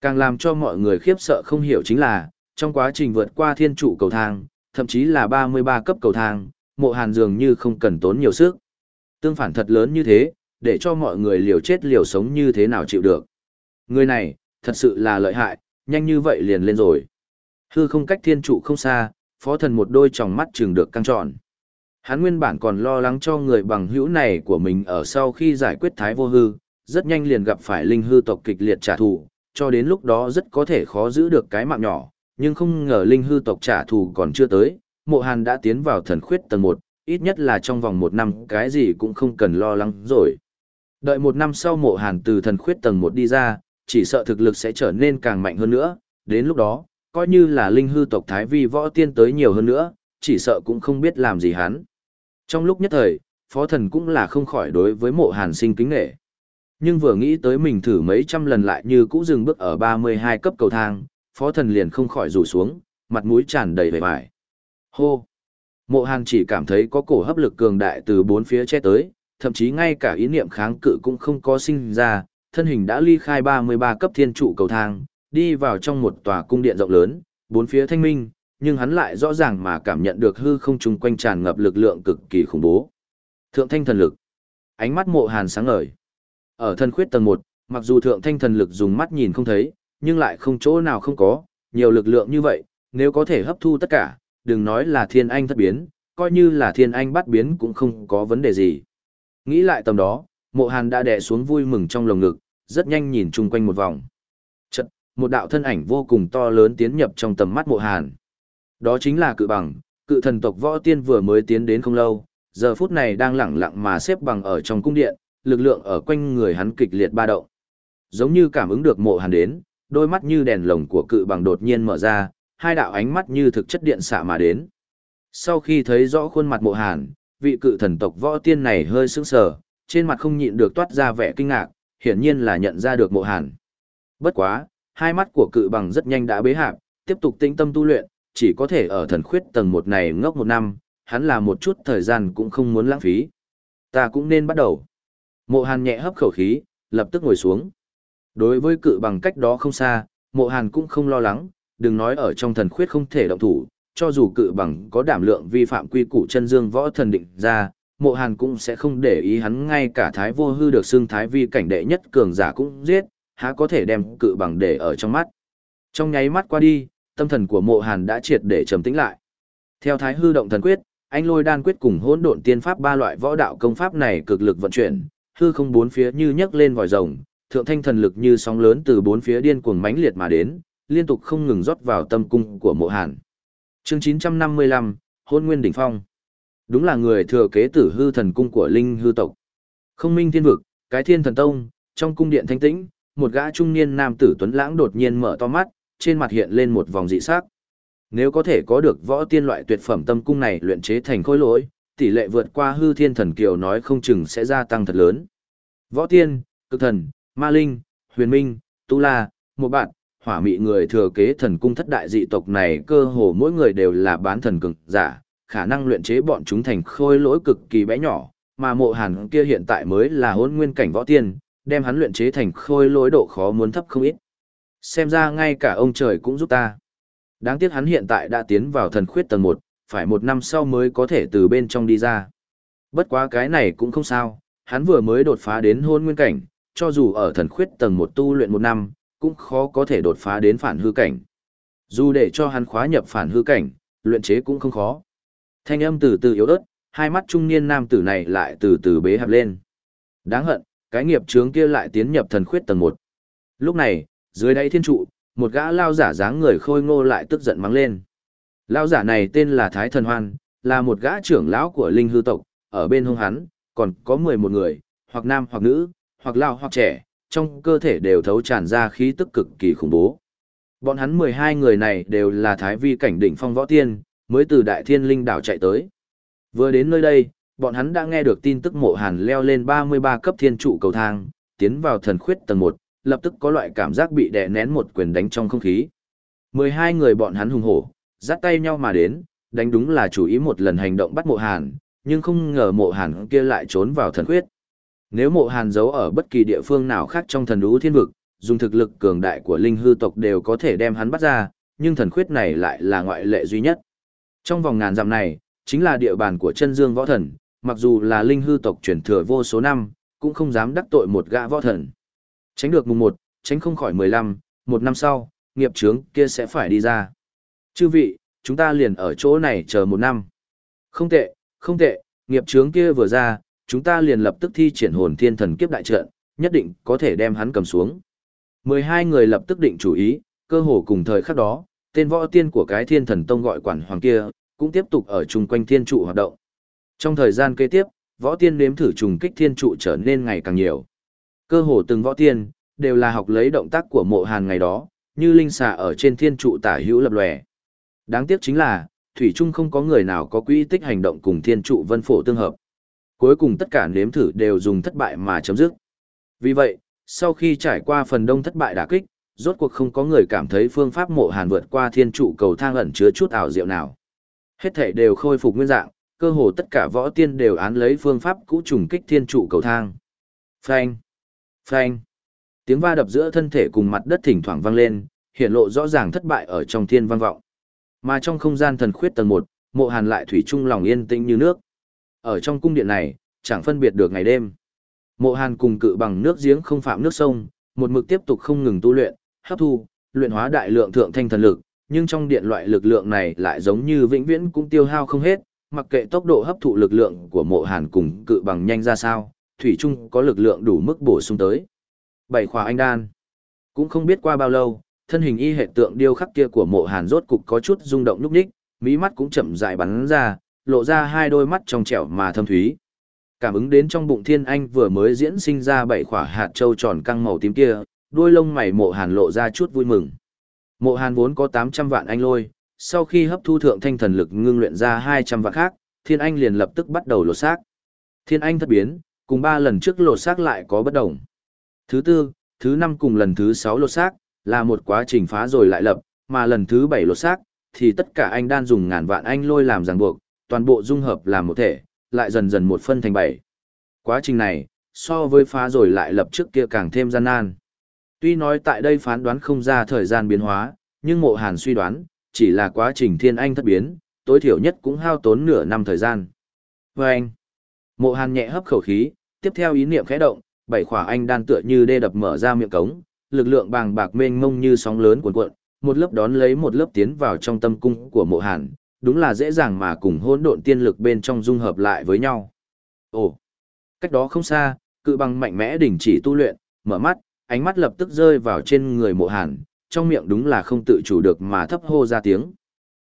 Càng làm cho mọi người khiếp sợ không hiểu chính là, trong quá trình vượt qua thiên trụ cầu thang, thậm chí là 33 cấp cầu thang, mộ hàn dường như không cần tốn nhiều sức. Tương phản thật lớn như thế, để cho mọi người liều chết liều sống như thế nào chịu được. Người này, thật sự là lợi hại, nhanh như vậy liền lên rồi. Hư không cách thiên trụ không xa, phó thần một đôi tròng mắt trường được căng trọn. Hắn nguyên bản còn lo lắng cho người bằng hữu này của mình ở sau khi giải quyết thái vô hư, rất nhanh liền gặp phải linh hư tộc kịch liệt trả thù, cho đến lúc đó rất có thể khó giữ được cái mạng nhỏ, nhưng không ngờ linh hư tộc trả thù còn chưa tới, mộ hàn đã tiến vào thần khuyết tầng 1, ít nhất là trong vòng một năm cái gì cũng không cần lo lắng rồi. Đợi một năm sau mộ hàn từ thần khuyết tầng 1 đi ra, chỉ sợ thực lực sẽ trở nên càng mạnh hơn nữa, đến lúc đó, coi như là linh hư tộc Thái Vi võ tiên tới nhiều hơn nữa, chỉ sợ cũng không biết làm gì hắn. Trong lúc nhất thời, phó thần cũng là không khỏi đối với mộ hàn sinh kính nghệ. Nhưng vừa nghĩ tới mình thử mấy trăm lần lại như cũ dừng bước ở 32 cấp cầu thang, phó thần liền không khỏi rủ xuống, mặt mũi tràn đầy vẻ vải. Hô! Mộ hàn chỉ cảm thấy có cổ hấp lực cường đại từ bốn phía che tới, thậm chí ngay cả ý niệm kháng cự cũng không có sinh ra, thân hình đã ly khai 33 cấp thiên trụ cầu thang, đi vào trong một tòa cung điện rộng lớn, bốn phía thanh minh, nhưng hắn lại rõ ràng mà cảm nhận được hư không trung quanh tràn ngập lực lượng cực kỳ khủng bố. Thượng thanh thần lực. Ánh mắt mộ hàn sáng ngời. Ở thân khuyết tầng 1, mặc dù thượng thanh thần lực dùng mắt nhìn không thấy, nhưng lại không chỗ nào không có, nhiều lực lượng như vậy, nếu có thể hấp thu tất cả, đừng nói là thiên anh thất biến, coi như là thiên anh bắt biến cũng không có vấn đề gì. Nghĩ lại tầm đó, mộ hàn đã đè xuống vui mừng trong lồng ngực, rất nhanh nhìn chung quanh một vòng. Chật, một đạo thân ảnh vô cùng to lớn tiến nhập trong tầm mắt mộ hàn. Đó chính là cự bằng, cự thần tộc võ tiên vừa mới tiến đến không lâu, giờ phút này đang lẳng lặng mà xếp bằng ở trong cung điện, lực lượng ở quanh người hắn kịch liệt ba động. Giống như cảm ứng được mộ hàn đến, đôi mắt như đèn lồng của cự bằng đột nhiên mở ra, hai đạo ánh mắt như thực chất điện xạ mà đến. Sau khi thấy rõ khuôn mặt mộ hàn, vị cự thần tộc võ tiên này hơi sững sờ, trên mặt không nhịn được toát ra vẻ kinh ngạc, hiển nhiên là nhận ra được mộ hàn. Bất quá, hai mắt của cự bằng rất nhanh đã bế hạp, tiếp tục tĩnh tâm tu luyện, chỉ có thể ở thần khuyết tầng một này ngốc một năm, hắn là một chút thời gian cũng không muốn lãng phí. Ta cũng nên bắt đầu. Mộ hàn nhẹ hấp khẩu khí, lập tức ngồi xuống. Đối với cự bằng cách đó không xa, mộ hàn cũng không lo lắng, đừng nói ở trong thần khuyết không thể động thủ, cho dù cự bằng có đảm lượng vi phạm quy củ chân dương võ thần định ra, mộ hàn cũng sẽ không để ý hắn ngay cả thái vô hư được xưng thái vi cảnh đệ nhất cường giả cũng giết, há có thể đem cự bằng để ở trong mắt. Trong nháy mắt qua đi, tâm thần của mộ hàn đã triệt để trầm tĩnh lại. Theo thái hư động thần quyết, anh lôi đan quyết cùng hỗn độn tiên pháp ba loại võ đạo công pháp này cực lực vận chuyển, hư không bốn phía như nhấc lên vòi rồng, thượng thanh thần lực như sóng lớn từ bốn phía điên cuồng mãnh liệt mà đến, liên tục không ngừng rót vào tâm cung của mộ hàn. Chương 955, Hôn Nguyên Đỉnh Phong. Đúng là người thừa kế tử hư thần cung của linh hư tộc. Không minh thiên vực, cái thiên thần tông, trong cung điện thanh tĩnh, một gã trung niên nam tử tuấn lãng đột nhiên mở to mắt, trên mặt hiện lên một vòng dị sắc. Nếu có thể có được võ tiên loại tuyệt phẩm tâm cung này luyện chế thành khối lỗi, tỷ lệ vượt qua hư thiên thần kiều nói không chừng sẽ gia tăng thật lớn. Võ tiên, cực thần, ma linh, huyền minh, tu la, một bạn, hỏa mị người thừa kế thần cung thất đại dị tộc này cơ hồ mỗi người đều là bán thần cường giả, khả năng luyện chế bọn chúng thành khôi lỗi cực kỳ bé nhỏ, mà mộ hàn kia hiện tại mới là hôn nguyên cảnh võ tiên, đem hắn luyện chế thành khôi lỗi độ khó muốn thấp không ít. Xem ra ngay cả ông trời cũng giúp ta. Đáng tiếc hắn hiện tại đã tiến vào thần khuyết tầng 1, phải một năm sau mới có thể từ bên trong đi ra. Bất quá cái này cũng không sao, hắn vừa mới đột phá đến hôn nguyên cảnh, cho dù ở thần khuyết tầng một tu luyện một năm, cũng khó có thể đột phá đến phản hư cảnh. Dù để cho hắn khóa nhập phản hư cảnh, luyện chế cũng không khó. Thanh âm từ từ yếu ớt, hai mắt trung niên nam tử này lại từ từ bế hạp lên. Đáng hận, cái nghiệp chướng kia lại tiến nhập thần khuyết tầng một. Lúc này, dưới đáy thiên trụ, một gã lao giả dáng người khôi ngô lại tức giận mắng lên. Lão giả này tên là Thái Thần Hoan, là một gã trưởng lão của linh hư tộc, ở bên hông hắn, còn có 11 người, hoặc nam hoặc nữ, hoặc lão hoặc trẻ, trong cơ thể đều thấu tràn ra khí tức cực kỳ khủng bố. Bọn hắn 12 người này đều là thái vi cảnh đỉnh phong võ tiên, mới từ đại thiên linh đảo chạy tới. Vừa đến nơi đây, bọn hắn đã nghe được tin tức mộ hàn leo lên 33 cấp thiên trụ cầu thang, tiến vào thần khuyết tầng 1, lập tức có loại cảm giác bị đè nén một quyền đánh trong không khí. 12 người bọn hắn hùng hổ, dắt tay nhau mà đến, đánh đúng là chủ ý một lần hành động bắt mộ hàn, nhưng không ngờ mộ hàn kia lại trốn vào thần khuyết. Nếu mộ hàn giấu ở bất kỳ địa phương nào khác trong thần đú thiên vực, dùng thực lực cường đại của linh hư tộc đều có thể đem hắn bắt ra, nhưng thần khuyết này lại là ngoại lệ duy nhất. Trong vòng ngàn dặm này, chính là địa bàn của chân dương võ thần, mặc dù là linh hư tộc truyền thừa vô số năm, cũng không dám đắc tội một gã võ thần. Tránh được mùng 1, tránh không khỏi 15, một năm sau, nghiệp chướng kia sẽ phải đi ra. Chư vị, chúng ta liền ở chỗ này chờ một năm. Không tệ, không tệ, nghiệp chướng kia vừa ra, chúng ta liền lập tức thi triển hồn thiên thần kiếp đại trận, nhất định có thể đem hắn cầm xuống. 12 người lập tức định chủ ý, cơ hồ cùng thời khắc đó, tên võ tiên của cái thiên thần tông gọi quản hoàng kia, cũng tiếp tục ở chung quanh thiên trụ hoạt động. Trong thời gian kế tiếp, võ tiên nếm thử trùng kích thiên trụ trở nên ngày càng nhiều. Cơ hồ từng võ tiên, đều là học lấy động tác của mộ hàn ngày đó, như linh xà ở trên thiên trụ tả hữu lập lòe. Đáng tiếc chính là, Thủy Trung không có người nào có quỹ tích hành động cùng thiên trụ vân phổ tương hợp. Cuối cùng tất cả nếm thử đều dùng thất bại mà chấm dứt. Vì vậy, sau khi trải qua phần đông thất bại đả kích, rốt cuộc không có người cảm thấy phương pháp mộ hàn vượt qua thiên trụ cầu thang ẩn chứa chút ảo diệu nào. Hết thể đều khôi phục nguyên dạng, cơ hồ tất cả võ tiên đều án lấy phương pháp cũ trùng kích thiên trụ cầu thang. Phanh! Phanh! Tiếng va đập giữa thân thể cùng mặt đất thỉnh thoảng vang lên, hiện lộ rõ ràng thất bại ở trong thiên vang vọng. Mà trong không gian thần khuyết tầng 1, mộ hàn lại thủy chung lòng yên tĩnh như nước. Ở trong cung điện này, chẳng phân biệt được ngày đêm. Mộ hàn cùng cự bằng nước giếng không phạm nước sông, một mực tiếp tục không ngừng tu luyện, hấp thu, luyện hóa đại lượng thượng thanh thần lực, nhưng trong điện loại lực lượng này lại giống như vĩnh viễn cũng tiêu hao không hết, mặc kệ tốc độ hấp thụ lực lượng của mộ hàn cùng cự bằng nhanh ra sao, thủy chung có lực lượng đủ mức bổ sung tới. Bảy khóa anh đan. Cũng không biết qua bao lâu, thân hình y hệ tượng điêu khắc kia của mộ hàn rốt cục có chút rung động núp ních, mỹ mắt cũng chậm dại bắn ra, lộ ra hai đôi mắt trong trẻo mà thâm thúy. Cảm ứng đến trong bụng thiên anh vừa mới diễn sinh ra bảy khỏa hạt trâu tròn căng màu tím kia, đuôi lông mày mộ hàn lộ ra chút vui mừng. Mộ hàn vốn có 800 vạn anh lôi, sau khi hấp thu thượng thanh thần lực ngưng luyện ra 200 vạn khác, thiên anh liền lập tức bắt đầu lột xác. Thiên anh thất biến, cùng ba lần trước lột xác lại có bất đồng. Thứ tư, thứ năm cùng lần thứ sáu lột xác, là một quá trình phá rồi lại lập, mà lần thứ bảy lột xác, thì tất cả anh đan dùng ngàn vạn anh lôi làm ràng buộc, toàn bộ dung hợp làm một thể, lại dần dần một phân thành bảy. Quá trình này, so với phá rồi lại lập trước kia càng thêm gian nan. Tuy nói tại đây phán đoán không ra thời gian biến hóa, nhưng mộ hàn suy đoán, chỉ là quá trình thiên anh thất biến, tối thiểu nhất cũng hao tốn nửa năm thời gian. Và anh, mộ hàn nhẹ hấp khẩu khí, tiếp theo ý niệm khẽ động, bảy khỏa anh đan tựa như đê đập mở ra miệng cống, lực lượng bàng bạc mênh mông như sóng lớn cuộn cuộn, một lớp đón lấy một lớp tiến vào trong tâm cung của mộ hàn, đúng là dễ dàng mà cùng hỗn độn tiên lực bên trong dung hợp lại với nhau. Ồ, cách đó không xa, cự bằng mạnh mẽ đỉnh chỉ tu luyện, mở mắt, ánh mắt lập tức rơi vào trên người mộ hàn, trong miệng đúng là không tự chủ được mà thấp hô ra tiếng.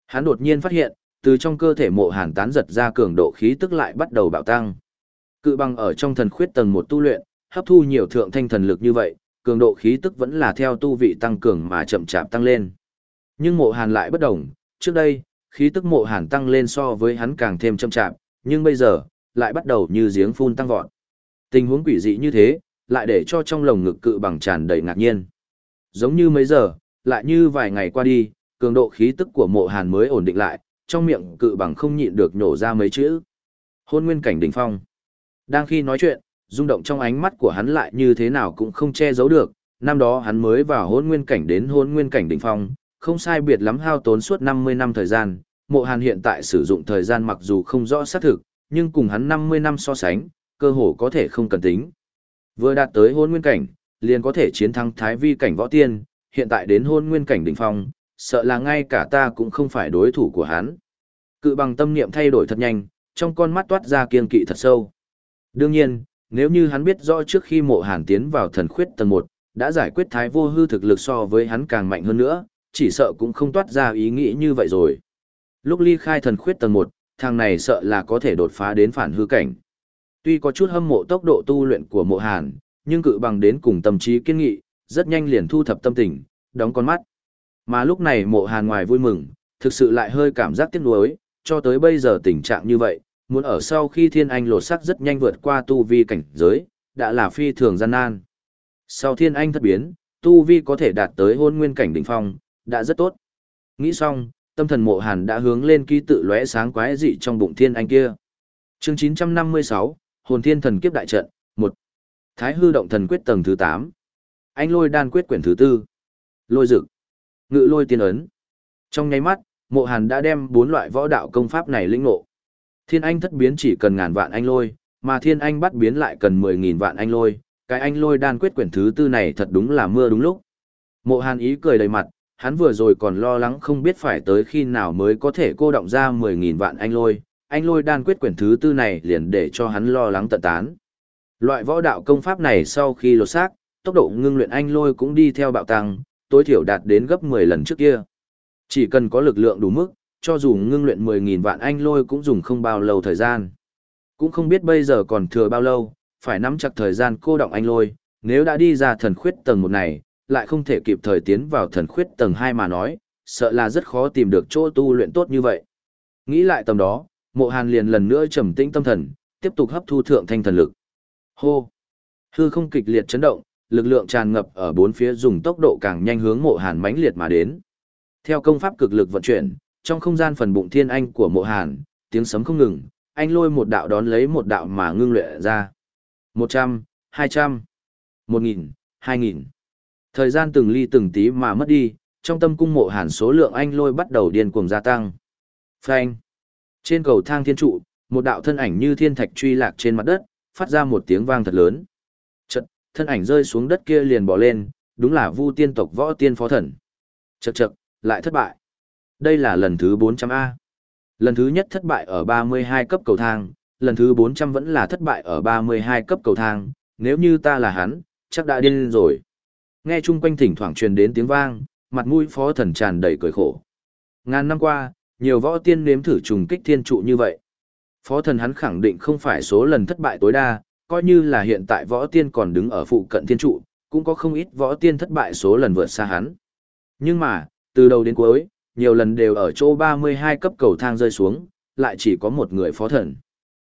Hắn đột nhiên phát hiện, từ trong cơ thể mộ hàn tán giật ra cường độ khí tức lại bắt đầu bạo tăng. Cự bằng ở trong thần khuyết tầng một tu luyện, hấp thu nhiều thượng thanh thần lực như vậy, cường độ khí tức vẫn là theo tu vị tăng cường mà chậm chạp tăng lên. Nhưng mộ hàn lại bất đồng, trước đây, khí tức mộ hàn tăng lên so với hắn càng thêm chậm chạp, nhưng bây giờ, lại bắt đầu như giếng phun tăng vọt. Tình huống quỷ dị như thế, lại để cho trong lồng ngực cự bằng tràn đầy ngạc nhiên. Giống như mấy giờ, lại như vài ngày qua đi, cường độ khí tức của mộ hàn mới ổn định lại, trong miệng cự bằng không nhịn được nhổ ra mấy chữ. Hôn nguyên cảnh đỉnh phong. Đang khi nói chuyện, rung động trong ánh mắt của hắn lại như thế nào cũng không che giấu được, năm đó hắn mới vào hôn nguyên cảnh đến hôn nguyên cảnh đỉnh phong, không sai biệt lắm hao tốn suốt 50 năm thời gian, mộ hàn hiện tại sử dụng thời gian mặc dù không rõ xác thực, nhưng cùng hắn 50 năm so sánh, cơ hồ có thể không cần tính. Vừa đạt tới hôn nguyên cảnh, liền có thể chiến thắng thái vi cảnh võ tiên, hiện tại đến hôn nguyên cảnh đỉnh phong, sợ là ngay cả ta cũng không phải đối thủ của hắn. Cự bằng tâm niệm thay đổi thật nhanh, trong con mắt toát ra kiên kỵ thật sâu. Đương nhiên, nếu như hắn biết rõ trước khi mộ hàn tiến vào thần khuyết tầng 1, đã giải quyết thái vô hư thực lực so với hắn càng mạnh hơn nữa, chỉ sợ cũng không toát ra ý nghĩ như vậy rồi. Lúc ly khai thần khuyết tầng 1, thằng này sợ là có thể đột phá đến phản hư cảnh. Tuy có chút hâm mộ tốc độ tu luyện của mộ hàn, nhưng cự bằng đến cùng tâm trí kiên nghị, rất nhanh liền thu thập tâm tình, đóng con mắt. Mà lúc này mộ hàn ngoài vui mừng, thực sự lại hơi cảm giác tiếc nuối, cho tới bây giờ tình trạng như vậy, muốn ở sau khi thiên anh lột sắc rất nhanh vượt qua tu vi cảnh giới, đã là phi thường gian nan. Sau thiên anh thất biến, tu vi có thể đạt tới hôn nguyên cảnh đỉnh phong, đã rất tốt. Nghĩ xong, tâm thần mộ hàn đã hướng lên ký tự lóe sáng quái dị trong bụng thiên anh kia. chương 956, hồn thiên thần kiếp đại trận, 1. Thái hư động thần quyết tầng thứ 8. anh lôi đan quyết quyển thứ tư. Lôi dực. Ngự lôi tiên ấn. Trong nháy mắt, mộ hàn đã đem bốn loại võ đạo công pháp này lĩnh ngộ. Thiên anh thất biến chỉ cần ngàn vạn anh lôi, mà thiên anh bắt biến lại cần mười nghìn vạn anh lôi. Cái anh lôi đan quyết quyển thứ tư này thật đúng là mưa đúng lúc. Mộ hàn ý cười đầy mặt, hắn vừa rồi còn lo lắng không biết phải tới khi nào mới có thể cô động ra mười nghìn vạn anh lôi. Anh lôi đan quyết quyển thứ tư này liền để cho hắn lo lắng tận tán. Loại võ đạo công pháp này sau khi lột xác, tốc độ ngưng luyện anh lôi cũng đi theo bạo tăng, tối thiểu đạt đến gấp 10 lần trước kia. Chỉ cần có lực lượng đủ mức, cho dù ngưng luyện 10.000 vạn anh lôi cũng dùng không bao lâu thời gian. Cũng không biết bây giờ còn thừa bao lâu, phải nắm chặt thời gian cô động anh lôi, nếu đã đi ra thần khuyết tầng 1 này, lại không thể kịp thời tiến vào thần khuyết tầng 2 mà nói, sợ là rất khó tìm được chỗ tu luyện tốt như vậy. Nghĩ lại tầm đó, mộ hàn liền lần nữa trầm tĩnh tâm thần, tiếp tục hấp thu thượng thanh thần lực. Hô! Hư không kịch liệt chấn động, lực lượng tràn ngập ở bốn phía dùng tốc độ càng nhanh hướng mộ hàn mãnh liệt mà đến. Theo công pháp cực lực vận chuyển, trong không gian phần bụng thiên anh của mộ hàn, tiếng sấm không ngừng, anh lôi một đạo đón lấy một đạo mà ngưng luyện ra. 100, 200, 1000, 2000. Thời gian từng ly từng tí mà mất đi, trong tâm cung mộ hàn số lượng anh lôi bắt đầu điên cuồng gia tăng. Phanh. Trên cầu thang thiên trụ, một đạo thân ảnh như thiên thạch truy lạc trên mặt đất, phát ra một tiếng vang thật lớn. Chật, thân ảnh rơi xuống đất kia liền bỏ lên, đúng là Vu tiên tộc võ tiên phó thần. Chậc chậc, lại thất bại. Đây là lần thứ 400A. Lần thứ nhất thất bại ở 32 cấp cầu thang, lần thứ 400 vẫn là thất bại ở 32 cấp cầu thang, nếu như ta là hắn, chắc đã điên rồi. Nghe chung quanh thỉnh thoảng truyền đến tiếng vang, mặt mũi phó thần tràn đầy cười khổ. Ngàn năm qua, nhiều võ tiên nếm thử trùng kích thiên trụ như vậy. Phó thần hắn khẳng định không phải số lần thất bại tối đa, coi như là hiện tại võ tiên còn đứng ở phụ cận thiên trụ, cũng có không ít võ tiên thất bại số lần vượt xa hắn. Nhưng mà, từ đầu đến cuối, nhiều lần đều ở chỗ 32 cấp cầu thang rơi xuống, lại chỉ có một người phó thần.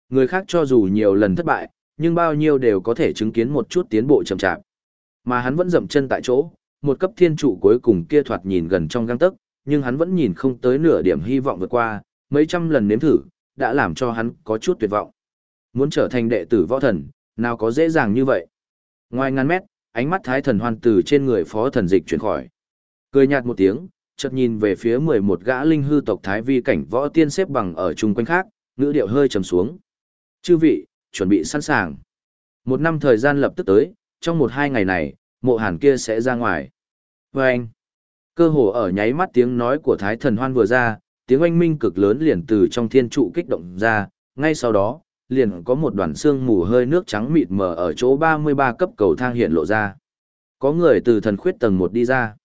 Người khác cho dù nhiều lần thất bại, nhưng bao nhiêu đều có thể chứng kiến một chút tiến bộ chậm chạp. Mà hắn vẫn dậm chân tại chỗ, một cấp thiên trụ cuối cùng kia thoạt nhìn gần trong găng tấc, nhưng hắn vẫn nhìn không tới nửa điểm hy vọng vượt qua, mấy trăm lần nếm thử, đã làm cho hắn có chút tuyệt vọng. Muốn trở thành đệ tử võ thần, nào có dễ dàng như vậy. Ngoài ngàn mét, ánh mắt thái thần hoan từ trên người phó thần dịch chuyển khỏi. Cười nhạt một tiếng, chợt nhìn về phía 11 gã linh hư tộc thái vi cảnh võ tiên xếp bằng ở chung quanh khác, ngữ điệu hơi trầm xuống. Chư vị, chuẩn bị sẵn sàng. Một năm thời gian lập tức tới, trong một hai ngày này, mộ hàn kia sẽ ra ngoài. Và anh, cơ hồ ở nháy mắt tiếng nói của thái thần hoan vừa ra, tiếng oanh minh cực lớn liền từ trong thiên trụ kích động ra, ngay sau đó, liền có một đoàn xương mù hơi nước trắng mịt mờ ở chỗ 33 cấp cầu thang hiện lộ ra. Có người từ thần khuyết tầng 1 đi ra.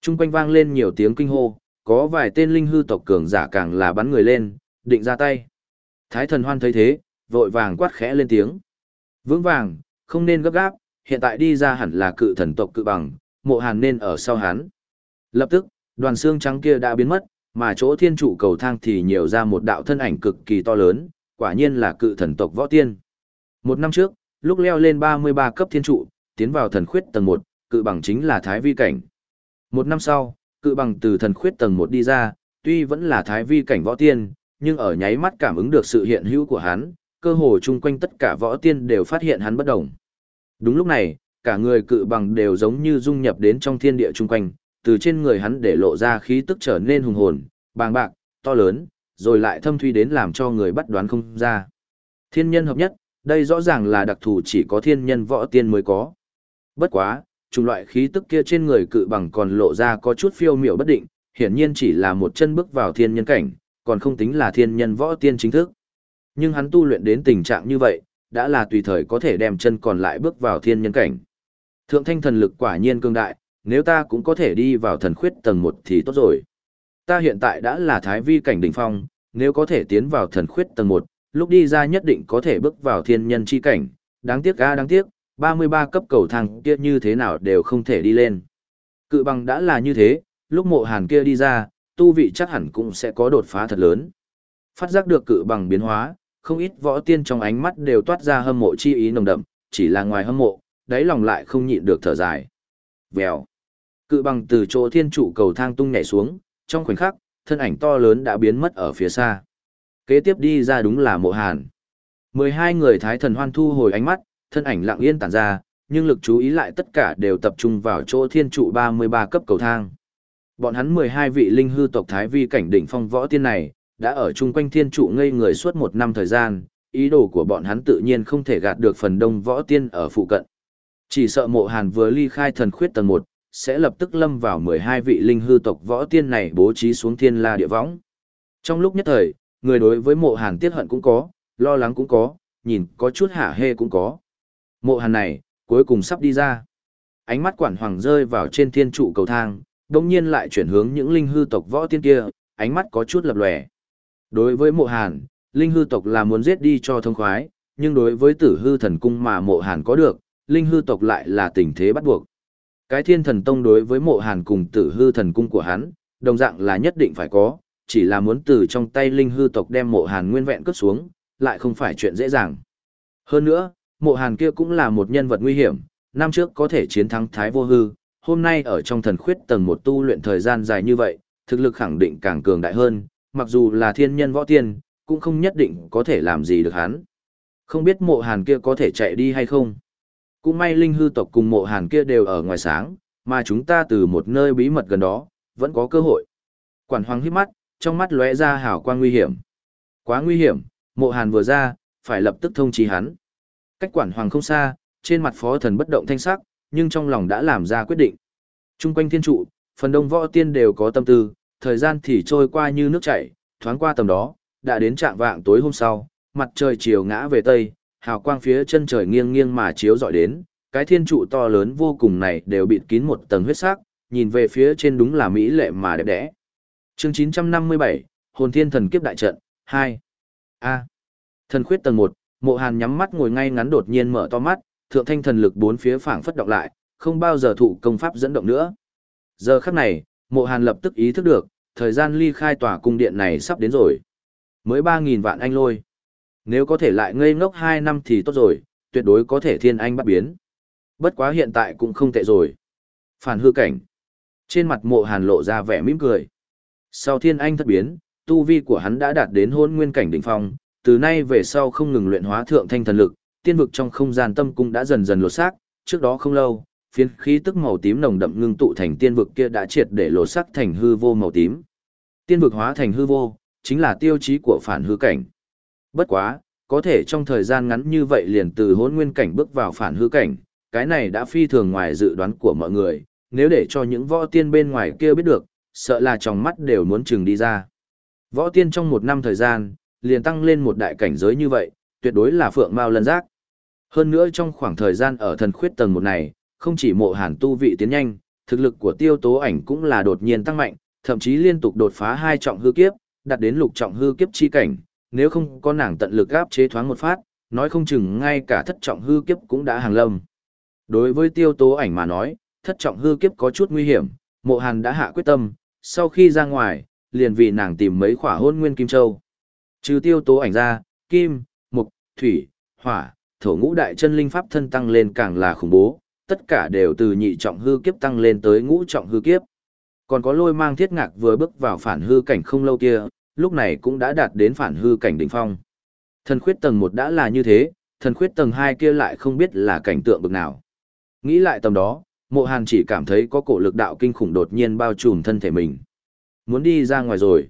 Trung quanh vang lên nhiều tiếng kinh hô, có vài tên linh hư tộc cường giả càng là bắn người lên, định ra tay. Thái thần hoan thấy thế, vội vàng quát khẽ lên tiếng. Vững vàng, không nên gấp gáp, hiện tại đi ra hẳn là cự thần tộc cự bằng, mộ hàn nên ở sau hắn. Lập tức, đoàn xương trắng kia đã biến mất, mà chỗ thiên trụ cầu thang thì nhiều ra một đạo thân ảnh cực kỳ to lớn, quả nhiên là cự thần tộc võ tiên. Một năm trước, lúc leo lên 33 cấp thiên trụ, tiến vào thần khuyết tầng 1, cự bằng chính là thái vi cảnh. Một năm sau, cự bằng từ thần khuyết tầng 1 đi ra, tuy vẫn là thái vi cảnh võ tiên, nhưng ở nháy mắt cảm ứng được sự hiện hữu của hắn, cơ hồ chung quanh tất cả võ tiên đều phát hiện hắn bất động. Đúng lúc này, cả người cự bằng đều giống như dung nhập đến trong thiên địa chung quanh, từ trên người hắn để lộ ra khí tức trở nên hùng hồn, bàng bạc, to lớn, rồi lại thâm thuy đến làm cho người bắt đoán không ra. Thiên nhân hợp nhất, đây rõ ràng là đặc thù chỉ có thiên nhân võ tiên mới có. Bất quá, chủng loại khí tức kia trên người cự bằng còn lộ ra có chút phiêu miểu bất định, hiển nhiên chỉ là một chân bước vào thiên nhân cảnh, còn không tính là thiên nhân võ tiên chính thức. Nhưng hắn tu luyện đến tình trạng như vậy, đã là tùy thời có thể đem chân còn lại bước vào thiên nhân cảnh. Thượng thanh thần lực quả nhiên cương đại, nếu ta cũng có thể đi vào thần khuyết tầng 1 thì tốt rồi. Ta hiện tại đã là thái vi cảnh đỉnh phong, nếu có thể tiến vào thần khuyết tầng 1, lúc đi ra nhất định có thể bước vào thiên nhân chi cảnh, đáng tiếc ga đáng tiếc, 33 cấp cầu thang kia như thế nào đều không thể đi lên. Cự bằng đã là như thế, lúc mộ hàn kia đi ra, tu vị chắc hẳn cũng sẽ có đột phá thật lớn. Phát giác được cự bằng biến hóa, không ít võ tiên trong ánh mắt đều toát ra hâm mộ chi ý nồng đậm, chỉ là ngoài hâm mộ, đáy lòng lại không nhịn được thở dài. Vèo. Cự bằng từ chỗ thiên trụ cầu thang tung nhảy xuống, trong khoảnh khắc, thân ảnh to lớn đã biến mất ở phía xa. Kế tiếp đi ra đúng là mộ hàn. 12 người thái thần hoan thu hồi ánh mắt, thân ảnh lặng yên tản ra, nhưng lực chú ý lại tất cả đều tập trung vào chỗ thiên trụ 33 cấp cầu thang. Bọn hắn 12 vị linh hư tộc Thái Vi cảnh đỉnh phong võ tiên này, đã ở chung quanh thiên trụ ngây người suốt một năm thời gian, ý đồ của bọn hắn tự nhiên không thể gạt được phần đông võ tiên ở phụ cận. Chỉ sợ mộ hàn vừa ly khai thần khuyết tầng 1, sẽ lập tức lâm vào 12 vị linh hư tộc võ tiên này bố trí xuống thiên la địa võng. Trong lúc nhất thời, người đối với mộ hàn tiết hận cũng có, lo lắng cũng có, nhìn có chút hả hê cũng có. Mộ hàn này, cuối cùng sắp đi ra. Ánh mắt quản hoàng rơi vào trên thiên trụ cầu thang, đồng nhiên lại chuyển hướng những linh hư tộc võ tiên kia, ánh mắt có chút lập lòe. Đối với mộ hàn, linh hư tộc là muốn giết đi cho thông khoái, nhưng đối với tử hư thần cung mà mộ hàn có được, linh hư tộc lại là tình thế bắt buộc. Cái thiên thần tông đối với mộ hàn cùng tử hư thần cung của hắn, đồng dạng là nhất định phải có, chỉ là muốn từ trong tay linh hư tộc đem mộ hàn nguyên vẹn cất xuống, lại không phải chuyện dễ dàng. Hơn nữa, mộ hàn kia cũng là một nhân vật nguy hiểm, năm trước có thể chiến thắng Thái Vô Hư, hôm nay ở trong thần khuyết tầng một tu luyện thời gian dài như vậy, thực lực khẳng định càng cường đại hơn, mặc dù là thiên nhân võ tiên, cũng không nhất định có thể làm gì được hắn. Không biết mộ hàn kia có thể chạy đi hay không. Cũng may linh hư tộc cùng mộ hàn kia đều ở ngoài sáng, mà chúng ta từ một nơi bí mật gần đó, vẫn có cơ hội. Quản hoàng hít mắt, trong mắt lóe ra hào quang nguy hiểm. Quá nguy hiểm, mộ hàn vừa ra, phải lập tức thông trí hắn. Cách quản hoàng không xa, trên mặt phó thần bất động thanh sắc, nhưng trong lòng đã làm ra quyết định. Trung quanh thiên trụ, phần đông võ tiên đều có tâm tư, thời gian thì trôi qua như nước chảy, thoáng qua tầm đó, đã đến trạng vạng tối hôm sau, mặt trời chiều ngã về tây, hào quang phía chân trời nghiêng nghiêng mà chiếu dọi đến, cái thiên trụ to lớn vô cùng này đều bịt kín một tầng huyết sắc, nhìn về phía trên đúng là mỹ lệ mà đẹp đẽ. Chương 957, Hồn Thiên Thần Kiếp Đại Trận 2. A. Thần khuyết tầng 1, Mộ Hàn nhắm mắt ngồi ngay ngắn đột nhiên mở to mắt, thượng thanh thần lực bốn phía phảng phất động lại, không bao giờ thụ công pháp dẫn động nữa. Giờ khắc này, Mộ Hàn lập tức ý thức được, thời gian ly khai tòa cung điện này sắp đến rồi. Mới 3000 vạn anh lôi. Nếu có thể lại ngây ngốc 2 năm thì tốt rồi, tuyệt đối có thể thiên anh bắt biến. Bất quá hiện tại cũng không tệ rồi. Phản hư cảnh. Trên mặt mộ hàn lộ ra vẻ mỉm cười. Sau thiên anh thất biến, tu vi của hắn đã đạt đến hôn nguyên cảnh đỉnh phong, từ nay về sau không ngừng luyện hóa thượng thanh thần lực, tiên vực trong không gian tâm cung đã dần dần lột xác, trước đó không lâu, phiến khí tức màu tím nồng đậm ngưng tụ thành tiên vực kia đã triệt để lột xác thành hư vô màu tím. Tiên vực hóa thành hư vô, chính là tiêu chí của phản hư cảnh. Bất quá, có thể trong thời gian ngắn như vậy liền từ hỗn nguyên cảnh bước vào phản hư cảnh, cái này đã phi thường ngoài dự đoán của mọi người, nếu để cho những võ tiên bên ngoài kia biết được, sợ là trong mắt đều muốn chừng đi ra. Võ tiên trong một năm thời gian, liền tăng lên một đại cảnh giới như vậy, tuyệt đối là phượng mao lân giác. Hơn nữa trong khoảng thời gian ở thần khuyết tầng một này, không chỉ mộ hàn tu vị tiến nhanh, thực lực của tiêu tố ảnh cũng là đột nhiên tăng mạnh, thậm chí liên tục đột phá hai trọng hư kiếp, đạt đến lục trọng hư kiếp chi cảnh, nếu không có nàng tận lực áp chế thoáng một phát, nói không chừng ngay cả thất trọng hư kiếp cũng đã hàng lâm. Đối với tiêu tố ảnh mà nói, thất trọng hư kiếp có chút nguy hiểm, mộ hàn đã hạ quyết tâm, sau khi ra ngoài, liền vì nàng tìm mấy khỏa hôn nguyên kim châu. Trừ tiêu tố ảnh ra, kim, mục, thủy, hỏa, thổ ngũ đại chân linh pháp thân tăng lên càng là khủng bố, tất cả đều từ nhị trọng hư kiếp tăng lên tới ngũ trọng hư kiếp. Còn có lôi mang thiết ngạc vừa bước vào phản hư cảnh không lâu kia, lúc này cũng đã đạt đến phản hư cảnh đỉnh phong. Thần khuyết tầng 1 đã là như thế, thần khuyết tầng 2 kia lại không biết là cảnh tượng bực nào. Nghĩ lại tầm đó, mộ hàn chỉ cảm thấy có cổ lực đạo kinh khủng đột nhiên bao trùm thân thể mình. Muốn đi ra ngoài rồi.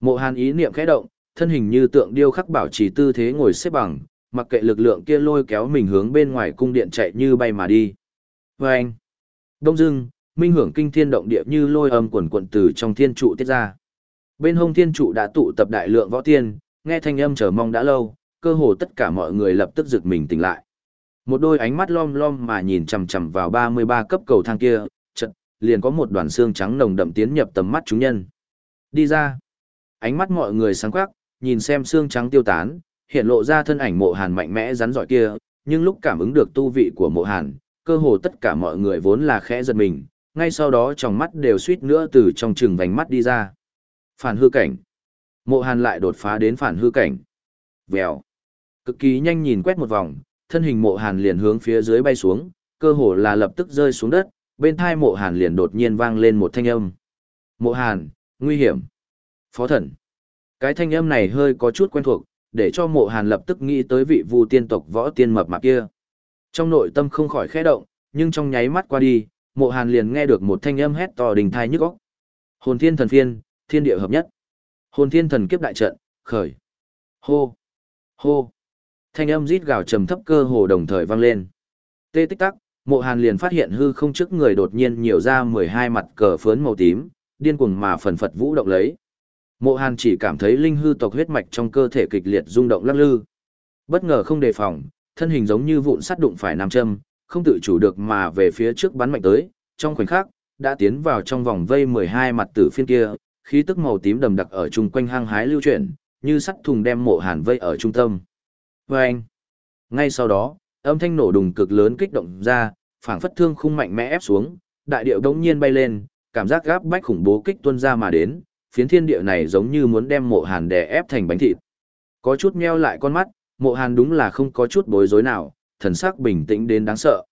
Mộ hàn ý niệm khẽ động, thân hình như tượng điêu khắc bảo trì tư thế ngồi xếp bằng, mặc kệ lực lượng kia lôi kéo mình hướng bên ngoài cung điện chạy như bay mà đi. Và anh, đông dưng, minh hưởng kinh thiên động địa như lôi âm quần quần từ trong thiên trụ tiết ra. Bên hông thiên trụ đã tụ tập đại lượng võ tiên, nghe thanh âm chờ mong đã lâu, cơ hồ tất cả mọi người lập tức giật mình tỉnh lại. Một đôi ánh mắt lom lom mà nhìn chằm chằm vào 33 cấp cầu thang kia, chợt liền có một đoàn xương trắng nồng đậm tiến nhập tầm mắt chúng nhân. Đi ra. Ánh mắt mọi người sáng quắc, nhìn xem xương trắng tiêu tán, hiện lộ ra thân ảnh mộ hàn mạnh mẽ rắn giỏi kia, nhưng lúc cảm ứng được tu vị của mộ hàn, cơ hồ tất cả mọi người vốn là khẽ giật mình, ngay sau đó trong mắt đều suýt nữa từ trong trừng vành mắt đi ra. Phản hư cảnh. Mộ hàn lại đột phá đến phản hư cảnh. Vèo. Cực kỳ nhanh nhìn quét một vòng, thân hình mộ hàn liền hướng phía dưới bay xuống, cơ hồ là lập tức rơi xuống đất, bên thai mộ hàn liền đột nhiên vang lên một thanh âm. Mộ hàn, nguy hiểm. Phó thần. Cái thanh âm này hơi có chút quen thuộc, để cho mộ hàn lập tức nghĩ tới vị vu tiên tộc võ tiên mập mạp kia. Trong nội tâm không khỏi khẽ động, nhưng trong nháy mắt qua đi, mộ hàn liền nghe được một thanh âm hét to đình thai nhức óc. Hồn thiên thần phiên, thiên địa hợp nhất. Hồn thiên thần kiếp đại trận, khởi. Hô. Hô. Thanh âm rít gào trầm thấp cơ hồ đồng thời vang lên. Tê tích tắc, mộ hàn liền phát hiện hư không trước người đột nhiên nhiều ra 12 mặt cờ phớn màu tím, điên cuồng mà phần phật vũ động lấy. Mộ hàn chỉ cảm thấy linh hư tộc huyết mạch trong cơ thể kịch liệt rung động lắc lư. Bất ngờ không đề phòng, thân hình giống như vụn sắt đụng phải nam châm, không tự chủ được mà về phía trước bắn mạnh tới, trong khoảnh khắc, đã tiến vào trong vòng vây 12 mặt tử phiên kia, khí tức màu tím đầm đặc ở chung quanh hang hái lưu chuyển, như sắt thùng đem mộ hàn vây ở trung tâm. Oeng! ngay sau đó, âm thanh nổ đùng cực lớn kích động ra, phảng phất thương khung mạnh mẽ ép xuống, đại điệu đống nhiên bay lên, cảm giác gáp bách khủng bố kích tuôn ra mà đến, phiến thiên địa này giống như muốn đem mộ hàn đè ép thành bánh thịt. Có chút meo lại con mắt, mộ hàn đúng là không có chút bối rối nào, thần sắc bình tĩnh đến đáng sợ.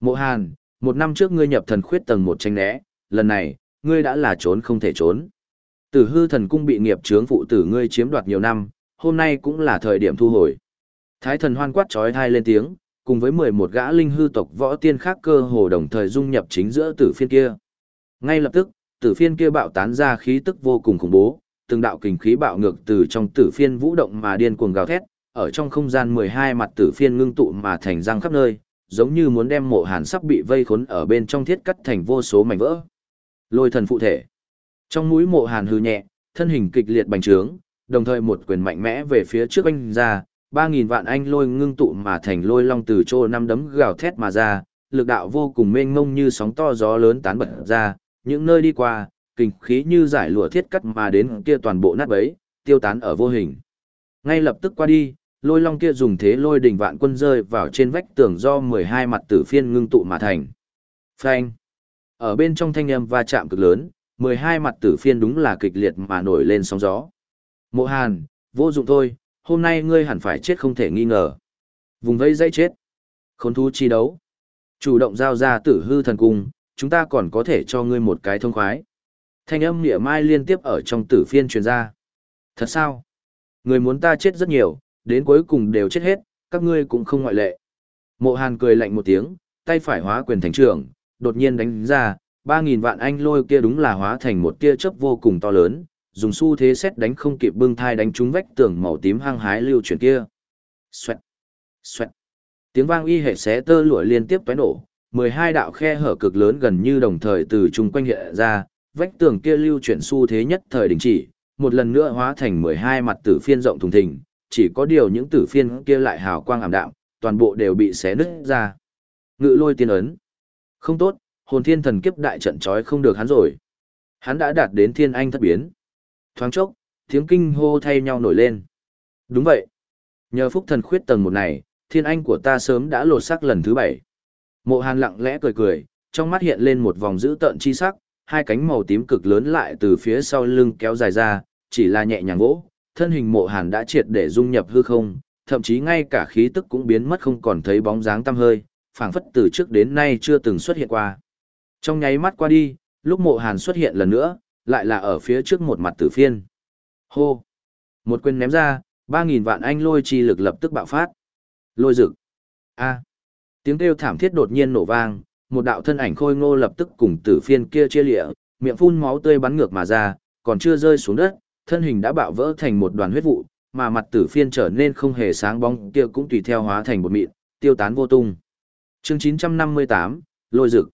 Mộ hàn, một năm trước ngươi nhập thần khuyết tầng một tranh né, lần này, ngươi đã là trốn không thể trốn. Tử hư thần cung bị nghiệp chướng phụ tử ngươi chiếm đoạt nhiều năm, hôm nay cũng là thời điểm thu hồi. Thái thần hoan quát trói thai lên tiếng, cùng với 11 gã linh hư tộc võ tiên khác cơ hồ đồng thời dung nhập chính giữa tử phiên kia. Ngay lập tức, tử phiên kia bạo tán ra khí tức vô cùng khủng bố, từng đạo kình khí bạo ngược từ trong tử phiên vũ động mà điên cuồng gào thét, ở trong không gian 12 mặt tử phiên ngưng tụ mà thành răng khắp nơi, giống như muốn đem mộ hàn sắp bị vây khốn ở bên trong thiết cắt thành vô số mảnh vỡ. Lôi thần phụ thể. Trong mũi mộ hàn hư nhẹ, thân hình kịch liệt bành trướng, đồng thời một quyền mạnh mẽ về phía trước anh ra, 3.000 vạn anh lôi ngưng tụ mà thành lôi long từ chỗ năm đấm gào thét mà ra, lực đạo vô cùng mênh mông như sóng to gió lớn tán bật ra, những nơi đi qua, kinh khí như giải lụa thiết cắt mà đến kia toàn bộ nát bấy, tiêu tán ở vô hình. Ngay lập tức qua đi, lôi long kia dùng thế lôi đỉnh vạn quân rơi vào trên vách tường do 12 mặt tử phiên ngưng tụ mà thành. Phanh. Ở bên trong thanh âm va chạm cực lớn, 12 mặt tử phiên đúng là kịch liệt mà nổi lên sóng gió. Mộ Hàn, vô dụng thôi, hôm nay ngươi hẳn phải chết không thể nghi ngờ. Vùng vây dây chết. Khốn thú chi đấu. Chủ động giao ra tử hư thần cung, chúng ta còn có thể cho ngươi một cái thông khoái. Thanh âm nghĩa mai liên tiếp ở trong tử phiên truyền ra. Thật sao? Người muốn ta chết rất nhiều, đến cuối cùng đều chết hết, các ngươi cũng không ngoại lệ. Mộ Hàn cười lạnh một tiếng, tay phải hóa quyền thành trưởng, đột nhiên đánh ra, 3.000 vạn anh lôi kia đúng là hóa thành một tia chớp vô cùng to lớn, dùng xu thế xét đánh không kịp bưng thai đánh trúng vách tường màu tím hăng hái lưu chuyển kia. Xoẹt, xoẹt. Tiếng vang y hệ xé tơ lụa liên tiếp toái nổ, 12 đạo khe hở cực lớn gần như đồng thời từ chung quanh hiện ra, vách tường kia lưu chuyển xu thế nhất thời đình chỉ, một lần nữa hóa thành 12 mặt tử phiên rộng thùng thình, chỉ có điều những tử phiên kia lại hào quang ảm đạm, toàn bộ đều bị xé nứt ra. Ngự lôi tiên ấn. Không tốt, hồn thiên thần kiếp đại trận trói không được hắn rồi. Hắn đã đạt đến thiên anh thất biến. Thoáng chốc, tiếng kinh hô thay nhau nổi lên. Đúng vậy. Nhờ phúc thần khuyết tầng một này, thiên anh của ta sớm đã lột sắc lần thứ bảy. Mộ hàn lặng lẽ cười cười, trong mắt hiện lên một vòng dữ tợn chi sắc, hai cánh màu tím cực lớn lại từ phía sau lưng kéo dài ra, chỉ là nhẹ nhàng vỗ, thân hình mộ hàn đã triệt để dung nhập hư không, thậm chí ngay cả khí tức cũng biến mất không còn thấy bóng dáng tăm hơi, phảng phất từ trước đến nay chưa từng xuất hiện qua. Trong nháy mắt qua đi, lúc mộ hàn xuất hiện lần nữa, lại là ở phía trước một mặt tử phiên. Hô! Một quyền ném ra, 3.000 vạn anh lôi chi lực lập tức bạo phát. Lôi rực! A! Tiếng kêu thảm thiết đột nhiên nổ vang, một đạo thân ảnh khôi ngô lập tức cùng tử phiên kia chia lịa, miệng phun máu tươi bắn ngược mà ra, còn chưa rơi xuống đất, thân hình đã bạo vỡ thành một đoàn huyết vụ, mà mặt tử phiên trở nên không hề sáng bóng kia cũng tùy theo hóa thành một mịn, tiêu tán vô tung. Chương 958, Lôi rực.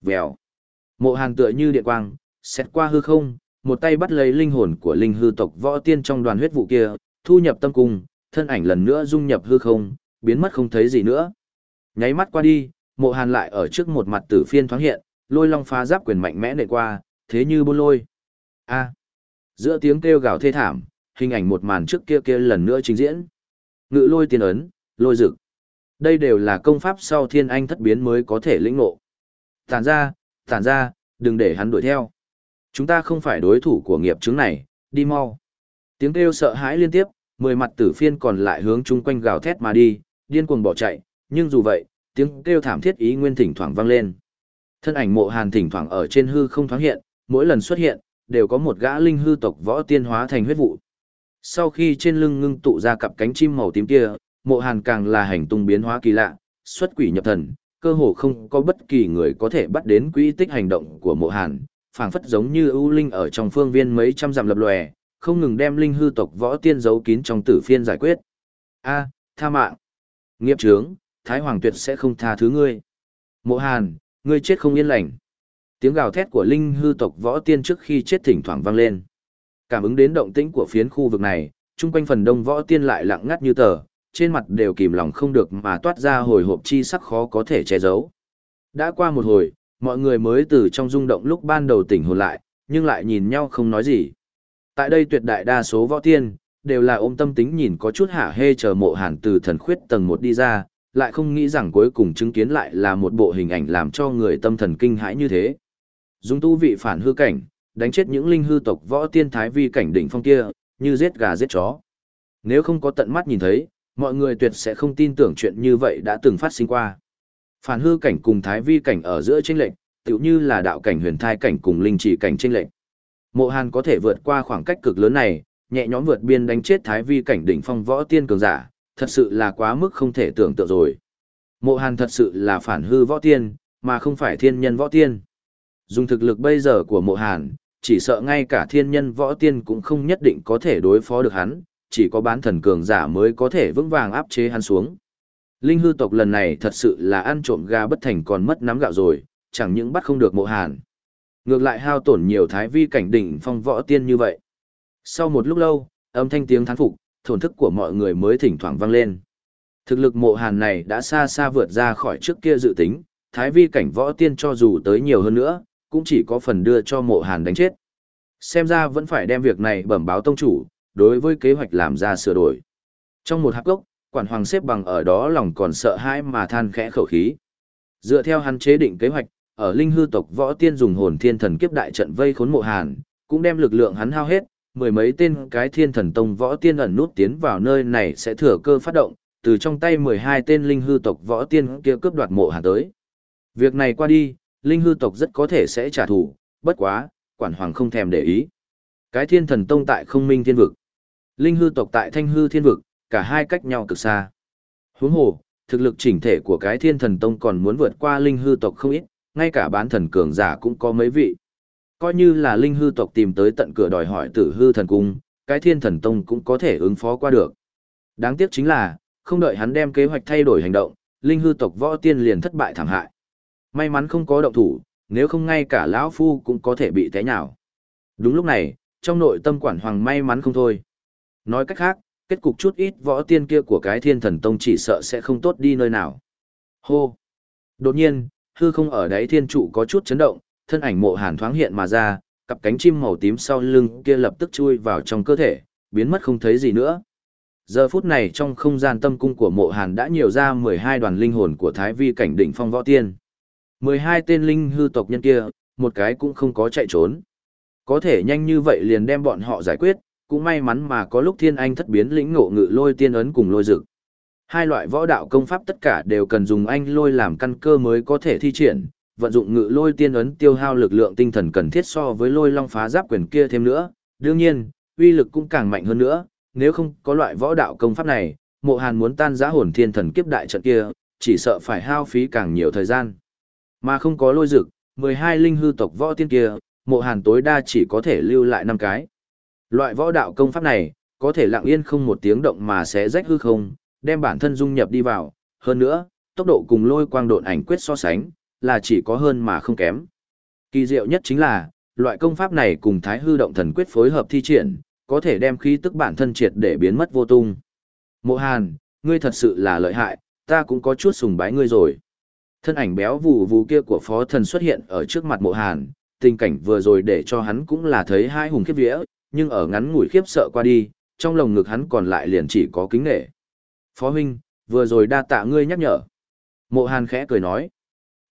Vèo. Mộ Hàn tựa như điện quang, xét qua hư không, một tay bắt lấy linh hồn của linh hư tộc võ tiên trong đoàn huyết vụ kia, thu nhập tâm cung, thân ảnh lần nữa dung nhập hư không, biến mất không thấy gì nữa. Nháy mắt qua đi, Mộ Hàn lại ở trước một mặt tử phiên thoáng hiện, lôi long phá giáp quyền mạnh mẽ nệ qua, thế như buôn lôi. A. À. Giữa tiếng kêu gào thê thảm, hình ảnh một màn trước kia kia lần nữa trình diễn. Ngự lôi tiên ấn, lôi dực. Đây đều là công pháp sau thiên anh thất biến mới có thể lĩnh ngộ. Tản ra, tản ra, đừng để hắn đuổi theo. Chúng ta không phải đối thủ của nghiệp chứng này, đi mau. Tiếng kêu sợ hãi liên tiếp, mười mặt tử phiên còn lại hướng chung quanh gào thét mà đi, điên cuồng bỏ chạy, nhưng dù vậy, tiếng kêu thảm thiết ý nguyên thỉnh thoảng vang lên. Thân ảnh mộ hàn thỉnh thoảng ở trên hư không thoáng hiện, mỗi lần xuất hiện, đều có một gã linh hư tộc võ tiên hóa thành huyết vụ. Sau khi trên lưng ngưng tụ ra cặp cánh chim màu tím kia, mộ hàn càng là hành tung biến hóa kỳ lạ, xuất quỷ nhập thần, cơ hồ không có bất kỳ người có thể bắt đến quỹ tích hành động của mộ hàn, phảng phất giống như ưu linh ở trong phương viên mấy trăm dặm lập lòe, không ngừng đem linh hư tộc võ tiên giấu kín trong tử phiên giải quyết. A, tha mạng. Nghiệp trướng, Thái Hoàng tuyệt sẽ không tha thứ ngươi. Mộ Hàn, ngươi chết không yên lành. Tiếng gào thét của linh hư tộc võ tiên trước khi chết thỉnh thoảng vang lên. Cảm ứng đến động tĩnh của phiến khu vực này, chung quanh phần đông võ tiên lại lặng ngắt như tờ, trên mặt đều kìm lòng không được mà toát ra hồi hộp chi sắc khó có thể che giấu. Đã qua một hồi, mọi người mới từ trong rung động lúc ban đầu tỉnh hồn lại, nhưng lại nhìn nhau không nói gì. Tại đây tuyệt đại đa số võ tiên, đều là ôm tâm tính nhìn có chút hả hê chờ mộ hàn từ thần khuyết tầng 1 đi ra, lại không nghĩ rằng cuối cùng chứng kiến lại là một bộ hình ảnh làm cho người tâm thần kinh hãi như thế. Dùng tu vị phản hư cảnh, đánh chết những linh hư tộc võ tiên thái vi cảnh đỉnh phong kia, như giết gà giết chó. Nếu không có tận mắt nhìn thấy, mọi người tuyệt sẽ không tin tưởng chuyện như vậy đã từng phát sinh qua. Phản hư cảnh cùng thái vi cảnh ở giữa chênh lệnh, tựu như là đạo cảnh huyền thai cảnh cùng linh chỉ cảnh chênh lệnh. Mộ Hàn có thể vượt qua khoảng cách cực lớn này, nhẹ nhõm vượt biên đánh chết thái vi cảnh đỉnh phong võ tiên cường giả, thật sự là quá mức không thể tưởng tượng rồi. Mộ Hàn thật sự là phản hư võ tiên, mà không phải thiên nhân võ tiên. Dùng thực lực bây giờ của Mộ Hàn, chỉ sợ ngay cả thiên nhân võ tiên cũng không nhất định có thể đối phó được hắn, chỉ có bán thần cường giả mới có thể vững vàng áp chế hắn xuống. Linh hư tộc lần này thật sự là ăn trộm gà bất thành còn mất nắm gạo rồi, chẳng những bắt không được Mộ Hàn. Ngược lại hao tổn nhiều thái vi cảnh đỉnh phong võ tiên như vậy. Sau một lúc lâu, âm thanh tiếng thán phục, thổn thức của mọi người mới thỉnh thoảng vang lên. Thực lực mộ hàn này đã xa xa vượt ra khỏi trước kia dự tính, thái vi cảnh võ tiên cho dù tới nhiều hơn nữa, cũng chỉ có phần đưa cho mộ hàn đánh chết. Xem ra vẫn phải đem việc này bẩm báo tông chủ, đối với kế hoạch làm ra sửa đổi. Trong một hạp gốc, quản hoàng xếp bằng ở đó lòng còn sợ hãi mà than khẽ khẩu khí. Dựa theo hắn chế định kế hoạch, ở linh hư tộc võ tiên dùng hồn thiên thần kiếp đại trận vây khốn mộ hàn, cũng đem lực lượng hắn hao hết, mười mấy tên cái thiên thần tông võ tiên ẩn nút tiến vào nơi này sẽ thừa cơ phát động, từ trong tay mười hai tên linh hư tộc võ tiên kia cướp đoạt mộ hàn tới. Việc này qua đi, linh hư tộc rất có thể sẽ trả thù, bất quá, quản hoàng không thèm để ý. Cái thiên thần tông tại không minh thiên vực, linh hư tộc tại thanh hư thiên vực, cả hai cách nhau cực xa. Huống hồ, thực lực chỉnh thể của cái thiên thần tông còn muốn vượt qua linh hư tộc không ít, ngay cả bán thần cường giả cũng có mấy vị. Coi như là linh hư tộc tìm tới tận cửa đòi hỏi tử hư thần cung, cái thiên thần tông cũng có thể ứng phó qua được. Đáng tiếc chính là, không đợi hắn đem kế hoạch thay đổi hành động, linh hư tộc võ tiên liền thất bại thảm hại. May mắn không có động thủ, nếu không ngay cả lão phu cũng có thể bị té nhào. Đúng lúc này, trong nội tâm quản hoàng may mắn không thôi. Nói cách khác, kết cục chút ít võ tiên kia của cái thiên thần tông chỉ sợ sẽ không tốt đi nơi nào. Hô! Đột nhiên, hư không ở đáy thiên trụ có chút chấn động, thân ảnh mộ hàn thoáng hiện mà ra, cặp cánh chim màu tím sau lưng kia lập tức chui vào trong cơ thể, biến mất không thấy gì nữa. Giờ phút này trong không gian tâm cung của mộ hàn đã nhiều ra 12 đoàn linh hồn của Thái Vi cảnh đỉnh phong võ tiên. 12 tên linh hư tộc nhân kia, một cái cũng không có chạy trốn. Có thể nhanh như vậy liền đem bọn họ giải quyết, cũng may mắn mà có lúc thiên anh thất biến lĩnh ngộ ngự lôi tiên ấn cùng lôi dực. Hai loại võ đạo công pháp tất cả đều cần dùng anh lôi làm căn cơ mới có thể thi triển, vận dụng ngự lôi tiên ấn tiêu hao lực lượng tinh thần cần thiết so với lôi long phá giáp quyền kia thêm nữa. Đương nhiên, uy lực cũng càng mạnh hơn nữa, nếu không có loại võ đạo công pháp này, mộ hàn muốn tan giã hồn thiên thần kiếp đại trận kia, chỉ sợ phải hao phí càng nhiều thời gian. Mà không có lôi dực, 12 linh hư tộc võ tiên kia, mộ hàn tối đa chỉ có thể lưu lại 5 cái. Loại võ đạo công pháp này, có thể lặng yên không một tiếng động mà sẽ rách hư không, đem bản thân dung nhập đi vào, hơn nữa, tốc độ cùng lôi quang độn ảnh quyết so sánh, là chỉ có hơn mà không kém. Kỳ diệu nhất chính là, loại công pháp này cùng thái hư động thần quyết phối hợp thi triển, có thể đem khí tức bản thân triệt để biến mất vô tung. Mộ Hàn, ngươi thật sự là lợi hại, ta cũng có chút sùng bái ngươi rồi. Thân ảnh béo vù vù kia của phó thần xuất hiện ở trước mặt mộ Hàn, tình cảnh vừa rồi để cho hắn cũng là thấy hai hùng khiếp vía, nhưng ở ngắn ngủi khiếp sợ qua đi, trong lồng ngực hắn còn lại liền chỉ có kính nghệ. Phó huynh, vừa rồi đa tạ ngươi nhắc nhở. Mộ Hàn khẽ cười nói.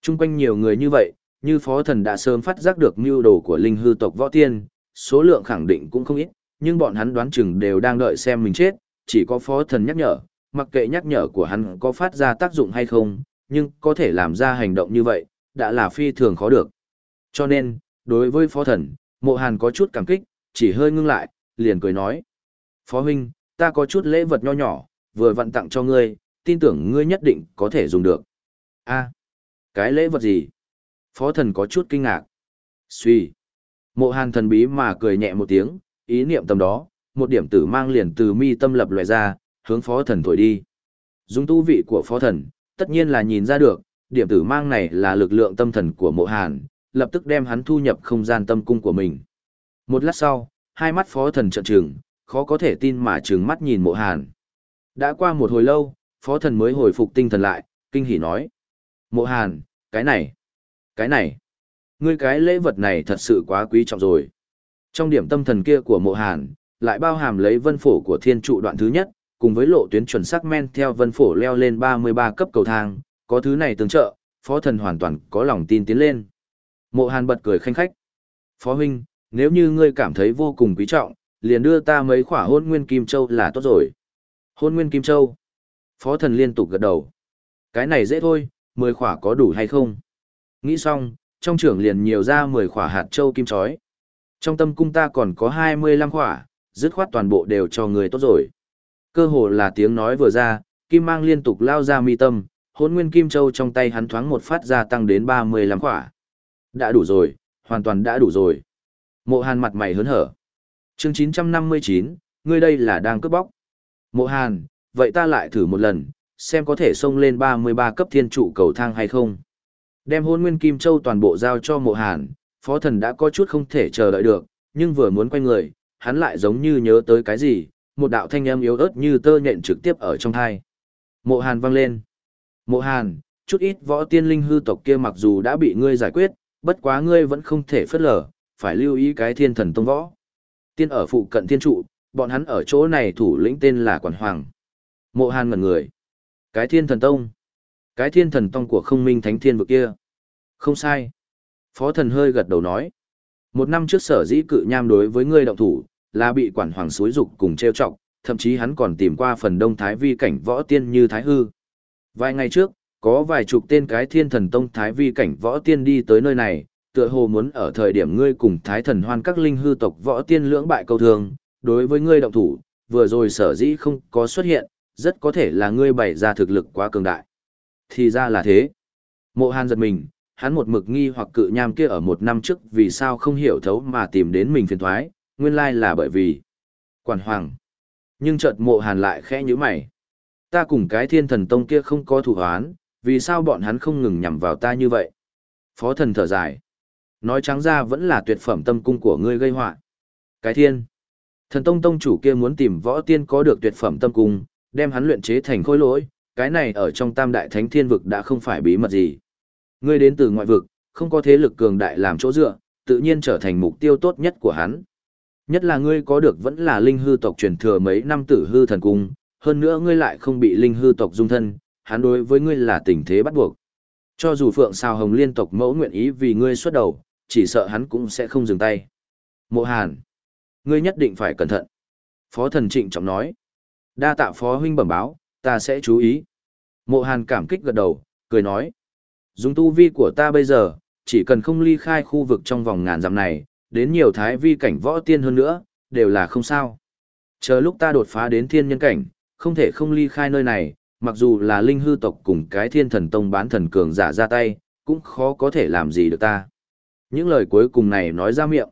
Trung quanh nhiều người như vậy, như phó thần đã sớm phát giác được mưu đồ của linh hư tộc võ tiên, số lượng khẳng định cũng không ít, nhưng bọn hắn đoán chừng đều đang đợi xem mình chết, chỉ có phó thần nhắc nhở, mặc kệ nhắc nhở của hắn có phát ra tác dụng hay không, nhưng có thể làm ra hành động như vậy, đã là phi thường khó được. Cho nên, đối với phó thần, mộ hàn có chút cảm kích, chỉ hơi ngưng lại, liền cười nói. Phó huynh, ta có chút lễ vật nho nhỏ, vừa vặn tặng cho ngươi, tin tưởng ngươi nhất định có thể dùng được. a cái lễ vật gì? Phó thần có chút kinh ngạc. Suy. Mộ hàn thần bí mà cười nhẹ một tiếng, ý niệm tầm đó, một điểm tử mang liền từ mi tâm lập loại ra, hướng phó thần thổi đi. Dung tu vị của phó thần, tất nhiên là nhìn ra được, điểm tử mang này là lực lượng tâm thần của mộ hàn, lập tức đem hắn thu nhập không gian tâm cung của mình. Một lát sau, hai mắt phó thần trợn trừng, khó có thể tin mà trừng mắt nhìn mộ hàn. Đã qua một hồi lâu, phó thần mới hồi phục tinh thần lại, kinh hỉ nói. Mộ hàn, cái này, cái này, ngươi cái lễ vật này thật sự quá quý trọng rồi. Trong điểm tâm thần kia của mộ hàn, lại bao hàm lấy vân phổ của thiên trụ đoạn thứ nhất, cùng với lộ tuyến chuẩn xác men theo vân phổ leo lên 33 cấp cầu thang, có thứ này tương trợ, phó thần hoàn toàn có lòng tin tiến lên. Mộ hàn bật cười khanh khách. Phó huynh, nếu như ngươi cảm thấy vô cùng quý trọng, liền đưa ta mấy khỏa hôn nguyên kim châu là tốt rồi. Hôn nguyên kim châu. Phó thần liên tục gật đầu. Cái này dễ thôi, 10 khỏa có đủ hay không? Nghĩ xong, trong trưởng liền nhiều ra 10 khỏa hạt châu kim chói. Trong tâm cung ta còn có 25 khỏa, dứt khoát toàn bộ đều cho người tốt rồi. Cơ hồ là tiếng nói vừa ra, kim mang liên tục lao ra mi tâm, hôn nguyên kim châu trong tay hắn thoáng một phát ra tăng đến 35 khỏa. Đã đủ rồi, hoàn toàn đã đủ rồi. Mộ hàn mặt mày hớn hở. chương 959, ngươi đây là đang cướp bóc. Mộ hàn, vậy ta lại thử một lần, xem có thể xông lên 33 cấp thiên trụ cầu thang hay không. Đem hôn nguyên kim châu toàn bộ giao cho mộ hàn, phó thần đã có chút không thể chờ đợi được, nhưng vừa muốn quay người, hắn lại giống như nhớ tới cái gì, một đạo thanh âm yếu ớt như tơ nhện trực tiếp ở trong thai. Mộ hàn vang lên. Mộ hàn, chút ít võ tiên linh hư tộc kia mặc dù đã bị ngươi giải quyết, bất quá ngươi vẫn không thể phất lờ, phải lưu ý cái thiên thần tông võ. Tiên ở phụ cận thiên trụ, bọn hắn ở chỗ này thủ lĩnh tên là Quản Hoàng. Mộ hàn ngẩn người. Cái thiên thần tông. Cái thiên thần tông của không minh thánh thiên vực kia. Không sai. Phó thần hơi gật đầu nói. Một năm trước sở dĩ cự nham đối với ngươi động thủ, là bị quản hoàng suối dục cùng trêu chọc, thậm chí hắn còn tìm qua phần đông thái vi cảnh võ tiên như thái hư. Vài ngày trước, có vài chục tên cái thiên thần tông thái vi cảnh võ tiên đi tới nơi này, tựa hồ muốn ở thời điểm ngươi cùng thái thần hoan các linh hư tộc võ tiên lưỡng bại câu thường đối với ngươi động thủ, vừa rồi sở dĩ không có xuất hiện, rất có thể là ngươi bày ra thực lực quá cường đại. Thì ra là thế. Mộ Hàn giật mình, hắn một mực nghi hoặc cự nham kia ở một năm trước vì sao không hiểu thấu mà tìm đến mình phiền thoái, nguyên lai là bởi vì quản hoàng. Nhưng chợt mộ Hàn lại khẽ như mày. Ta cùng cái thiên thần tông kia không có thủ hoán, vì sao bọn hắn không ngừng nhằm vào ta như vậy? Phó thần thở dài. Nói trắng ra vẫn là tuyệt phẩm tâm cung của ngươi gây họa. Cái thiên. Thần tông tông chủ kia muốn tìm võ tiên có được tuyệt phẩm tâm cung, đem hắn luyện chế thành khối lỗi, cái này ở trong tam đại thánh thiên vực đã không phải bí mật gì. Ngươi đến từ ngoại vực, không có thế lực cường đại làm chỗ dựa, tự nhiên trở thành mục tiêu tốt nhất của hắn. Nhất là ngươi có được vẫn là linh hư tộc truyền thừa mấy năm tử hư thần cung, hơn nữa ngươi lại không bị linh hư tộc dung thân, hắn đối với ngươi là tình thế bắt buộc. Cho dù Phượng Sao Hồng liên tộc mẫu nguyện ý vì ngươi xuất đầu, chỉ sợ hắn cũng sẽ không dừng tay. Mộ Hàn, ngươi nhất định phải cẩn thận. Phó thần trịnh trọng nói. Đa tạ phó huynh bẩm báo, ta sẽ chú ý. Mộ Hàn cảm kích gật đầu, cười nói. Dùng tu vi của ta bây giờ, chỉ cần không ly khai khu vực trong vòng ngàn dặm này, đến nhiều thái vi cảnh võ tiên hơn nữa, đều là không sao. Chờ lúc ta đột phá đến thiên nhân cảnh, không thể không ly khai nơi này, mặc dù là linh hư tộc cùng cái thiên thần tông bán thần cường giả ra tay, cũng khó có thể làm gì được ta. Những lời cuối cùng này nói ra miệng.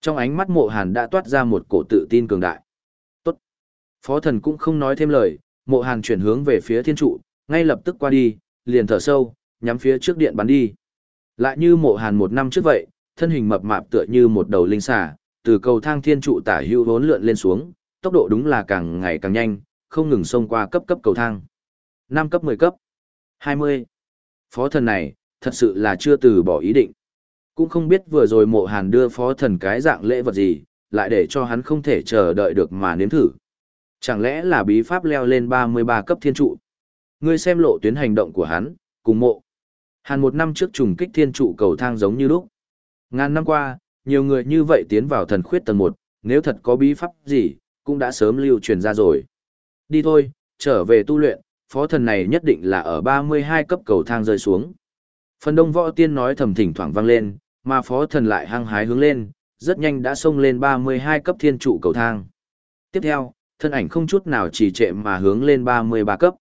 Trong ánh mắt mộ hàn đã toát ra một cổ tự tin cường đại. Phó thần cũng không nói thêm lời, mộ hàn chuyển hướng về phía thiên trụ, ngay lập tức qua đi, liền thở sâu, nhắm phía trước điện bắn đi. Lại như mộ hàn một năm trước vậy, thân hình mập mạp tựa như một đầu linh xà, từ cầu thang thiên trụ tả hữu vốn lượn lên xuống, tốc độ đúng là càng ngày càng nhanh, không ngừng xông qua cấp cấp cầu thang. 5 cấp 10 cấp, 20. Phó thần này, thật sự là chưa từ bỏ ý định. Cũng không biết vừa rồi mộ hàn đưa phó thần cái dạng lễ vật gì, lại để cho hắn không thể chờ đợi được mà nếm thử. Chẳng lẽ là bí pháp leo lên 33 cấp thiên trụ? Ngươi xem lộ tuyến hành động của hắn, cùng mộ. Hàn một năm trước trùng kích thiên trụ cầu thang giống như lúc. Ngàn năm qua, nhiều người như vậy tiến vào thần khuyết tầng 1, nếu thật có bí pháp gì, cũng đã sớm lưu truyền ra rồi. Đi thôi, trở về tu luyện, phó thần này nhất định là ở 32 cấp cầu thang rơi xuống. Phần đông võ tiên nói thầm thỉnh thoảng vang lên, mà phó thần lại hăng hái hướng lên, rất nhanh đã xông lên 32 cấp thiên trụ cầu thang. Tiếp theo, thân ảnh không chút nào chỉ trệ mà hướng lên 33 cấp.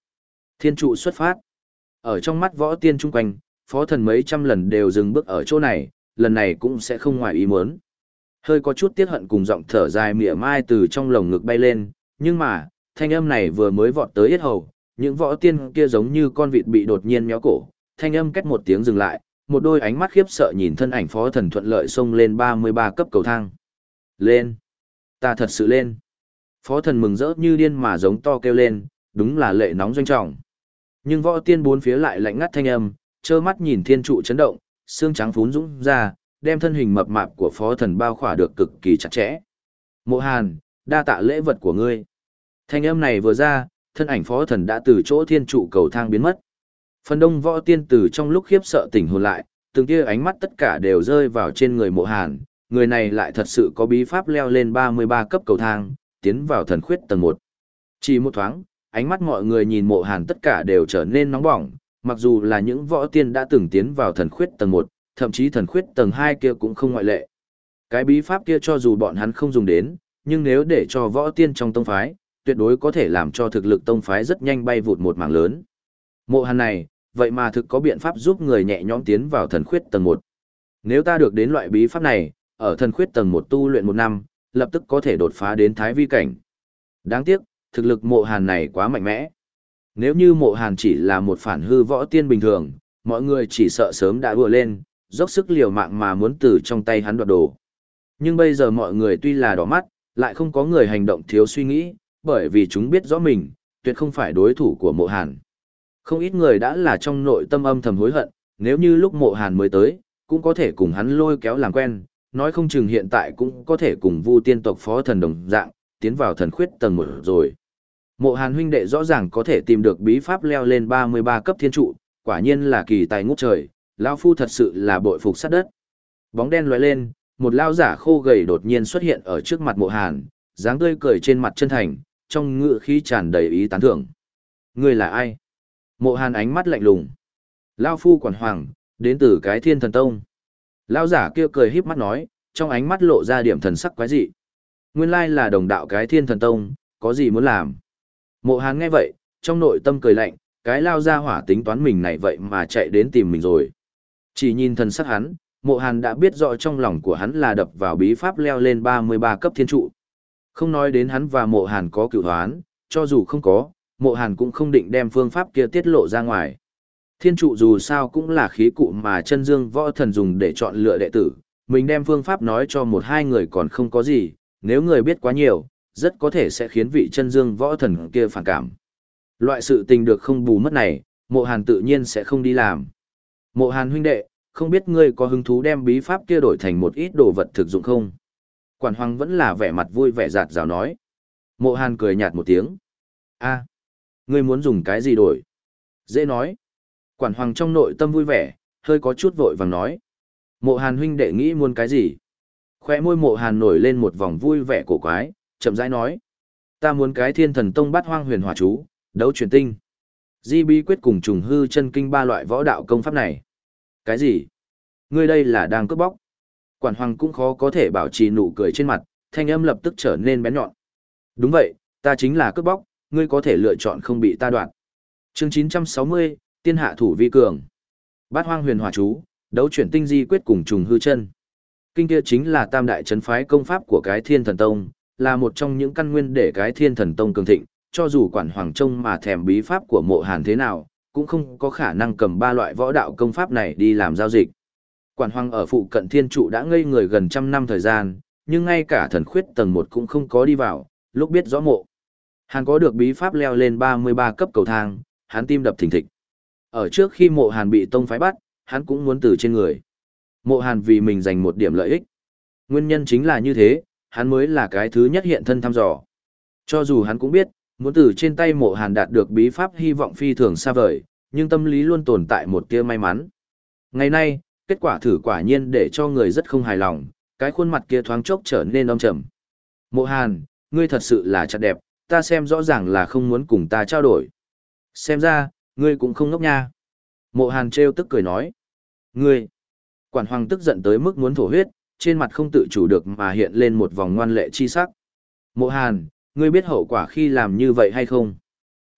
Thiên trụ xuất phát. Ở trong mắt võ tiên chung quanh, phó thần mấy trăm lần đều dừng bước ở chỗ này, lần này cũng sẽ không ngoài ý muốn. Hơi có chút tiếc hận cùng giọng thở dài mỉa mai từ trong lồng ngực bay lên, nhưng mà, thanh âm này vừa mới vọt tới yết hầu, những võ tiên kia giống như con vịt bị đột nhiên méo cổ, thanh âm cách một tiếng dừng lại, một đôi ánh mắt khiếp sợ nhìn thân ảnh phó thần thuận lợi xông lên 33 cấp cầu thang. Lên! Ta thật sự lên! Phó thần mừng rỡ như điên mà giống to kêu lên, đúng là lệ nóng doanh trọng. Nhưng võ tiên bốn phía lại lạnh ngắt thanh âm, trơ mắt nhìn thiên trụ chấn động, xương trắng phún dũng ra, đem thân hình mập mạp của phó thần bao khỏa được cực kỳ chặt chẽ. Mộ Hàn, đa tạ lễ vật của ngươi. Thanh âm này vừa ra, thân ảnh phó thần đã từ chỗ thiên trụ cầu thang biến mất. Phần đông võ tiên tử trong lúc khiếp sợ tỉnh hồn lại, từng kia ánh mắt tất cả đều rơi vào trên người mộ hàn, người này lại thật sự có bí pháp leo lên 33 cấp cầu thang, tiến vào thần khuyết tầng 1. Chỉ một thoáng, ánh mắt mọi người nhìn mộ hàn tất cả đều trở nên nóng bỏng, mặc dù là những võ tiên đã từng tiến vào thần khuyết tầng 1, thậm chí thần khuyết tầng 2 kia cũng không ngoại lệ. Cái bí pháp kia cho dù bọn hắn không dùng đến, nhưng nếu để cho võ tiên trong tông phái, tuyệt đối có thể làm cho thực lực tông phái rất nhanh bay vụt một mảng lớn. Mộ hàn này, vậy mà thực có biện pháp giúp người nhẹ nhõm tiến vào thần khuyết tầng 1. Nếu ta được đến loại bí pháp này, ở thần khuyết tầng 1 tu luyện một năm, lập tức có thể đột phá đến thái vi cảnh. Đáng tiếc, thực lực mộ hàn này quá mạnh mẽ. Nếu như mộ hàn chỉ là một phản hư võ tiên bình thường, mọi người chỉ sợ sớm đã vừa lên, dốc sức liều mạng mà muốn từ trong tay hắn đoạt đồ. Nhưng bây giờ mọi người tuy là đỏ mắt, lại không có người hành động thiếu suy nghĩ, bởi vì chúng biết rõ mình, tuyệt không phải đối thủ của mộ hàn. Không ít người đã là trong nội tâm âm thầm hối hận, nếu như lúc mộ hàn mới tới, cũng có thể cùng hắn lôi kéo làm quen, nói không chừng hiện tại cũng có thể cùng vu tiên tộc phó thần đồng dạng, tiến vào thần khuyết tầng một rồi. Mộ hàn huynh đệ rõ ràng có thể tìm được bí pháp leo lên 33 cấp thiên trụ, quả nhiên là kỳ tài ngút trời, lão phu thật sự là bội phục sát đất. Bóng đen lóe lên, một lao giả khô gầy đột nhiên xuất hiện ở trước mặt mộ hàn, dáng tươi cười trên mặt chân thành, trong ngựa khí tràn đầy ý tán thưởng. Người là ai? Mộ hàn ánh mắt lạnh lùng. Lao phu quản hoàng, đến từ cái thiên thần tông. Lao giả kia cười híp mắt nói, trong ánh mắt lộ ra điểm thần sắc quái dị. Nguyên lai là đồng đạo cái thiên thần tông, có gì muốn làm? Mộ Hán nghe vậy, trong nội tâm cười lạnh, cái lao ra hỏa tính toán mình này vậy mà chạy đến tìm mình rồi. Chỉ nhìn thần sắc hắn, mộ hàn đã biết rõ trong lòng của hắn là đập vào bí pháp leo lên 33 cấp thiên trụ. Không nói đến hắn và mộ hàn có cựu hoán, cho dù không có, mộ hàn cũng không định đem phương pháp kia tiết lộ ra ngoài. Thiên trụ dù sao cũng là khí cụ mà chân dương võ thần dùng để chọn lựa đệ tử, mình đem phương pháp nói cho một hai người còn không có gì, nếu người biết quá nhiều, rất có thể sẽ khiến vị chân dương võ thần kia phản cảm. Loại sự tình được không bù mất này, mộ hàn tự nhiên sẽ không đi làm. Mộ hàn huynh đệ, không biết ngươi có hứng thú đem bí pháp kia đổi thành một ít đồ vật thực dụng không? Quản hoàng vẫn là vẻ mặt vui vẻ giạt rào nói. Mộ hàn cười nhạt một tiếng. a Ngươi muốn dùng cái gì đổi? Dễ nói. Quản hoàng trong nội tâm vui vẻ, hơi có chút vội vàng nói. Mộ hàn huynh đệ nghĩ muốn cái gì? Khoe môi mộ hàn nổi lên một vòng vui vẻ cổ quái, chậm rãi nói. Ta muốn cái thiên thần tông bắt hoang huyền hòa chú, đấu truyền tinh. Di bí quyết cùng trùng hư chân kinh ba loại võ đạo công pháp này. Cái gì? Ngươi đây là đang cướp bóc. Quản hoàng cũng khó có thể bảo trì nụ cười trên mặt, thanh âm lập tức trở nên bén nhọn. Đúng vậy, ta chính là cướp bóc, ngươi có thể lựa chọn không bị ta đoạn. Chương 960, Tiên hạ thủ vi cường. Bát Hoang Huyền Hỏa chú, đấu chuyển tinh di quyết cùng trùng hư chân. Kinh kia chính là tam đại chấn phái công pháp của cái Thiên Thần Tông, là một trong những căn nguyên để cái Thiên Thần Tông cường thịnh, cho dù quản hoàng trông mà thèm bí pháp của Mộ Hàn thế nào, cũng không có khả năng cầm ba loại võ đạo công pháp này đi làm giao dịch. Quản hoàng ở phụ cận thiên trụ đã ngây người gần trăm năm thời gian, nhưng ngay cả thần khuyết tầng một cũng không có đi vào, lúc biết rõ mộ. Hàn có được bí pháp leo lên 33 cấp cầu thang, hắn tim đập thình thịch. Ở trước khi mộ hàn bị tông phái bắt, hắn cũng muốn từ trên người. Mộ hàn vì mình giành một điểm lợi ích. Nguyên nhân chính là như thế, hắn mới là cái thứ nhất hiện thân thăm dò. Cho dù hắn cũng biết, muốn từ trên tay mộ hàn đạt được bí pháp hy vọng phi thường xa vời, nhưng tâm lý luôn tồn tại một tia may mắn. Ngày nay, kết quả thử quả nhiên để cho người rất không hài lòng, cái khuôn mặt kia thoáng chốc trở nên âm trầm. Mộ hàn, ngươi thật sự là chặt đẹp, ta xem rõ ràng là không muốn cùng ta trao đổi. Xem ra, ngươi cũng không ngốc nha. Mộ hàn trêu tức cười nói. Ngươi! Quản hoàng tức giận tới mức muốn thổ huyết, trên mặt không tự chủ được mà hiện lên một vòng ngoan lệ chi sắc. Mộ hàn, ngươi biết hậu quả khi làm như vậy hay không?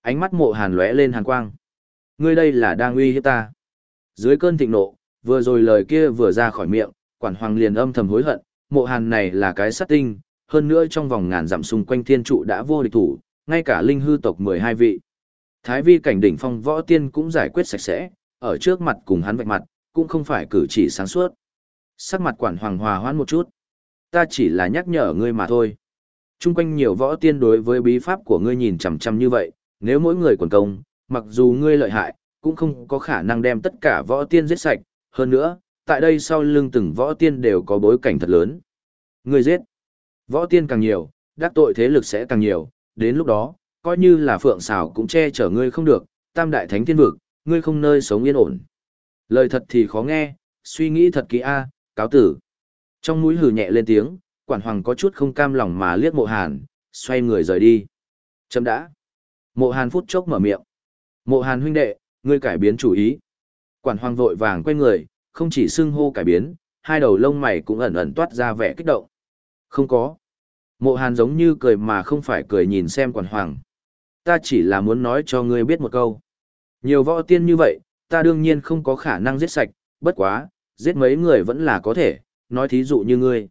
Ánh mắt mộ hàn lóe lên hàn quang. Ngươi đây là đang uy hiếp ta. Dưới cơn thịnh nộ, vừa rồi lời kia vừa ra khỏi miệng, quản hoàng liền âm thầm hối hận, mộ hàn này là cái sát tinh, hơn nữa trong vòng ngàn dặm xung quanh thiên trụ đã vô địch thủ, ngay cả linh hư tộc 12 vị. Thái vi cảnh đỉnh phong võ tiên cũng giải quyết sạch sẽ, ở trước mặt cùng hắn vạch mặt, cũng không phải cử chỉ sáng suốt. Sắc mặt quản hoàng hòa hoãn một chút. Ta chỉ là nhắc nhở ngươi mà thôi. Trung quanh nhiều võ tiên đối với bí pháp của ngươi nhìn chằm chằm như vậy, nếu mỗi người quần công, mặc dù ngươi lợi hại, cũng không có khả năng đem tất cả võ tiên giết sạch, hơn nữa, tại đây sau lưng từng võ tiên đều có bối cảnh thật lớn. Ngươi giết, võ tiên càng nhiều, đắc tội thế lực sẽ càng nhiều, đến lúc đó, coi như là phượng xào cũng che chở ngươi không được, tam đại thánh thiên vực, ngươi không nơi sống yên ổn. Lời thật thì khó nghe, suy nghĩ thật kỹ a, cáo tử. Trong mũi hừ nhẹ lên tiếng, quản hoàng có chút không cam lòng mà liếc mộ hàn, xoay người rời đi. Chấm đã. Mộ hàn phút chốc mở miệng. Mộ hàn huynh đệ, ngươi cải biến chủ ý. Quản hoàng vội vàng quay người, không chỉ xưng hô cải biến, hai đầu lông mày cũng ẩn ẩn toát ra vẻ kích động. Không có. Mộ hàn giống như cười mà không phải cười nhìn xem quản hoàng. Ta chỉ là muốn nói cho ngươi biết một câu. Nhiều võ tiên như vậy, ta đương nhiên không có khả năng giết sạch, bất quá, giết mấy người vẫn là có thể, nói thí dụ như ngươi.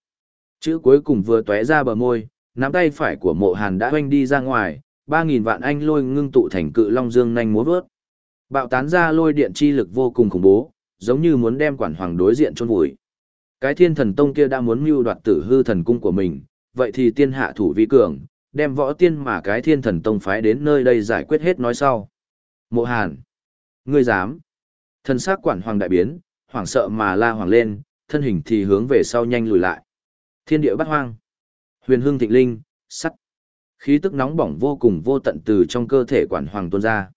Chữ cuối cùng vừa tóe ra bờ môi, nắm tay phải của mộ hàn đã hoanh đi ra ngoài, 3.000 vạn anh lôi ngưng tụ thành cự long dương nhanh múa vớt. Bạo tán ra lôi điện chi lực vô cùng khủng bố, giống như muốn đem quản hoàng đối diện chôn vùi. Cái thiên thần tông kia đã muốn mưu đoạt tử hư thần cung của mình, vậy thì tiên hạ thủ vi cường, đem võ tiên mà cái thiên thần tông phái đến nơi đây giải quyết hết nói sau. Mộ hàn. Ngươi dám. Thần sắc quản hoàng đại biến, hoảng sợ mà la hoàng lên, thân hình thì hướng về sau nhanh lùi lại. Thiên địa bắt hoang. Huyền hương thịnh linh, sắt. Khí tức nóng bỏng vô cùng vô tận từ trong cơ thể quản hoàng tuôn ra.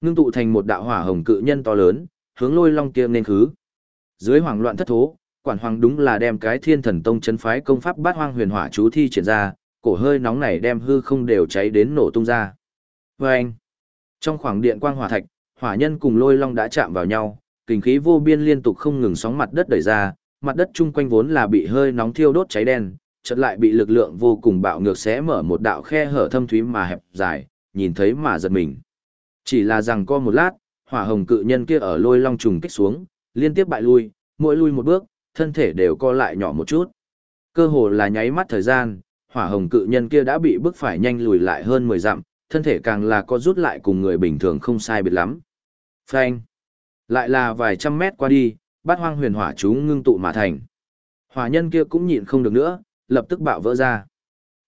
Ngưng tụ thành một đạo hỏa hồng cự nhân to lớn, hướng lôi long kia nên khứ. Dưới hoàng loạn thất thố, quản hoàng đúng là đem cái thiên thần tông chấn phái công pháp bát hoang huyền hỏa chú thi triển ra, cổ hơi nóng này đem hư không đều cháy đến nổ tung ra. Và anh, trong khoảng điện quang hỏa thạch, hỏa nhân cùng lôi long đã chạm vào nhau, kinh khí vô biên liên tục không ngừng sóng mặt đất đẩy ra, mặt đất chung quanh vốn là bị hơi nóng thiêu đốt cháy đen, chợt lại bị lực lượng vô cùng bạo ngược xé mở một đạo khe hở thâm thúy mà hẹp dài, nhìn thấy mà giật mình. Chỉ là rằng co một lát, hỏa hồng cự nhân kia ở lôi long trùng kích xuống, liên tiếp bại lui, mỗi lui một bước, thân thể đều co lại nhỏ một chút. Cơ hồ là nháy mắt thời gian, hỏa hồng cự nhân kia đã bị bức phải nhanh lùi lại hơn 10 dặm, thân thể càng là có rút lại cùng người bình thường không sai biệt lắm. Phanh. Lại là vài trăm mét qua đi, bát hoang huyền hỏa chú ngưng tụ mà thành. Hỏa nhân kia cũng nhịn không được nữa, lập tức bạo vỡ ra.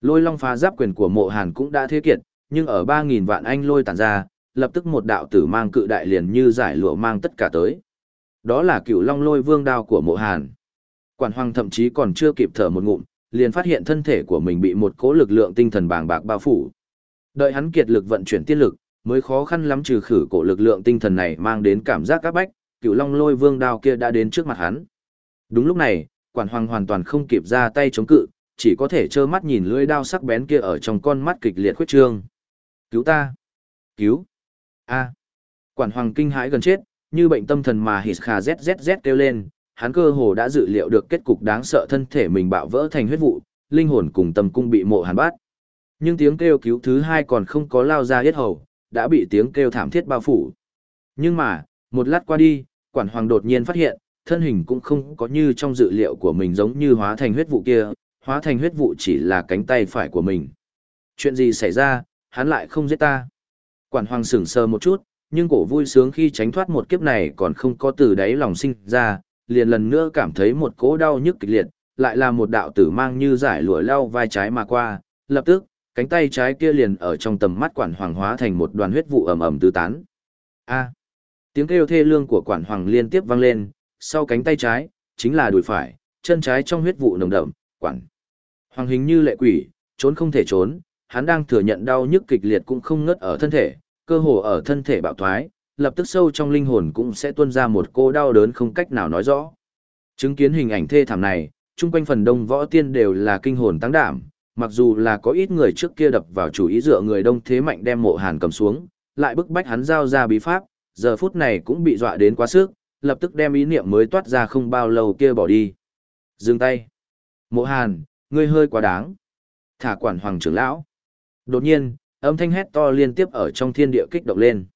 Lôi long phá giáp quyền của mộ hàn cũng đã thế kiệt, nhưng ở 3.000 vạn anh lôi tản ra, lập tức một đạo tử mang cự đại liền như giải lụa mang tất cả tới. Đó là cựu long lôi vương đao của mộ hàn. Quản hoàng thậm chí còn chưa kịp thở một ngụm, liền phát hiện thân thể của mình bị một cỗ lực lượng tinh thần bàng bạc bao phủ. Đợi hắn kiệt lực vận chuyển tiên lực, mới khó khăn lắm trừ khử cổ lực lượng tinh thần này mang đến cảm giác các bách, cựu long lôi vương đao kia đã đến trước mặt hắn. Đúng lúc này, quản hoàng hoàn toàn không kịp ra tay chống cự, chỉ có thể trơ mắt nhìn lưỡi đao sắc bén kia ở trong con mắt kịch liệt khuyết trương. Cứu ta! Cứu! a Quản hoàng kinh hãi gần chết, như bệnh tâm thần mà hít khà zzz kêu lên, hắn cơ hồ đã dự liệu được kết cục đáng sợ thân thể mình bạo vỡ thành huyết vụ, linh hồn cùng tâm cung bị mộ hàn bát. Nhưng tiếng kêu cứu thứ hai còn không có lao ra hết hầu, đã bị tiếng kêu thảm thiết bao phủ. Nhưng mà, một lát qua đi, quản hoàng đột nhiên phát hiện, thân hình cũng không có như trong dự liệu của mình giống như hóa thành huyết vụ kia, hóa thành huyết vụ chỉ là cánh tay phải của mình. Chuyện gì xảy ra, hắn lại không giết ta. Quản hoàng sửng sờ một chút, nhưng cổ vui sướng khi tránh thoát một kiếp này còn không có từ đáy lòng sinh ra, liền lần nữa cảm thấy một cỗ đau nhức kịch liệt, lại là một đạo tử mang như giải lụa leo vai trái mà qua, lập tức, cánh tay trái kia liền ở trong tầm mắt quản hoàng hóa thành một đoàn huyết vụ ầm ầm tứ tán. A. tiếng kêu thê lương của quản hoàng liên tiếp vang lên, sau cánh tay trái chính là đùi phải, chân trái trong huyết vụ nồng đậm, quản. Hoàng hình như lệ quỷ, trốn không thể trốn, hắn đang thừa nhận đau nhức kịch liệt cũng không ngớt ở thân thể, cơ hồ ở thân thể bạo thoái, lập tức sâu trong linh hồn cũng sẽ tuôn ra một cô đau đớn không cách nào nói rõ. Chứng kiến hình ảnh thê thảm này, chung quanh phần đông võ tiên đều là kinh hồn tăng đảm, mặc dù là có ít người trước kia đập vào chủ ý dựa người đông thế mạnh đem mộ hàn cầm xuống, lại bức bách hắn giao ra bí pháp, giờ phút này cũng bị dọa đến quá sức, lập tức đem ý niệm mới toát ra không bao lâu kia bỏ đi. Dừng tay. Mộ hàn, ngươi hơi quá đáng. Thả quản hoàng trưởng lão. Đột nhiên, âm thanh hét to liên tiếp ở trong thiên địa kích động lên.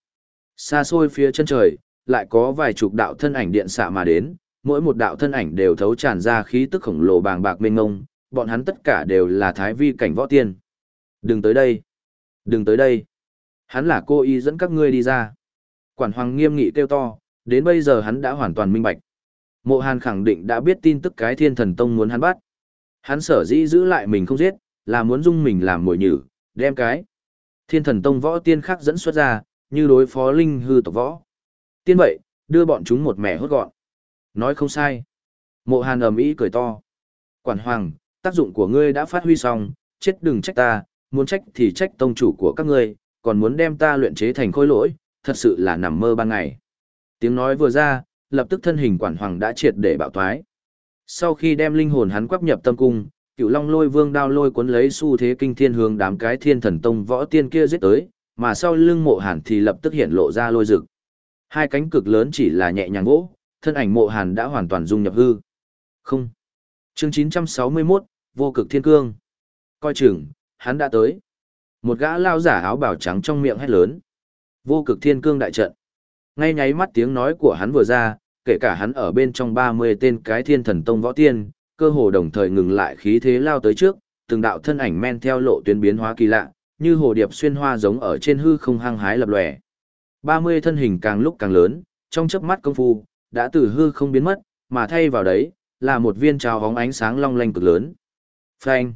Xa xôi phía chân trời, lại có vài chục đạo thân ảnh điện xạ mà đến, mỗi một đạo thân ảnh đều thấu tràn ra khí tức khổng lồ bàng bạc mênh ngông, bọn hắn tất cả đều là thái vi cảnh võ tiên. Đừng tới đây! Đừng tới đây! Hắn là cô y dẫn các ngươi đi ra. Quản hoàng nghiêm nghị kêu to, đến bây giờ hắn đã hoàn toàn minh bạch. Mộ Hàn khẳng định đã biết tin tức cái thiên thần tông muốn hắn bắt. Hắn sở dĩ giữ lại mình không giết, là muốn dung mình làm mồi nhử, đem cái. Thiên thần tông võ tiên khác dẫn xuất ra, như đối phó linh hư tộc võ. Tiên vậy, đưa bọn chúng một mẻ hốt gọn. Nói không sai. Mộ Hàn ầm ĩ cười to. Quản hoàng, tác dụng của ngươi đã phát huy xong, chết đừng trách ta, muốn trách thì trách tông chủ của các ngươi, còn muốn đem ta luyện chế thành khối lỗi, thật sự là nằm mơ ban ngày. Tiếng nói vừa ra, lập tức thân hình quản hoàng đã triệt để bạo thoái. Sau khi đem linh hồn hắn quắp nhập tâm cung, cựu long lôi vương đao lôi cuốn lấy xu thế kinh thiên hướng đám cái thiên thần tông võ tiên kia giết tới, mà sau lưng mộ hàn thì lập tức hiện lộ ra lôi rực. Hai cánh cực lớn chỉ là nhẹ nhàng vỗ, thân ảnh mộ hàn đã hoàn toàn dung nhập hư. Không. Chương 961, vô cực thiên cương. Coi chừng, hắn đã tới. Một gã lao giả áo bào trắng trong miệng hét lớn. Vô cực thiên cương đại trận. Ngay nháy mắt tiếng nói của hắn vừa ra, kể cả hắn ở bên trong 30 tên cái thiên thần tông võ tiên, cơ hồ đồng thời ngừng lại khí thế lao tới trước, từng đạo thân ảnh men theo lộ tuyến biến hóa kỳ lạ, như hồ điệp xuyên hoa giống ở trên hư không hăng hái lập lòe. 30 thân hình càng lúc càng lớn, trong chớp mắt công phu, đã từ hư không biến mất, mà thay vào đấy, là một viên trào hóng ánh sáng long lanh cực lớn. Phanh!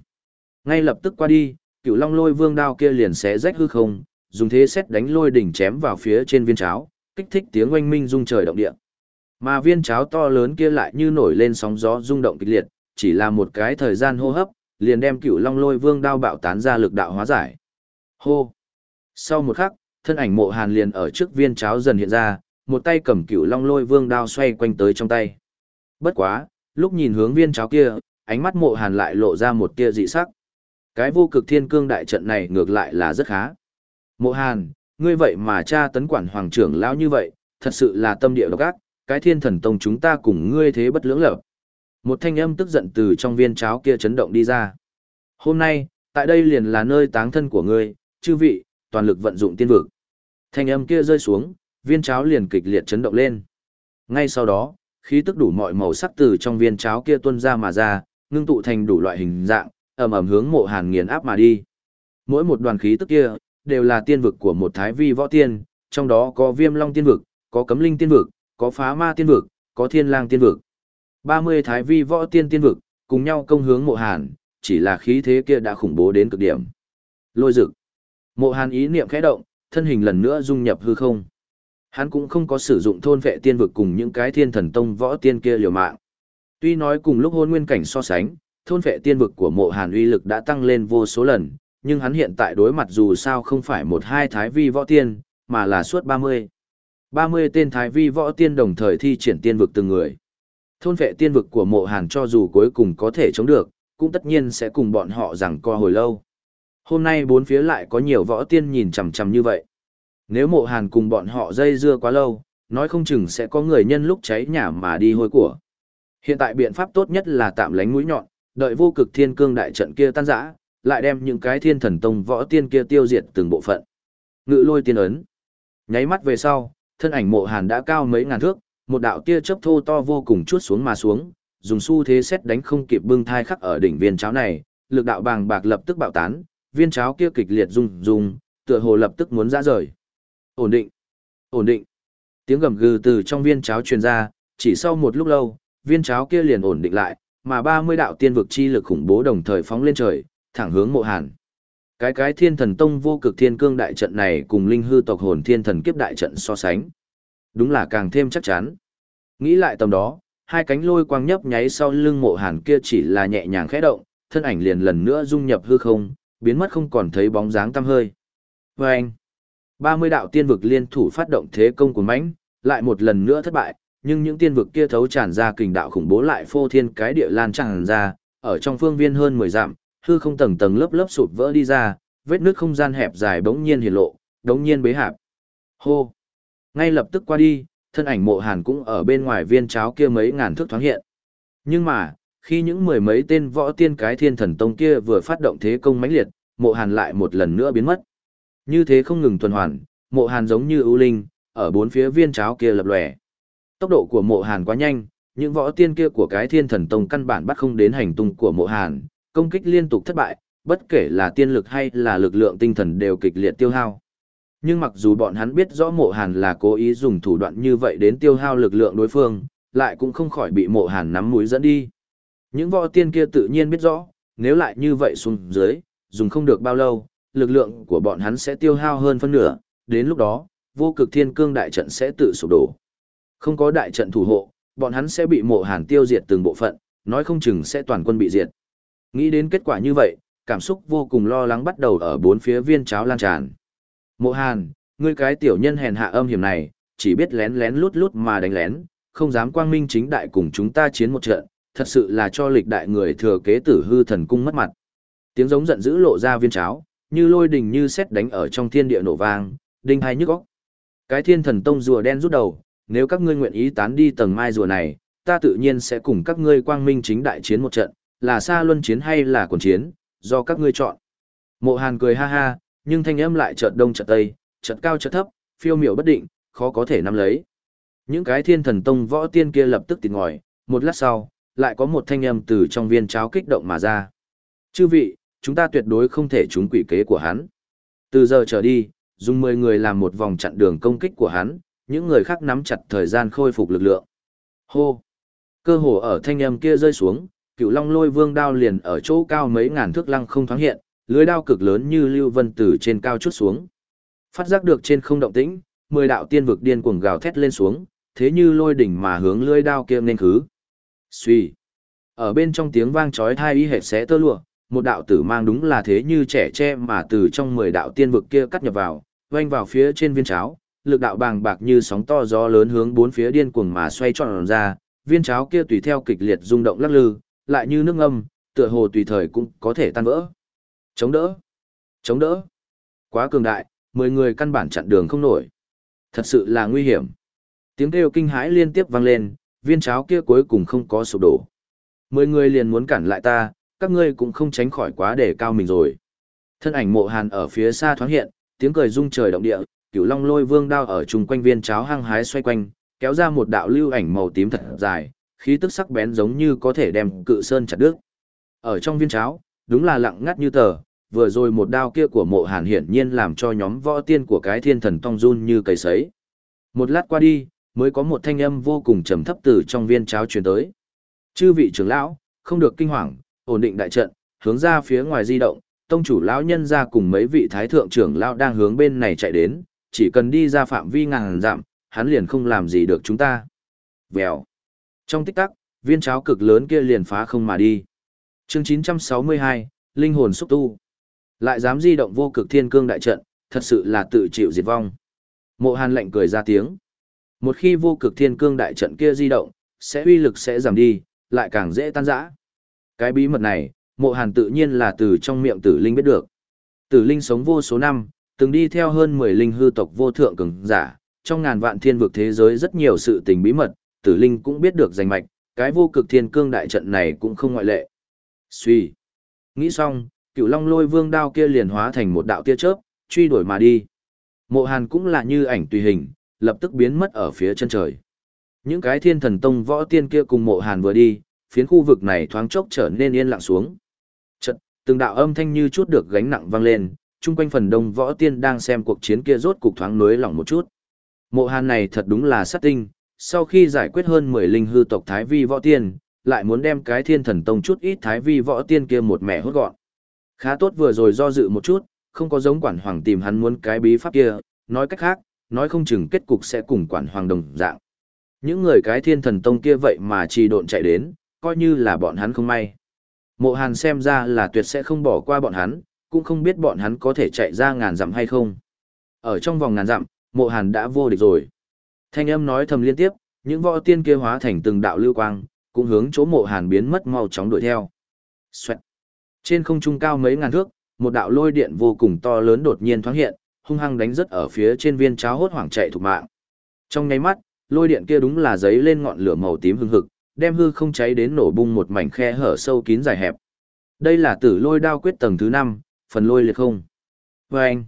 Ngay lập tức qua đi, cựu long lôi vương đao kia liền xé rách hư không, dùng thế xét đánh lôi đỉnh chém vào phía trên viên cháo, kích thích tiếng oanh minh rung trời động địa. Mà viên cháo to lớn kia lại như nổi lên sóng gió rung động kịch liệt, chỉ là một cái thời gian hô hấp, liền đem cựu long lôi vương đao bạo tán ra lực đạo hóa giải. Hô! Sau một khắc, thân ảnh mộ hàn liền ở trước viên cháo dần hiện ra, một tay cầm cựu long lôi vương đao xoay quanh tới trong tay. Bất quá, lúc nhìn hướng viên cháo kia, ánh mắt mộ hàn lại lộ ra một tia dị sắc. Cái vô cực thiên cương đại trận này ngược lại là rất khá. Mộ hàn, ngươi vậy mà cha tấn quản hoàng trưởng lão như vậy, thật sự là tâm địa độc ác, cái thiên thần tông chúng ta cùng ngươi thế bất lưỡng lập. Một thanh âm tức giận từ trong viên cháo kia chấn động đi ra. Hôm nay, tại đây liền là nơi táng thân của ngươi, chư vị, toàn lực vận dụng tiên vực. Thanh âm kia rơi xuống, viên cháo liền kịch liệt chấn động lên. Ngay sau đó, khí tức đủ mọi màu sắc từ trong viên cháo kia tuôn ra mà ra, ngưng tụ thành đủ loại hình dạng, ầm ầm hướng mộ hàn nghiền áp mà đi. Mỗi một đoàn khí tức kia, đều là tiên vực của một thái vi võ tiên, trong đó có viêm long tiên vực, có cấm linh tiên vực, có phá ma tiên vực, có thiên lang tiên vực. 30 thái vi võ tiên tiên vực, cùng nhau công hướng mộ hàn, chỉ là khí thế kia đã khủng bố đến cực điểm. Lôi dực Mộ hàn ý niệm khẽ động, thân hình lần nữa dung nhập hư không. Hắn cũng không có sử dụng thôn vệ tiên vực cùng những cái thiên thần tông võ tiên kia liều mạng. Tuy nói cùng lúc hôn nguyên cảnh so sánh, thôn vệ tiên vực của mộ hàn uy lực đã tăng lên vô số lần, nhưng hắn hiện tại đối mặt dù sao không phải một hai thái vi võ tiên, mà là suốt 30. 30 tên thái vi võ tiên đồng thời thi triển tiên vực từng người. Thôn vệ tiên vực của mộ hàn cho dù cuối cùng có thể chống được, cũng tất nhiên sẽ cùng bọn họ rằng co hồi lâu. Hôm nay bốn phía lại có nhiều võ tiên nhìn chằm chằm như vậy. Nếu mộ hàn cùng bọn họ dây dưa quá lâu, nói không chừng sẽ có người nhân lúc cháy nhà mà đi hôi của. Hiện tại biện pháp tốt nhất là tạm lánh mũi nhọn, đợi vô cực thiên cương đại trận kia tan rã, lại đem những cái thiên thần tông võ tiên kia tiêu diệt từng bộ phận. Ngự lôi tiên ấn. Nháy mắt về sau, thân ảnh mộ hàn đã cao mấy ngàn thước, một đạo tia chớp thô to vô cùng chuốt xuống mà xuống, dùng xu thế xét đánh không kịp bưng thai khắc ở đỉnh viên cháo này, lực đạo bàng bạc lập tức bạo tán, viên cháo kia kịch liệt rung rung, tựa hồ lập tức muốn ra rời. Ổn định, ổn định. Tiếng gầm gừ từ trong viên cháo truyền ra, chỉ sau một lúc lâu, viên cháo kia liền ổn định lại, mà 30 đạo tiên vực chi lực khủng bố đồng thời phóng lên trời, thẳng hướng mộ hàn. Cái cái thiên thần tông vô cực thiên cương đại trận này cùng linh hư tộc hồn thiên thần kiếp đại trận so sánh. Đúng là càng thêm chắc chắn. Nghĩ lại tầm đó, hai cánh lôi quang nhấp nháy sau lưng mộ hàn kia chỉ là nhẹ nhàng khẽ động, thân ảnh liền lần nữa dung nhập hư không, biến mất không còn thấy bóng dáng tăm hơi. Và anh, 30 đạo tiên vực liên thủ phát động thế công của mãnh, lại một lần nữa thất bại, nhưng những tiên vực kia thấu tràn ra kình đạo khủng bố lại phô thiên cái địa lan tràn ra, ở trong phương viên hơn 10 dặm, hư không tầng tầng lớp lớp sụp vỡ đi ra, vết nước không gian hẹp dài bỗng nhiên hiện lộ, đống nhiên bế hạp. Hô! Ngay lập tức qua đi, thân ảnh mộ hàn cũng ở bên ngoài viên cháo kia mấy ngàn thước thoáng hiện. Nhưng mà, khi những mười mấy tên võ tiên cái thiên thần tông kia vừa phát động thế công mãnh liệt, mộ hàn lại một lần nữa biến mất. Như thế không ngừng tuần hoàn, mộ hàn giống như ưu linh, ở bốn phía viên cháo kia lập lòe. Tốc độ của mộ hàn quá nhanh, những võ tiên kia của cái thiên thần tông căn bản bắt không đến hành tung của mộ hàn, công kích liên tục thất bại, bất kể là tiên lực hay là lực lượng tinh thần đều kịch liệt tiêu hao. Nhưng mặc dù bọn hắn biết rõ mộ hàn là cố ý dùng thủ đoạn như vậy đến tiêu hao lực lượng đối phương, lại cũng không khỏi bị mộ hàn nắm mũi dẫn đi. Những võ tiên kia tự nhiên biết rõ, nếu lại như vậy xuống dưới, dùng không được bao lâu, lực lượng của bọn hắn sẽ tiêu hao hơn phân nửa, đến lúc đó, vô cực thiên cương đại trận sẽ tự sụp đổ. Không có đại trận thủ hộ, bọn hắn sẽ bị mộ hàn tiêu diệt từng bộ phận, nói không chừng sẽ toàn quân bị diệt. Nghĩ đến kết quả như vậy, cảm xúc vô cùng lo lắng bắt đầu ở bốn phía viên cháo lan tràn. Mộ hàn, ngươi cái tiểu nhân hèn hạ âm hiểm này, chỉ biết lén lén lút lút mà đánh lén, không dám quang minh chính đại cùng chúng ta chiến một trận, thật sự là cho lịch đại người thừa kế tử hư thần cung mất mặt. Tiếng giống giận dữ lộ ra viên cháo, như lôi đình như xét đánh ở trong thiên địa nổ vang, đinh hai nhức óc. Cái thiên thần tông rùa đen rút đầu, nếu các ngươi nguyện ý tán đi tầng mai rùa này, ta tự nhiên sẽ cùng các ngươi quang minh chính đại chiến một trận, là xa luân chiến hay là quần chiến, do các ngươi chọn. Mộ Hàn cười ha ha, nhưng thanh âm lại chợt đông chợt tây, chợt cao chợt thấp, phiêu miểu bất định, khó có thể nắm lấy. Những cái thiên thần tông võ tiên kia lập tức tỉnh ngòi, một lát sau, lại có một thanh âm từ trong viên cháo kích động mà ra. Chư vị, chúng ta tuyệt đối không thể trúng quỷ kế của hắn. Từ giờ trở đi, dùng 10 người làm một vòng chặn đường công kích của hắn, những người khác nắm chặt thời gian khôi phục lực lượng. Hô! Cơ hồ ở thanh âm kia rơi xuống, cựu long lôi vương đao liền ở chỗ cao mấy ngàn thước lăng không thoáng hiện, lưới đao cực lớn như lưu vân từ trên cao chút xuống. Phát giác được trên không động tĩnh, mười đạo tiên vực điên cuồng gào thét lên xuống, thế như lôi đỉnh mà hướng lưới đao kia nên khứ. Suy! Ở bên trong tiếng vang chói tai y hệt xé tơ lụa, một đạo tử mang đúng là thế như trẻ tre mà từ trong mười đạo tiên vực kia cắt nhập vào, vanh vào phía trên viên cháo, lực đạo bàng bạc như sóng to gió lớn hướng bốn phía điên cuồng mà xoay tròn ra, viên cháo kia tùy theo kịch liệt rung động lắc lư, lại như nước ngâm, tựa hồ tùy thời cũng có thể tan vỡ. Chống đỡ! Chống đỡ! Quá cường đại, mười người căn bản chặn đường không nổi. Thật sự là nguy hiểm. Tiếng kêu kinh hãi liên tiếp vang lên, viên cháo kia cuối cùng không có sụp đổ. Mười người liền muốn cản lại ta, các ngươi cũng không tránh khỏi quá để cao mình rồi. Thân ảnh mộ hàn ở phía xa thoáng hiện, tiếng cười rung trời động địa, cửu long lôi vương đao ở chung quanh viên cháo hăng hái xoay quanh, kéo ra một đạo lưu ảnh màu tím thật dài, khí tức sắc bén giống như có thể đem cự sơn chặt đứt. Ở trong viên cháo, đúng là lặng ngắt như tờ, vừa rồi một đao kia của mộ hàn hiển nhiên làm cho nhóm võ tiên của cái thiên thần tong run như cầy sấy. Một lát qua đi, mới có một thanh âm vô cùng trầm thấp từ trong viên cháo truyền tới. Chư vị trưởng lão, không được kinh hoàng, ổn định đại trận, hướng ra phía ngoài di động, tông chủ lão nhân ra cùng mấy vị thái thượng trưởng lão đang hướng bên này chạy đến, chỉ cần đi ra phạm vi ngàn dặm, hắn liền không làm gì được chúng ta. Vèo. Trong tích tắc, viên cháo cực lớn kia liền phá không mà đi. Chương 962, Linh hồn xúc tu. Lại dám di động vô cực thiên cương đại trận, thật sự là tự chịu diệt vong. Mộ Hàn lạnh cười ra tiếng. Một khi vô cực thiên cương đại trận kia di động, sẽ uy lực sẽ giảm đi, lại càng dễ tan rã. Cái bí mật này, mộ hàn tự nhiên là từ trong miệng tử linh biết được. Tử linh sống vô số năm, từng đi theo hơn 10 linh hư tộc vô thượng cường giả, trong ngàn vạn thiên vực thế giới rất nhiều sự tình bí mật, tử linh cũng biết được danh mạch, cái vô cực thiên cương đại trận này cũng không ngoại lệ. Suy. Nghĩ xong, cựu long lôi vương đao kia liền hóa thành một đạo tia chớp, truy đuổi mà đi. Mộ hàn cũng là như ảnh tùy hình, lập tức biến mất ở phía chân trời. Những cái thiên thần tông võ tiên kia cùng mộ hàn vừa đi, phiến khu vực này thoáng chốc trở nên yên lặng xuống. Chật, từng đạo âm thanh như chút được gánh nặng vang lên, chung quanh phần đông võ tiên đang xem cuộc chiến kia rốt cục thoáng nối lỏng một chút. Mộ hàn này thật đúng là sát tinh, sau khi giải quyết hơn 10 linh hư tộc Thái Vi võ tiên, lại muốn đem cái thiên thần tông chút ít Thái Vi võ tiên kia một mẹ hốt gọn. Khá tốt vừa rồi do dự một chút, không có giống quản hoàng tìm hắn muốn cái bí pháp kia, nói cách khác, nói không chừng kết cục sẽ cùng quản hoàng đồng dạng. Những người cái thiên thần tông kia vậy mà trì độn chạy đến, coi như là bọn hắn không may. Mộ Hàn xem ra là tuyệt sẽ không bỏ qua bọn hắn, cũng không biết bọn hắn có thể chạy ra ngàn dặm hay không. Ở trong vòng ngàn dặm, Mộ Hàn đã vô địch rồi. Thanh âm nói thầm liên tiếp, những võ tiên kia hóa thành từng đạo lưu quang, cũng hướng chỗ Mộ Hàn biến mất mau chóng đuổi theo. Xoẹt. Trên không trung cao mấy ngàn thước, một đạo lôi điện vô cùng to lớn đột nhiên thoáng hiện, hung hăng đánh rất ở phía trên viên cháo hốt hoảng chạy thục mạng. Trong nháy mắt, lôi điện kia đúng là giấy lên ngọn lửa màu tím hừng hực, đem hư không cháy đến nổ bung một mảnh khe hở sâu kín dài hẹp. Đây là tử lôi đao quyết tầng thứ 5, phần lôi liệt không. Và anh,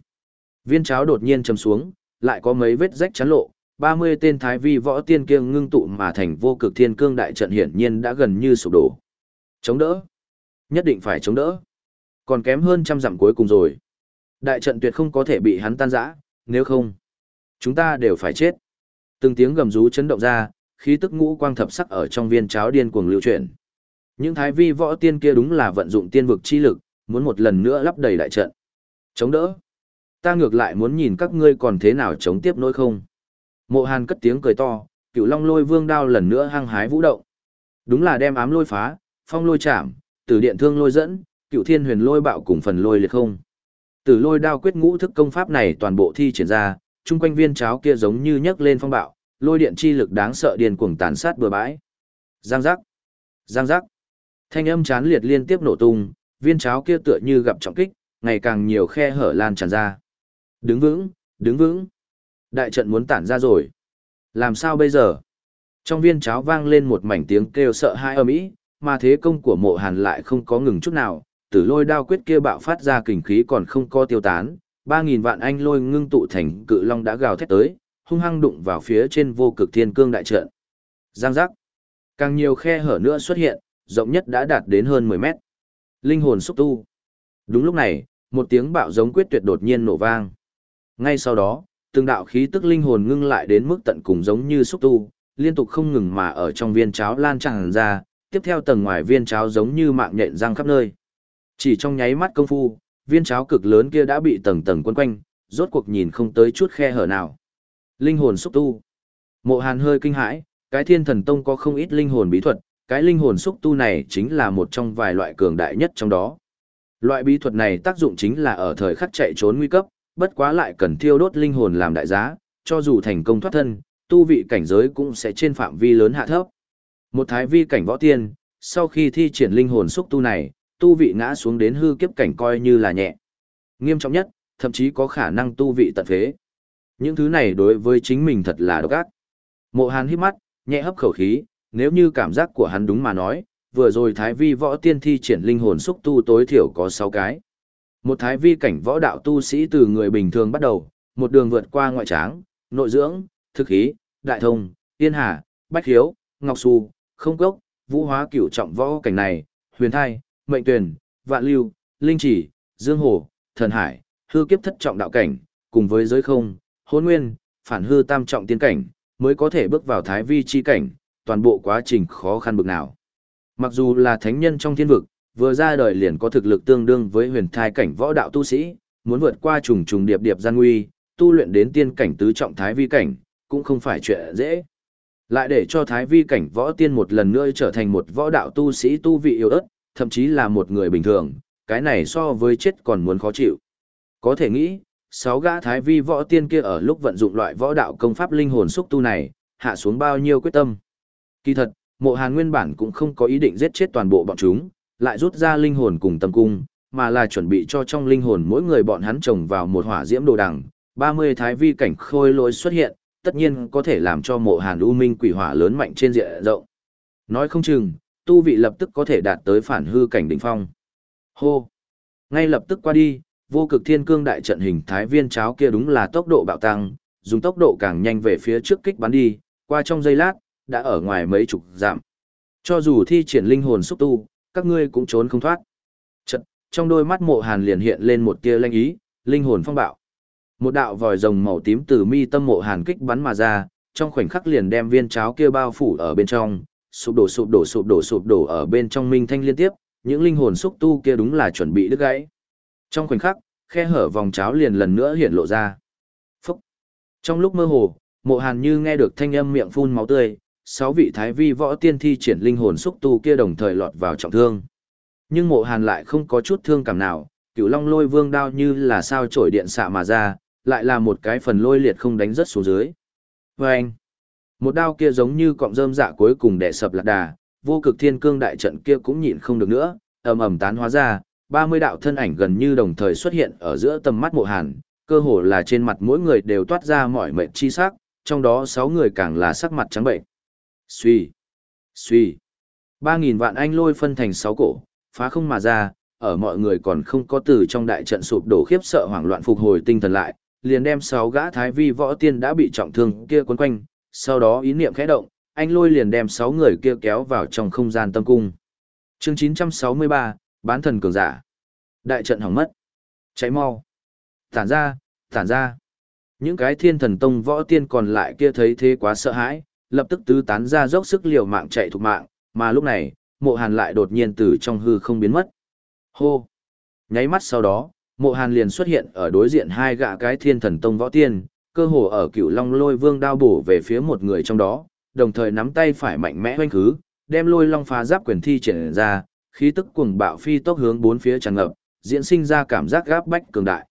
viên cháo đột nhiên chầm xuống, lại có mấy vết rách chắn lộ, 30 tên thái vi võ tiên kiêng ngưng tụ mà thành vô cực thiên cương đại trận hiển nhiên đã gần như sụp đổ. Chống đỡ. Nhất định phải chống đỡ. Còn kém hơn trăm dặm cuối cùng rồi. Đại trận tuyệt không có thể bị hắn tan rã, nếu không, chúng ta đều phải chết. Từng tiếng gầm rú chấn động ra, khí tức ngũ quang thập sắc ở trong viên cháo điên cuồng lưu chuyển. Những thái vi võ tiên kia đúng là vận dụng tiên vực chi lực, muốn một lần nữa lắp đầy đại trận. Chống đỡ. Ta ngược lại muốn nhìn các ngươi còn thế nào chống tiếp nỗi không. Mộ Hàn cất tiếng cười to, cựu long lôi vương đao lần nữa hăng hái vũ động. Đúng là đem ám lôi phá, phong lôi chạm, tử điện thương lôi dẫn, cựu thiên huyền lôi bạo cùng phần lôi liệt không. Tử lôi đao quyết ngũ thức công pháp này toàn bộ thi triển ra, chung quanh viên cháo kia giống như nhấc lên phong bạo, lôi điện chi lực đáng sợ điên cuồng tàn sát bừa bãi. Giang giác, giang giác. Thanh âm chán liệt liên tiếp nổ tung, viên cháo kia tựa như gặp trọng kích, ngày càng nhiều khe hở lan tràn ra. Đứng vững, đứng vững. Đại trận muốn tản ra rồi. Làm sao bây giờ? Trong viên cháo vang lên một mảnh tiếng kêu sợ hãi âm ĩ, mà thế công của mộ hàn lại không có ngừng chút nào, tử lôi đao quyết kia bạo phát ra kình khí còn không co tiêu tán, 3.000 vạn anh lôi ngưng tụ thành cự long đã gào thét tới, hung hăng đụng vào phía trên vô cực thiên cương đại trận. Giang giác. Càng nhiều khe hở nữa xuất hiện, rộng nhất đã đạt đến hơn 10 mét. Linh hồn xúc tu. Đúng lúc này, một tiếng bạo giống quyết tuyệt đột nhiên nổ vang. Ngay sau đó, từng đạo khí tức linh hồn ngưng lại đến mức tận cùng giống như xúc tu, liên tục không ngừng mà ở trong viên cháo lan tràn ra, tiếp theo tầng ngoài viên cháo giống như mạng nhện răng khắp nơi. Chỉ trong nháy mắt công phu, viên cháo cực lớn kia đã bị tầng tầng quấn quanh, rốt cuộc nhìn không tới chút khe hở nào. Linh hồn xúc tu. Mộ Hàn hơi kinh hãi, cái Thiên Thần Tông có không ít linh hồn bí thuật, cái linh hồn xúc tu này chính là một trong vài loại cường đại nhất trong đó. Loại bí thuật này tác dụng chính là ở thời khắc chạy trốn nguy cấp, bất quá lại cần thiêu đốt linh hồn làm đại giá, cho dù thành công thoát thân, tu vị cảnh giới cũng sẽ trên phạm vi lớn hạ thấp. Một thái vi cảnh võ tiên, sau khi thi triển linh hồn xúc tu này, tu vị ngã xuống đến hư kiếp cảnh coi như là nhẹ. Nghiêm trọng nhất, thậm chí có khả năng tu vị tận phế. Những thứ này đối với chính mình thật là độc ác. Mộ Hàn hít mắt, nhẹ hấp khẩu khí, nếu như cảm giác của hắn đúng mà nói, vừa rồi Thái Vi võ tiên thi triển linh hồn xúc tu tối thiểu có 6 cái. Một Thái Vi cảnh võ đạo tu sĩ từ người bình thường bắt đầu, một đường vượt qua ngoại tráng, nội dưỡng, thực khí, đại thông, tiên hà, bách hiếu, ngọc su, không cốc, vũ hóa cửu trọng võ cảnh này, huyền thai, mệnh tuyển, vạn lưu, linh chỉ, dương hồ, thần hải, hư kiếp thất trọng đạo cảnh, cùng với giới không, hôn nguyên, phản hư tam trọng tiên cảnh, mới có thể bước vào thái vi chi cảnh, toàn bộ quá trình khó khăn bực nào. Mặc dù là thánh nhân trong thiên vực, vừa ra đời liền có thực lực tương đương với huyền thai cảnh võ đạo tu sĩ, muốn vượt qua trùng trùng điệp điệp gian nguy, tu luyện đến tiên cảnh tứ trọng thái vi cảnh, cũng không phải chuyện dễ. Lại để cho thái vi cảnh võ tiên một lần nữa trở thành một võ đạo tu sĩ tu vị yếu ớt, thậm chí là một người bình thường, cái này so với chết còn muốn khó chịu. Có thể nghĩ, sáu gã thái vi võ tiên kia ở lúc vận dụng loại võ đạo công pháp linh hồn xúc tu này, hạ xuống bao nhiêu quyết tâm. Kỳ thật, mộ hàn nguyên bản cũng không có ý định giết chết toàn bộ bọn chúng, lại rút ra linh hồn cùng tâm cung, mà là chuẩn bị cho trong linh hồn mỗi người bọn hắn trồng vào một hỏa diễm đồ đằng, 30 thái vi cảnh khôi lỗi xuất hiện, tất nhiên có thể làm cho mộ hàn u minh quỷ hỏa lớn mạnh trên diện rộng. Nói không chừng, tu vị lập tức có thể đạt tới phản hư cảnh đỉnh phong. Hô! Ngay lập tức qua đi, vô cực thiên cương đại trận hình thái viên cháo kia đúng là tốc độ bạo tăng, dùng tốc độ càng nhanh về phía trước kích bắn đi, qua trong giây lát, đã ở ngoài mấy chục dặm. Cho dù thi triển linh hồn xúc tu, các ngươi cũng trốn không thoát. Trận, trong đôi mắt mộ hàn liền hiện lên một tia lanh ý, linh hồn phong bạo. Một đạo vòi rồng màu tím từ mi tâm mộ hàn kích bắn mà ra, trong khoảnh khắc liền đem viên cháo kia bao phủ ở bên trong, sụp đổ sụp đổ sụp đổ sụp đổ ở bên trong minh thanh liên tiếp, những linh hồn xúc tu kia đúng là chuẩn bị đứt gãy. Trong khoảnh khắc, khe hở vòng cháo liền lần nữa hiện lộ ra. Phúc! Trong lúc mơ hồ, mộ hàn như nghe được thanh âm miệng phun máu tươi, sáu vị thái vi võ tiên thi triển linh hồn xúc tu kia đồng thời lọt vào trọng thương. Nhưng mộ hàn lại không có chút thương cảm nào, cửu long lôi vương đao như là sao trổi điện xạ mà ra, lại là một cái phần lôi liệt không đánh rất xuống dưới. Và anh, một đao kia giống như cọng rơm dạ cuối cùng đè sập lạc đà, vô cực thiên cương đại trận kia cũng nhịn không được nữa, ầm ầm tán hóa ra, 30 đạo thân ảnh gần như đồng thời xuất hiện ở giữa tầm mắt mộ hàn, cơ hồ là trên mặt mỗi người đều toát ra mỏi mệt chi sắc, trong đó 6 người càng là sắc mặt trắng bệnh. Suy, suy, 3.000 vạn anh lôi phân thành 6 cổ, phá không mà ra, ở mọi người còn không có từ trong đại trận sụp đổ khiếp sợ hoảng loạn phục hồi tinh thần lại, liền đem sáu gã thái vi võ tiên đã bị trọng thương kia quấn quanh, sau đó ý niệm khẽ động, anh lôi liền đem sáu người kia kéo vào trong không gian tâm cung. Chương 963, bán thần cường giả. Đại trận hỏng mất. Cháy mau. Tản ra, tản ra. Những cái thiên thần tông võ tiên còn lại kia thấy thế quá sợ hãi, lập tức tứ tán ra dốc sức liều mạng chạy thục mạng, mà lúc này, mộ hàn lại đột nhiên từ trong hư không biến mất. Hô! Nháy mắt sau đó, mộ hàn liền xuất hiện ở đối diện hai gã cái thiên thần tông võ tiên, cơ hồ ở cựu long lôi vương đao bổ về phía một người trong đó, đồng thời nắm tay phải mạnh mẽ hoanh khứ, đem lôi long phá giáp quyền thi triển ra, khí tức cuồng bạo phi tốc hướng bốn phía tràn ngập, diễn sinh ra cảm giác gáp bách cường đại.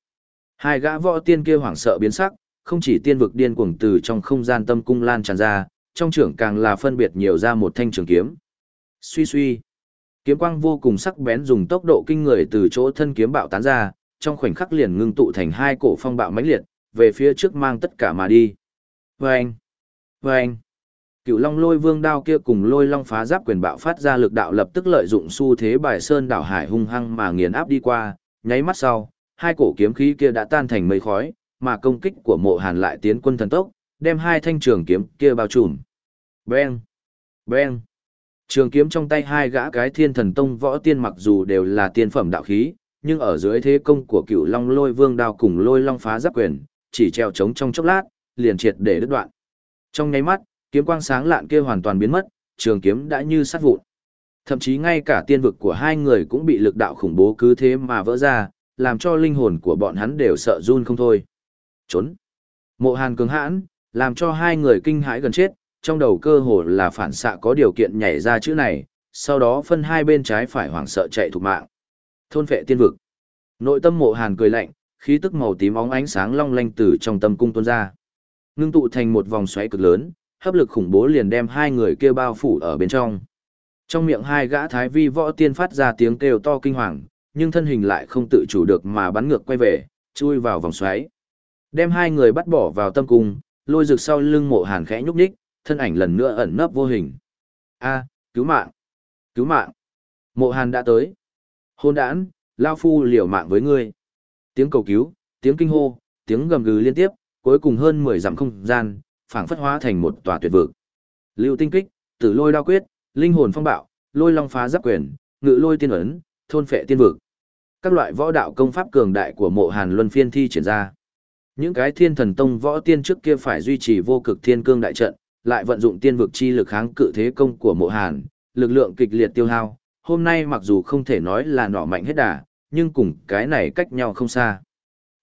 Hai gã võ tiên kia hoảng sợ biến sắc, không chỉ tiên vực điên cuồng từ trong không gian tâm cung lan tràn ra, trong trưởng càng là phân biệt nhiều ra một thanh trường kiếm. Suy suy, kiếm quang vô cùng sắc bén dùng tốc độ kinh người từ chỗ thân kiếm bạo tán ra, trong khoảnh khắc liền ngưng tụ thành hai cổ phong bạo mãnh liệt, về phía trước mang tất cả mà đi. Vâng! Vâng! Cựu Long Lôi Vương đao kia cùng Lôi Long phá giáp quyền bạo phát ra lực đạo lập tức lợi dụng xu thế bài sơn đảo hải hung hăng mà nghiền áp đi qua, nháy mắt sau, hai cổ kiếm khí kia đã tan thành mây khói, mà công kích của Mộ Hàn lại tiến quân thần tốc, đem hai thanh trường kiếm kia bao trùm. Beng! Beng! Trường kiếm trong tay hai gã cái thiên thần tông võ tiên mặc dù đều là tiên phẩm đạo khí, nhưng ở dưới thế công của cựu long lôi vương đao cùng lôi long phá giáp quyền, chỉ treo trống trong chốc lát, liền triệt để đứt đoạn. Trong nháy mắt, kiếm quang sáng lạn kia hoàn toàn biến mất, trường kiếm đã như sát vụn. Thậm chí ngay cả tiên vực của hai người cũng bị lực đạo khủng bố cứ thế mà vỡ ra, làm cho linh hồn của bọn hắn đều sợ run không thôi. Trốn. Mộ Hàn cứng hãn, làm cho hai người kinh hãi gần chết, trong đầu cơ hồ là phản xạ có điều kiện nhảy ra chữ này, sau đó phân hai bên trái phải hoảng sợ chạy thục mạng. Thôn vệ tiên vực. Nội tâm Mộ Hàn cười lạnh, khí tức màu tím óng ánh sáng long lanh từ trong tâm cung tuôn ra. Ngưng tụ thành một vòng xoáy cực lớn, hấp lực khủng bố liền đem hai người kia bao phủ ở bên trong. Trong miệng hai gã thái vi võ tiên phát ra tiếng kêu to kinh hoàng, nhưng thân hình lại không tự chủ được mà bắn ngược quay về, chui vào vòng xoáy. Đem hai người bắt bỏ vào tâm cung, lôi rực sau lưng mộ hàn khẽ nhúc nhích, thân ảnh lần nữa ẩn nấp vô hình. A, cứu mạng! Cứu mạng! Mộ hàn đã tới. Hôn đản, lao phu liều mạng với ngươi. Tiếng cầu cứu, tiếng kinh hô, tiếng gầm gừ liên tiếp, cuối cùng hơn 10 dặm không gian, phảng phất hóa thành một tòa tuyệt vực. Lưu tinh kích, tử lôi đao quyết, linh hồn phong bạo, lôi long phá giáp quyền, ngự lôi tiên ấn, thôn phệ tiên vực. Các loại võ đạo công pháp cường đại của Mộ Hàn luân phiên thi triển ra. Những cái thiên thần tông võ tiên trước kia phải duy trì vô cực thiên cương đại trận, lại vận dụng tiên vực chi lực kháng cự thế công của Mộ Hàn, lực lượng kịch liệt tiêu hao. Hôm nay mặc dù không thể nói là nỏ mạnh hết đà, nhưng cùng cái này cách nhau không xa.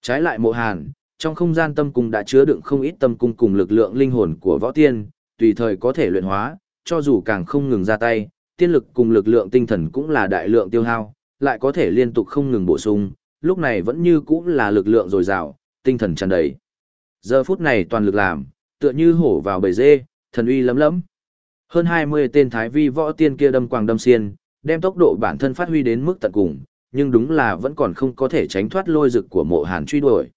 Trái lại Mộ Hàn, trong không gian tâm cung đã chứa đựng không ít tâm cung cùng lực lượng linh hồn của võ tiên, tùy thời có thể luyện hóa, cho dù càng không ngừng ra tay, tiên lực cùng lực lượng tinh thần cũng là đại lượng tiêu hao, lại có thể liên tục không ngừng bổ sung, lúc này vẫn như cũng là lực lượng dồi dào, tinh thần tràn đầy. Giờ phút này toàn lực làm, tựa như hổ vào bầy dê, thần uy lấm lấm. Hơn 20 tên thái vi võ tiên kia đâm quàng đâm xiên, đem tốc độ bản thân phát huy đến mức tận cùng, nhưng đúng là vẫn còn không có thể tránh thoát lôi rực của mộ hàn truy đuổi.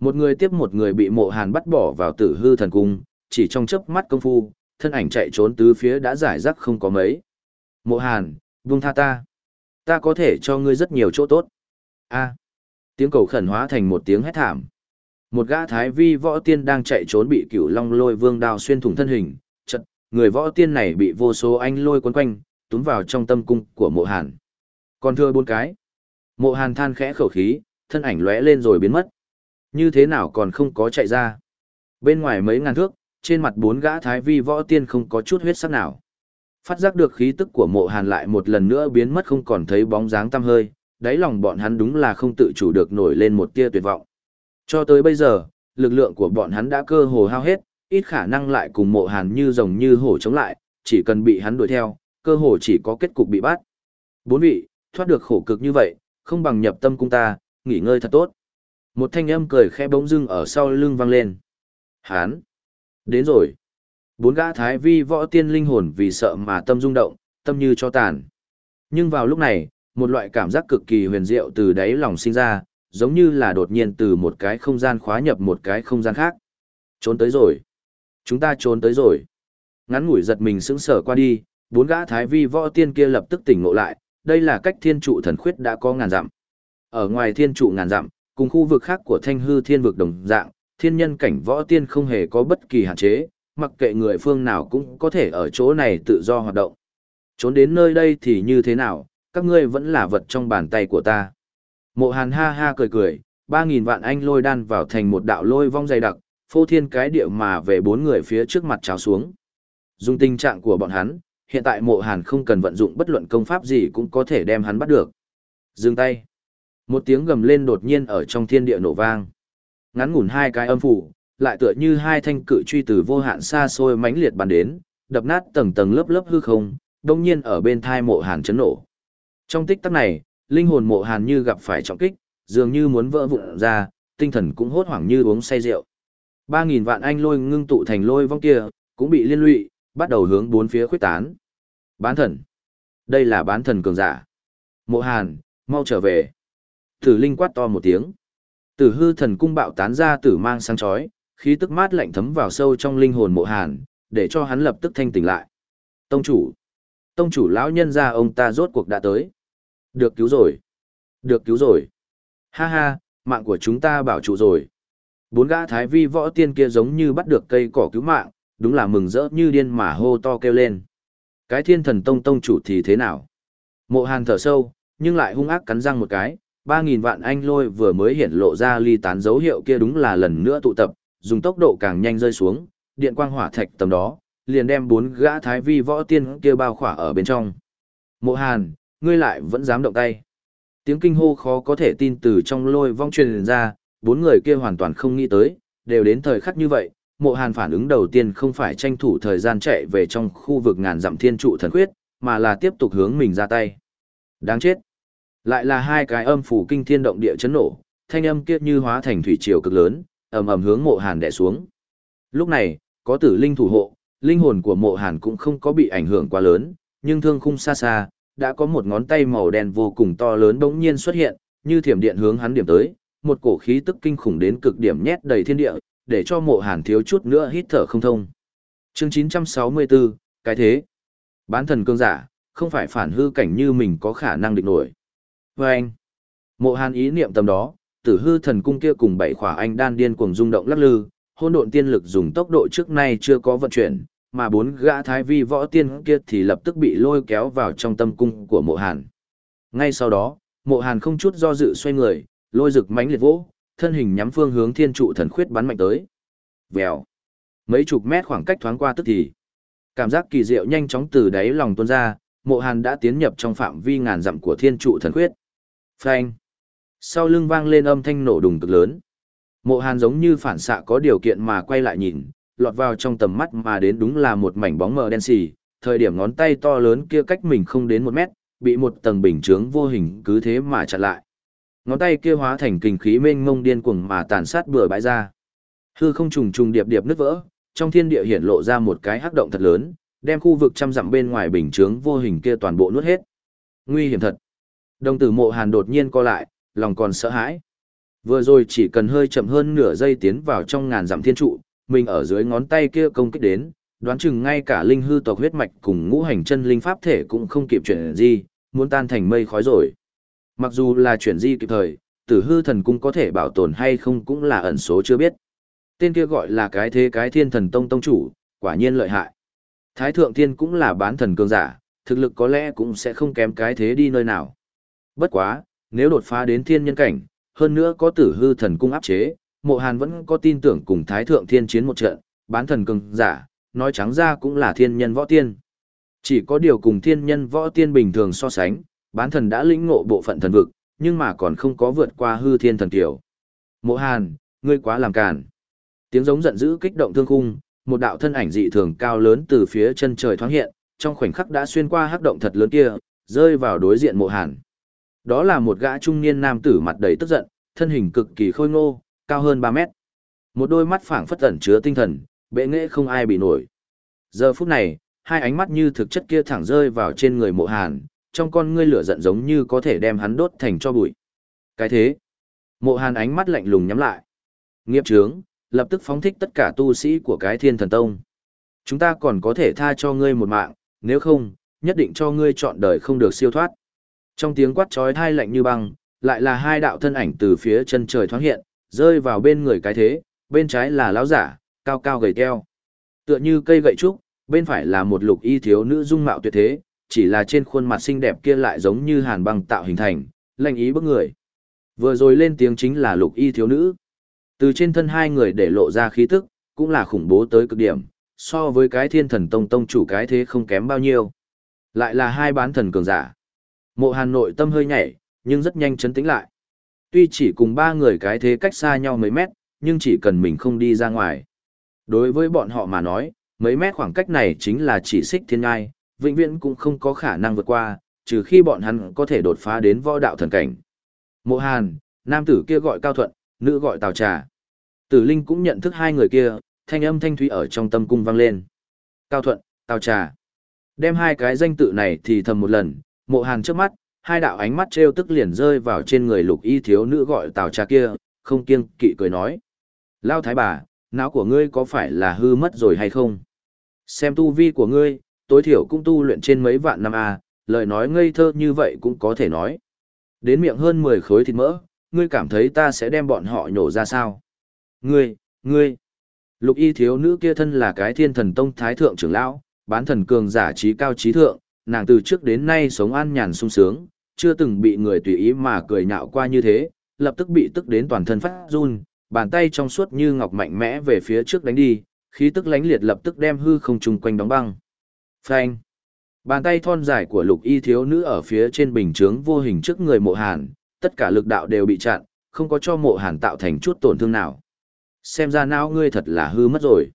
Một người tiếp một người bị mộ hàn bắt bỏ vào tử hư thần cung, chỉ trong chớp mắt công phu, thân ảnh chạy trốn tứ phía đã giải rắc không có mấy. Mộ hàn, buông tha ta. Ta có thể cho ngươi rất nhiều chỗ tốt. a tiếng cầu khẩn hóa thành một tiếng hét thảm. Một gã thái vi võ tiên đang chạy trốn bị cửu long lôi vương đao xuyên thủng thân hình, chật, người võ tiên này bị vô số anh lôi quấn quanh, túm vào trong tâm cung của mộ hàn. Còn thưa bốn cái. Mộ hàn than khẽ khẩu khí, thân ảnh lóe lên rồi biến mất. Như thế nào còn không có chạy ra. Bên ngoài mấy ngàn thước, trên mặt bốn gã thái vi võ tiên không có chút huyết sắc nào. Phát giác được khí tức của mộ hàn lại một lần nữa biến mất không còn thấy bóng dáng tăm hơi, đáy lòng bọn hắn đúng là không tự chủ được nổi lên một tia tuyệt vọng. Cho tới bây giờ, lực lượng của bọn hắn đã cơ hồ hao hết, ít khả năng lại cùng mộ hàn như rồng như hổ chống lại, chỉ cần bị hắn đuổi theo, cơ hồ chỉ có kết cục bị bắt. Bốn vị, thoát được khổ cực như vậy, không bằng nhập tâm cung ta, nghỉ ngơi thật tốt. Một thanh âm cười khẽ bỗng dưng ở sau lưng vang lên. Hán! Đến rồi! Bốn gã thái vi võ tiên linh hồn vì sợ mà tâm rung động, tâm như cho tàn. Nhưng vào lúc này, một loại cảm giác cực kỳ huyền diệu từ đáy lòng sinh ra, giống như là đột nhiên từ một cái không gian khóa nhập một cái không gian khác. Trốn tới rồi. Chúng ta trốn tới rồi. Ngắn ngủi giật mình sững sờ qua đi, bốn gã thái vi võ tiên kia lập tức tỉnh ngộ lại, đây là cách thiên trụ thần khuyết đã có ngàn dặm. Ở ngoài thiên trụ ngàn dặm, Cùng khu vực khác của thanh hư thiên vực đồng dạng, thiên nhân cảnh võ tiên không hề có bất kỳ hạn chế, mặc kệ người phương nào cũng có thể ở chỗ này tự do hoạt động. Trốn đến nơi đây thì như thế nào, các ngươi vẫn là vật trong bàn tay của ta. Mộ hàn ha ha cười cười, ba nghìn vạn anh lôi đan vào thành một đạo lôi vong dày đặc, phô thiên cái địa mà về bốn người phía trước mặt trào xuống. Dùng tình trạng của bọn hắn, hiện tại mộ hàn không cần vận dụng bất luận công pháp gì cũng có thể đem hắn bắt được. Dừng tay. Một tiếng gầm lên đột nhiên ở trong thiên địa nổ vang. Ngắn ngủn hai cái âm phủ, lại tựa như hai thanh cự truy từ vô hạn xa xôi mãnh liệt bàn đến, đập nát tầng tầng lớp lớp hư không, đông nhiên ở bên thai mộ hàn chấn nổ. Trong tích tắc này, linh hồn mộ hàn như gặp phải trọng kích, dường như muốn vỡ vụn ra, tinh thần cũng hốt hoảng như uống say rượu. Ba nghìn vạn anh lôi ngưng tụ thành lôi vong kia, cũng bị liên lụy, bắt đầu hướng bốn phía khuyết tán. Bán thần. Đây là bán thần cường giả. Mộ hàn, mau trở về. Tử linh quát to một tiếng. Tử hư thần cung bạo tán ra tử mang sáng chói, khí tức mát lạnh thấm vào sâu trong linh hồn mộ hàn, để cho hắn lập tức thanh tỉnh lại. Tông chủ. Tông chủ lão nhân ra ông ta rốt cuộc đã tới. Được cứu rồi. Được cứu rồi. Ha ha, mạng của chúng ta bảo trụ rồi. Bốn gã thái vi võ tiên kia giống như bắt được cây cỏ cứu mạng, đúng là mừng rỡ như điên mà hô to kêu lên. Cái thiên thần tông tông chủ thì thế nào? Mộ hàn thở sâu, nhưng lại hung ác cắn răng một cái, ba nghìn vạn anh lôi vừa mới hiện lộ ra ly tán dấu hiệu kia đúng là lần nữa tụ tập, dùng tốc độ càng nhanh rơi xuống, điện quang hỏa thạch tầm đó, liền đem bốn gã thái vi võ tiên kia bao khỏa ở bên trong. Mộ hàn, ngươi lại vẫn dám động tay. Tiếng kinh hô khó có thể tin từ trong lôi vong truyền ra, bốn người kia hoàn toàn không nghĩ tới, đều đến thời khắc như vậy, mộ hàn phản ứng đầu tiên không phải tranh thủ thời gian chạy về trong khu vực ngàn dặm thiên trụ thần khuyết, mà là tiếp tục hướng mình ra tay. Đáng chết. Lại là hai cái âm phủ kinh thiên động địa chấn nổ, thanh âm kia như hóa thành thủy triều cực lớn, ầm ầm hướng mộ hàn đè xuống. Lúc này, có tử linh thủ hộ, linh hồn của mộ hàn cũng không có bị ảnh hưởng quá lớn, nhưng thương khung xa xa, đã có một ngón tay màu đen vô cùng to lớn bỗng nhiên xuất hiện, như thiểm điện hướng hắn điểm tới, một cổ khí tức kinh khủng đến cực điểm nhét đầy thiên địa, để cho mộ hàn thiếu chút nữa hít thở không thông. Chương 964, cái thế. Bán thần cương giả, không phải phản hư cảnh như mình có khả năng địch nổi. Và anh, mộ hàn ý niệm tầm đó, tử hư thần cung kia cùng bảy khỏa anh đan điên cuồng rung động lắc lư, hôn độn tiên lực dùng tốc độ trước nay chưa có vận chuyển, mà bốn gã thái vi võ tiên kia thì lập tức bị lôi kéo vào trong tâm cung của mộ hàn. Ngay sau đó, mộ hàn không chút do dự xoay người, lôi rực mánh liệt vỗ, thân hình nhắm phương hướng thiên trụ thần khuyết bắn mạnh tới. Vèo. Mấy chục mét khoảng cách thoáng qua tức thì. Cảm giác kỳ diệu nhanh chóng từ đáy lòng tuôn ra, mộ hàn đã tiến nhập trong phạm vi ngàn dặm của thiên trụ thần khuyết. Phanh. Sau lưng vang lên âm thanh nổ đùng cực lớn. Mộ hàn giống như phản xạ có điều kiện mà quay lại nhìn, lọt vào trong tầm mắt mà đến đúng là một mảnh bóng mờ đen xì, thời điểm ngón tay to lớn kia cách mình không đến một mét, bị một tầng bình chướng vô hình cứ thế mà chặn lại. Ngón tay kia hóa thành kinh khí mênh mông điên cuồng mà tàn sát bừa bãi ra. Hư không trùng trùng điệp điệp nứt vỡ, trong thiên địa hiện lộ ra một cái hắc động thật lớn, đem khu vực trăm dặm bên ngoài bình chướng vô hình kia toàn bộ nuốt hết. Nguy hiểm thật. Đồng tử mộ hàn đột nhiên co lại, lòng còn sợ hãi. Vừa rồi chỉ cần hơi chậm hơn nửa giây tiến vào trong ngàn dặm thiên trụ, mình ở dưới ngón tay kia công kích đến, đoán chừng ngay cả linh hư tộc huyết mạch cùng ngũ hành chân linh pháp thể cũng không kịp chuyển gì, muốn tan thành mây khói rồi. Mặc dù là chuyển di kịp thời, tử hư thần cung có thể bảo tồn hay không cũng là ẩn số chưa biết. Tên kia gọi là cái thế cái thiên thần tông tông chủ, quả nhiên lợi hại. Thái thượng thiên cũng là bán thần cường giả, thực lực có lẽ cũng sẽ không kém cái thế đi nơi nào. Bất quá, nếu đột phá đến thiên nhân cảnh, hơn nữa có tử hư thần cung áp chế, mộ hàn vẫn có tin tưởng cùng thái thượng thiên chiến một trận, bán thần cường giả, nói trắng ra cũng là thiên nhân võ tiên. Chỉ có điều cùng thiên nhân võ tiên bình thường so sánh, bán thần đã lĩnh ngộ bộ phận thần vực, nhưng mà còn không có vượt qua hư thiên thần tiểu. Mộ Hàn, ngươi quá làm càn. Tiếng giống giận dữ kích động thương khung, một đạo thân ảnh dị thường cao lớn từ phía chân trời thoáng hiện, trong khoảnh khắc đã xuyên qua hắc động thật lớn kia, rơi vào đối diện Mộ Hàn. Đó là một gã trung niên nam tử mặt đầy tức giận, thân hình cực kỳ khôi ngô, cao hơn 3 mét. Một đôi mắt phảng phất ẩn chứa tinh thần, bệ nghệ không ai bị nổi. Giờ phút này, hai ánh mắt như thực chất kia thẳng rơi vào trên người Mộ Hàn, trong con ngươi lửa giận giống như có thể đem hắn đốt thành cho bụi. Cái thế, mộ hàn ánh mắt lạnh lùng nhắm lại. Nghiệp trướng, lập tức phóng thích tất cả tu sĩ của cái thiên thần tông. Chúng ta còn có thể tha cho ngươi một mạng, nếu không, nhất định cho ngươi chọn đời không được siêu thoát. Trong tiếng quát trói thai lạnh như băng, lại là hai đạo thân ảnh từ phía chân trời thoáng hiện, rơi vào bên người cái thế, bên trái là lão giả, cao cao gầy teo. Tựa như cây gậy trúc, bên phải là một lục y thiếu nữ dung mạo tuyệt thế, chỉ là trên khuôn mặt xinh đẹp kia lại giống như hàn băng tạo hình thành, lạnh ý bức người. Vừa rồi lên tiếng chính là lục y thiếu nữ. Từ trên thân hai người để lộ ra khí tức, cũng là khủng bố tới cực điểm, so với cái thiên thần tông tông chủ cái thế không kém bao nhiêu. Lại là hai bán thần cường giả. Mộ hàn nội tâm hơi nhảy, nhưng rất nhanh chấn tĩnh lại. Tuy chỉ cùng ba người cái thế cách xa nhau mấy mét, nhưng chỉ cần mình không đi ra ngoài. Đối với bọn họ mà nói, mấy mét khoảng cách này chính là chỉ xích thiên ngai, vĩnh viễn cũng không có khả năng vượt qua, trừ khi bọn hắn có thể đột phá đến võ đạo thần cảnh. Mộ Hàn, nam tử kia gọi Cao Thuận, nữ gọi Tào Trà. Tử Linh cũng nhận thức hai người kia, thanh âm thanh thúy ở trong tâm cung vang lên. Cao Thuận, Tào Trà. Đem hai cái danh tự này thì thầm một lần, Mộ Hàn trước mắt, hai đạo ánh mắt trêu tức liền rơi vào trên người lục y thiếu nữ gọi Tào Trà kia, không kiêng kỵ cười nói. Lao thái bà, não của ngươi có phải là hư mất rồi hay không? Xem tu vi của ngươi, tối thiểu cũng tu luyện trên mấy vạn năm a, lời nói ngây thơ như vậy cũng có thể nói. Đến miệng hơn 10 khối thịt mỡ, ngươi cảm thấy ta sẽ đem bọn họ nhổ ra sao? Ngươi, ngươi. Lục y thiếu nữ kia thân là cái thiên thần tông thái thượng trưởng lão, bán thần cường giả trí cao trí thượng, nàng từ trước đến nay sống an nhàn sung sướng, chưa từng bị người tùy ý mà cười nhạo qua như thế, lập tức bị tức đến toàn thân phát run, bàn tay trong suốt như ngọc mạnh mẽ về phía trước đánh đi, khí tức lánh liệt lập tức đem hư không chung quanh đóng băng. Phanh. Bàn tay thon dài của lục y thiếu nữ ở phía trên bình chướng vô hình trước người mộ hàn, tất cả lực đạo đều bị chặn, không có cho mộ hàn tạo thành chút tổn thương nào. Xem ra não ngươi thật là hư mất rồi.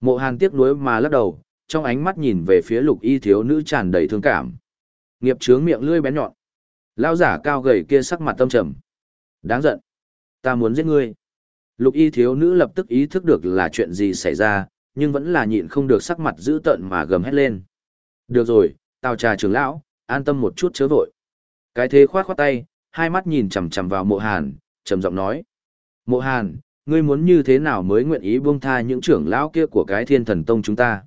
Mộ hàn tiếc nuối mà lắc đầu, trong ánh mắt nhìn về phía lục y thiếu nữ tràn đầy thương cảm. Nghiệp chướng miệng lươi bén nhọn. Lao giả cao gầy kia sắc mặt tâm trầm. Đáng giận. Ta muốn giết ngươi. Lục y thiếu nữ lập tức ý thức được là chuyện gì xảy ra, nhưng vẫn là nhịn không được sắc mặt dữ tợn mà gầm hét lên. Được rồi, tào trà trưởng lão, an tâm một chút chớ vội. Cái thế khoát khoát tay, hai mắt nhìn chằm chằm vào mộ hàn, trầm giọng nói. Mộ hàn, ngươi muốn như thế nào mới nguyện ý buông tha những trưởng lão kia của cái thiên thần tông chúng ta?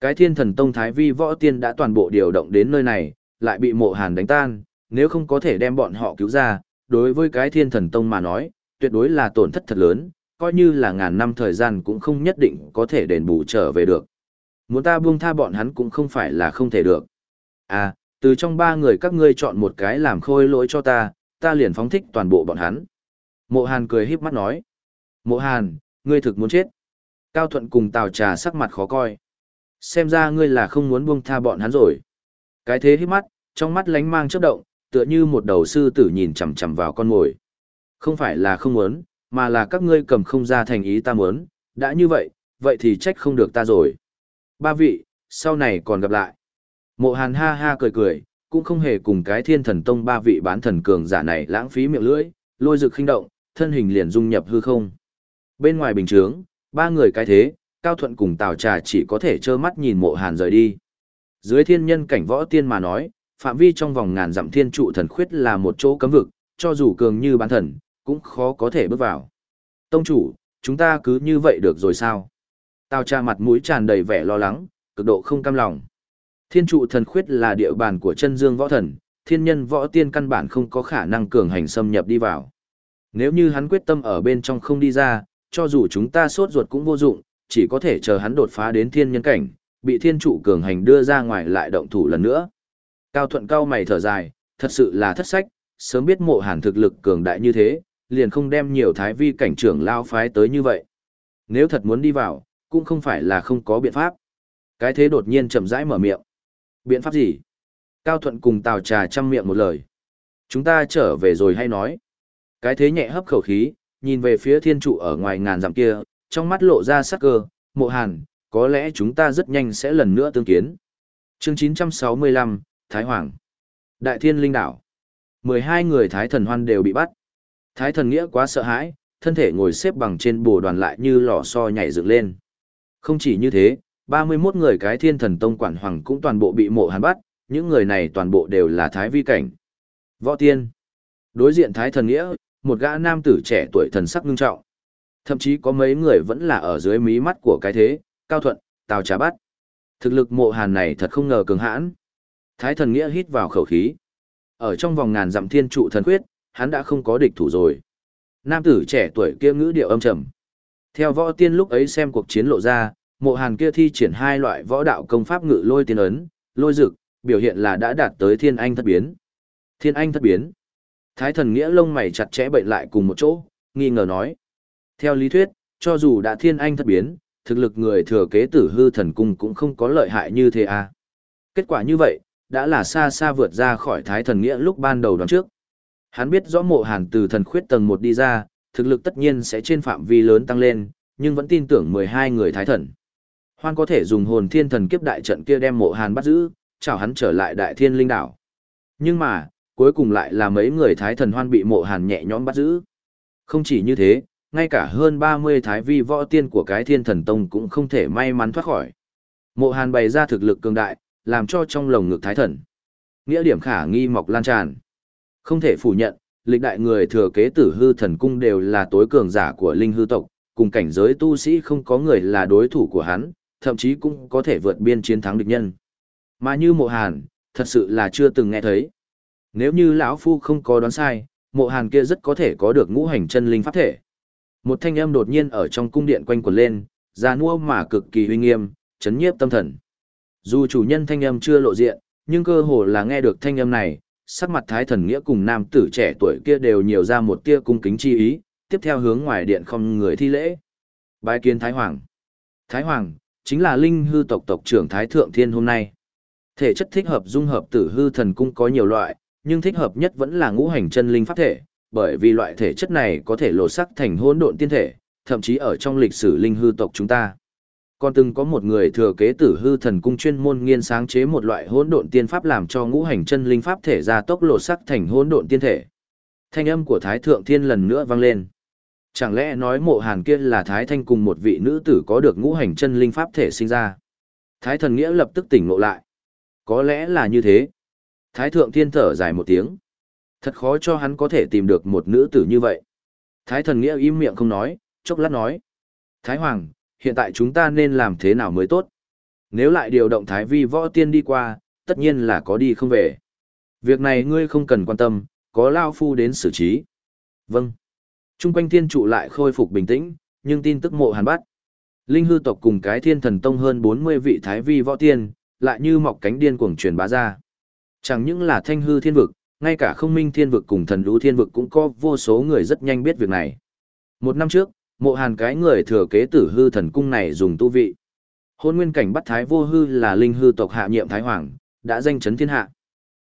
Cái thiên thần tông Thái Vi võ tiên đã toàn bộ điều động đến nơi này, lại bị mộ hàn đánh tan, nếu không có thể đem bọn họ cứu ra, đối với cái thiên thần tông mà nói, tuyệt đối là tổn thất thật lớn, coi như là ngàn năm thời gian cũng không nhất định có thể đền bù trở về được. Muốn ta buông tha bọn hắn cũng không phải là không thể được. À, từ trong ba người các ngươi chọn một cái làm khôi lỗi cho ta, ta liền phóng thích toàn bộ bọn hắn. Mộ Hàn cười híp mắt nói. Mộ Hàn, ngươi thực muốn chết. Cao Thuận cùng Tào Trà sắc mặt khó coi. Xem ra ngươi là không muốn buông tha bọn hắn rồi. Cái thế híp mắt, trong mắt lánh mang chớp động, tựa như một đầu sư tử nhìn chằm chằm vào con mồi. Không phải là không muốn, mà là các ngươi cầm không ra thành ý ta muốn, đã như vậy, vậy thì trách không được ta rồi. Ba vị, sau này còn gặp lại. Mộ hàn ha ha cười cười, cũng không hề cùng cái thiên thần tông ba vị bán thần cường giả này lãng phí miệng lưỡi, lôi rực khinh động, thân hình liền dung nhập hư không. Bên ngoài bình trướng, ba người cái thế, Cao Thuận cùng Tào Trà chỉ có thể trơ mắt nhìn mộ hàn rời đi. Dưới thiên nhân cảnh võ tiên mà nói, phạm vi trong vòng ngàn dặm thiên trụ thần khuyết là một chỗ cấm vực, cho dù cường như bán thần, cũng khó có thể bước vào. Tông chủ, chúng ta cứ như vậy được rồi sao? Tào Tra mặt mũi tràn đầy vẻ lo lắng, cực độ không cam lòng. Thiên trụ thần khuyết là địa bàn của chân dương võ thần, thiên nhân võ tiên căn bản không có khả năng cường hành xâm nhập đi vào. Nếu như hắn quyết tâm ở bên trong không đi ra, cho dù chúng ta sốt ruột cũng vô dụng, chỉ có thể chờ hắn đột phá đến thiên nhân cảnh, bị thiên trụ cường hành đưa ra ngoài lại động thủ lần nữa. Cao thuận cao mày thở dài, thật sự là thất sách, sớm biết mộ hàn thực lực cường đại như thế, liền không đem nhiều thái vi cảnh trưởng lao phái tới như vậy. Nếu thật muốn đi vào, cũng không phải là không có biện pháp. Cái thế đột nhiên chậm rãi mở miệng. Biện pháp gì? Cao Thuận cùng Tào Trà chăm miệng một lời. Chúng ta trở về rồi hay nói. Cái thế nhẹ hấp khẩu khí, nhìn về phía thiên trụ ở ngoài ngàn dặm kia, trong mắt lộ ra sắc cơ, mộ hàn, có lẽ chúng ta rất nhanh sẽ lần nữa tương kiến. chương 965, Thái Hoàng. Đại Thiên Linh Đảo. 12 người Thái Thần Hoan đều bị bắt. Thái Thần Nghĩa quá sợ hãi, thân thể ngồi xếp bằng trên bồ đoàn lại như lò xo nhảy dựng lên. Không chỉ như thế, 31 người cái thiên thần tông quản hoàng cũng toàn bộ bị mộ hàn bắt, những người này toàn bộ đều là thái vi cảnh. Võ tiên. Đối diện thái thần nghĩa, một gã nam tử trẻ tuổi thần sắc ngưng trọng. Thậm chí có mấy người vẫn là ở dưới mí mắt của cái thế, cao thuận, tào trà bắt. Thực lực mộ hàn này thật không ngờ cường hãn. Thái thần nghĩa hít vào khẩu khí. Ở trong vòng ngàn dặm thiên trụ thần quyết, hắn đã không có địch thủ rồi. Nam tử trẻ tuổi kia ngữ điệu âm trầm. Theo võ tiên lúc ấy xem cuộc chiến lộ ra, mộ hàn kia thi triển hai loại võ đạo công pháp ngự lôi tiên ấn, lôi dực, biểu hiện là đã đạt tới thiên anh thất biến. Thiên anh thất biến. Thái thần nghĩa lông mày chặt chẽ bệnh lại cùng một chỗ, nghi ngờ nói. Theo lý thuyết, cho dù đã thiên anh thất biến, thực lực người thừa kế tử hư thần cung cũng không có lợi hại như thế à. Kết quả như vậy, đã là xa xa vượt ra khỏi thái thần nghĩa lúc ban đầu đoán trước. Hắn biết rõ mộ hàn từ thần khuyết tầng 1 đi ra, thực lực tất nhiên sẽ trên phạm vi lớn tăng lên, nhưng vẫn tin tưởng 12 người thái thần. Hoan có thể dùng hồn thiên thần kiếp đại trận kia đem mộ hàn bắt giữ, chào hắn trở lại đại thiên linh đảo. Nhưng mà, cuối cùng lại là mấy người thái thần hoan bị mộ hàn nhẹ nhõm bắt giữ. Không chỉ như thế, ngay cả hơn 30 thái vi võ tiên của cái thiên thần tông cũng không thể may mắn thoát khỏi. Mộ hàn bày ra thực lực cường đại, làm cho trong lồng ngực thái thần. Nghĩa điểm khả nghi mọc lan tràn. Không thể phủ nhận, lịch đại người thừa kế tử hư thần cung đều là tối cường giả của linh hư tộc, cùng cảnh giới tu sĩ không có người là đối thủ của hắn, thậm chí cũng có thể vượt biên chiến thắng địch nhân. Mà như mộ hàn, thật sự là chưa từng nghe thấy. Nếu như lão Phu không có đoán sai, mộ hàn kia rất có thể có được ngũ hành chân linh pháp thể. Một thanh âm đột nhiên ở trong cung điện quanh quần lên, ra nua mà cực kỳ uy nghiêm, chấn nhiếp tâm thần. Dù chủ nhân thanh âm chưa lộ diện, nhưng cơ hồ là nghe được thanh âm này, sắc mặt thái thần nghĩa cùng nam tử trẻ tuổi kia đều nhiều ra một tia cung kính chi ý, tiếp theo hướng ngoài điện không người thi lễ. Bái kiến Thái Hoàng. Thái Hoàng, chính là linh hư tộc tộc trưởng Thái Thượng Thiên hôm nay. Thể chất thích hợp dung hợp tử hư thần cung có nhiều loại, nhưng thích hợp nhất vẫn là ngũ hành chân linh pháp thể, bởi vì loại thể chất này có thể lộ sắc thành hỗn độn tiên thể, thậm chí ở trong lịch sử linh hư tộc chúng ta. Còn từng có một người thừa kế tử hư thần cung chuyên môn nghiên sáng chế một loại hỗn độn tiên pháp làm cho ngũ hành chân linh pháp thể ra tốc lộ sắc thành hỗn độn tiên thể. Thanh âm của Thái Thượng Thiên lần nữa vang lên. Chẳng lẽ nói mộ hàn kia là Thái Thanh cùng một vị nữ tử có được ngũ hành chân linh pháp thể sinh ra? Thái thần nghĩa lập tức tỉnh ngộ lại. Có lẽ là như thế. Thái thượng thiên thở dài một tiếng. Thật khó cho hắn có thể tìm được một nữ tử như vậy. Thái thần nghĩa im miệng không nói, chốc lát nói. Thái hoàng, hiện tại chúng ta nên làm thế nào mới tốt? Nếu lại điều động thái vi võ tiên đi qua, tất nhiên là có đi không về. Việc này ngươi không cần quan tâm, có Lao Phu đến xử trí. Vâng. Trung quanh thiên trụ lại khôi phục bình tĩnh, nhưng tin tức mộ hàn bắt. Linh hư tộc cùng cái thiên thần tông hơn 40 vị thái vi võ tiên, lại như mọc cánh điên cuồng truyền bá ra. Chẳng những là thanh hư thiên vực, ngay cả không minh thiên vực cùng thần lũ thiên vực cũng có vô số người rất nhanh biết việc này. Một năm trước, mộ hàn cái người thừa kế tử hư thần cung này dùng tu vị. Hôn nguyên cảnh bắt thái vô hư là linh hư tộc hạ nhiệm thái hoàng, đã danh chấn thiên hạ.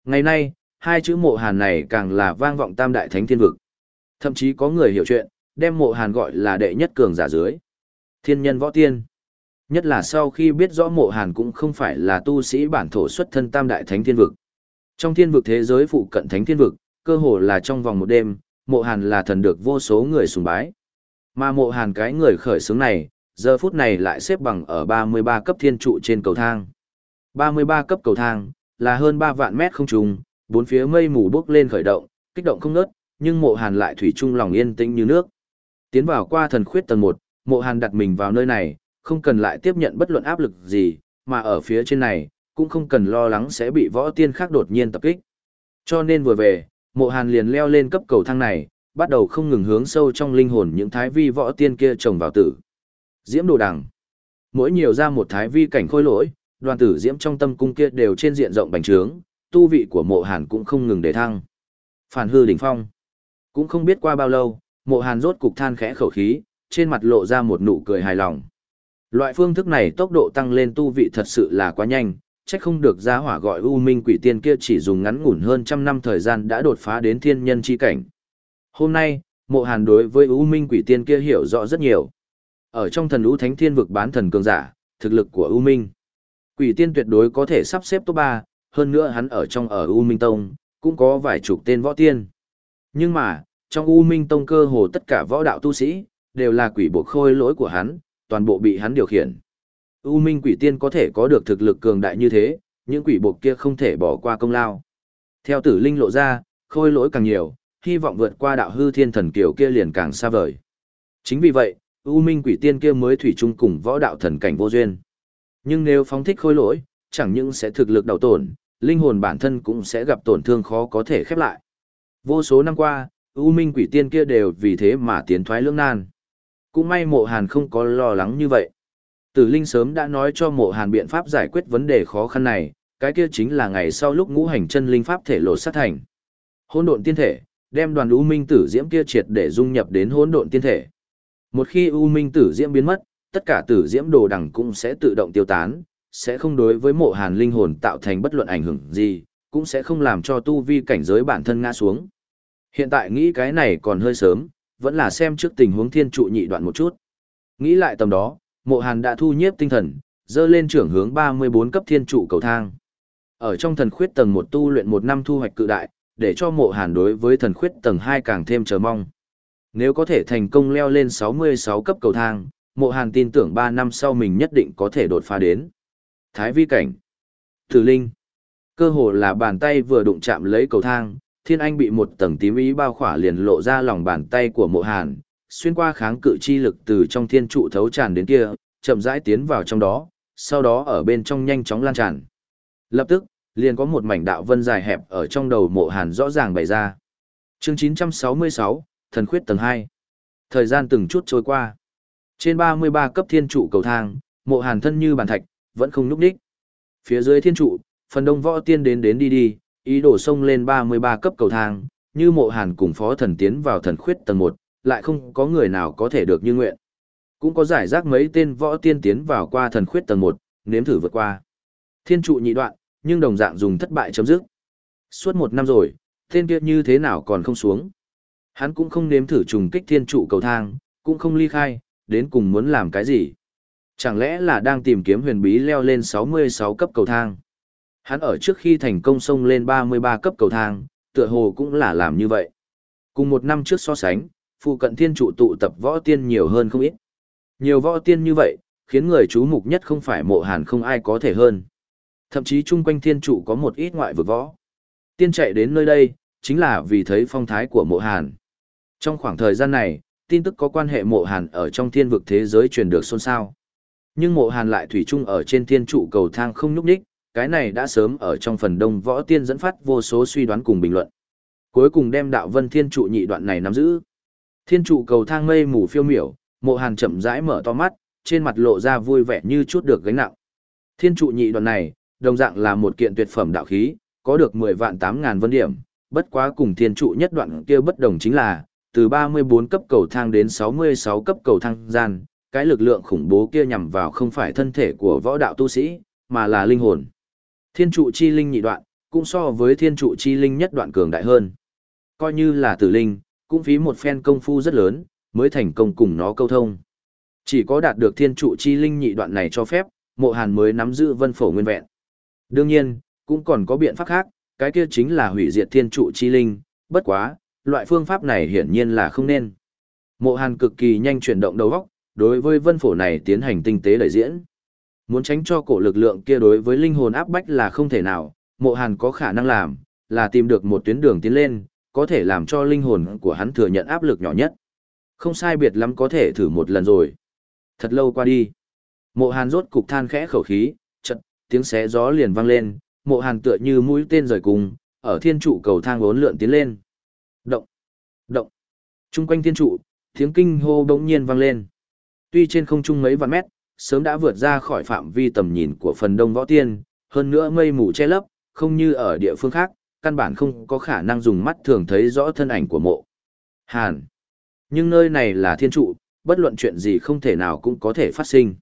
Ngày nay, hai chữ mộ hàn này càng là vang vọng tam đại thánh thiên vực. Thậm chí có người hiểu chuyện, đem mộ hàn gọi là đệ nhất cường giả dưới. Thiên nhân võ tiên. Nhất là sau khi biết rõ mộ hàn cũng không phải là tu sĩ bản thổ xuất thân tam đại thánh thiên vực. Trong thiên vực thế giới phụ cận thánh thiên vực, cơ hồ là trong vòng một đêm, mộ hàn là thần được vô số người sùng bái. Mà mộ hàn cái người khởi xướng này, giờ phút này lại xếp bằng ở 33 cấp thiên trụ trên cầu thang. 33 cấp cầu thang, là hơn 3 vạn mét không trùng, bốn phía mây mù bốc lên khởi động, kích động không ngớt, nhưng mộ hàn lại thủy chung lòng yên tĩnh như nước. Tiến vào qua thần khuyết tầng 1, mộ hàn đặt mình vào nơi này, không cần lại tiếp nhận bất luận áp lực gì, mà ở phía trên này, cũng không cần lo lắng sẽ bị võ tiên khác đột nhiên tập kích. Cho nên vừa về, mộ hàn liền leo lên cấp cầu thang này, bắt đầu không ngừng hướng sâu trong linh hồn những thái vi võ tiên kia trồng vào tử. Diễm đồ đằng. Mỗi nhiều ra một thái vi cảnh khôi lỗi, đoàn tử diễm trong tâm cung kia đều trên diện rộng bành trướng, tu vị của mộ hàn cũng không ngừng để thăng. Phản hư đỉnh phong. Cũng không biết qua bao lâu, mộ hàn rốt cục than khẽ khẩu khí, trên mặt lộ ra một nụ cười hài lòng. Loại phương thức này tốc độ tăng lên tu vị thật sự là quá nhanh, chắc không được giá hỏa gọi U Minh quỷ tiên kia chỉ dùng ngắn ngủn hơn trăm năm thời gian đã đột phá đến thiên nhân chi cảnh. Hôm nay, mộ hàn đối với U Minh quỷ tiên kia hiểu rõ rất nhiều. Ở trong thần U Thánh Thiên vực bán thần cường giả, thực lực của U Minh. Quỷ tiên tuyệt đối có thể sắp xếp top 3, hơn nữa hắn ở trong ở U Minh Tông, cũng có vài chục tên võ tiên. Nhưng mà, trong U Minh Tông cơ hồ tất cả võ đạo tu sĩ, đều là quỷ bộ khôi lỗi của hắn, toàn bộ bị hắn điều khiển. U Minh quỷ tiên có thể có được thực lực cường đại như thế, những quỷ buộc kia không thể bỏ qua công lao. Theo tử linh lộ ra, khôi lỗi càng nhiều, hy vọng vượt qua đạo hư thiên thần kiều kia liền càng xa vời. Chính vì vậy, U Minh quỷ tiên kia mới thủy chung cùng võ đạo thần cảnh vô duyên. Nhưng nếu phóng thích khôi lỗi, chẳng những sẽ thực lực đầu tổn, linh hồn bản thân cũng sẽ gặp tổn thương khó có thể khép lại. Vô số năm qua, U Minh quỷ tiên kia đều vì thế mà tiến thoái lưỡng nan. Cũng may mộ hàn không có lo lắng như vậy. Tử Linh sớm đã nói cho mộ hàn biện pháp giải quyết vấn đề khó khăn này, cái kia chính là ngày sau lúc ngũ hành chân linh pháp thể lộ sát thành. Hỗn độn tiên thể, đem đoàn U Minh tử diễm kia triệt để dung nhập đến hỗn độn tiên thể. Một khi U Minh tử diễm biến mất, tất cả tử diễm đồ đằng cũng sẽ tự động tiêu tán, sẽ không đối với mộ hàn linh hồn tạo thành bất luận ảnh hưởng gì, cũng sẽ không làm cho tu vi cảnh giới bản thân ngã xuống. Hiện tại nghĩ cái này còn hơi sớm, vẫn là xem trước tình huống thiên trụ nhị đoạn một chút. Nghĩ lại tầm đó, mộ hàn đã thu nhiếp tinh thần, dơ lên trưởng hướng 34 cấp thiên trụ cầu thang. Ở trong thần khuyết tầng 1 tu luyện một năm thu hoạch cự đại, để cho mộ hàn đối với thần khuyết tầng 2 càng thêm chờ mong. Nếu có thể thành công leo lên 66 cấp cầu thang, mộ hàn tin tưởng 3 năm sau mình nhất định có thể đột phá đến. Thái vi cảnh. Thử linh. Cơ hồ là bàn tay vừa đụng chạm lấy cầu thang, thiên anh bị một tầng tím ý bao khỏa liền lộ ra lòng bàn tay của mộ hàn, xuyên qua kháng cự chi lực từ trong thiên trụ thấu tràn đến kia, chậm rãi tiến vào trong đó, sau đó ở bên trong nhanh chóng lan tràn. Lập tức, liền có một mảnh đạo vân dài hẹp ở trong đầu mộ hàn rõ ràng bày ra. Chương 966, Thần khuyết tầng 2. Thời gian từng chút trôi qua. Trên 33 cấp thiên trụ cầu thang, mộ hàn thân như bàn thạch, vẫn không núp đích. Phía dưới thiên trụ, phần đông võ tiên đến đến đi đi, ý đồ xông lên 33 cấp cầu thang, như mộ hàn cùng phó thần tiến vào thần khuyết tầng 1, lại không có người nào có thể được như nguyện. Cũng có giải rác mấy tên võ tiên tiến vào qua thần khuyết tầng 1, nếm thử vượt qua. Thiên trụ nhị đoạn, nhưng đồng dạng dùng thất bại chấm dứt. Suốt một năm rồi, tên kia như thế nào còn không xuống. Hắn cũng không nếm thử trùng kích thiên trụ cầu thang, cũng không ly khai, đến cùng muốn làm cái gì. Chẳng lẽ là đang tìm kiếm huyền bí leo lên 66 cấp cầu thang. Hắn ở trước khi thành công xông lên 33 cấp cầu thang, tựa hồ cũng là làm như vậy. Cùng một năm trước so sánh, phụ cận thiên trụ tụ tập võ tiên nhiều hơn không ít. Nhiều võ tiên như vậy, khiến người chú mục nhất không phải mộ hàn không ai có thể hơn. Thậm chí chung quanh thiên trụ có một ít ngoại vực võ. Tiên chạy đến nơi đây, chính là vì thấy phong thái của mộ hàn. Trong khoảng thời gian này, tin tức có quan hệ mộ hàn ở trong thiên vực thế giới truyền được xôn xao. Nhưng mộ hàn lại thủy chung ở trên thiên trụ cầu thang không nhúc đích, cái này đã sớm ở trong phần đông võ tiên dẫn phát vô số suy đoán cùng bình luận. Cuối cùng đem đạo vân thiên trụ nhị đoạn này nắm giữ. Thiên trụ cầu thang mây mù phiêu miểu, mộ hàn chậm rãi mở to mắt, trên mặt lộ ra vui vẻ như chút được gánh nặng. Thiên trụ nhị đoạn này, đồng dạng là một kiện tuyệt phẩm đạo khí, có được 10 vạn 8 ngàn vân điểm, bất quá cùng thiên trụ nhất đoạn kia bất đồng chính là, từ 34 cấp cầu thang đến 66 cấp cầu thang gian, cái lực lượng khủng bố kia nhằm vào không phải thân thể của võ đạo tu sĩ, mà là linh hồn. Thiên trụ chi linh nhị đoạn, cũng so với thiên trụ chi linh nhất đoạn cường đại hơn. Coi như là tử linh, cũng phí một phen công phu rất lớn, mới thành công cùng nó câu thông. Chỉ có đạt được thiên trụ chi linh nhị đoạn này cho phép, mộ hàn mới nắm giữ vân phổ nguyên vẹn. Đương nhiên, cũng còn có biện pháp khác, cái kia chính là hủy diệt thiên trụ chi linh, bất quá, loại phương pháp này hiển nhiên là không nên. Mộ hàn cực kỳ nhanh chuyển động đầu óc, đối với vân phổ này tiến hành tinh tế lời diễn. Muốn tránh cho cổ lực lượng kia đối với linh hồn áp bách là không thể nào, mộ hàn có khả năng làm, là tìm được một tuyến đường tiến lên, có thể làm cho linh hồn của hắn thừa nhận áp lực nhỏ nhất. Không sai biệt lắm có thể thử một lần rồi. Thật lâu qua đi. Mộ hàn rốt cục than khẽ khẩu khí, tiếng xé gió liền vang lên, mộ hàn tựa như mũi tên rời cùng, ở thiên trụ cầu thang bốn lượn tiến lên. Động, động. Trung quanh thiên trụ, tiếng kinh hô bỗng nhiên vang lên. Tuy trên không trung mấy vạn mét, sớm đã vượt ra khỏi phạm vi tầm nhìn của phần đông võ tiên, hơn nữa mây mù che lấp, không như ở địa phương khác, căn bản không có khả năng dùng mắt thường thấy rõ thân ảnh của mộ. Hàn. Nhưng nơi này là thiên trụ, bất luận chuyện gì không thể nào cũng có thể phát sinh.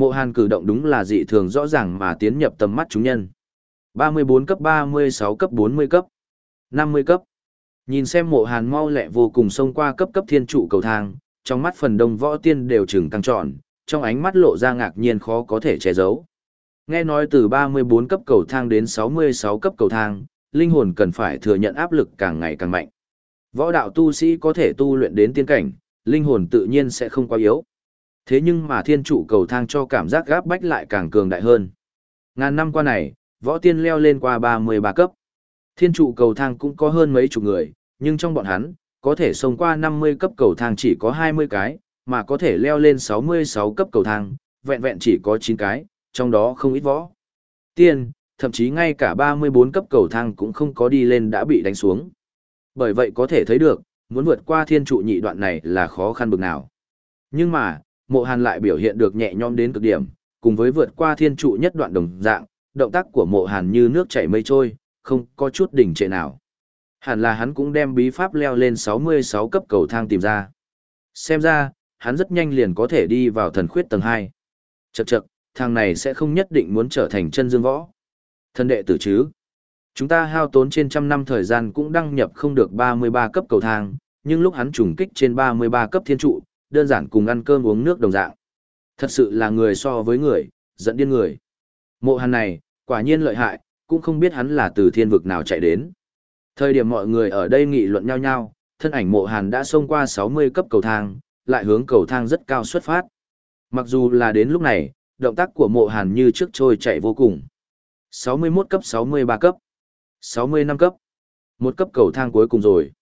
Mộ hàn cử động đúng là dị thường rõ ràng mà tiến nhập tầm mắt chúng nhân. 34 cấp 36 cấp 40 cấp, 50 cấp. Nhìn xem mộ hàn mau lẹ vô cùng xông qua cấp cấp thiên trụ cầu thang, trong mắt phần đông võ tiên đều trừng căng trọn, trong ánh mắt lộ ra ngạc nhiên khó có thể che giấu. Nghe nói từ 34 cấp cầu thang đến 66 cấp cầu thang, linh hồn cần phải thừa nhận áp lực càng ngày càng mạnh. Võ đạo tu sĩ có thể tu luyện đến tiên cảnh, linh hồn tự nhiên sẽ không quá yếu. Thế nhưng mà thiên trụ cầu thang cho cảm giác gáp bách lại càng cường đại hơn. Ngàn năm qua này, võ tiên leo lên qua 33 cấp. Thiên trụ cầu thang cũng có hơn mấy chục người, nhưng trong bọn hắn, có thể xông qua 50 cấp cầu thang chỉ có 20 cái, mà có thể leo lên 66 cấp cầu thang, vẹn vẹn chỉ có 9 cái, trong đó không ít võ. Tiên, thậm chí ngay cả 34 cấp cầu thang cũng không có đi lên đã bị đánh xuống. Bởi vậy có thể thấy được, muốn vượt qua thiên trụ nhị đoạn này là khó khăn bực nào. Nhưng mà, mộ hàn lại biểu hiện được nhẹ nhõm đến cực điểm, cùng với vượt qua thiên trụ nhất đoạn đồng dạng, động tác của mộ hàn như nước chảy mây trôi, không có chút đỉnh trệ nào. Hẳn là hắn cũng đem bí pháp leo lên 66 cấp cầu thang tìm ra. Xem ra, hắn rất nhanh liền có thể đi vào thần khuyết tầng 2. Chậc chậc, thằng này sẽ không nhất định muốn trở thành chân dương võ. Thân đệ tử chứ. Chúng ta hao tốn trên trăm năm thời gian cũng đăng nhập không được 33 cấp cầu thang, nhưng lúc hắn trùng kích trên 33 cấp thiên trụ, đơn giản cùng ăn cơm uống nước đồng dạng. Thật sự là người so với người, dẫn điên người. Mộ hàn này, quả nhiên lợi hại, cũng không biết hắn là từ thiên vực nào chạy đến. Thời điểm mọi người ở đây nghị luận nhau nhau, thân ảnh mộ hàn đã xông qua 60 cấp cầu thang, lại hướng cầu thang rất cao xuất phát. Mặc dù là đến lúc này, động tác của mộ hàn như trước trôi chạy vô cùng. 61 cấp 63 cấp, 65 cấp, một cấp cầu thang cuối cùng rồi.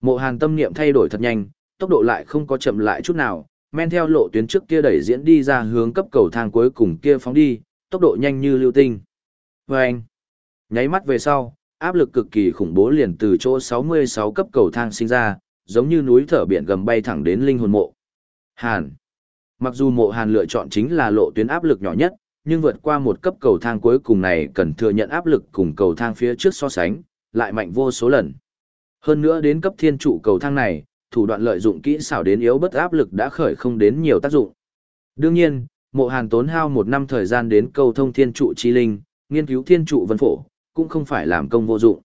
Mộ hàn tâm niệm thay đổi thật nhanh, tốc độ lại không có chậm lại chút nào, men theo lộ tuyến trước kia đẩy diễn đi ra hướng cấp cầu thang cuối cùng kia phóng đi, tốc độ nhanh như lưu tinh. Vâng! nháy mắt về sau, áp lực cực kỳ khủng bố liền từ chỗ 66 cấp cầu thang sinh ra, giống như núi thở biển gầm bay thẳng đến linh hồn mộ. Hàn. Mặc dù mộ hàn lựa chọn chính là lộ tuyến áp lực nhỏ nhất, nhưng vượt qua một cấp cầu thang cuối cùng này cần thừa nhận áp lực cùng cầu thang phía trước so sánh, lại mạnh vô số lần. Hơn nữa đến cấp thiên trụ cầu thang này, thủ đoạn lợi dụng kỹ xảo đến yếu bất áp lực đã khởi không đến nhiều tác dụng. Đương nhiên, mộ hàn tốn hao một năm thời gian đến cầu thông thiên trụ chi linh, nghiên cứu thiên trụ vân phổ, cũng không phải làm công vô dụng.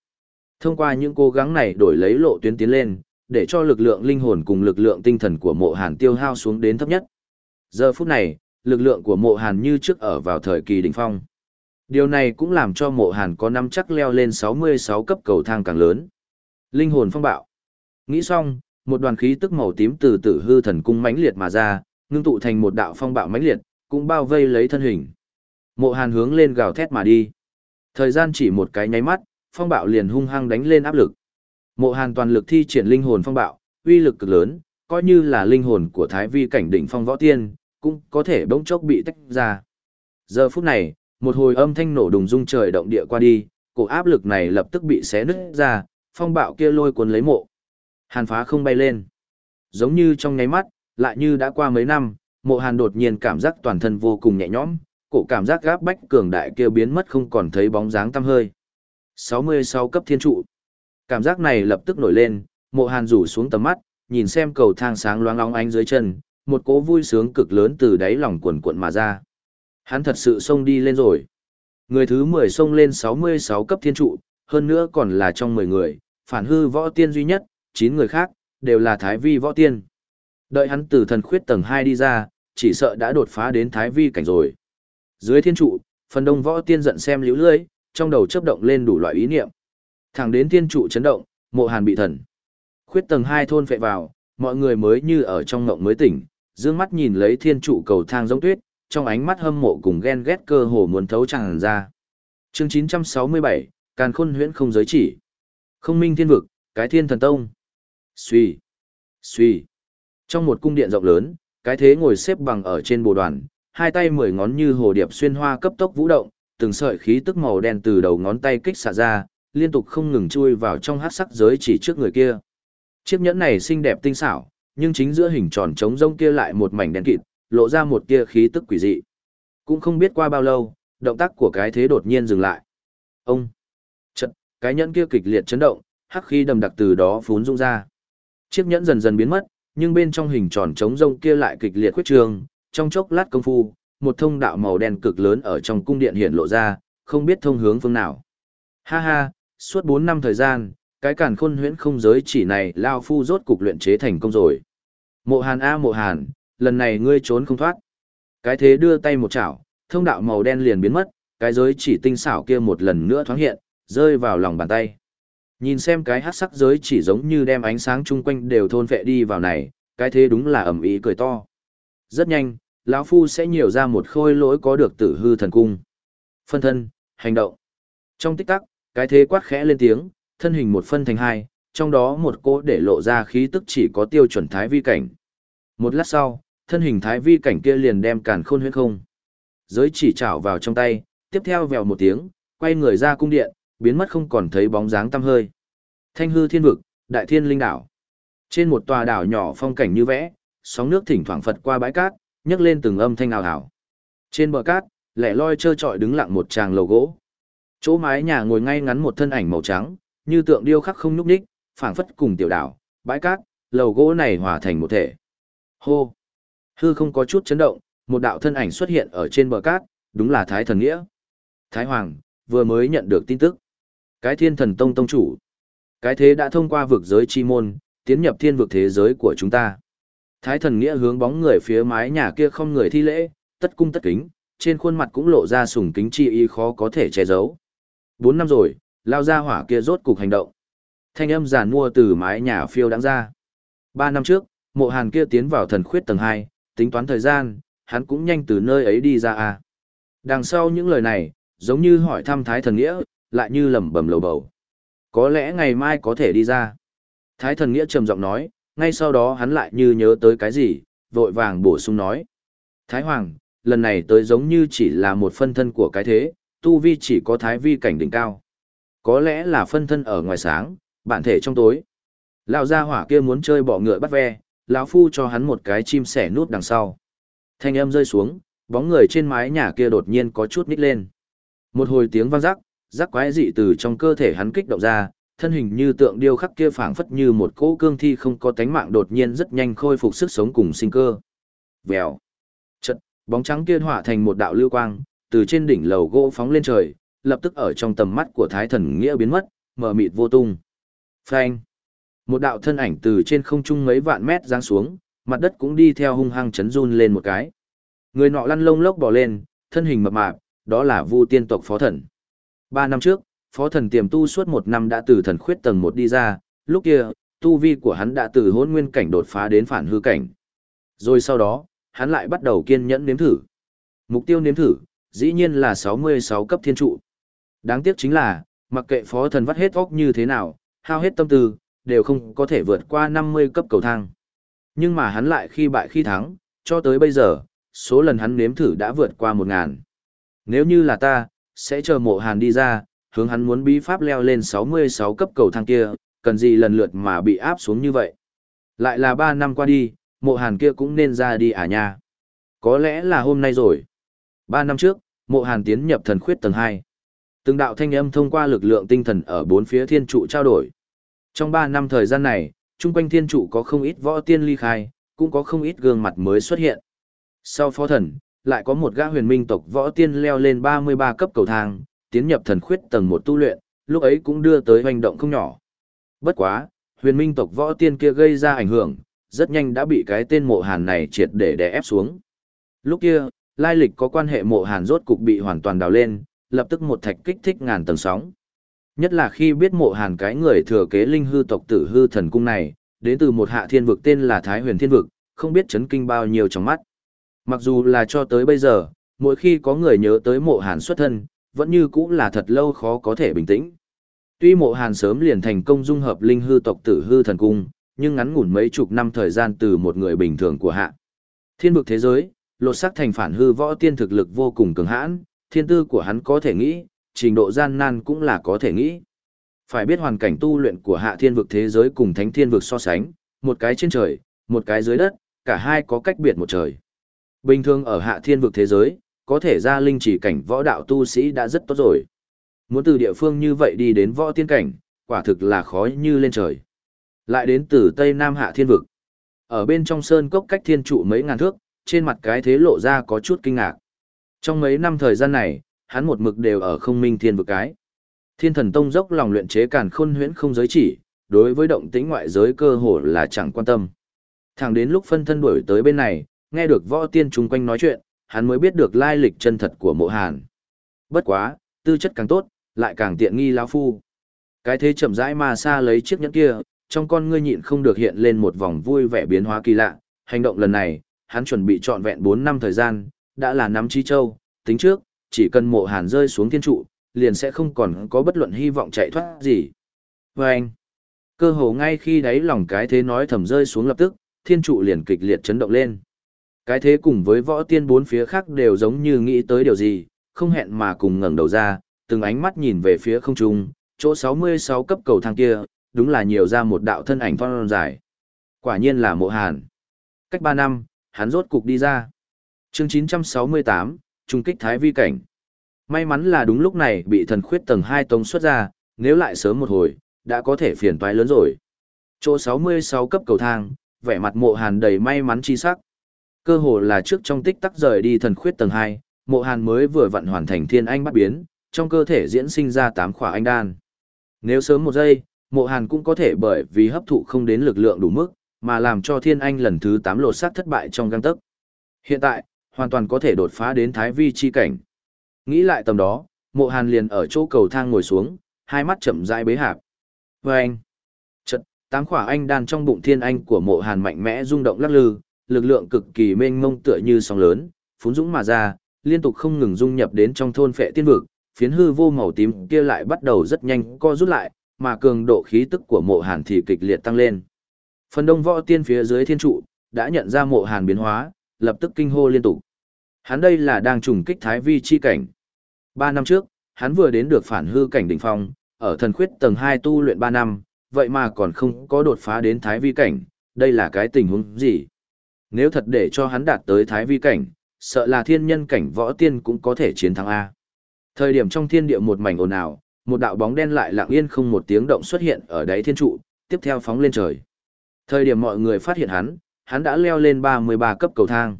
Thông qua những cố gắng này đổi lấy lộ tuyến tiến lên, để cho lực lượng linh hồn cùng lực lượng tinh thần của mộ hàn tiêu hao xuống đến thấp nhất. Giờ phút này, lực lượng của mộ hàn như trước ở vào thời kỳ đỉnh phong. Điều này cũng làm cho mộ hàn có năm chắc leo lên 66 cấp cầu thang càng lớn. Linh hồn phong bạo. Nghĩ xong, một đoàn khí tức màu tím từ tử hư thần cung mãnh liệt mà ra, ngưng tụ thành một đạo phong bạo mãnh liệt, cũng bao vây lấy thân hình. Mộ hàn hướng lên gào thét mà đi. Thời gian chỉ một cái nháy mắt, phong bạo liền hung hăng đánh lên áp lực. Mộ hàn toàn lực thi triển linh hồn phong bạo, uy lực cực lớn, coi như là linh hồn của thái vi cảnh đỉnh phong võ tiên, cũng có thể bỗng chốc bị tách ra. Giờ phút này, một hồi âm thanh nổ đùng rung trời động địa qua đi, cổ áp lực này lập tức bị xé nứt ra, phong bạo kia lôi cuốn lấy mộ. Hàn phá không bay lên. Giống như trong nháy mắt, lại như đã qua mấy năm, mộ hàn đột nhiên cảm giác toàn thân vô cùng nhẹ nhõm, cổ cảm giác gáp bách cường đại kia biến mất không còn thấy bóng dáng tăm hơi. 66 cấp thiên trụ. Cảm giác này lập tức nổi lên, mộ hàn rủ xuống tầm mắt, nhìn xem cầu thang sáng loáng long ánh dưới chân, một cỗ vui sướng cực lớn từ đáy lòng cuộn cuộn mà ra. Hắn thật sự xông đi lên rồi. Người thứ 10 xông lên 66 cấp thiên trụ, hơn nữa còn là trong 10 người, phản hư võ tiên duy nhất, 9 người khác, đều là thái vi võ tiên. Đợi hắn từ thần khuyết tầng 2 đi ra, chỉ sợ đã đột phá đến thái vi cảnh rồi. Dưới thiên trụ, phần đông võ tiên giận xem liễu lưới, trong đầu chấp động lên đủ loại ý niệm. Thẳng đến thiên trụ chấn động, mộ hàn bị thần. Khuyết tầng 2 thôn phệ vào, mọi người mới như ở trong ngộng mới tỉnh, dương mắt nhìn lấy thiên trụ cầu thang giống tuyết, trong ánh mắt hâm mộ cùng ghen ghét cơ hồ muốn thấu tràn ra. Chương 967, Càn Khôn Huyễn không giới chỉ. Không minh thiên vực, cái thiên thần tông. Suy, suy. Trong một cung điện rộng lớn, cái thế ngồi xếp bằng ở trên bồ đoàn, hai tay mười ngón như hồ điệp xuyên hoa cấp tốc vũ động, từng sợi khí tức màu đen từ đầu ngón tay kích xạ ra, liên tục không ngừng chui vào trong hắc sắc giới chỉ trước người kia. Chiếc nhẫn này xinh đẹp tinh xảo, nhưng chính giữa hình tròn trống rông kia lại một mảnh đen kịt, lộ ra một tia khí tức quỷ dị. Cũng không biết qua bao lâu, động tác của cái thế đột nhiên dừng lại. Ông! Chật, cái nhẫn kia kịch liệt chấn động, hắc khí đầm đặc từ đó phún rung ra. Chiếc nhẫn dần dần biến mất, nhưng bên trong hình tròn trống rông kia lại kịch liệt khuyết trường, trong chốc lát công phu, một thông đạo màu đen cực lớn ở trong cung điện hiện lộ ra, không biết thông hướng phương nào. Ha ha, suốt 4 năm thời gian, cái càn khôn huyễn không giới chỉ này lao phu rốt cục luyện chế thành công rồi. Mộ Hàn a Mộ Hàn, lần này ngươi trốn không thoát. Cái thế đưa tay một chảo, thông đạo màu đen liền biến mất, cái giới chỉ tinh xảo kia một lần nữa thoáng hiện, rơi vào lòng bàn tay. Nhìn xem cái hắc sắc giới chỉ giống như đem ánh sáng chung quanh đều thôn vệ đi vào này, cái thế đúng là ẩm ý cười to. Rất nhanh, lão phu sẽ nhiều ra một khôi lỗi có được tử hư thần cung. Phân thân, hành động. Trong tích tắc, cái thế quát khẽ lên tiếng, thân hình một phân thành hai, trong đó một cô để lộ ra khí tức chỉ có tiêu chuẩn thái vi cảnh. Một lát sau, thân hình thái vi cảnh kia liền đem càn khôn huyễn không. Giới chỉ chảo vào trong tay, tiếp theo vèo một tiếng, quay người ra cung điện, biến mất không còn thấy bóng dáng tăm hơi. Thanh hư thiên vực, đại thiên linh đảo. Trên một tòa đảo nhỏ phong cảnh như vẽ, sóng nước thỉnh thoảng phật qua bãi cát, nhấc lên từng âm thanh ào ào. Trên bờ cát, lẻ loi trơ trọi đứng lặng một chàng lầu gỗ. Chỗ mái nhà ngồi ngay ngắn một thân ảnh màu trắng, như tượng điêu khắc không nhúc nhích, phảng phất cùng tiểu đảo, bãi cát, lầu gỗ này hòa thành một thể. Hô! Hư không có chút chấn động, một đạo thân ảnh xuất hiện ở trên bờ cát, đúng là Thái Thần Nghĩa. Thái Hoàng, vừa mới nhận được tin tức. Cái thiên thần tông tông chủ. Cái thế đã thông qua vực giới chi môn, tiến nhập thiên vực thế giới của chúng ta. Thái thần nghĩa hướng bóng người phía mái nhà kia không người thi lễ, tất cung tất kính, trên khuôn mặt cũng lộ ra sùng kính chi ý khó có thể che giấu. Bốn năm rồi, lao ra hỏa kia rốt cục hành động. Thanh âm giàn mua từ mái nhà phiêu đáng ra. Ba năm trước, mộ hàn kia tiến vào thần khuyết tầng 2, tính toán thời gian, hắn cũng nhanh từ nơi ấy đi ra à. Đằng sau những lời này, giống như hỏi thăm Thái thần nghĩa, lại như lẩm bẩm lầu bầu. Có lẽ ngày mai có thể đi ra. Thái thần nghĩa trầm giọng nói, ngay sau đó hắn lại như nhớ tới cái gì, vội vàng bổ sung nói. Thái Hoàng, lần này tới giống như chỉ là một phân thân của cái thế, tu vi chỉ có thái vi cảnh đỉnh cao. Có lẽ là phân thân ở ngoài sáng, bản thể trong tối. Lão gia hỏa kia muốn chơi bỏ ngựa bắt ve, lão phu cho hắn một cái chim sẻ nút đằng sau. Thanh âm rơi xuống, bóng người trên mái nhà kia đột nhiên có chút nít lên. Một hồi tiếng vang rắc, rắc quái dị từ trong cơ thể hắn kích động ra, thân hình như tượng điêu khắc kia phảng phất như một cỗ cương thi không có tánh mạng đột nhiên rất nhanh khôi phục sức sống cùng sinh cơ. Vèo. Chợt, bóng trắng kia hỏa thành một đạo lưu quang, từ trên đỉnh lầu gỗ phóng lên trời, lập tức ở trong tầm mắt của thái thần nghĩa biến mất, mờ mịt vô tung. Phanh. Một đạo thân ảnh từ trên không trung mấy vạn mét giáng xuống, mặt đất cũng đi theo hung hăng chấn run lên một cái. Người nọ lăn lông lốc bò lên, thân hình mập mạp, đó là Vu Tiên tộc phó thần. Ba năm trước, phó thần tiềm tu suốt một năm đã từ thần khuyết tầng một đi ra, lúc kia, tu vi của hắn đã từ hôn nguyên cảnh đột phá đến phản hư cảnh. Rồi sau đó, hắn lại bắt đầu kiên nhẫn nếm thử. Mục tiêu nếm thử, dĩ nhiên là 66 cấp thiên trụ. Đáng tiếc chính là, mặc kệ phó thần vắt hết óc như thế nào, hao hết tâm tư, đều không có thể vượt qua 50 cấp cầu thang. Nhưng mà hắn lại khi bại khi thắng, cho tới bây giờ, số lần hắn nếm thử đã vượt qua 1.000. Nếu như là ta, sẽ chờ mộ hàn đi ra, hướng hắn muốn bí pháp leo lên 66 cấp cầu thang kia, cần gì lần lượt mà bị áp xuống như vậy. Lại là 3 năm qua đi, mộ hàn kia cũng nên ra đi à nha. Có lẽ là hôm nay rồi. 3 năm trước, mộ hàn tiến nhập thần khuyết tầng 2. Từng đạo thanh âm thông qua lực lượng tinh thần ở bốn phía thiên trụ trao đổi. Trong 3 năm thời gian này, chung quanh thiên trụ có không ít võ tiên ly khai, cũng có không ít gương mặt mới xuất hiện. Sau phó thần, lại có một gã huyền minh tộc võ tiên leo lên 33 cấp cầu thang, tiến nhập thần khuyết tầng một tu luyện, lúc ấy cũng đưa tới hành động không nhỏ. Bất quá, huyền minh tộc võ tiên kia gây ra ảnh hưởng, rất nhanh đã bị cái tên mộ hàn này triệt để đè ép xuống. Lúc kia, lai lịch có quan hệ mộ hàn rốt cục bị hoàn toàn đào lên, lập tức một thạch kích thích ngàn tầng sóng. Nhất là khi biết mộ hàn cái người thừa kế linh hư tộc tử hư thần cung này, đến từ một hạ thiên vực tên là Thái huyền thiên vực, không biết chấn kinh bao nhiêu trong mắt. Mặc dù là cho tới bây giờ, mỗi khi có người nhớ tới mộ hàn xuất thân, vẫn như cũng là thật lâu khó có thể bình tĩnh. Tuy mộ hàn sớm liền thành công dung hợp linh hư tộc tử hư thần cung, nhưng ngắn ngủn mấy chục năm thời gian từ một người bình thường của hạ. Thiên vực thế giới, lột sắc thành phản hư võ tiên thực lực vô cùng cường hãn, thiên tư của hắn có thể nghĩ, trình độ gian nan cũng là có thể nghĩ. Phải biết hoàn cảnh tu luyện của hạ thiên vực thế giới cùng thánh thiên vực so sánh, một cái trên trời, một cái dưới đất, cả hai có cách biệt một trời. Bình thường ở hạ thiên vực thế giới, có thể ra linh chỉ cảnh võ đạo tu sĩ đã rất tốt rồi. Muốn từ địa phương như vậy đi đến võ tiên cảnh, quả thực là khó như lên trời. Lại đến từ Tây Nam Hạ Thiên Vực. Ở bên trong sơn cốc cách thiên trụ mấy ngàn thước, trên mặt cái thế lộ ra có chút kinh ngạc. Trong mấy năm thời gian này, hắn một mực đều ở không minh thiên vực cái. Thiên thần tông dốc lòng luyện chế càn khôn huyễn không giới chỉ, đối với động tĩnh ngoại giới cơ hồ là chẳng quan tâm. Thẳng đến lúc phân thân đuổi tới bên này, nghe được võ tiên chung quanh nói chuyện, hắn mới biết được lai lịch chân thật của mộ hàn. Bất quá, tư chất càng tốt, lại càng tiện nghi lão phu. Cái thế chậm rãi mà xa lấy chiếc nhẫn kia, trong con ngươi nhịn không được hiện lên một vòng vui vẻ biến hóa kỳ lạ. Hành động lần này, hắn chuẩn bị trọn vẹn 4 năm thời gian, đã là nắm chi châu, tính trước, chỉ cần mộ hàn rơi xuống thiên trụ, liền sẽ không còn có bất luận hy vọng chạy thoát gì. Và anh, cơ hồ ngay khi đáy lòng cái thế nói thầm rơi xuống lập tức, thiên trụ liền kịch liệt chấn động lên. Cái thế cùng với võ tiên bốn phía khác đều giống như nghĩ tới điều gì, không hẹn mà cùng ngẩng đầu ra, từng ánh mắt nhìn về phía không trung, chỗ 66 cấp cầu thang kia, đúng là nhiều ra một đạo thân ảnh phong dài. Quả nhiên là mộ hàn. Cách 3 năm, hắn rốt cục đi ra. chương 968, trung kích thái vi cảnh. May mắn là đúng lúc này bị thần khuyết tầng 2 tông xuất ra, nếu lại sớm một hồi, đã có thể phiền toái lớn rồi. Chỗ 66 cấp cầu thang, vẻ mặt mộ hàn đầy may mắn chi sắc. Cơ hồ là trước trong tích tắc rời đi thần khuyết tầng 2, mộ hàn mới vừa vận hoàn thành thiên anh bắt biến, trong cơ thể diễn sinh ra 8 khỏa anh đan. Nếu sớm một giây, mộ hàn cũng có thể bởi vì hấp thụ không đến lực lượng đủ mức, mà làm cho thiên anh lần thứ 8 lột xác thất bại trong găng tấc. Hiện tại, hoàn toàn có thể đột phá đến thái vi chi cảnh. Nghĩ lại tầm đó, mộ hàn liền ở chỗ cầu thang ngồi xuống, hai mắt chậm rãi bế hạp. Vâng! anh, chật, tám khỏa anh đan trong bụng thiên anh của mộ hàn mạnh mẽ rung động lắc lư, lực lượng cực kỳ mênh mông tựa như sóng lớn, phún dũng mà ra, liên tục không ngừng dung nhập đến trong thôn phệ tiên vực, phiến hư vô màu tím kia lại bắt đầu rất nhanh co rút lại, mà cường độ khí tức của mộ hàn thì kịch liệt tăng lên. Phần đông võ tiên phía dưới thiên trụ, đã nhận ra mộ hàn biến hóa, lập tức kinh hô liên tục. Hắn đây là đang trùng kích thái vi chi cảnh. Ba năm trước, hắn vừa đến được phản hư cảnh đỉnh phong, ở thần khuyết tầng 2 tu luyện 3 năm, vậy mà còn không có đột phá đến thái vi cảnh, đây là cái tình huống gì? Nếu thật để cho hắn đạt tới thái vi cảnh, sợ là thiên nhân cảnh võ tiên cũng có thể chiến thắng A. Thời điểm trong thiên địa một mảnh ồn ào, một đạo bóng đen lại lặng yên không một tiếng động xuất hiện ở đáy thiên trụ, tiếp theo phóng lên trời. Thời điểm mọi người phát hiện hắn, hắn đã leo lên 33 cấp cầu thang.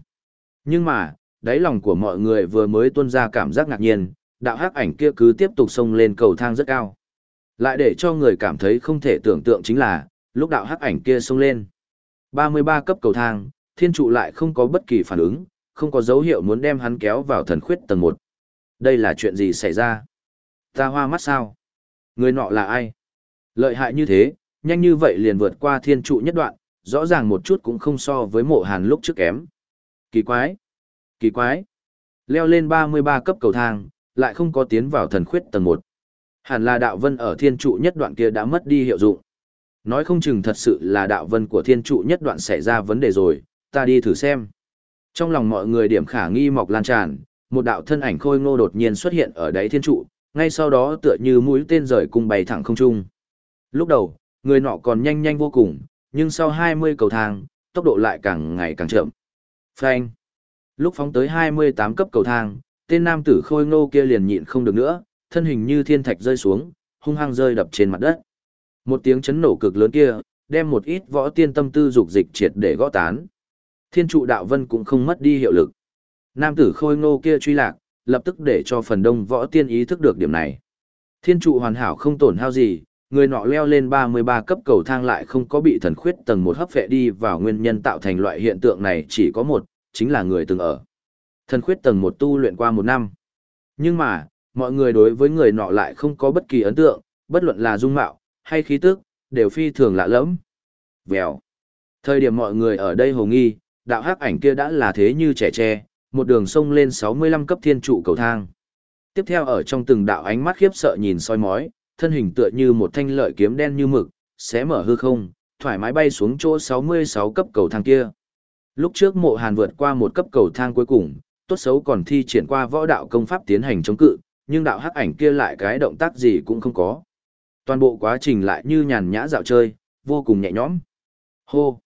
Nhưng mà, đáy lòng của mọi người vừa mới tuôn ra cảm giác ngạc nhiên, đạo hắc ảnh kia cứ tiếp tục xông lên cầu thang rất cao. Lại để cho người cảm thấy không thể tưởng tượng chính là, lúc đạo hắc ảnh kia xông lên. 33 cấp cầu thang, thiên trụ lại không có bất kỳ phản ứng, không có dấu hiệu muốn đem hắn kéo vào thần khuyết tầng 1. Đây là chuyện gì xảy ra? Ta hoa mắt sao? Người nọ là ai? Lợi hại như thế, nhanh như vậy liền vượt qua thiên trụ nhất đoạn, rõ ràng một chút cũng không so với mộ hàn lúc trước kém. Kỳ quái! Kỳ quái! Leo lên 33 cấp cầu thang, lại không có tiến vào thần khuyết tầng 1. Hẳn là đạo vân ở thiên trụ nhất đoạn kia đã mất đi hiệu dụng. Nói không chừng thật sự là đạo vân của thiên trụ nhất đoạn xảy ra vấn đề rồi, ta đi thử xem. Trong lòng mọi người điểm khả nghi mọc lan tràn, một đạo thân ảnh khôi ngô đột nhiên xuất hiện ở đáy thiên trụ, ngay sau đó tựa như mũi tên rời cung bay thẳng không trung. Lúc đầu, người nọ còn nhanh nhanh vô cùng, nhưng sau 20 cầu thang, tốc độ lại càng ngày càng chậm. Phanh. Lúc phóng tới 28 cấp cầu thang, tên nam tử khôi ngô kia liền nhịn không được nữa, thân hình như thiên thạch rơi xuống, hung hăng rơi đập trên mặt đất. Một tiếng chấn nổ cực lớn kia, đem một ít võ tiên tâm tư dục dịch triệt để gõ tán. Thiên trụ đạo vân cũng không mất đi hiệu lực. Nam tử khôi ngô kia truy lạc, lập tức để cho phần đông võ tiên ý thức được điểm này. Thiên trụ hoàn hảo không tổn hao gì, người nọ leo lên 33 cấp cầu thang lại không có bị thần khuyết tầng một hấp phệ đi vào nguyên nhân tạo thành loại hiện tượng này chỉ có một, chính là người từng ở. Thần khuyết tầng một tu luyện qua một năm. Nhưng mà, mọi người đối với người nọ lại không có bất kỳ ấn tượng, bất luận là dung mạo, hay khí tức, đều phi thường lạ lẫm. Vèo. Thời điểm mọi người ở đây hồ nghi, đạo hắc ảnh kia đã là thế như trẻ tre, một đường sông lên 65 cấp thiên trụ cầu thang. Tiếp theo ở trong từng đạo ánh mắt khiếp sợ nhìn soi mói, thân hình tựa như một thanh lợi kiếm đen như mực, xé mở hư không, thoải mái bay xuống chỗ 66 cấp cầu thang kia. Lúc trước mộ hàn vượt qua một cấp cầu thang cuối cùng, tốt xấu còn thi triển qua võ đạo công pháp tiến hành chống cự, nhưng đạo hắc ảnh kia lại cái động tác gì cũng không có. Toàn bộ quá trình lại như nhàn nhã dạo chơi, vô cùng nhẹ nhõm. Hô!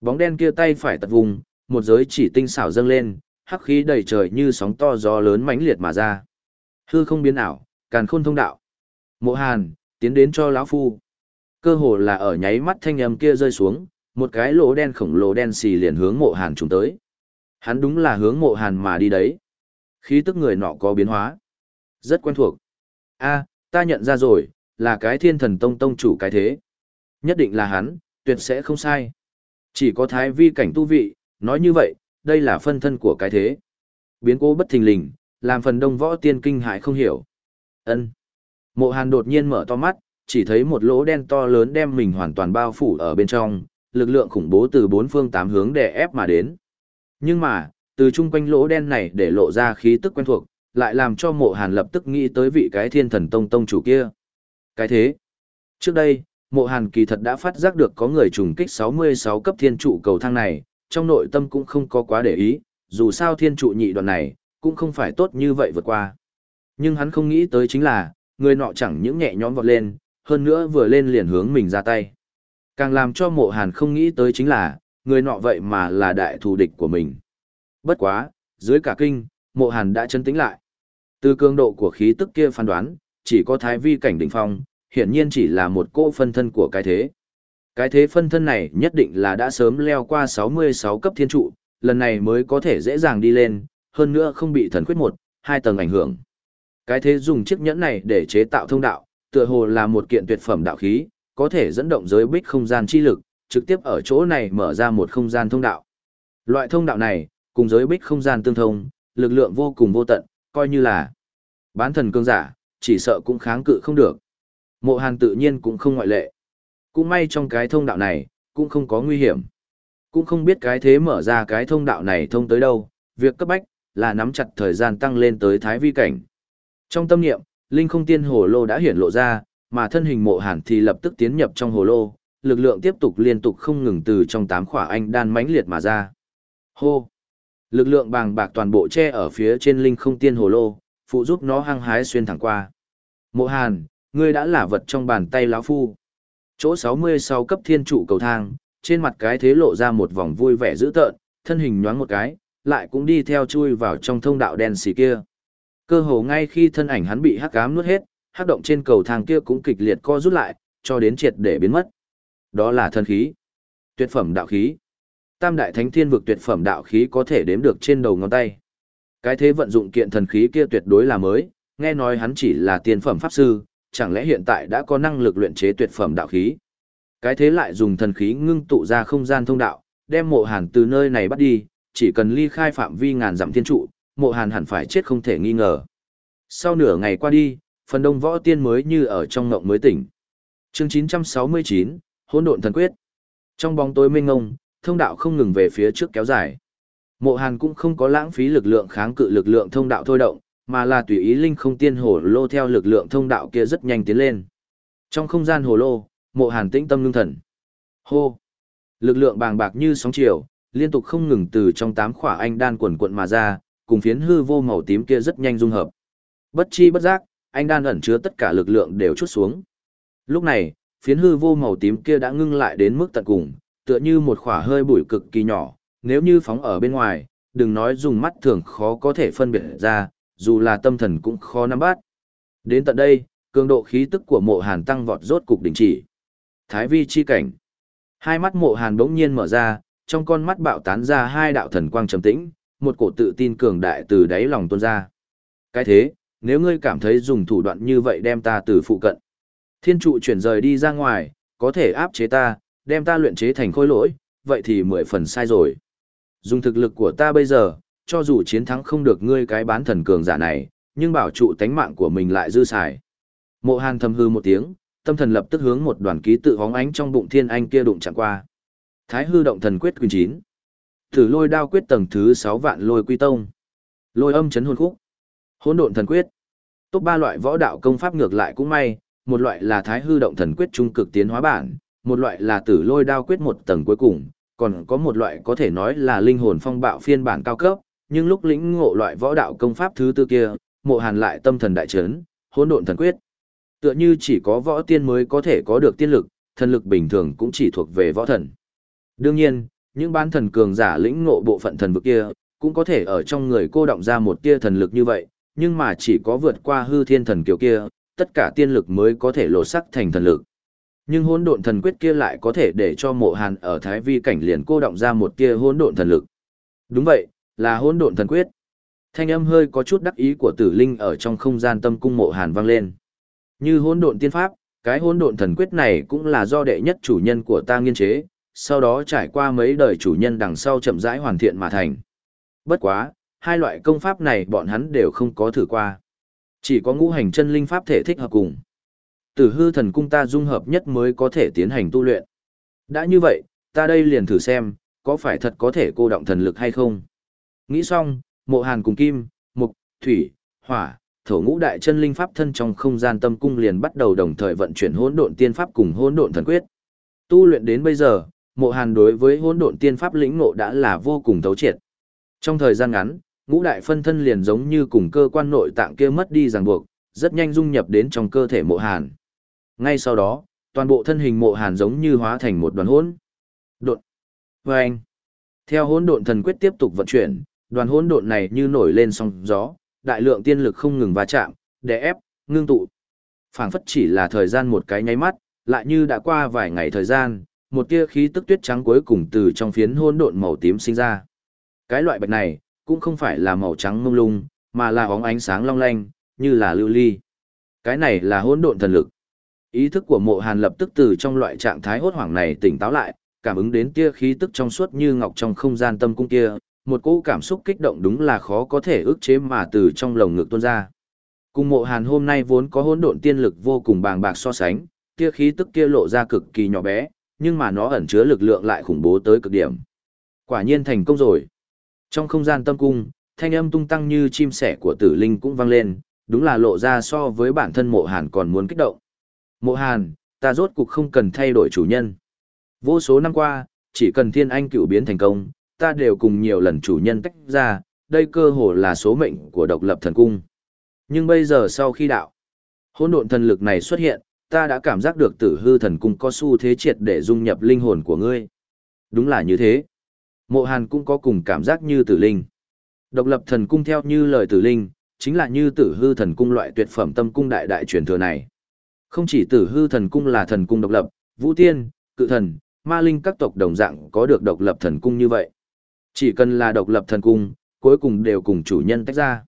Bóng đen kia tay phải tật vùng, một giới chỉ tinh xảo dâng lên, hắc khí đầy trời như sóng to gió lớn mãnh liệt mà ra. Hư không biến ảo, càn khôn thông đạo. Mộ Hàn, tiến đến cho lão phu. Cơ hồ là ở nháy mắt thanh âm kia rơi xuống, một cái lỗ đen khổng lồ đen xì liền hướng Mộ Hàn trùng tới. Hắn đúng là hướng Mộ Hàn mà đi đấy. Khí tức người nọ có biến hóa. Rất quen thuộc. a ta nhận ra rồi, là cái thiên thần tông tông chủ cái thế. Nhất định là hắn, tuyệt sẽ không sai. Chỉ có thái vi cảnh tu vị, nói như vậy, đây là phân thân của cái thế. Biến cố bất thình lình, làm phần đông võ tiên kinh hại không hiểu. ân Mộ hàn đột nhiên mở to mắt, chỉ thấy một lỗ đen to lớn đem mình hoàn toàn bao phủ ở bên trong, lực lượng khủng bố từ bốn phương tám hướng đè ép mà đến. Nhưng mà, từ chung quanh lỗ đen này để lộ ra khí tức quen thuộc, lại làm cho mộ hàn lập tức nghĩ tới vị cái thiên thần tông tông chủ kia. Cái thế. Trước đây, mộ hàn kỳ thật đã phát giác được có người trùng kích 66 cấp thiên trụ cầu thang này, trong nội tâm cũng không có quá để ý, dù sao thiên trụ nhị đoạn này, cũng không phải tốt như vậy vượt qua. Nhưng hắn không nghĩ tới chính là, người nọ chẳng những nhẹ nhõm vọt lên, hơn nữa vừa lên liền hướng mình ra tay. Càng làm cho mộ hàn không nghĩ tới chính là, người nọ vậy mà là đại thù địch của mình. Bất quá, dưới cả kinh, mộ hàn đã chấn tĩnh lại. Từ cường độ của khí tức kia phán đoán, chỉ có thái vi cảnh đỉnh phong, hiển nhiên chỉ là một cô phân thân của cái thế. Cái thế phân thân này nhất định là đã sớm leo qua 66 cấp thiên trụ, lần này mới có thể dễ dàng đi lên, hơn nữa không bị thần khuyết một, hai tầng ảnh hưởng. Cái thế dùng chiếc nhẫn này để chế tạo thông đạo, tựa hồ là một kiện tuyệt phẩm đạo khí, có thể dẫn động giới bích không gian chi lực, trực tiếp ở chỗ này mở ra một không gian thông đạo. Loại thông đạo này, cùng giới bích không gian tương thông, lực lượng vô cùng vô tận, coi như là bán thần cương giả, chỉ sợ cũng kháng cự không được. Mộ Hàn tự nhiên cũng không ngoại lệ. Cũng may trong cái thông đạo này, cũng không có nguy hiểm. Cũng không biết cái thế mở ra cái thông đạo này thông tới đâu, việc cấp bách, là nắm chặt thời gian tăng lên tới thái vi cảnh. Trong tâm niệm, linh không tiên hồ lô đã hiển lộ ra, mà thân hình mộ hàn thì lập tức tiến nhập trong hồ lô, lực lượng tiếp tục liên tục không ngừng từ trong tám khỏa anh đan mãnh liệt mà ra. Hô! Lực lượng bàng bạc toàn bộ che ở phía trên linh không tiên hồ lô, phụ giúp nó hăng hái xuyên thẳng qua. Mộ hàn, ngươi đã là vật trong bàn tay lão phu. Chỗ 66 cấp thiên trụ cầu thang, trên mặt cái thế lộ ra một vòng vui vẻ dữ tợn, thân hình nhoáng một cái, lại cũng đi theo chui vào trong thông đạo đen xì kia. Cơ hồ ngay khi thân ảnh hắn bị hắc ám nuốt hết, hắc động trên cầu thang kia cũng kịch liệt co rút lại, cho đến triệt để biến mất. Đó là thân khí. Tuyệt phẩm đạo khí. Tam đại thánh thiên vực tuyệt phẩm đạo khí có thể đếm được trên đầu ngón tay. Cái thế vận dụng kiện thần khí kia tuyệt đối là mới, nghe nói hắn chỉ là tiên phẩm pháp sư, chẳng lẽ hiện tại đã có năng lực luyện chế tuyệt phẩm đạo khí. Cái thế lại dùng thần khí ngưng tụ ra không gian thông đạo, đem mộ hàn từ nơi này bắt đi, chỉ cần ly khai phạm vi ngàn dặm thiên trụ, mộ hàn hẳn phải chết không thể nghi ngờ. Sau nửa ngày qua đi, phần đông võ tiên mới như ở trong ngộng mới tỉnh. chương 969, hỗn độn thần quyết. Trong bóng tối mênh ngông, thông đạo không ngừng về phía trước kéo dài. Mộ Hàn cũng không có lãng phí lực lượng kháng cự lực lượng thông đạo thôi động, mà là tùy ý linh không tiên hồ lô theo lực lượng thông đạo kia rất nhanh tiến lên. Trong không gian hồ lô, Mộ Hàn tĩnh tâm ngưng thần. Hô! Lực lượng bàng bạc như sóng chiều, liên tục không ngừng từ trong tám khỏa anh đan quần quận mà ra, cùng phiến hư vô màu tím kia rất nhanh dung hợp. Bất chi bất giác, anh đan ẩn chứa tất cả lực lượng đều chút xuống. Lúc này, phiến hư vô màu tím kia đã ngưng lại đến mức tận cùng, tựa như một khỏa hơi bụi cực kỳ nhỏ, nếu như phóng ở bên ngoài, đừng nói dùng mắt thường khó có thể phân biệt ra, dù là tâm thần cũng khó nắm bắt. Đến tận đây, cường độ khí tức của mộ hàn tăng vọt rốt cục đình chỉ. Thái vi chi cảnh. Hai mắt mộ hàn bỗng nhiên mở ra, trong con mắt bạo tán ra hai đạo thần quang trầm tĩnh, một cổ tự tin cường đại từ đáy lòng tuôn ra. Cái thế, nếu ngươi cảm thấy dùng thủ đoạn như vậy đem ta từ phụ cận. Thiên trụ chuyển rời đi ra ngoài, có thể áp chế ta, đem ta luyện chế thành khối lỗi, vậy thì mười phần sai rồi. Dùng thực lực của ta bây giờ, cho dù chiến thắng không được ngươi cái bán thần cường giả này, nhưng bảo trụ tánh mạng của mình lại dư xài. Mộ Hàn thầm hư một tiếng, tâm thần lập tức hướng một đoàn ký tự hóng ánh trong bụng thiên anh kia đụng chạm qua. Thái hư động thần quyết quyền 9. Thử lôi đao quyết tầng thứ 6 vạn lôi quy tông. Lôi âm chấn hồn khúc. Hỗn độn thần quyết. Tốt ba loại võ đạo công pháp ngược lại cũng may, một loại là Thái hư động thần quyết trung cực tiến hóa bản, một loại là Tử lôi đao quyết một tầng cuối cùng, còn có một loại có thể nói là linh hồn phong bạo phiên bản cao cấp, nhưng lúc lĩnh ngộ loại võ đạo công pháp thứ tư kia, Mộ Hàn lại tâm thần đại chấn, hỗn độn thần quyết. Tựa như chỉ có võ tiên mới có thể có được tiên lực, thần lực bình thường cũng chỉ thuộc về võ thần. Đương nhiên, những bán thần cường giả lĩnh ngộ bộ phận thần vực kia, cũng có thể ở trong người cô động ra một tia thần lực như vậy, nhưng mà chỉ có vượt qua hư thiên thần kiều kia, tất cả tiên lực mới có thể lột sắc thành thần lực. Nhưng hỗn độn thần quyết kia lại có thể để cho mộ hàn ở thái vi cảnh liền cô động ra một tia hỗn độn thần lực. Đúng vậy, là hỗn độn thần quyết. Thanh âm hơi có chút đắc ý của tử linh ở trong không gian tâm cung mộ hàn vang lên. Như hỗn độn tiên pháp, cái hỗn độn thần quyết này cũng là do đệ nhất chủ nhân của ta nghiên chế, sau đó trải qua mấy đời chủ nhân đằng sau chậm rãi hoàn thiện mà thành. Bất quá, hai loại công pháp này bọn hắn đều không có thử qua. Chỉ có ngũ hành chân linh pháp thể thích hợp cùng. Tử hư thần cung ta dung hợp nhất mới có thể tiến hành tu luyện. Đã như vậy, ta đây liền thử xem, có phải thật có thể cô động thần lực hay không. Nghĩ xong, mộ hàn cùng kim, mục, thủy, hỏa, thổ ngũ đại chân linh pháp thân trong không gian tâm cung liền bắt đầu đồng thời vận chuyển hỗn độn tiên pháp cùng hỗn độn thần quyết. Tu luyện đến bây giờ, mộ hàn đối với hỗn độn tiên pháp lĩnh ngộ đã là vô cùng thấu triệt. Trong thời gian ngắn, ngũ đại phân thân liền giống như cùng cơ quan nội tạng kia mất đi ràng buộc, rất nhanh dung nhập đến trong cơ thể mộ hàn. Ngay sau đó, Toàn bộ thân hình mộ hàn giống như hóa thành một đoàn hỗn. Độn. Vâng. Theo hỗn độn thần quyết tiếp tục vận chuyển, đoàn hỗn độn này như nổi lên sóng gió, đại lượng tiên lực không ngừng va chạm, đè ép, ngưng tụ. Phảng phất chỉ là thời gian một cái nháy mắt, lại như đã qua vài ngày thời gian, một tia khí tức tuyết trắng cuối cùng từ trong phiến hỗn độn màu tím sinh ra. Cái loại bạch này, cũng không phải là màu trắng mông lung, mà là bóng ánh sáng long lanh, như là lưu ly. Cái này là hỗn độn thần lực. Ý thức của mộ hàn lập tức từ trong loại trạng thái hốt hoảng này tỉnh táo lại, cảm ứng đến tia khí tức trong suốt như ngọc trong không gian tâm cung kia, một cỗ cảm xúc kích động đúng là khó có thể ức chế mà từ trong lồng ngực tuôn ra. Cùng mộ hàn hôm nay vốn có hỗn độn tiên lực vô cùng bàng bạc so sánh, tia khí tức kia lộ ra cực kỳ nhỏ bé, nhưng mà nó ẩn chứa lực lượng lại khủng bố tới cực điểm. Quả nhiên thành công rồi. Trong không gian tâm cung, thanh âm tung tăng như chim sẻ của tử linh cũng vang lên, đúng là lộ ra so với bản thân mộ hàn còn muốn kích động. Mộ hàn, ta rốt cục không cần thay đổi chủ nhân. Vô số năm qua, chỉ cần thiên anh cựu biến thành công, ta đều cùng nhiều lần chủ nhân tách ra, đây cơ hồ là số mệnh của độc lập thần cung. Nhưng bây giờ sau khi đạo, hỗn độn thần lực này xuất hiện, ta đã cảm giác được tử hư thần cung có xu thế triệt để dung nhập linh hồn của ngươi. Đúng là như thế. Mộ Hàn cũng có cùng cảm giác như tử linh. Độc lập thần cung theo như lời tử linh, chính là như tử hư thần cung loại tuyệt phẩm tâm cung đại đại truyền thừa này. Không chỉ tử hư thần cung là thần cung độc lập, vũ tiên, cự thần, ma linh các tộc đồng dạng có được độc lập thần cung như vậy. Chỉ cần là độc lập thần cung, cuối cùng đều cùng chủ nhân tách ra.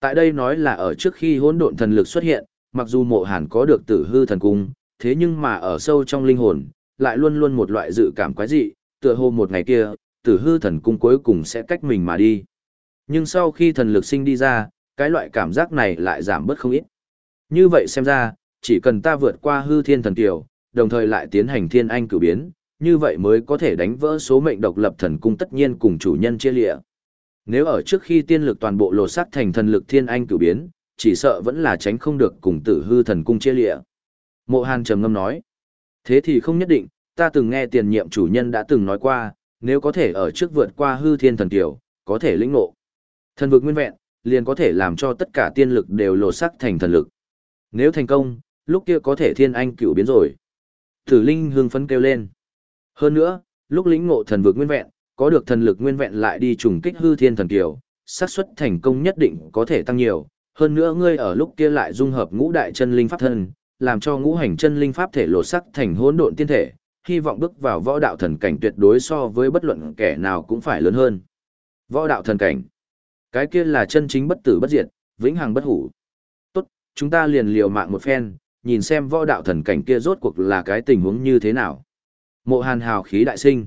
Tại đây nói là ở trước khi hỗn độn thần lực xuất hiện, mặc dù mộ hàn có được tử hư thần cung, thế nhưng mà ở sâu trong linh hồn, lại luôn luôn một loại dự cảm quái dị, tựa hồ một ngày kia, tử hư thần cung cuối cùng sẽ cách mình mà đi. Nhưng sau khi thần lực sinh đi ra, cái loại cảm giác này lại giảm bớt không ít. Như vậy xem ra, chỉ cần ta vượt qua hư thiên thần tiểu, đồng thời lại tiến hành thiên anh cử biến, như vậy mới có thể đánh vỡ số mệnh độc lập thần cung tất nhiên cùng chủ nhân chia lịa. Nếu ở trước khi tiên lực toàn bộ lột xác thành thần lực thiên anh cử biến, chỉ sợ vẫn là tránh không được cùng tử hư thần cung chia lịa. Mộ Hàn trầm ngâm nói, thế thì không nhất định, ta từng nghe tiền nhiệm chủ nhân đã từng nói qua, nếu có thể ở trước vượt qua hư thiên thần tiểu, có thể lĩnh ngộ. Thần vực nguyên vẹn, liền có thể làm cho tất cả tiên lực đều lột sắc thành thần lực. Nếu thành công, lúc kia có thể thiên anh cửu biến rồi. Tử Linh hương phấn kêu lên. Hơn nữa, lúc lĩnh ngộ thần vực nguyên vẹn, có được thần lực nguyên vẹn lại đi trùng kích hư thiên thần kiều, xác suất thành công nhất định có thể tăng nhiều. Hơn nữa ngươi ở lúc kia lại dung hợp ngũ đại chân linh pháp thân, làm cho ngũ hành chân linh pháp thể lột sắc thành hỗn độn tiên thể, hy vọng bước vào võ đạo thần cảnh tuyệt đối so với bất luận kẻ nào cũng phải lớn hơn. Võ đạo thần cảnh. Cái kia là chân chính bất tử bất diệt, vĩnh hằng bất hủ. Tốt, chúng ta liền liều mạng một phen, nhìn xem võ đạo thần cảnh kia rốt cuộc là cái tình huống như thế nào. Mộ Hàn hào khí đại sinh.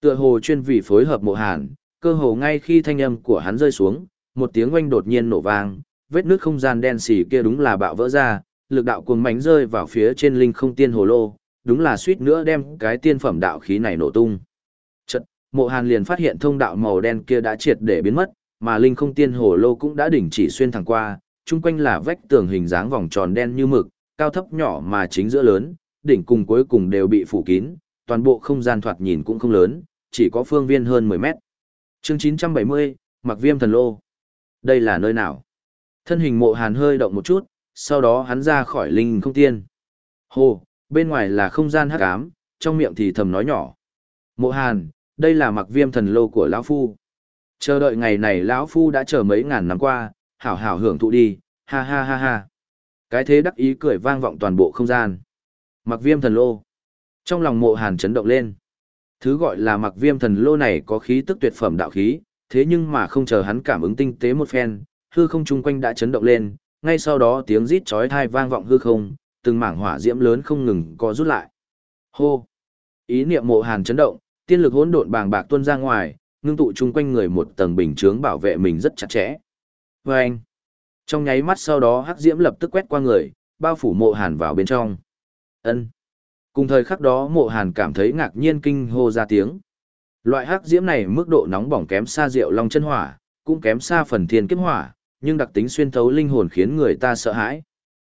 Tựa hồ chuyên vì phối hợp Mộ Hàn, cơ hồ ngay khi thanh âm của hắn rơi xuống, một tiếng oanh đột nhiên nổ vang, vết nước không gian đen xì kia đúng là bạo vỡ ra, lực đạo cuồng mãnh rơi vào phía trên linh không tiên hồ lô, đúng là suýt nữa đem cái tiên phẩm đạo khí này nổ tung. Chật, Mộ Hàn liền phát hiện thông đạo màu đen kia đã triệt để biến mất, mà linh không tiên hồ lô cũng đã đỉnh chỉ xuyên thẳng qua, chung quanh là vách tường hình dáng vòng tròn đen như mực, cao thấp nhỏ mà chính giữa lớn, đỉnh cùng cuối cùng đều bị phủ kín, toàn bộ không gian thoạt nhìn cũng không lớn, chỉ có phương viên hơn 10 mét. Chương 970, Mặc Viêm Thần Lô. Đây là nơi nào? Thân hình mộ hàn hơi động một chút, sau đó hắn ra khỏi linh không tiên. Hồ, bên ngoài là không gian hắc ám, trong miệng thì thầm nói nhỏ. Mộ hàn, đây là Mặc Viêm Thần Lô của lão Phu. Chờ đợi ngày này lão Phu đã chờ mấy ngàn năm qua, hảo hảo hưởng thụ đi, ha ha ha ha. Cái thế đắc ý cười vang vọng toàn bộ không gian. Mặc Viêm Thần Lô. Trong lòng mộ hàn chấn động lên. Thứ gọi là mặc viêm thần lô này có khí tức tuyệt phẩm đạo khí, thế nhưng mà không chờ hắn cảm ứng tinh tế một phen, hư không chung quanh đã chấn động lên, ngay sau đó tiếng rít chói tai vang vọng hư không, từng mảng hỏa diễm lớn không ngừng có rút lại. Hô! Ý niệm mộ hàn chấn động, tiên lực hỗn độn bàng bạc tuôn ra ngoài, ngưng tụ chung quanh người một tầng bình chướng bảo vệ mình rất chặt chẽ. Và anh! Trong nháy mắt sau đó hắc diễm lập tức quét qua người, bao phủ mộ hàn vào bên trong. ân Cùng thời khắc đó mộ hàn cảm thấy ngạc nhiên kinh hô ra tiếng. Loại hắc diễm này mức độ nóng bỏng kém xa rượu long chân hỏa, cũng kém xa phần thiên kiếp hỏa, nhưng đặc tính xuyên thấu linh hồn khiến người ta sợ hãi.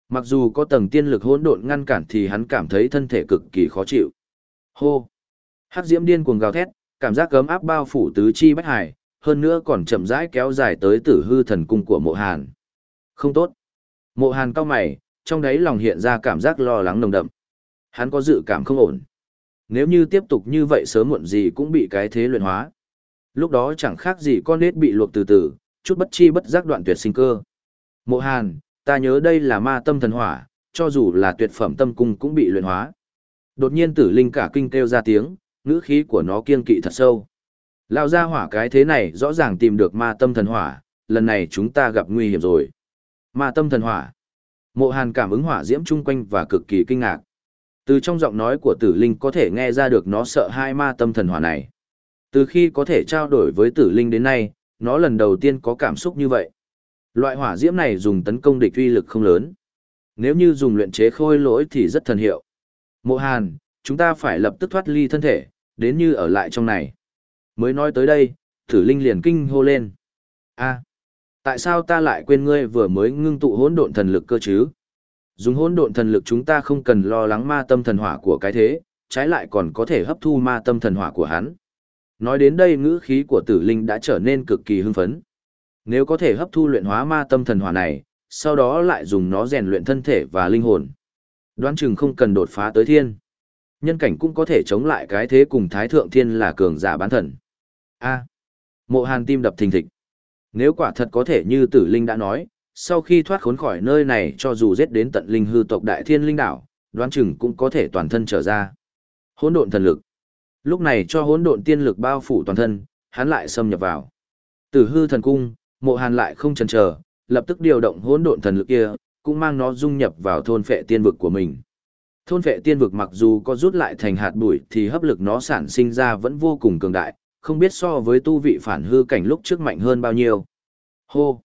Mặc dù có tầng tiên lực hỗn độn ngăn cản thì hắn cảm thấy thân thể cực kỳ khó chịu. Hô! Hắc diễm điên cuồng gào thét, cảm giác cấm áp bao phủ tứ chi bách hải, hơn nữa còn chậm rãi kéo dài tới tử hư thần cung của mộ hàn. Không tốt. Mộ hàn cao mày, trong đấy lòng hiện ra cảm giác lo lắng nồng đậm. Hắn có dự cảm không ổn. Nếu như tiếp tục như vậy sớm muộn gì cũng bị cái thế luyện hóa. Lúc đó chẳng khác gì con nết bị luộc từ từ, chút bất chi bất giác đoạn tuyệt sinh cơ. Mộ Hàn, ta nhớ đây là ma tâm thần hỏa, cho dù là tuyệt phẩm tâm cung cũng bị luyện hóa. Đột nhiên tử linh cả kinh kêu ra tiếng, ngữ khí của nó kiên kỵ thật sâu. Lao ra hỏa cái thế này rõ ràng tìm được ma tâm thần hỏa, lần này chúng ta gặp nguy hiểm rồi. Ma tâm thần hỏa. Mộ Hàn cảm ứng hỏa diễm chung quanh và cực kỳ kinh ngạc. Từ trong giọng nói của tử linh có thể nghe ra được nó sợ hai ma tâm thần hỏa này. Từ khi có thể trao đổi với tử linh đến nay, nó lần đầu tiên có cảm xúc như vậy. Loại hỏa diễm này dùng tấn công địch uy lực không lớn. Nếu như dùng luyện chế khôi lỗi thì rất thần hiệu. Mộ Hàn, chúng ta phải lập tức thoát ly thân thể, đến như ở lại trong này. Mới nói tới đây, tử linh liền kinh hô lên. a tại sao ta lại quên ngươi vừa mới ngưng tụ hỗn độn thần lực cơ chứ? Dùng hỗn độn thần lực chúng ta không cần lo lắng ma tâm thần hỏa của cái thế, trái lại còn có thể hấp thu ma tâm thần hỏa của hắn. Nói đến đây ngữ khí của tử linh đã trở nên cực kỳ hưng phấn. Nếu có thể hấp thu luyện hóa ma tâm thần hỏa này, sau đó lại dùng nó rèn luyện thân thể và linh hồn. Đoán chừng không cần đột phá tới thiên. Nhân cảnh cũng có thể chống lại cái thế cùng thái thượng thiên là cường giả bán thần. A. mộ hàn tim đập thình thịch. Nếu quả thật có thể như tử linh đã nói, sau khi thoát khốn khỏi nơi này cho dù giết đến tận linh hư tộc đại thiên linh đảo, đoán chừng cũng có thể toàn thân trở ra. Hỗn độn thần lực. Lúc này cho hỗn độn tiên lực bao phủ toàn thân, hắn lại xâm nhập vào. Tử hư thần cung, mộ hàn lại không chần chờ, lập tức điều động hỗn độn thần lực kia, cũng mang nó dung nhập vào thôn phệ tiên vực của mình. Thôn phệ tiên vực mặc dù có rút lại thành hạt bụi thì hấp lực nó sản sinh ra vẫn vô cùng cường đại, không biết so với tu vị phản hư cảnh lúc trước mạnh hơn bao nhiêu. Hô!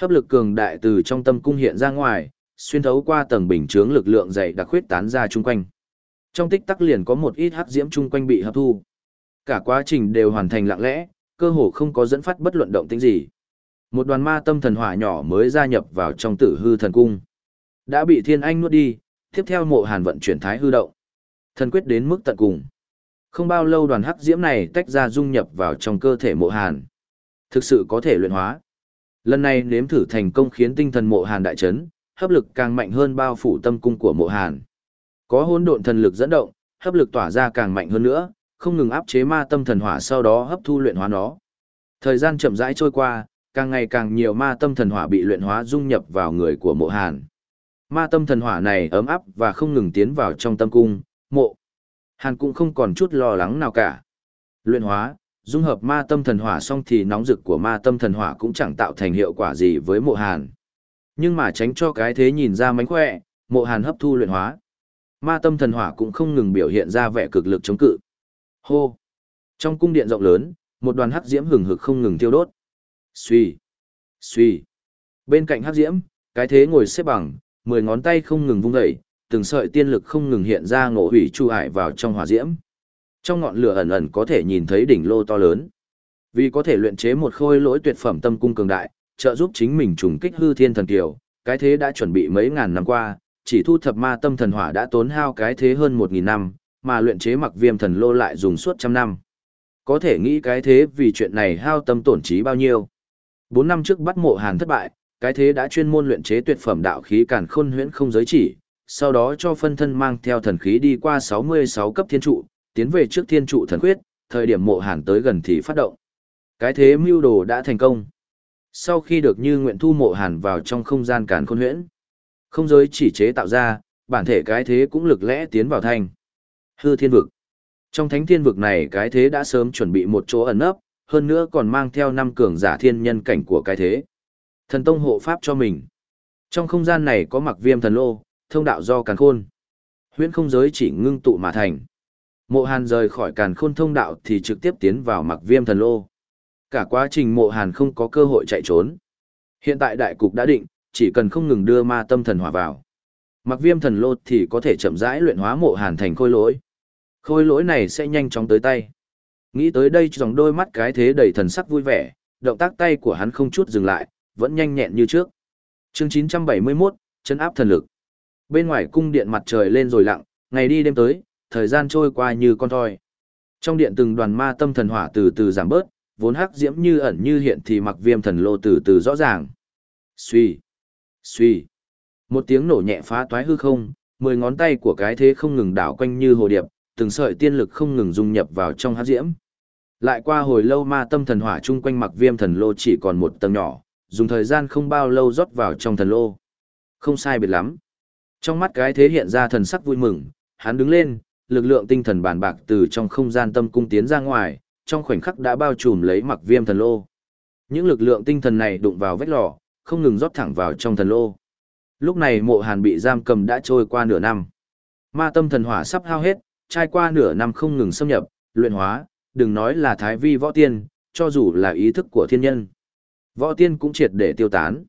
Hấp lực cường đại từ trong tâm cung hiện ra ngoài, xuyên thấu qua tầng bình chướng lực lượng dày đặc khuyết tán ra chung quanh. Trong tích tắc liền có một ít hắc diễm chung quanh bị hấp thu. Cả quá trình đều hoàn thành lặng lẽ, cơ hồ không có dẫn phát bất luận động tĩnh gì. Một đoàn ma tâm thần hỏa nhỏ mới gia nhập vào trong tử hư thần cung. Đã bị thiên anh nuốt đi, tiếp theo mộ hàn vận chuyển thái hư động. Thần quyết đến mức tận cùng. Không bao lâu đoàn hắc diễm này tách ra dung nhập vào trong cơ thể mộ hàn. Thực sự có thể luyện hóa. Lần này nếm thử thành công khiến tinh thần mộ hàn đại chấn, hấp lực càng mạnh hơn bao phủ tâm cung của mộ hàn. Có hỗn độn thần lực dẫn động, hấp lực tỏa ra càng mạnh hơn nữa, không ngừng áp chế ma tâm thần hỏa sau đó hấp thu luyện hóa nó. Thời gian chậm rãi trôi qua, càng ngày càng nhiều ma tâm thần hỏa bị luyện hóa dung nhập vào người của mộ hàn. Ma tâm thần hỏa này ấm áp và không ngừng tiến vào trong tâm cung, mộ. Hàn cũng không còn chút lo lắng nào cả. Luyện hóa, dung hợp ma tâm thần hỏa xong thì nóng rực của ma tâm thần hỏa cũng chẳng tạo thành hiệu quả gì với mộ hàn. Nhưng mà tránh cho cái thế nhìn ra mánh khỏe, mộ hàn hấp thu luyện hóa. Ma tâm thần hỏa cũng không ngừng biểu hiện ra vẻ cực lực chống cự. Hô! Trong cung điện rộng lớn, một đoàn hắc diễm hừng hực không ngừng tiêu đốt. Xuy! Xuy! Bên cạnh hắc diễm, cái thế ngồi xếp bằng, mười ngón tay không ngừng vung dậy, từng sợi tiên lực không ngừng hiện ra ngộ hủy chu hải vào trong hỏa diễm. Trong ngọn lửa ẩn ẩn có thể nhìn thấy đỉnh lô to lớn. Vì có thể luyện chế một khôi lỗi tuyệt phẩm tâm cung cường đại, trợ giúp chính mình trùng kích hư thiên thần kiều, cái thế đã chuẩn bị mấy ngàn năm qua, chỉ thu thập ma tâm thần hỏa đã tốn hao cái thế hơn một nghìn năm, mà luyện chế mặc viêm thần lô lại dùng suốt trăm năm. Có thể nghĩ cái thế vì chuyện này hao tâm tổn trí bao nhiêu. Bốn năm trước bắt mộ hàn thất bại, cái thế đã chuyên môn luyện chế tuyệt phẩm đạo khí càn khôn huyễn không giới chỉ, sau đó cho phân thân mang theo thần khí đi qua 66 cấp thiên trụ, tiến về trước thiên trụ thần quyết, thời điểm mộ hàn tới gần thì phát động. Cái thế mưu đồ đã thành công. Sau khi được như nguyện thu mộ hàn vào trong không gian càn khôn huyễn, không giới chỉ chế tạo ra, bản thể cái thế cũng lực lẽ tiến vào thành. Hư thiên vực. Trong thánh thiên vực này cái thế đã sớm chuẩn bị một chỗ ẩn nấp, hơn nữa còn mang theo năm cường giả thiên nhân cảnh của cái thế. Thần tông hộ pháp cho mình. Trong không gian này có mặc viêm thần lô, thông đạo do càn khôn. Huyễn không giới chỉ ngưng tụ mà thành. Mộ Hàn rời khỏi càn khôn thông đạo thì trực tiếp tiến vào mặc viêm thần lô. Cả quá trình mộ Hàn không có cơ hội chạy trốn. Hiện tại đại cục đã định, chỉ cần không ngừng đưa ma tâm thần hỏa vào. Mặc viêm thần lô thì có thể chậm rãi luyện hóa mộ Hàn thành khôi lỗi. Khôi lỗi này sẽ nhanh chóng tới tay. Nghĩ tới đây dòng đôi mắt cái thế đầy thần sắc vui vẻ, động tác tay của hắn không chút dừng lại, vẫn nhanh nhẹn như trước. Chương 971, chân áp thần lực. Bên ngoài cung điện mặt trời lên rồi lặng, ngày đi đêm tới, thời gian trôi qua như con thoi. Trong điện từng đoàn ma tâm thần hỏa từ từ giảm bớt, vốn hắc diễm như ẩn như hiện thì mặc viêm thần lô từ từ rõ ràng. Xuy, xuy. Một tiếng nổ nhẹ phá toái hư không, mười ngón tay của cái thế không ngừng đảo quanh như hồ điệp, từng sợi tiên lực không ngừng dung nhập vào trong hắc diễm. Lại qua hồi lâu ma tâm thần hỏa chung quanh mặc viêm thần lô chỉ còn một tầng nhỏ, dùng thời gian không bao lâu rót vào trong thần lô. Không sai biệt lắm. Trong mắt cái thế hiện ra thần sắc vui mừng, hắn đứng lên, lực lượng tinh thần bản bạc từ trong không gian tâm cung tiến ra ngoài, trong khoảnh khắc đã bao trùm lấy mặc viêm thần lô. Những lực lượng tinh thần này đụng vào vách lò, không ngừng rót thẳng vào trong thần lô. Lúc này mộ hàn bị giam cầm đã trôi qua nửa năm. Ma tâm thần hỏa sắp hao hết, trải qua nửa năm không ngừng xâm nhập, luyện hóa, đừng nói là thái vi võ tiên, cho dù là ý thức của thiên nhân. Võ tiên cũng triệt để tiêu tán.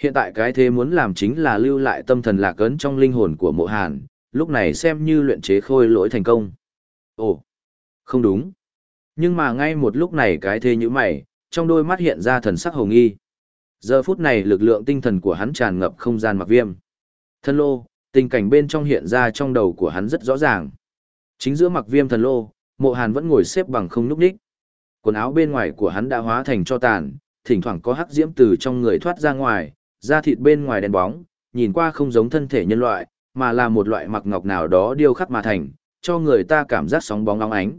Hiện tại cái thế muốn làm chính là lưu lại tâm thần lạc ấn trong linh hồn của mộ hàn, lúc này xem như luyện chế khôi lỗi thành công. Ồ, không đúng. Nhưng mà ngay một lúc này cái thế như mày, trong đôi mắt hiện ra thần sắc hồng nghi. Giờ phút này lực lượng tinh thần của hắn tràn ngập không gian mặc viêm. Thân lô, tình cảnh bên trong hiện ra trong đầu của hắn rất rõ ràng. Chính giữa mặc viêm thần lô, mộ hàn vẫn ngồi xếp bằng không núp đích. Quần áo bên ngoài của hắn đã hóa thành cho tàn, thỉnh thoảng có hắc diễm từ trong người thoát ra ngoài, da thịt bên ngoài đen bóng, nhìn qua không giống thân thể nhân loại, mà là một loại mặc ngọc nào đó điêu khắc mà thành, cho người ta cảm giác sóng bóng óng ánh.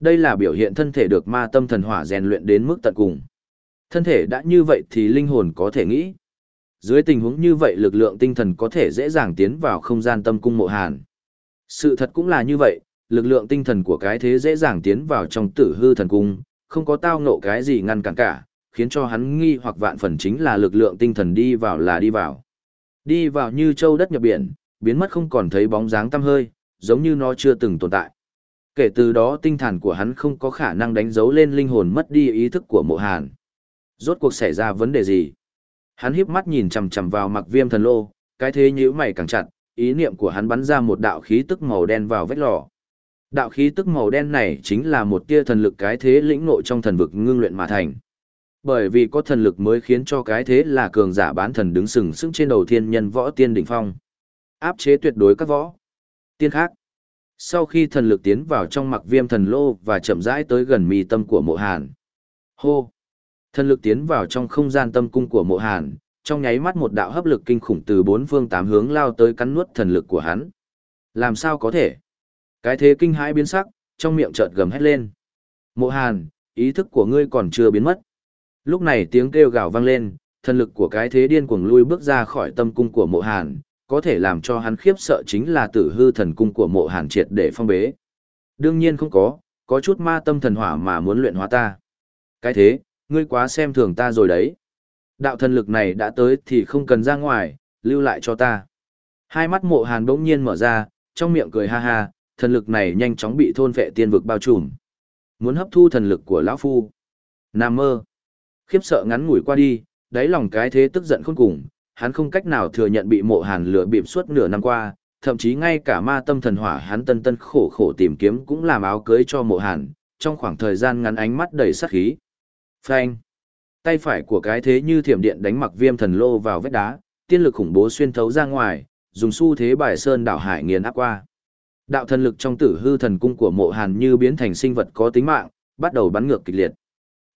Đây là biểu hiện thân thể được ma tâm thần hỏa rèn luyện đến mức tận cùng. Thân thể đã như vậy thì linh hồn có thể nghĩ. Dưới tình huống như vậy lực lượng tinh thần có thể dễ dàng tiến vào không gian tâm cung mộ hàn. Sự thật cũng là như vậy, lực lượng tinh thần của cái thế dễ dàng tiến vào trong tử hư thần cung, không có tao ngộ cái gì ngăn cản cả, khiến cho hắn nghi hoặc vạn phần chính là lực lượng tinh thần đi vào là đi vào. Đi vào như châu đất nhập biển, biến mất không còn thấy bóng dáng tăm hơi, giống như nó chưa từng tồn tại. Kể từ đó tinh thần của hắn không có khả năng đánh dấu lên linh hồn mất đi ý thức của mộ hàn. Rốt cuộc xảy ra vấn đề gì? Hắn híp mắt nhìn chằm chằm vào mặc viêm thần lô, cái thế nhữ mày càng chặt, ý niệm của hắn bắn ra một đạo khí tức màu đen vào vết lò. Đạo khí tức màu đen này chính là một tia thần lực cái thế lĩnh nội trong thần vực ngưng luyện mà thành. Bởi vì có thần lực mới khiến cho cái thế là cường giả bán thần đứng sừng sững trên đầu thiên nhân võ tiên đỉnh phong. Áp chế tuyệt đối các võ tiên khác. Sau khi thần lực tiến vào trong mặc viêm thần lô và chậm rãi tới gần mi tâm của mộ hàn. Hô! Thần lực tiến vào trong không gian tâm cung của mộ hàn, trong nháy mắt một đạo hấp lực kinh khủng từ bốn phương tám hướng lao tới cắn nuốt thần lực của hắn. Làm sao có thể? Cái thế kinh hãi biến sắc, trong miệng chợt gầm hét lên. Mộ hàn, ý thức của ngươi còn chưa biến mất. Lúc này tiếng kêu gào vang lên, thần lực của cái thế điên cuồng lui bước ra khỏi tâm cung của mộ hàn, có thể làm cho hắn khiếp sợ chính là tử hư thần cung của mộ hàn triệt để phong bế. Đương nhiên không có, có chút ma tâm thần hỏa mà muốn luyện hóa ta. Cái thế, ngươi quá xem thường ta rồi đấy. Đạo thần lực này đã tới thì không cần ra ngoài, lưu lại cho ta. Hai mắt mộ hàn bỗng nhiên mở ra, trong miệng cười ha ha, thần lực này nhanh chóng bị thôn vệ tiên vực bao trùm. Muốn hấp thu thần lực của lão phu. Nam mơ. Khiếp sợ ngắn ngủi qua đi, đáy lòng cái thế tức giận khôn cùng, hắn không cách nào thừa nhận bị mộ hàn lửa bịp suốt nửa năm qua, thậm chí ngay cả ma tâm thần hỏa hắn tân tân khổ khổ tìm kiếm cũng làm áo cưới cho mộ hàn, trong khoảng thời gian ngắn ánh mắt đầy sát khí. Phanh. Tay phải của cái thế như thiểm điện đánh mặc viêm thần lô vào vết đá, tiên lực khủng bố xuyên thấu ra ngoài, dùng xu thế bài sơn đảo hải nghiền áp qua. Đạo thần lực trong tử hư thần cung của mộ hàn như biến thành sinh vật có tính mạng, bắt đầu bắn ngược kịch liệt.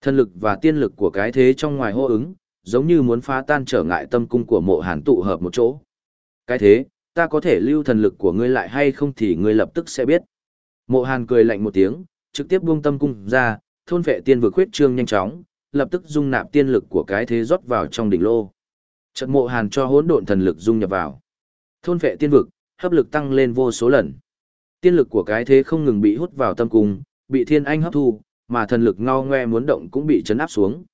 Thần lực và tiên lực của cái thế trong ngoài hô ứng, giống như muốn phá tan trở ngại tâm cung của mộ hàn tụ hợp một chỗ. Cái thế, ta có thể lưu thần lực của ngươi lại hay không thì ngươi lập tức sẽ biết. Mộ hàn cười lạnh một tiếng, trực tiếp buông tâm cung ra, thôn vệ tiên vực huyết trương nhanh chóng, lập tức dung nạp tiên lực của cái thế rót vào trong đỉnh lô. Trận mộ hàn cho hỗn độn thần lực dung nhập vào. Thôn vệ tiên vực, hấp lực tăng lên vô số lần. Tiên lực của cái thế không ngừng bị hút vào tâm cung, bị thiên anh hấp thu, mà thần lực ngao ngoe muốn động cũng bị chấn áp xuống.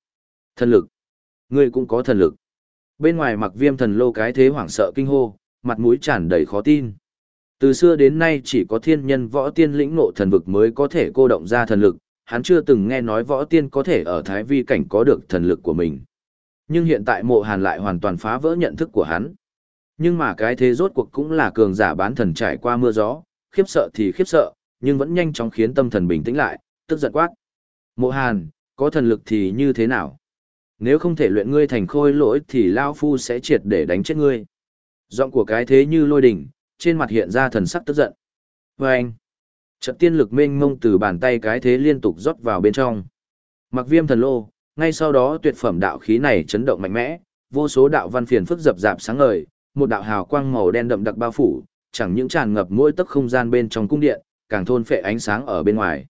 Thần lực. Ngươi cũng có thần lực. Bên ngoài mặc viêm thần lô cái thế hoảng sợ kinh hô, mặt mũi tràn đầy khó tin. Từ xưa đến nay chỉ có thiên nhân võ tiên lĩnh ngộ thần vực mới có thể cô động ra thần lực, hắn chưa từng nghe nói võ tiên có thể ở thái vi cảnh có được thần lực của mình. Nhưng hiện tại mộ hàn lại hoàn toàn phá vỡ nhận thức của hắn. Nhưng mà cái thế rốt cuộc cũng là cường giả bán thần trải qua mưa gió, khiếp sợ thì khiếp sợ, nhưng vẫn nhanh chóng khiến tâm thần bình tĩnh lại, tức giận quát. Mộ hàn, có thần lực thì như thế nào? Nếu không thể luyện ngươi thành khôi lỗi thì Lao Phu sẽ triệt để đánh chết ngươi. Giọng của cái thế như lôi đỉnh, trên mặt hiện ra thần sắc tức giận. Và anh, trận tiên lực mênh mông từ bàn tay cái thế liên tục rót vào bên trong. Mặc viêm thần lô, ngay sau đó tuyệt phẩm đạo khí này chấn động mạnh mẽ, vô số đạo văn phiền phức dập dạp sáng ngời, một đạo hào quang màu đen đậm đặc bao phủ, chẳng những tràn ngập mỗi tấc không gian bên trong cung điện, càng thôn phệ ánh sáng ở bên ngoài.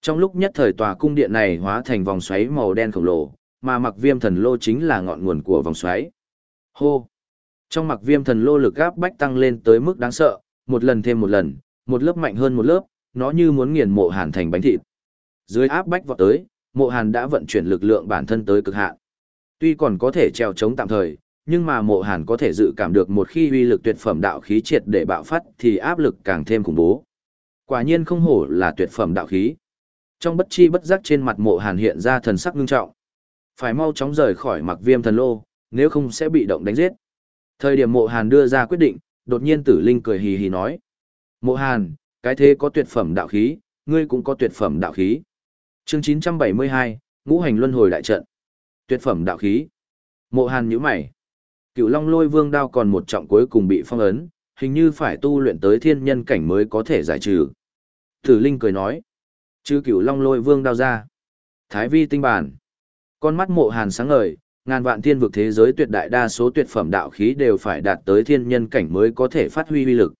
Trong lúc nhất thời tòa cung điện này hóa thành vòng xoáy màu đen khổng lồ, mà mặc viêm thần lô chính là ngọn nguồn của vòng xoáy. Hô! Trong mặc viêm thần lô lực gáp bách tăng lên tới mức đáng sợ, một lần thêm một lần, một lớp mạnh hơn một lớp, nó như muốn nghiền mộ hàn thành bánh thịt. Dưới áp bách vọt tới, mộ hàn đã vận chuyển lực lượng bản thân tới cực hạn. Tuy còn có thể treo chống tạm thời, nhưng mà mộ hàn có thể dự cảm được một khi uy lực tuyệt phẩm đạo khí triệt để bạo phát thì áp lực càng thêm khủng bố. Quả nhiên không hổ là tuyệt phẩm đạo khí. Trong bất chi bất giác trên mặt mộ hàn hiện ra thần sắc ngưng trọng. Phải mau chóng rời khỏi mặc viêm thần lô, nếu không sẽ bị động đánh giết. Thời điểm mộ hàn đưa ra quyết định, đột nhiên tử linh cười hì hì nói. Mộ hàn, cái thế có tuyệt phẩm đạo khí, ngươi cũng có tuyệt phẩm đạo khí. chương 972, ngũ hành luân hồi đại trận. Tuyệt phẩm đạo khí. Mộ hàn nhíu mày. Cựu long lôi vương đao còn một trọng cuối cùng bị phong ấn, hình như phải tu luyện tới thiên nhân cảnh mới có thể giải trừ. Tử linh cười nói. Chứ cựu long lôi vương đao ra. Thái vi tinh bản. Con mắt mộ hàn sáng ngời, ngàn vạn thiên vực thế giới tuyệt đại đa số tuyệt phẩm đạo khí đều phải đạt tới thiên nhân cảnh mới có thể phát huy uy lực.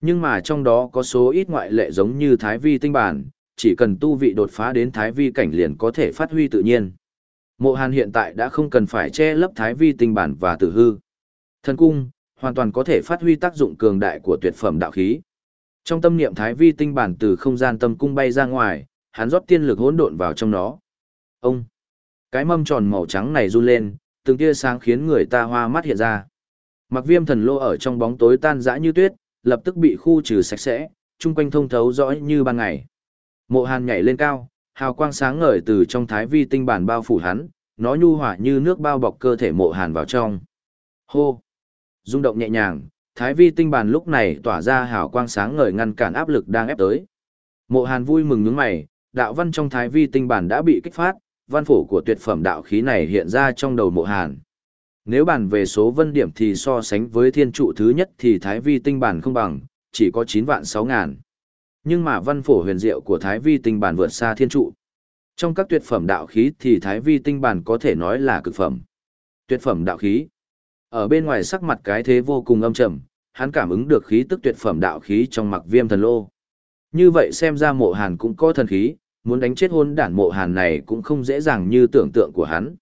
Nhưng mà trong đó có số ít ngoại lệ giống như thái vi tinh bản, chỉ cần tu vị đột phá đến thái vi cảnh liền có thể phát huy tự nhiên. Mộ Hàn hiện tại đã không cần phải che lấp thái vi tinh bản và tử hư. Thần cung, hoàn toàn có thể phát huy tác dụng cường đại của tuyệt phẩm đạo khí. Trong tâm niệm thái vi tinh bản từ không gian tâm cung bay ra ngoài, hắn rót tiên lực hỗn độn vào trong nó. Ông, cái mâm tròn màu trắng này run lên, từng tia sáng khiến người ta hoa mắt hiện ra. Mặc viêm thần lô ở trong bóng tối tan rã như tuyết, lập tức bị khu trừ sạch sẽ, chung quanh thông thấu rõ như ban ngày. Mộ Hàn nhảy lên cao, hào quang sáng ngời từ trong thái vi tinh bản bao phủ hắn, nó nhu hòa như nước bao bọc cơ thể Mộ Hàn vào trong. Hô! rung động nhẹ nhàng, thái vi tinh bản lúc này tỏa ra hào quang sáng ngời ngăn cản áp lực đang ép tới. Mộ Hàn vui mừng nhướng mày, đạo văn trong thái vi tinh bản đã bị kích phát, văn phổ của tuyệt phẩm đạo khí này hiện ra trong đầu Mộ Hàn. Nếu bàn về số vân điểm thì so sánh với thiên trụ thứ nhất thì Thái Vi tinh bản không bằng, chỉ có 9 vạn 6 ngàn. Nhưng mà văn phổ huyền diệu của Thái Vi tinh bản vượt xa thiên trụ. Trong các tuyệt phẩm đạo khí thì Thái Vi tinh bản có thể nói là cực phẩm. Tuyệt phẩm đạo khí. Ở bên ngoài sắc mặt cái thế vô cùng âm trầm, hắn cảm ứng được khí tức tuyệt phẩm đạo khí trong mặc viêm thần lô. Như vậy xem ra mộ hàn cũng có thần khí, muốn đánh chết hôn đản mộ hàn này cũng không dễ dàng như tưởng tượng của hắn.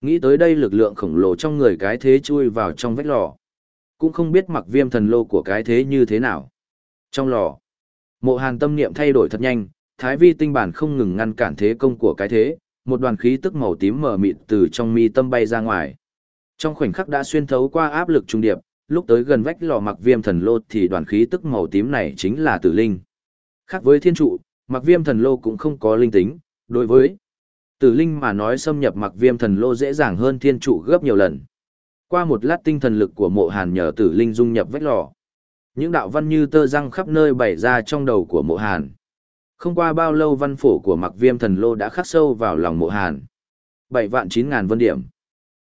Nghĩ tới đây lực lượng khổng lồ trong người cái thế chui vào trong vách lò. Cũng không biết mặc viêm thần lô của cái thế như thế nào. Trong lò, mộ hàn tâm niệm thay đổi thật nhanh, thái vi tinh bản không ngừng ngăn cản thế công của cái thế, một đoàn khí tức màu tím mờ mịt từ trong mi tâm bay ra ngoài. Trong khoảnh khắc đã xuyên thấu qua áp lực trung điệp, lúc tới gần vách lò mặc viêm thần lô thì đoàn khí tức màu tím này chính là tử linh. Khác với thiên trụ, mặc viêm thần lô cũng không có linh tính, đối với Tử linh mà nói xâm nhập mặc viêm thần lô dễ dàng hơn thiên trụ gấp nhiều lần. Qua một lát tinh thần lực của mộ hàn nhờ tử linh dung nhập vách lò. Những đạo văn như tơ răng khắp nơi bày ra trong đầu của mộ hàn. Không qua bao lâu văn phổ của mặc viêm thần lô đã khắc sâu vào lòng mộ hàn. bảy vạn chín ngàn vân điểm.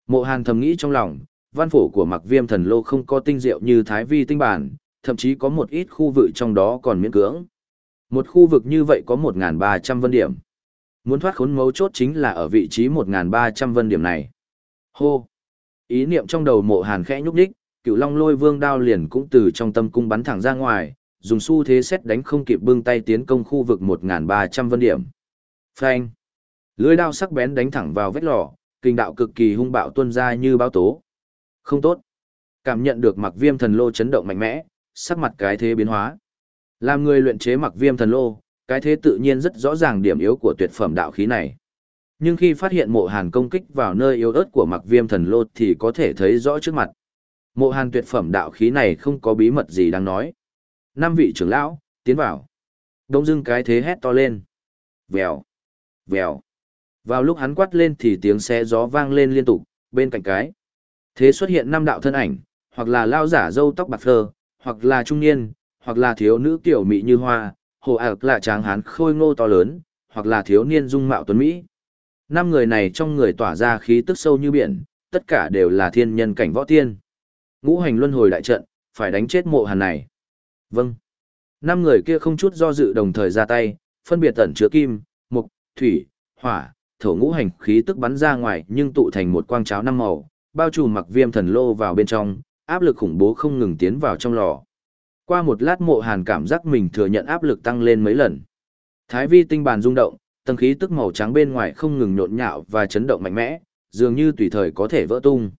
Mộ hàn thầm nghĩ trong lòng, văn phổ của mặc viêm thần lô không có tinh diệu như thái vi tinh bản, thậm chí có một ít khu vực trong đó còn miễn cưỡng. Một khu vực như vậy có 1.300 vân điểm. Muốn thoát khốn mấu chốt chính là ở vị trí 1.300 vân điểm này. Hô! Ý niệm trong đầu mộ hàn khẽ nhúc đích, cựu long lôi vương đao liền cũng từ trong tâm cung bắn thẳng ra ngoài, dùng xu thế xét đánh không kịp bưng tay tiến công khu vực 1.300 vân điểm. Phanh! Lưới đao sắc bén đánh thẳng vào vết lò, kinh đạo cực kỳ hung bạo tuôn ra như báo tố. Không tốt! Cảm nhận được mặc viêm thần lô chấn động mạnh mẽ, sắc mặt cái thế biến hóa. Làm người luyện chế mặc viêm thần lô, cái thế tự nhiên rất rõ ràng điểm yếu của tuyệt phẩm đạo khí này. Nhưng khi phát hiện mộ hàn công kích vào nơi yếu ớt của mặc viêm thần lô thì có thể thấy rõ trước mặt. Mộ hàn tuyệt phẩm đạo khí này không có bí mật gì đáng nói. Năm vị trưởng lão, tiến vào. Đông dưng cái thế hét to lên. Vèo, vèo. Vào lúc hắn quát lên thì tiếng xe gió vang lên liên tục, bên cạnh cái. Thế xuất hiện năm đạo thân ảnh, hoặc là lao giả dâu tóc bạc phơ, hoặc là trung niên, hoặc là thiếu nữ tiểu mỹ như hoa, hồ ạc là tráng hán khôi ngô to lớn, hoặc là thiếu niên dung mạo tuấn Mỹ. Năm người này trong người tỏa ra khí tức sâu như biển, tất cả đều là thiên nhân cảnh võ tiên. Ngũ hành luân hồi đại trận, phải đánh chết mộ hàn này. Vâng. Năm người kia không chút do dự đồng thời ra tay, phân biệt tẩn chứa kim, mục, thủy, hỏa, thổ ngũ hành khí tức bắn ra ngoài nhưng tụ thành một quang cháo năm màu, bao trùm mặc viêm thần lô vào bên trong, áp lực khủng bố không ngừng tiến vào trong lò. Qua một lát mộ hàn cảm giác mình thừa nhận áp lực tăng lên mấy lần. Thái vi tinh bàn rung động, tầng khí tức màu trắng bên ngoài không ngừng nhộn nhạo và chấn động mạnh mẽ, dường như tùy thời có thể vỡ tung.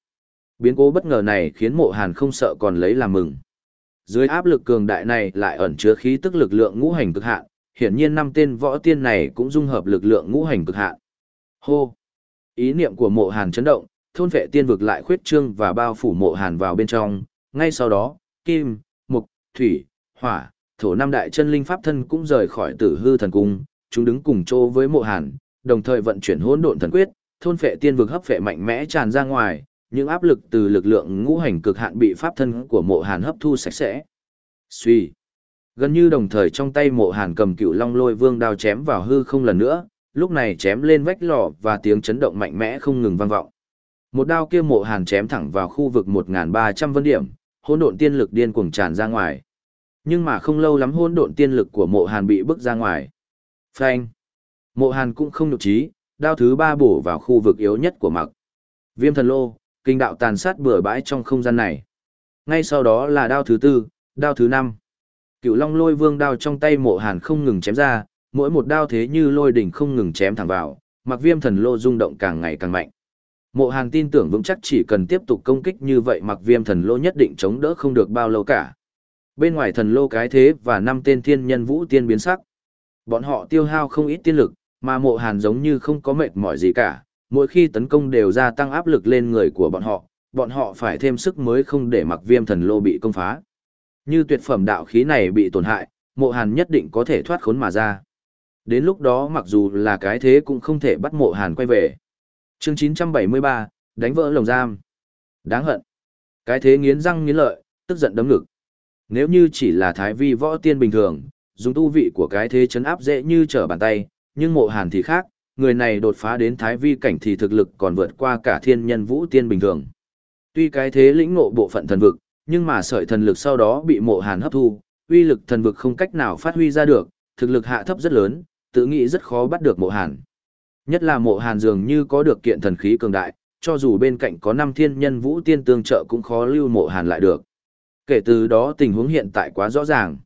Biến cố bất ngờ này khiến mộ hàn không sợ còn lấy làm mừng. Dưới áp lực cường đại này lại ẩn chứa khí tức lực lượng ngũ hành cực hạn, hiển nhiên năm tên võ tiên này cũng dung hợp lực lượng ngũ hành cực hạn. Hô! Ý niệm của mộ hàn chấn động, thôn vệ tiên vực lại khuyết trương và bao phủ mộ hàn vào bên trong, ngay sau đó, kim, thủy, hỏa, thổ năm đại chân linh pháp thân cũng rời khỏi tử hư thần cung, chúng đứng cùng chỗ với mộ hàn, đồng thời vận chuyển hỗn độn thần quyết, thôn phệ tiên vực hấp phệ mạnh mẽ tràn ra ngoài, những áp lực từ lực lượng ngũ hành cực hạn bị pháp thân của mộ hàn hấp thu sạch sẽ. Suy. Gần như đồng thời trong tay mộ hàn cầm cựu long lôi vương đao chém vào hư không lần nữa, lúc này chém lên vách lò và tiếng chấn động mạnh mẽ không ngừng vang vọng. Một đao kia mộ hàn chém thẳng vào khu vực 1.300 vân điểm, hỗn độn tiên lực điên cuồng tràn ra ngoài. Nhưng mà không lâu lắm hỗn độn tiên lực của mộ hàn bị bước ra ngoài. Phanh. Mộ hàn cũng không nhục trí, đao thứ ba bổ vào khu vực yếu nhất của mặc. Viêm thần lô, kinh đạo tàn sát bừa bãi trong không gian này. Ngay sau đó là đao thứ tư, đao thứ năm. Cựu long lôi vương đao trong tay mộ hàn không ngừng chém ra, mỗi một đao thế như lôi đỉnh không ngừng chém thẳng vào, mặc viêm thần lô rung động càng ngày càng mạnh. Mộ hàn tin tưởng vững chắc chỉ cần tiếp tục công kích như vậy mặc viêm thần lô nhất định chống đỡ không được bao lâu cả. Bên ngoài thần lô cái thế và năm tên thiên nhân vũ tiên biến sắc. Bọn họ tiêu hao không ít tiên lực, mà mộ hàn giống như không có mệt mỏi gì cả, mỗi khi tấn công đều gia tăng áp lực lên người của bọn họ, bọn họ phải thêm sức mới không để mặc viêm thần lô bị công phá. Như tuyệt phẩm đạo khí này bị tổn hại, mộ hàn nhất định có thể thoát khốn mà ra. Đến lúc đó mặc dù là cái thế cũng không thể bắt mộ hàn quay về. chương 973, đánh vỡ lồng giam. Đáng hận. Cái thế nghiến răng nghiến lợi, tức giận đấm ngực. Nếu như chỉ là thái vi võ tiên bình thường, dùng tu vị của cái thế chấn áp dễ như trở bàn tay, nhưng mộ hàn thì khác, người này đột phá đến thái vi cảnh thì thực lực còn vượt qua cả thiên nhân vũ tiên bình thường. Tuy cái thế lĩnh ngộ bộ phận thần vực, nhưng mà sợi thần lực sau đó bị mộ hàn hấp thu, uy lực thần vực không cách nào phát huy ra được, thực lực hạ thấp rất lớn, tự nghĩ rất khó bắt được mộ hàn. Nhất là mộ hàn dường như có được kiện thần khí cường đại, cho dù bên cạnh có năm thiên nhân vũ tiên tương trợ cũng khó lưu mộ hàn lại được. Kể từ đó tình huống hiện tại quá rõ ràng.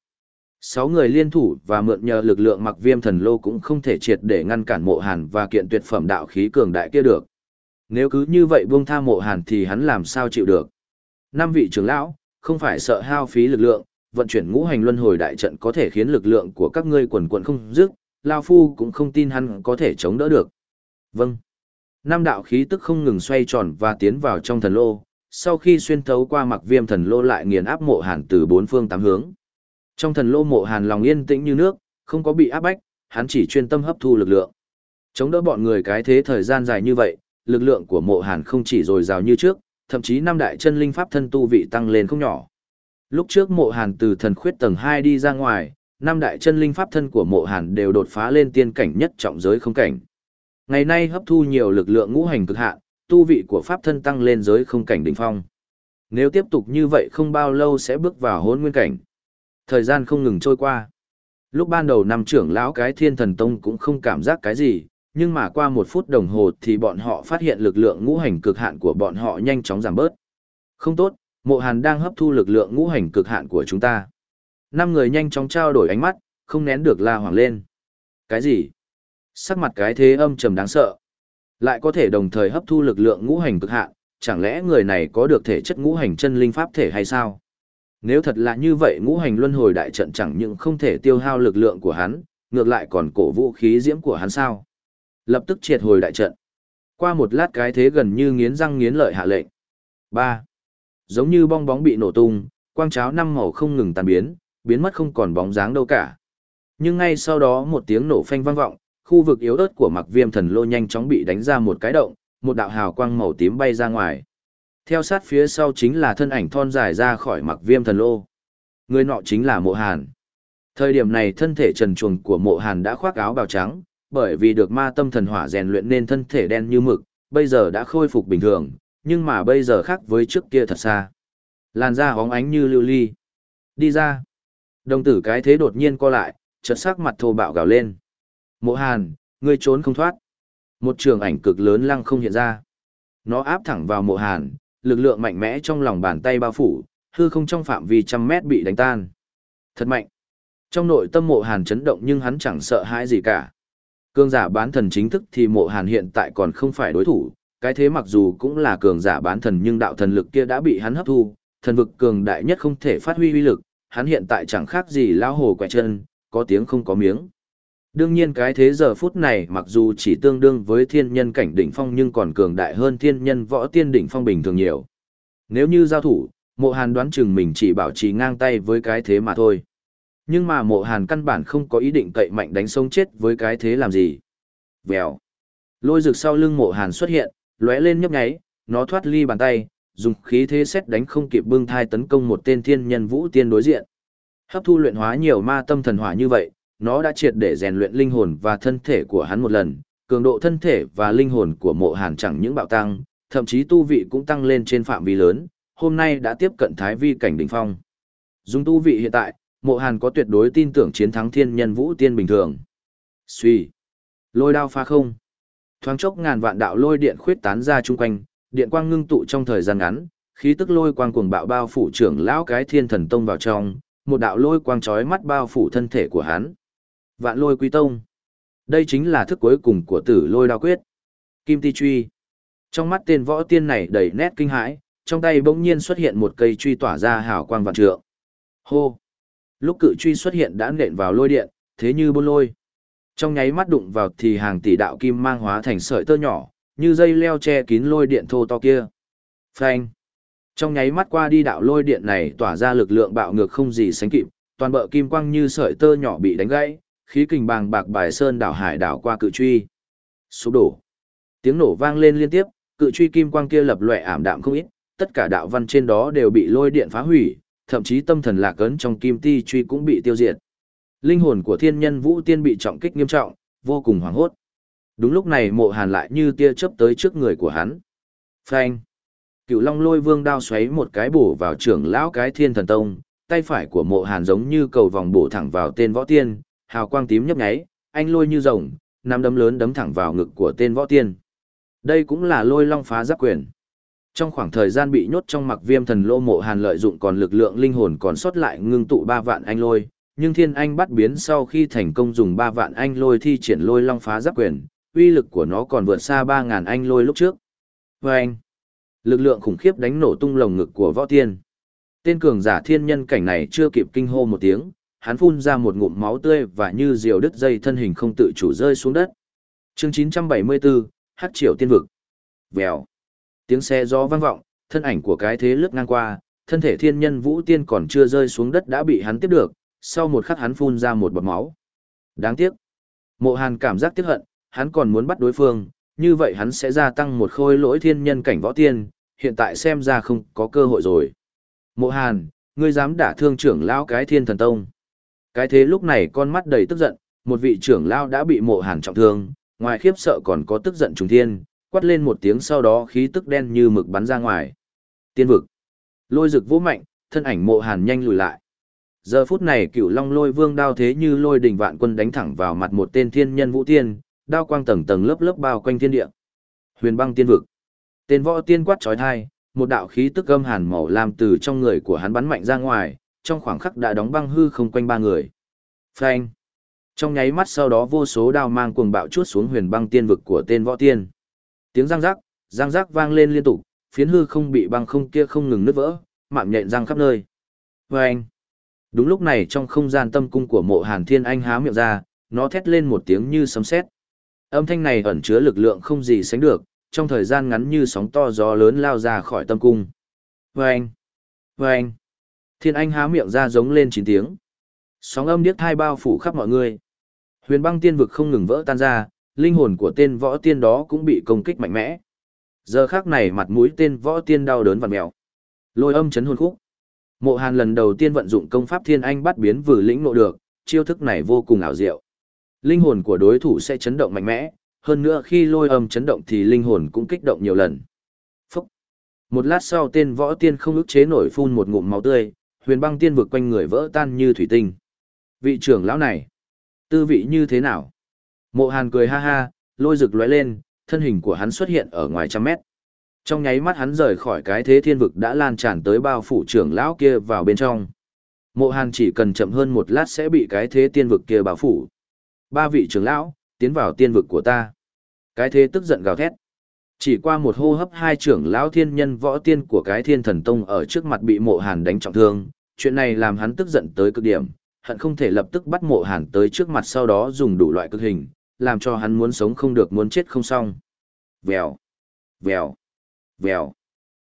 Sáu người liên thủ và mượn nhờ lực lượng mặc viêm thần lô cũng không thể triệt để ngăn cản mộ hàn và kiện tuyệt phẩm đạo khí cường đại kia được. Nếu cứ như vậy buông tha mộ hàn thì hắn làm sao chịu được. Năm vị trưởng lão, không phải sợ hao phí lực lượng, vận chuyển ngũ hành luân hồi đại trận có thể khiến lực lượng của các ngươi quần quần không dứt, Lao Phu cũng không tin hắn có thể chống đỡ được. Vâng. Năm đạo khí tức không ngừng xoay tròn và tiến vào trong thần lô, sau khi xuyên thấu qua mặc viêm thần lô lại nghiền áp mộ hàn từ bốn phương tám hướng. Trong thần lô mộ hàn lòng yên tĩnh như nước, không có bị áp bách, hắn chỉ chuyên tâm hấp thu lực lượng. Chống đỡ bọn người cái thế thời gian dài như vậy, lực lượng của mộ hàn không chỉ dồi dào như trước, thậm chí năm đại chân linh pháp thân tu vị tăng lên không nhỏ. Lúc trước mộ hàn từ thần khuyết tầng 2 đi ra ngoài, năm đại chân linh pháp thân của mộ hàn đều đột phá lên tiên cảnh nhất trọng giới không cảnh. Ngày nay hấp thu nhiều lực lượng ngũ hành cực hạn, tu vị của pháp thân tăng lên giới không cảnh đỉnh phong. Nếu tiếp tục như vậy không bao lâu sẽ bước vào hôn nguyên cảnh. Thời gian không ngừng trôi qua. Lúc ban đầu năm trưởng lão cái thiên thần tông cũng không cảm giác cái gì, nhưng mà qua một phút đồng hồ thì bọn họ phát hiện lực lượng ngũ hành cực hạn của bọn họ nhanh chóng giảm bớt. Không tốt, mộ hàn đang hấp thu lực lượng ngũ hành cực hạn của chúng ta. Năm người nhanh chóng trao đổi ánh mắt, không nén được la hoàng lên. Cái gì? Sắc mặt cái thế âm trầm đáng sợ. Lại có thể đồng thời hấp thu lực lượng ngũ hành cực hạn, chẳng lẽ người này có được thể chất ngũ hành chân linh pháp thể hay sao? Nếu thật là như vậy ngũ hành luân hồi đại trận chẳng những không thể tiêu hao lực lượng của hắn, ngược lại còn cổ vũ khí diễm của hắn sao? Lập tức triệt hồi đại trận. Qua một lát cái thế gần như nghiến răng nghiến lợi hạ lệnh. 3. Giống như bong bóng bị nổ tung, quang cháo năm màu không ngừng tan biến, biến mất không còn bóng dáng đâu cả. Nhưng ngay sau đó một tiếng nổ phanh vang vọng, khu vực yếu ớt của mặc viêm thần lô nhanh chóng bị đánh ra một cái động, một đạo hào quang màu tím bay ra ngoài. Theo sát phía sau chính là thân ảnh thon dài ra khỏi mặc viêm thần lô. Người nọ chính là mộ hàn. Thời điểm này thân thể trần truồng của mộ hàn đã khoác áo bào trắng, bởi vì được ma tâm thần hỏa rèn luyện nên thân thể đen như mực, bây giờ đã khôi phục bình thường, nhưng mà bây giờ khác với trước kia thật xa. Làn da hóng ánh như lưu ly. Đi ra. Đồng tử cái thế đột nhiên co lại, chợt sắc mặt thô bạo gào lên. Mộ hàn, ngươi trốn không thoát. Một trường ảnh cực lớn lăng không hiện ra. Nó áp thẳng vào mộ hàn, lực lượng mạnh mẽ trong lòng bàn tay bao phủ, hư không trong phạm vi trăm mét bị đánh tan. Thật mạnh. Trong nội tâm mộ hàn chấn động nhưng hắn chẳng sợ hãi gì cả. Cường giả bán thần chính thức thì mộ hàn hiện tại còn không phải đối thủ, cái thế mặc dù cũng là cường giả bán thần nhưng đạo thần lực kia đã bị hắn hấp thu, thần vực cường đại nhất không thể phát huy uy lực, hắn hiện tại chẳng khác gì lao hồ quẹt chân, có tiếng không có miếng. Đương nhiên cái thế giờ phút này mặc dù chỉ tương đương với thiên nhân cảnh đỉnh phong nhưng còn cường đại hơn thiên nhân võ tiên đỉnh phong bình thường nhiều. Nếu như giao thủ, mộ hàn đoán chừng mình chỉ bảo trì ngang tay với cái thế mà thôi. Nhưng mà mộ hàn căn bản không có ý định cậy mạnh đánh sông chết với cái thế làm gì. Vèo. Lôi rực sau lưng mộ hàn xuất hiện, lóe lên nhấp nháy, nó thoát ly bàn tay, dùng khí thế xét đánh không kịp bưng thai tấn công một tên thiên nhân vũ tiên đối diện. Hấp thu luyện hóa nhiều ma tâm thần hỏa như vậy, nó đã triệt để rèn luyện linh hồn và thân thể của hắn một lần, cường độ thân thể và linh hồn của mộ hàn chẳng những bạo tăng, thậm chí tu vị cũng tăng lên trên phạm vi lớn, hôm nay đã tiếp cận thái vi cảnh đỉnh phong. Dùng tu vị hiện tại, mộ hàn có tuyệt đối tin tưởng chiến thắng thiên nhân vũ tiên bình thường. Suy. Lôi đao pha không. Thoáng chốc ngàn vạn đạo lôi điện khuyết tán ra chung quanh, điện quang ngưng tụ trong thời gian ngắn, khí tức lôi quang cuồng bạo bao phủ trưởng lão cái thiên thần tông vào trong, một đạo lôi quang chói mắt bao phủ thân thể của hắn. Vạn lôi quý tông. Đây chính là thức cuối cùng của tử lôi đao quyết. Kim ti truy. Trong mắt tên võ tiên này đầy nét kinh hãi, trong tay bỗng nhiên xuất hiện một cây truy tỏa ra hào quang vạn trượng. Hô! Lúc cự truy xuất hiện đã nện vào lôi điện, thế như buôn lôi. Trong nháy mắt đụng vào thì hàng tỷ đạo kim mang hóa thành sợi tơ nhỏ, như dây leo che kín lôi điện thô to kia. Phanh! Trong nháy mắt qua đi đạo lôi điện này tỏa ra lực lượng bạo ngược không gì sánh kịp, toàn bộ kim quang như sợi tơ nhỏ bị đánh gãy, khí kình bàng bạc bài sơn đảo hải đảo qua cự truy. Sụp đổ. Tiếng nổ vang lên liên tiếp, cự truy kim quang kia lập lòe ảm đạm không ít, tất cả đạo văn trên đó đều bị lôi điện phá hủy, thậm chí tâm thần lạc ấn trong kim ti truy cũng bị tiêu diệt. Linh hồn của thiên nhân vũ tiên bị trọng kích nghiêm trọng, vô cùng hoảng hốt. Đúng lúc này mộ hàn lại như tia chớp tới trước người của hắn. Phanh. Cựu long lôi vương đao xoáy một cái bổ vào trưởng lão cái thiên thần tông, tay phải của mộ hàn giống như cầu vòng bổ thẳng vào tên võ tiên, hào quang tím nhấp nháy, anh lôi như rồng, nắm đấm lớn đấm thẳng vào ngực của tên võ tiên. Đây cũng là lôi long phá giáp quyền. Trong khoảng thời gian bị nhốt trong mặc viêm thần lô mộ hàn lợi dụng còn lực lượng linh hồn còn sót lại ngưng tụ ba vạn anh lôi, nhưng thiên anh bắt biến sau khi thành công dùng ba vạn anh lôi thi triển lôi long phá giáp quyền, uy lực của nó còn vượt xa ba ngàn anh lôi lúc trước. Và anh, lực lượng khủng khiếp đánh nổ tung lồng ngực của võ tiên. Tên cường giả thiên nhân cảnh này chưa kịp kinh hô một tiếng, hắn phun ra một ngụm máu tươi và như diều đứt dây thân hình không tự chủ rơi xuống đất. Chương 974, Hắc Triều Tiên Vực. Vèo. Tiếng xe gió vang vọng, thân ảnh của cái thế lướt ngang qua, thân thể thiên nhân vũ tiên còn chưa rơi xuống đất đã bị hắn tiếp được, sau một khắc hắn phun ra một bọt máu. Đáng tiếc. Mộ Hàn cảm giác tiếc hận, hắn còn muốn bắt đối phương, như vậy hắn sẽ gia tăng một khôi lỗi thiên nhân cảnh võ tiên, hiện tại xem ra không có cơ hội rồi. Mộ Hàn, ngươi dám đả thương trưởng lão cái thiên thần tông. Cái thế lúc này con mắt đầy tức giận, một vị trưởng lao đã bị mộ Hàn trọng thương, ngoài khiếp sợ còn có tức giận trùng thiên, quát lên một tiếng sau đó khí tức đen như mực bắn ra ngoài. Tiên vực. Lôi rực vũ mạnh, thân ảnh mộ hàn nhanh lùi lại. Giờ phút này cựu long lôi vương đao thế như lôi đỉnh vạn quân đánh thẳng vào mặt một tên thiên nhân vũ tiên, đao quang tầng tầng lớp lớp bao quanh thiên địa. Huyền băng tiên vực. Tên võ tiên quát trói thai, một đạo khí tức âm hàn màu lam từ trong người của hắn bắn mạnh ra ngoài, trong khoảng khắc đã đóng băng hư không quanh ba người. Phanh. Trong nháy mắt sau đó vô số đao mang cuồng bạo chuốt xuống huyền băng tiên vực của tên võ tiên. Tiếng răng rắc, răng rắc vang lên liên tục, phiến hư không bị băng không kia không ngừng nứt vỡ, mạng nhện răng khắp nơi. Phanh! anh. Đúng lúc này trong không gian tâm cung của mộ hàn thiên anh há miệng ra, nó thét lên một tiếng như sấm sét. Âm thanh này ẩn chứa lực lượng không gì sánh được, trong thời gian ngắn như sóng to gió lớn lao ra khỏi tâm cung. Vâng! anh. Thiên anh há miệng ra giống lên chín tiếng. Sóng âm điếc thai bao phủ khắp mọi người. Huyền băng tiên vực không ngừng vỡ tan ra, linh hồn của tên võ tiên đó cũng bị công kích mạnh mẽ. Giờ khác này mặt mũi tên võ tiên đau đớn vằn mèo. Lôi âm chấn hồn khúc. Mộ Hàn lần đầu tiên vận dụng công pháp Thiên Anh bắt biến vừa lĩnh ngộ được, chiêu thức này vô cùng ảo diệu. Linh hồn của đối thủ sẽ chấn động mạnh mẽ, hơn nữa khi lôi âm chấn động thì linh hồn cũng kích động nhiều lần. Phúc. Một lát sau tên võ tiên không ức chế nổi phun một ngụm máu tươi, huyền băng tiên vực quanh người vỡ tan như thủy tinh. Vị trưởng lão này, tư vị như thế nào? Mộ Hàn cười ha ha, lôi rực lóe lên, thân hình của hắn xuất hiện ở ngoài trăm mét. Trong nháy mắt hắn rời khỏi cái thế thiên vực đã lan tràn tới bao phủ trưởng lão kia vào bên trong. Mộ Hàn chỉ cần chậm hơn một lát sẽ bị cái thế tiên vực kia bảo phủ. Ba vị trưởng lão, tiến vào tiên vực của ta. Cái thế tức giận gào thét. Chỉ qua một hô hấp hai trưởng lão thiên nhân võ tiên của cái thiên thần tông ở trước mặt bị mộ hàn đánh trọng thương, chuyện này làm hắn tức giận tới cực điểm, hận không thể lập tức bắt mộ hàn tới trước mặt sau đó dùng đủ loại cực hình, làm cho hắn muốn sống không được muốn chết không xong. Vèo, vèo, vèo.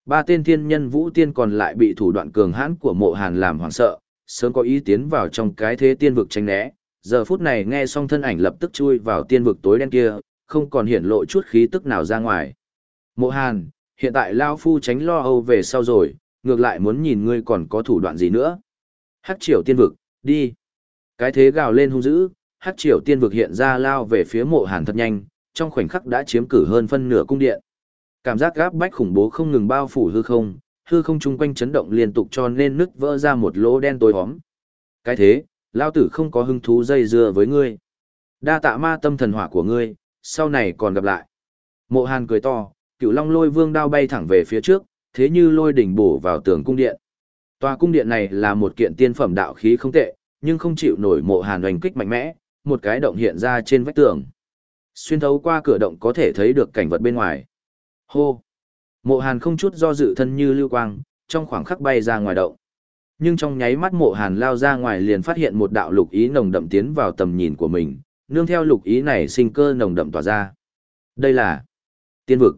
Ba tên thiên nhân vũ tiên còn lại bị thủ đoạn cường hãn của mộ hàn làm hoảng sợ, sớm có ý tiến vào trong cái thế tiên vực tranh né, giờ phút này nghe xong thân ảnh lập tức chui vào tiên vực tối đen kia, không còn hiển lộ chút khí tức nào ra ngoài. Mộ Hàn, hiện tại Lao Phu tránh lo âu về sau rồi, ngược lại muốn nhìn ngươi còn có thủ đoạn gì nữa. Hắc triều tiên vực, đi. Cái thế gào lên hung dữ, hắc triều tiên vực hiện ra lao về phía mộ Hàn thật nhanh, trong khoảnh khắc đã chiếm cử hơn phân nửa cung điện. Cảm giác gáp bách khủng bố không ngừng bao phủ hư không, hư không chung quanh chấn động liên tục cho nên nứt vỡ ra một lỗ đen tối hóm. Cái thế, lao tử không có hứng thú dây dưa với ngươi. Đa tạ ma tâm thần hỏa của ngươi, sau này còn gặp lại. Mộ Hàn cười to, cựu long lôi vương đao bay thẳng về phía trước, thế như lôi đỉnh bổ vào tường cung điện. Tòa cung điện này là một kiện tiên phẩm đạo khí không tệ, nhưng không chịu nổi mộ hàn oanh kích mạnh mẽ, một cái động hiện ra trên vách tường. Xuyên thấu qua cửa động có thể thấy được cảnh vật bên ngoài. Hô! Mộ hàn không chút do dự thân như lưu quang, trong khoảng khắc bay ra ngoài động. Nhưng trong nháy mắt mộ hàn lao ra ngoài liền phát hiện một đạo lục ý nồng đậm tiến vào tầm nhìn của mình, nương theo lục ý này sinh cơ nồng đậm tỏa ra. Đây là tiên vực.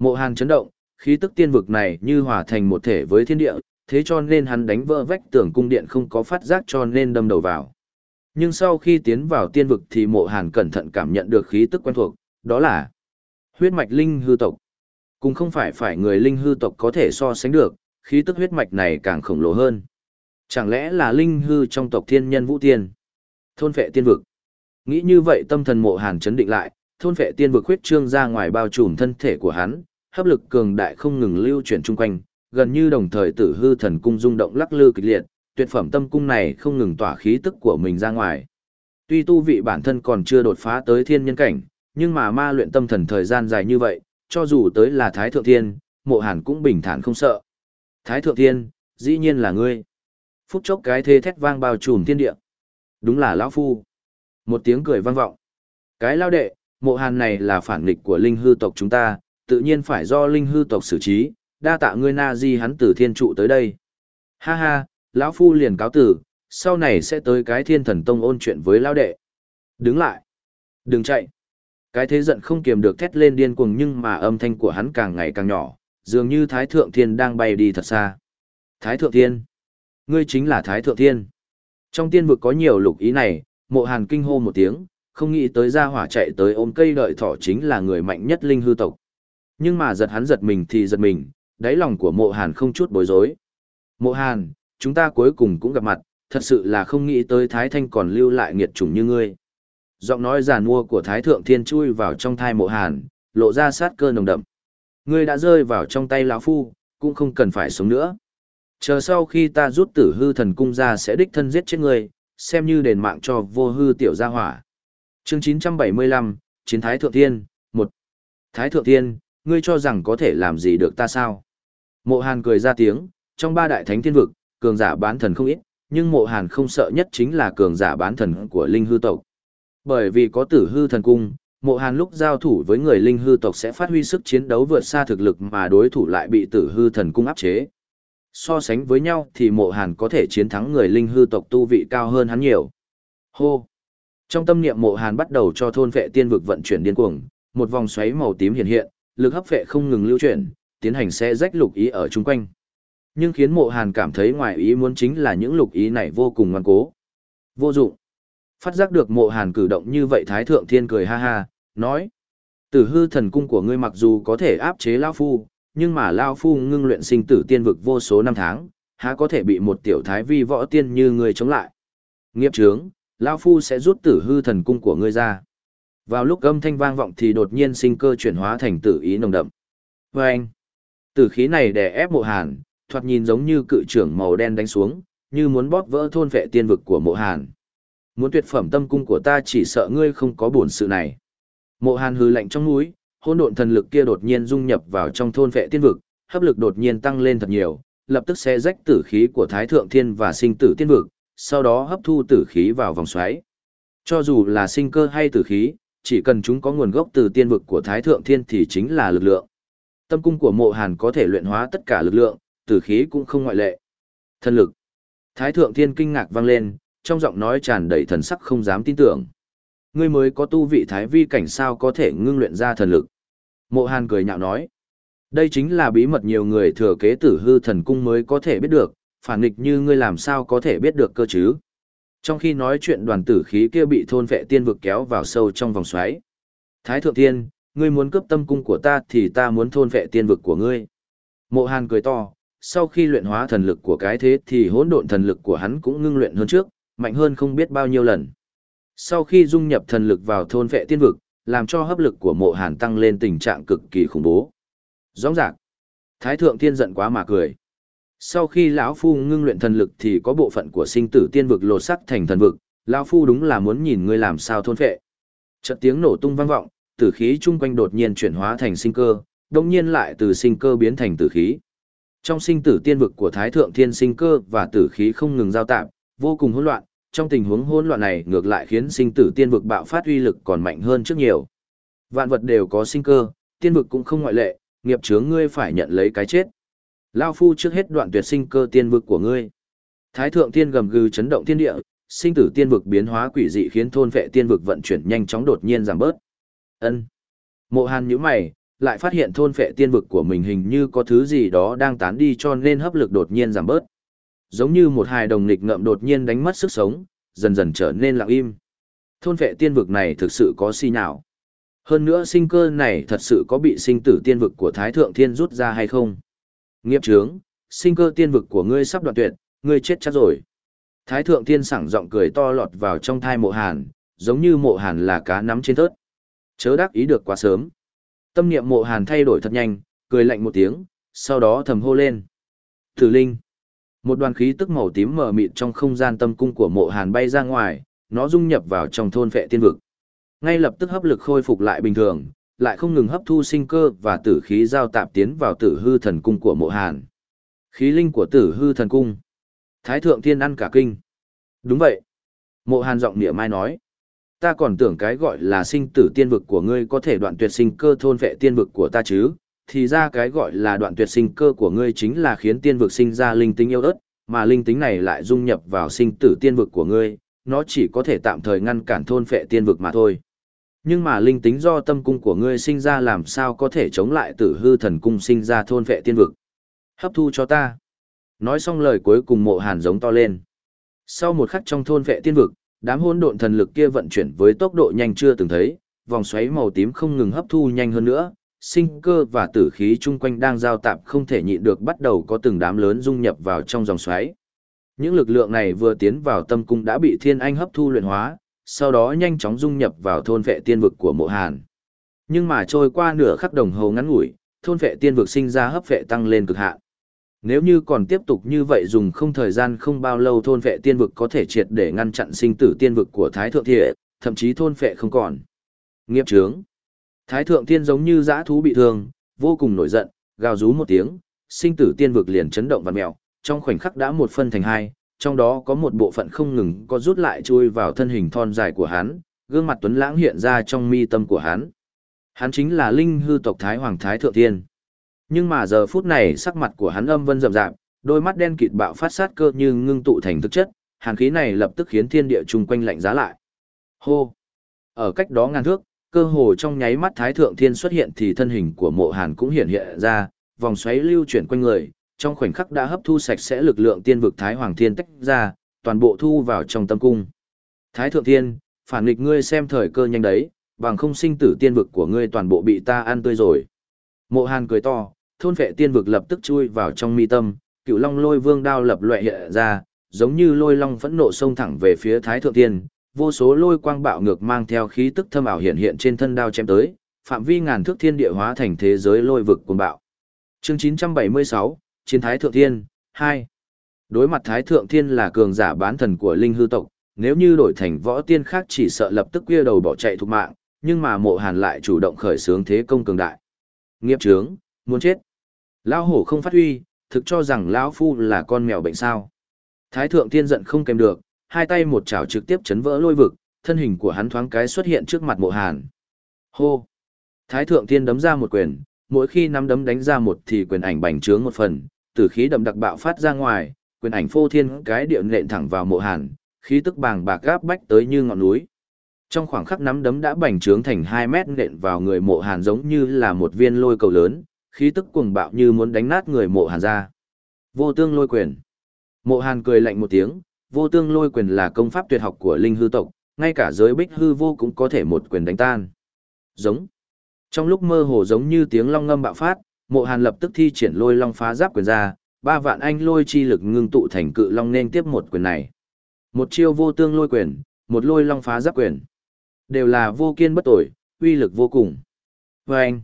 Mộ Hàn chấn động, khí tức tiên vực này như hòa thành một thể với thiên địa, thế cho nên hắn đánh vỡ vách tường cung điện không có phát giác cho nên đâm đầu vào. Nhưng sau khi tiến vào tiên vực thì mộ hàn cẩn thận cảm nhận được khí tức quen thuộc, đó là huyết mạch linh hư tộc. Cũng không phải phải người linh hư tộc có thể so sánh được, khí tức huyết mạch này càng khổng lồ hơn. Chẳng lẽ là linh hư trong tộc thiên nhân vũ tiên? Thôn phệ tiên vực. Nghĩ như vậy tâm thần mộ hàn chấn định lại, thôn phệ tiên vực huyết trương ra ngoài bao trùm thân thể của hắn, hấp lực cường đại không ngừng lưu chuyển chung quanh, gần như đồng thời tử hư thần cung rung động lắc lư kịch liệt, tuyệt phẩm tâm cung này không ngừng tỏa khí tức của mình ra ngoài. Tuy tu vị bản thân còn chưa đột phá tới thiên nhân cảnh, nhưng mà ma luyện tâm thần thời gian dài như vậy, cho dù tới là Thái Thượng Thiên, mộ hàn cũng bình thản không sợ. Thái Thượng Thiên, dĩ nhiên là ngươi. Phút chốc cái thê thét vang bao trùm thiên địa. Đúng là lão Phu. Một tiếng cười vang vọng. Cái lao đệ, mộ hàn này là phản nghịch của linh hư tộc chúng ta, tự nhiên phải do linh hư tộc xử trí, đa tạ ngươi na di hắn từ thiên trụ tới đây. Ha ha, lão phu liền cáo tử, sau này sẽ tới cái thiên thần tông ôn chuyện với lão đệ. Đứng lại. Đừng chạy. Cái thế giận không kiềm được thét lên điên cuồng nhưng mà âm thanh của hắn càng ngày càng nhỏ, dường như Thái Thượng Thiên đang bay đi thật xa. Thái Thượng Thiên. Ngươi chính là Thái Thượng Thiên. Trong tiên vực có nhiều lục ý này, mộ hàn kinh hô một tiếng, không nghĩ tới ra hỏa chạy tới ôm cây đợi thỏ chính là người mạnh nhất linh hư tộc. Nhưng mà giật hắn giật mình thì giật mình, đáy lòng của mộ hàn không chút bối rối. Mộ hàn, chúng ta cuối cùng cũng gặp mặt, thật sự là không nghĩ tới Thái Thanh còn lưu lại nghiệt chủng như ngươi. Giọng nói giàn mua của Thái Thượng Thiên chui vào trong thai mộ hàn, lộ ra sát cơ nồng đậm. Ngươi đã rơi vào trong tay lão Phu, cũng không cần phải sống nữa. Chờ sau khi ta rút tử hư thần cung ra sẽ đích thân giết chết ngươi, xem như đền mạng cho vô hư tiểu gia hỏa. Chương 975, Chiến Thái Thượng Thiên, 1. Thái Thượng Thiên, ngươi cho rằng có thể làm gì được ta sao? Mộ Hàn cười ra tiếng, trong ba đại thánh thiên vực, cường giả bán thần không ít, nhưng mộ Hàn không sợ nhất chính là cường giả bán thần của linh hư tộc. Bởi vì có tử hư thần cung, mộ Hàn lúc giao thủ với người linh hư tộc sẽ phát huy sức chiến đấu vượt xa thực lực mà đối thủ lại bị tử hư thần cung áp chế. So sánh với nhau thì mộ Hàn có thể chiến thắng người linh hư tộc tu vị cao hơn hắn nhiều. Hô! Trong tâm niệm mộ Hàn bắt đầu cho thôn vệ tiên vực vận chuyển điên cuồng, một vòng xoáy màu tím hiện hiện, lực hấp vệ không ngừng lưu chuyển, tiến hành xe rách lục ý ở chung quanh. Nhưng khiến mộ hàn cảm thấy ngoài ý muốn chính là những lục ý này vô cùng ngoan cố. Vô dụng. Phát giác được mộ hàn cử động như vậy Thái Thượng Thiên cười ha ha, nói. Tử hư thần cung của ngươi mặc dù có thể áp chế Lao Phu, nhưng mà Lao Phu ngưng luyện sinh tử tiên vực vô số năm tháng, há có thể bị một tiểu thái vi võ tiên như ngươi chống lại. Nghiệp trướng, Lao Phu sẽ rút tử hư thần cung của ngươi ra. Vào lúc âm thanh vang vọng thì đột nhiên sinh cơ chuyển hóa thành tử ý nồng đậm. Và anh, tử khí này đè ép mộ hàn, thoạt nhìn giống như cự trưởng màu đen đánh xuống, như muốn bóp vỡ thôn vệ tiên vực của mộ hàn. Muốn tuyệt phẩm tâm cung của ta chỉ sợ ngươi không có buồn sự này. Mộ hàn hư lạnh trong núi, hôn độn thần lực kia đột nhiên dung nhập vào trong thôn vệ tiên vực, hấp lực đột nhiên tăng lên thật nhiều, lập tức sẽ rách tử khí của Thái Thượng Thiên và sinh tử tiên vực, sau đó hấp thu tử khí vào vòng xoáy. Cho dù là sinh cơ hay tử khí, chỉ cần chúng có nguồn gốc từ tiên vực của Thái Thượng Thiên thì chính là lực lượng. Tâm cung của mộ hàn có thể luyện hóa tất cả lực lượng, tử khí cũng không ngoại lệ. Thần lực. Thái Thượng Thiên kinh ngạc vang lên, trong giọng nói tràn đầy thần sắc không dám tin tưởng. Ngươi mới có tu vị thái vi cảnh sao có thể ngưng luyện ra thần lực. Mộ Hàn cười nhạo nói. Đây chính là bí mật nhiều người thừa kế tử hư thần cung mới có thể biết được, phản nghịch như ngươi làm sao có thể biết được cơ chứ. Trong khi nói chuyện đoàn tử khí kia bị thôn vệ tiên vực kéo vào sâu trong vòng xoáy. Thái thượng tiên, ngươi muốn cướp tâm cung của ta thì ta muốn thôn vệ tiên vực của ngươi. Mộ Hàn cười to, sau khi luyện hóa thần lực của cái thế thì hỗn độn thần lực của hắn cũng ngưng luyện hơn trước, mạnh hơn không biết bao nhiêu lần. Sau khi dung nhập thần lực vào thôn vệ tiên vực, làm cho hấp lực của mộ hàn tăng lên tình trạng cực kỳ khủng bố. Rõ ràng, Thái thượng tiên giận quá mà cười. Sau khi lão phu ngưng luyện thần lực thì có bộ phận của sinh tử tiên vực lột sắc thành thần vực, lão phu đúng là muốn nhìn ngươi làm sao thôn vệ. Chợt tiếng nổ tung vang vọng, tử khí chung quanh đột nhiên chuyển hóa thành sinh cơ, đồng nhiên lại từ sinh cơ biến thành tử khí. Trong sinh tử tiên vực của Thái Thượng Thiên sinh cơ và tử khí không ngừng giao tạp, vô cùng hỗn loạn, trong tình huống hỗn loạn này ngược lại khiến sinh tử tiên vực bạo phát uy lực còn mạnh hơn trước nhiều. Vạn vật đều có sinh cơ, tiên vực cũng không ngoại lệ, nghiệp chướng ngươi phải nhận lấy cái chết. Lao phu trước hết đoạn tuyệt sinh cơ tiên vực của ngươi. Thái thượng tiên gầm gừ chấn động thiên địa, sinh tử tiên vực biến hóa quỷ dị khiến thôn vệ tiên vực vận chuyển nhanh chóng đột nhiên giảm bớt. Ân. Mộ Hàn nhíu mày, lại phát hiện thôn vệ tiên vực của mình hình như có thứ gì đó đang tán đi cho nên hấp lực đột nhiên giảm bớt giống như một hài đồng nghịch ngợm đột nhiên đánh mất sức sống, dần dần trở nên lặng im. Thôn vệ tiên vực này thực sự có si nào? Hơn nữa sinh cơ này thật sự có bị sinh tử tiên vực của Thái Thượng Thiên rút ra hay không? Nghiệp trướng, sinh cơ tiên vực của ngươi sắp đoạn tuyệt, ngươi chết chắc rồi. Thái Thượng tiên sảng giọng cười to lọt vào trong thai mộ hàn, giống như mộ hàn là cá nắm trên thớt. Chớ đắc ý được quá sớm. Tâm niệm mộ hàn thay đổi thật nhanh, cười lạnh một tiếng, sau đó thầm hô lên. Tử Linh. Một đoàn khí tức màu tím mờ mịt trong không gian tâm cung của mộ hàn bay ra ngoài, nó dung nhập vào trong thôn vệ tiên vực. Ngay lập tức hấp lực khôi phục lại bình thường, lại không ngừng hấp thu sinh cơ và tử khí giao tạp tiến vào tử hư thần cung của mộ hàn. Khí linh của tử hư thần cung. Thái thượng thiên ăn cả kinh. Đúng vậy. Mộ hàn giọng nịa mai nói. Ta còn tưởng cái gọi là sinh tử tiên vực của ngươi có thể đoạn tuyệt sinh cơ thôn vệ tiên vực của ta chứ, thì ra cái gọi là đoạn tuyệt sinh cơ của ngươi chính là khiến tiên vực sinh ra linh tính yêu ớt, mà linh tính này lại dung nhập vào sinh tử tiên vực của ngươi, nó chỉ có thể tạm thời ngăn cản thôn phệ tiên vực mà thôi. Nhưng mà linh tính do tâm cung của ngươi sinh ra làm sao có thể chống lại tử hư thần cung sinh ra thôn vệ tiên vực. Hấp thu cho ta. Nói xong lời cuối cùng mộ hàn giống to lên. Sau một khắc trong thôn vệ tiên vực, đám hỗn độn thần lực kia vận chuyển với tốc độ nhanh chưa từng thấy, vòng xoáy màu tím không ngừng hấp thu nhanh hơn nữa, sinh cơ và tử khí chung quanh đang giao tạp không thể nhịn được bắt đầu có từng đám lớn dung nhập vào trong dòng xoáy. Những lực lượng này vừa tiến vào tâm cung đã bị thiên anh hấp thu luyện hóa, sau đó nhanh chóng dung nhập vào thôn vệ tiên vực của mộ hàn. Nhưng mà trôi qua nửa khắc đồng hồ ngắn ngủi, thôn vệ tiên vực sinh ra hấp vệ tăng lên cực hạn. Nếu như còn tiếp tục như vậy dùng không thời gian không bao lâu thôn vệ tiên vực có thể triệt để ngăn chặn sinh tử tiên vực của Thái Thượng Thiệ, thậm chí thôn vệ không còn. Nghiệp trướng. Thái thượng tiên giống như dã thú bị thương, vô cùng nổi giận, gào rú một tiếng, sinh tử tiên vực liền chấn động vặn mèo, trong khoảnh khắc đã một phân thành hai, trong đó có một bộ phận không ngừng có rút lại chui vào thân hình thon dài của hắn, gương mặt tuấn lãng hiện ra trong mi tâm của hắn. Hắn chính là linh hư tộc Thái Hoàng Thái Thượng Tiên. Nhưng mà giờ phút này sắc mặt của hắn âm vân rậm rạp, đôi mắt đen kịt bạo phát sát cơ như ngưng tụ thành thực chất, hàn khí này lập tức khiến thiên địa chung quanh lạnh giá lại. Hô! Ở cách đó ngàn thước, cơ hồ trong nháy mắt Thái Thượng Thiên xuất hiện thì thân hình của mộ hàn cũng hiện hiện ra, vòng xoáy lưu chuyển quanh người, trong khoảnh khắc đã hấp thu sạch sẽ lực lượng tiên vực Thái Hoàng Thiên tách ra, toàn bộ thu vào trong tâm cung. Thái Thượng Thiên, phản nghịch ngươi xem thời cơ nhanh đấy, bằng không sinh tử tiên vực của ngươi toàn bộ bị ta ăn tươi rồi. Mộ hàn cười to, thôn vệ tiên vực lập tức chui vào trong mi tâm, cựu long lôi vương đao lập loại hiện ra, giống như lôi long phẫn nộ xông thẳng về phía Thái Thượng Thiên, vô số lôi quang bạo ngược mang theo khí tức thâm ảo hiện hiện trên thân đao chém tới, phạm vi ngàn thước thiên địa hóa thành thế giới lôi vực cuồng bạo. Chương 976, Chiến Thái Thượng Thiên, 2. Đối mặt Thái Thượng Thiên là cường giả bán thần của linh hư tộc, nếu như đổi thành võ tiên khác chỉ sợ lập tức quia đầu bỏ chạy thục mạng, nhưng mà mộ hàn lại chủ động khởi xướng thế công cường đại. Nghiệp trướng, muốn chết. Lao hổ không phát huy, thực cho rằng lão phu là con mèo bệnh sao. Thái thượng thiên giận không kèm được, hai tay một chảo trực tiếp chấn vỡ lôi vực, thân hình của hắn thoáng cái xuất hiện trước mặt mộ hàn. Hô! Thái thượng thiên đấm ra một quyền, mỗi khi nắm đấm đánh ra một thì quyền ảnh bành trướng một phần, tử khí đậm đặc bạo phát ra ngoài, quyền ảnh phô thiên cái điệu nện thẳng vào mộ hàn, khí tức bàng bạc gáp bách tới như ngọn núi. Trong khoảng khắc nắm đấm đã bành trướng thành 2 mét nện vào người mộ hàn giống như là một viên lôi cầu lớn, khí tức cuồng bạo như muốn đánh nát người mộ hàn ra. Vô tương lôi quyền. Mộ hàn cười lạnh một tiếng, vô tương lôi quyền là công pháp tuyệt học của linh hư tộc, ngay cả giới bích hư vô cũng có thể một quyền đánh tan. Giống. Trong lúc mơ hồ giống như tiếng long ngâm bạo phát, mộ hàn lập tức thi triển lôi long phá giáp quyền ra, ba vạn anh lôi chi lực ngưng tụ thành cự long nên tiếp một quyền này. Một chiêu vô tương lôi quyền, một lôi long phá giáp quyền. Đều là vô kiên bất tội, uy lực vô cùng. Và anh,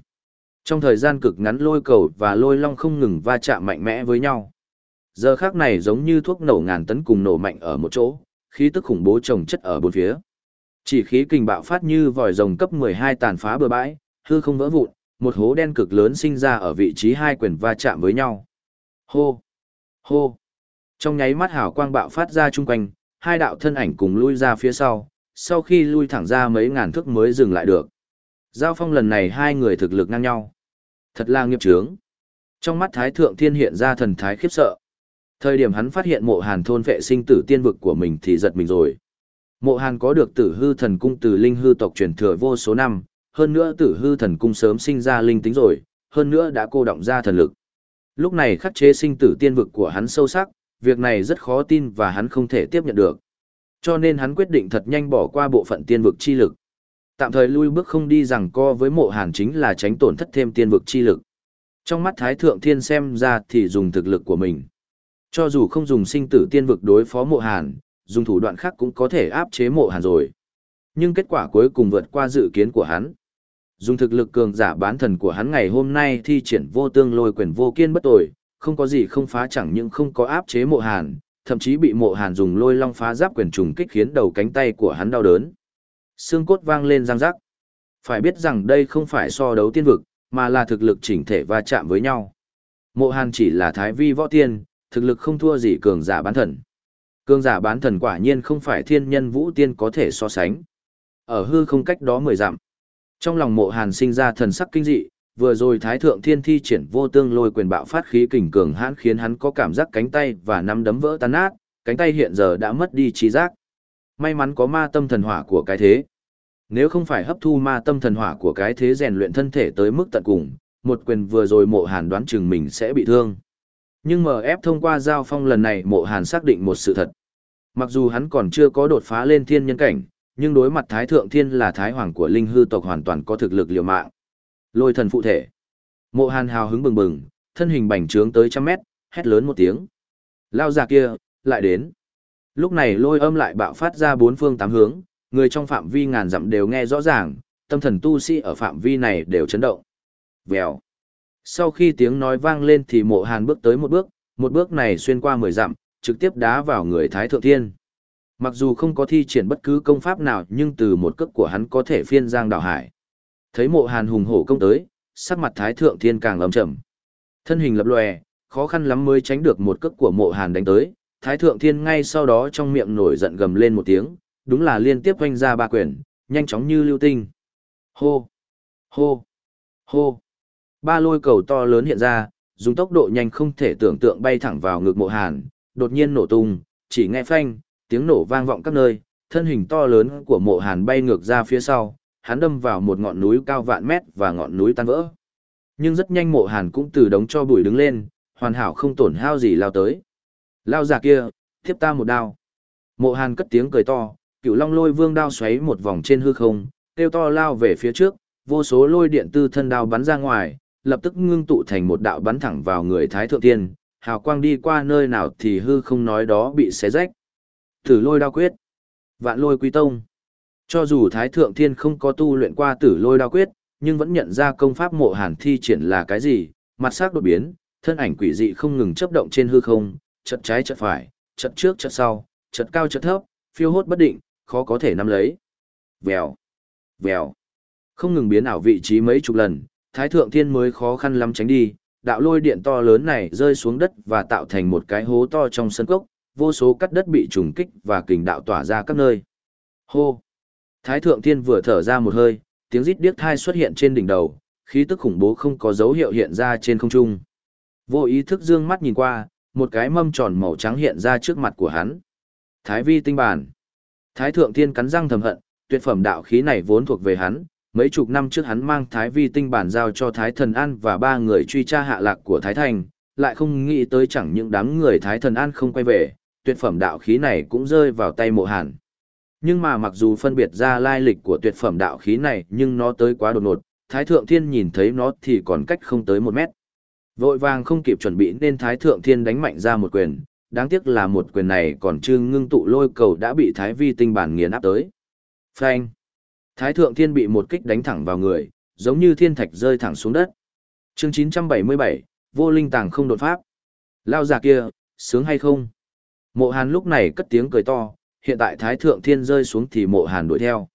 trong thời gian cực ngắn lôi cầu và lôi long không ngừng va chạm mạnh mẽ với nhau. Giờ khác này giống như thuốc nổ ngàn tấn cùng nổ mạnh ở một chỗ, khí tức khủng bố trồng chất ở bốn phía. Chỉ khí kình bạo phát như vòi rồng cấp 12 tàn phá bừa bãi, hư không vỡ vụn, một hố đen cực lớn sinh ra ở vị trí hai quyền va chạm với nhau. Hô! Hô! Trong nháy mắt hào quang bạo phát ra chung quanh, hai đạo thân ảnh cùng lui ra phía sau, sau khi lui thẳng ra mấy ngàn thước mới dừng lại được. Giao phong lần này hai người thực lực ngang nhau. Thật là nghiệp trướng Trong mắt Thái Thượng Thiên hiện ra thần thái khiếp sợ. Thời điểm hắn phát hiện mộ hàn thôn vệ sinh tử tiên vực của mình thì giật mình rồi. Mộ hàn có được tử hư thần cung từ linh hư tộc truyền thừa vô số năm, hơn nữa tử hư thần cung sớm sinh ra linh tính rồi, hơn nữa đã cô động ra thần lực. Lúc này khắc chế sinh tử tiên vực của hắn sâu sắc, việc này rất khó tin và hắn không thể tiếp nhận được. Cho nên hắn quyết định thật nhanh bỏ qua bộ phận tiên vực chi lực. Tạm thời lui bước không đi rằng co với mộ hàn chính là tránh tổn thất thêm tiên vực chi lực. Trong mắt Thái Thượng Thiên xem ra thì dùng thực lực của mình. Cho dù không dùng sinh tử tiên vực đối phó mộ hàn, dùng thủ đoạn khác cũng có thể áp chế mộ hàn rồi. Nhưng kết quả cuối cùng vượt qua dự kiến của hắn. Dùng thực lực cường giả bán thần của hắn ngày hôm nay thi triển vô tương lôi quyền vô kiên bất tội, không có gì không phá chẳng những không có áp chế mộ hàn, thậm chí bị mộ hàn dùng lôi long phá giáp quyền trùng kích khiến đầu cánh tay của hắn đau đớn. Xương cốt vang lên răng rắc. Phải biết rằng đây không phải so đấu tiên vực, mà là thực lực chỉnh thể va chạm với nhau. Mộ hàn chỉ là thái vi võ tiên, thực lực không thua gì cường giả bán thần. Cường giả bán thần quả nhiên không phải thiên nhân vũ tiên có thể so sánh. Ở hư không cách đó mười dặm. Trong lòng mộ hàn sinh ra thần sắc kinh dị, vừa rồi thái thượng thiên thi triển vô tương lôi quyền bạo phát khí kình cường hãn khiến hắn có cảm giác cánh tay và nắm đấm vỡ tan nát, cánh tay hiện giờ đã mất đi trí giác. May mắn có ma tâm thần hỏa của cái thế. Nếu không phải hấp thu ma tâm thần hỏa của cái thế rèn luyện thân thể tới mức tận cùng, một quyền vừa rồi mộ hàn đoán chừng mình sẽ bị thương. Nhưng mở ép thông qua giao phong lần này mộ hàn xác định một sự thật. Mặc dù hắn còn chưa có đột phá lên thiên nhân cảnh, nhưng đối mặt Thái Thượng Thiên là Thái Hoàng của linh hư tộc hoàn toàn có thực lực liều mạng. Lôi thần phụ thể. Mộ Hàn hào hứng bừng bừng, thân hình bành trướng tới trăm mét, hét lớn một tiếng. Lao ra kia, lại đến. Lúc này lôi âm lại bạo phát ra bốn phương tám hướng, người trong phạm vi ngàn dặm đều nghe rõ ràng, tâm thần tu sĩ ở phạm vi này đều chấn động. Vèo. Sau khi tiếng nói vang lên thì mộ hàn bước tới một bước, một bước này xuyên qua mười dặm, trực tiếp đá vào người Thái Thượng Thiên. Mặc dù không có thi triển bất cứ công pháp nào nhưng từ một cước của hắn có thể phiên giang đảo hải. Thấy mộ hàn hùng hổ công tới, sắc mặt Thái Thượng Thiên càng lầm trầm. Thân hình lập lòe, khó khăn lắm mới tránh được một cước của mộ hàn đánh tới. Thái Thượng Thiên ngay sau đó trong miệng nổi giận gầm lên một tiếng, đúng là liên tiếp quanh ra ba quyền, nhanh chóng như lưu tinh. Hô! Hô! Hô! Ba lôi cầu to lớn hiện ra, dùng tốc độ nhanh không thể tưởng tượng bay thẳng vào ngực mộ hàn, đột nhiên nổ tung, chỉ nghe phanh, tiếng nổ vang vọng các nơi, thân hình to lớn của mộ hàn bay ngược ra phía sau, hắn đâm vào một ngọn núi cao vạn mét và ngọn núi tan vỡ. Nhưng rất nhanh mộ hàn cũng từ đống cho bụi đứng lên, hoàn hảo không tổn hao gì lao tới. Lao giả kia, thiếp ta một đao. Mộ hàn cất tiếng cười to, cựu long lôi vương đao xoáy một vòng trên hư không, tiêu to lao về phía trước, vô số lôi điện tư thân đao bắn ra ngoài, lập tức ngưng tụ thành một đạo bắn thẳng vào người Thái Thượng Tiên, hào quang đi qua nơi nào thì hư không nói đó bị xé rách. Tử lôi đao quyết. Vạn lôi quý tông. Cho dù Thái Thượng Thiên không có tu luyện qua tử lôi đao quyết, nhưng vẫn nhận ra công pháp mộ hàn thi triển là cái gì, mặt sắc đột biến, thân ảnh quỷ dị không ngừng chấp động trên hư không, chật trái chật phải, chật trước chật sau, chật cao chật thấp, phiêu hốt bất định, khó có thể nắm lấy. Vèo, vèo, không ngừng biến ảo vị trí mấy chục lần, Thái Thượng Thiên mới khó khăn lắm tránh đi, đạo lôi điện to lớn này rơi xuống đất và tạo thành một cái hố to trong sân cốc, vô số cắt đất bị trùng kích và kình đạo tỏa ra các nơi. Hô! Thái thượng thiên vừa thở ra một hơi, tiếng rít điếc thai xuất hiện trên đỉnh đầu, khí tức khủng bố không có dấu hiệu hiện ra trên không trung. Vô ý thức dương mắt nhìn qua, một cái mâm tròn màu trắng hiện ra trước mặt của hắn. Thái vi tinh bản. Thái thượng thiên cắn răng thầm hận, tuyệt phẩm đạo khí này vốn thuộc về hắn, mấy chục năm trước hắn mang Thái vi tinh bản giao cho Thái thần An và ba người truy tra hạ lạc của Thái thành, lại không nghĩ tới chẳng những đám người Thái thần An không quay về, tuyệt phẩm đạo khí này cũng rơi vào tay mộ hàn. Nhưng mà mặc dù phân biệt ra lai lịch của tuyệt phẩm đạo khí này nhưng nó tới quá đột ngột, Thái Thượng Thiên nhìn thấy nó thì còn cách không tới một mét. Vội vàng không kịp chuẩn bị nên Thái Thượng Thiên đánh mạnh ra một quyền, đáng tiếc là một quyền này còn chưa ngưng tụ lôi cầu đã bị Thái Vi tinh bản nghiền áp tới. Phanh! Thái Thượng Thiên bị một kích đánh thẳng vào người, giống như thiên thạch rơi thẳng xuống đất. Chương 977, vô linh tàng không đột pháp. Lao già kia, sướng hay không? Mộ Hàn lúc này cất tiếng cười to, hiện tại Thái Thượng Thiên rơi xuống thì mộ Hàn đuổi theo.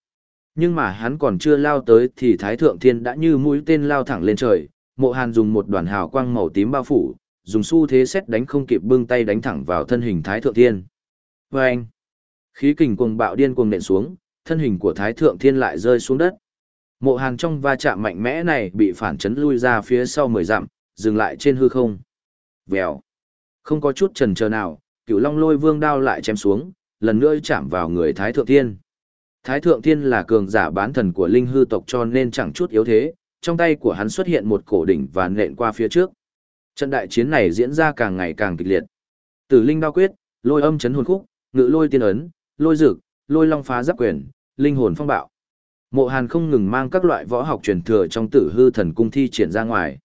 Nhưng mà hắn còn chưa lao tới thì Thái Thượng Thiên đã như mũi tên lao thẳng lên trời, mộ Hàn dùng một đoàn hào quang màu tím bao phủ, dùng xu thế xét đánh không kịp bưng tay đánh thẳng vào thân hình Thái Thượng Thiên. Và anh, khí kình cuồng bạo điên cuồng nện xuống, thân hình của Thái Thượng Thiên lại rơi xuống đất. Mộ Hàn trong va chạm mạnh mẽ này bị phản chấn lui ra phía sau mười dặm, dừng lại trên hư không. Vèo. Không có chút chần chờ nào, cựu long lôi vương đao lại chém xuống, lần nữa chạm vào người Thái Thượng Thiên. Thái Thượng Thiên là cường giả bán thần của linh hư tộc cho nên chẳng chút yếu thế, trong tay của hắn xuất hiện một cổ đỉnh và nện qua phía trước. Trận đại chiến này diễn ra càng ngày càng kịch liệt. Tử linh đao quyết, lôi âm chấn hồn khúc, ngự lôi tiên ấn, lôi dược, lôi long phá giáp quyền, linh hồn phong bạo. Mộ Hàn không ngừng mang các loại võ học truyền thừa trong Tử Hư Thần Cung thi triển ra ngoài.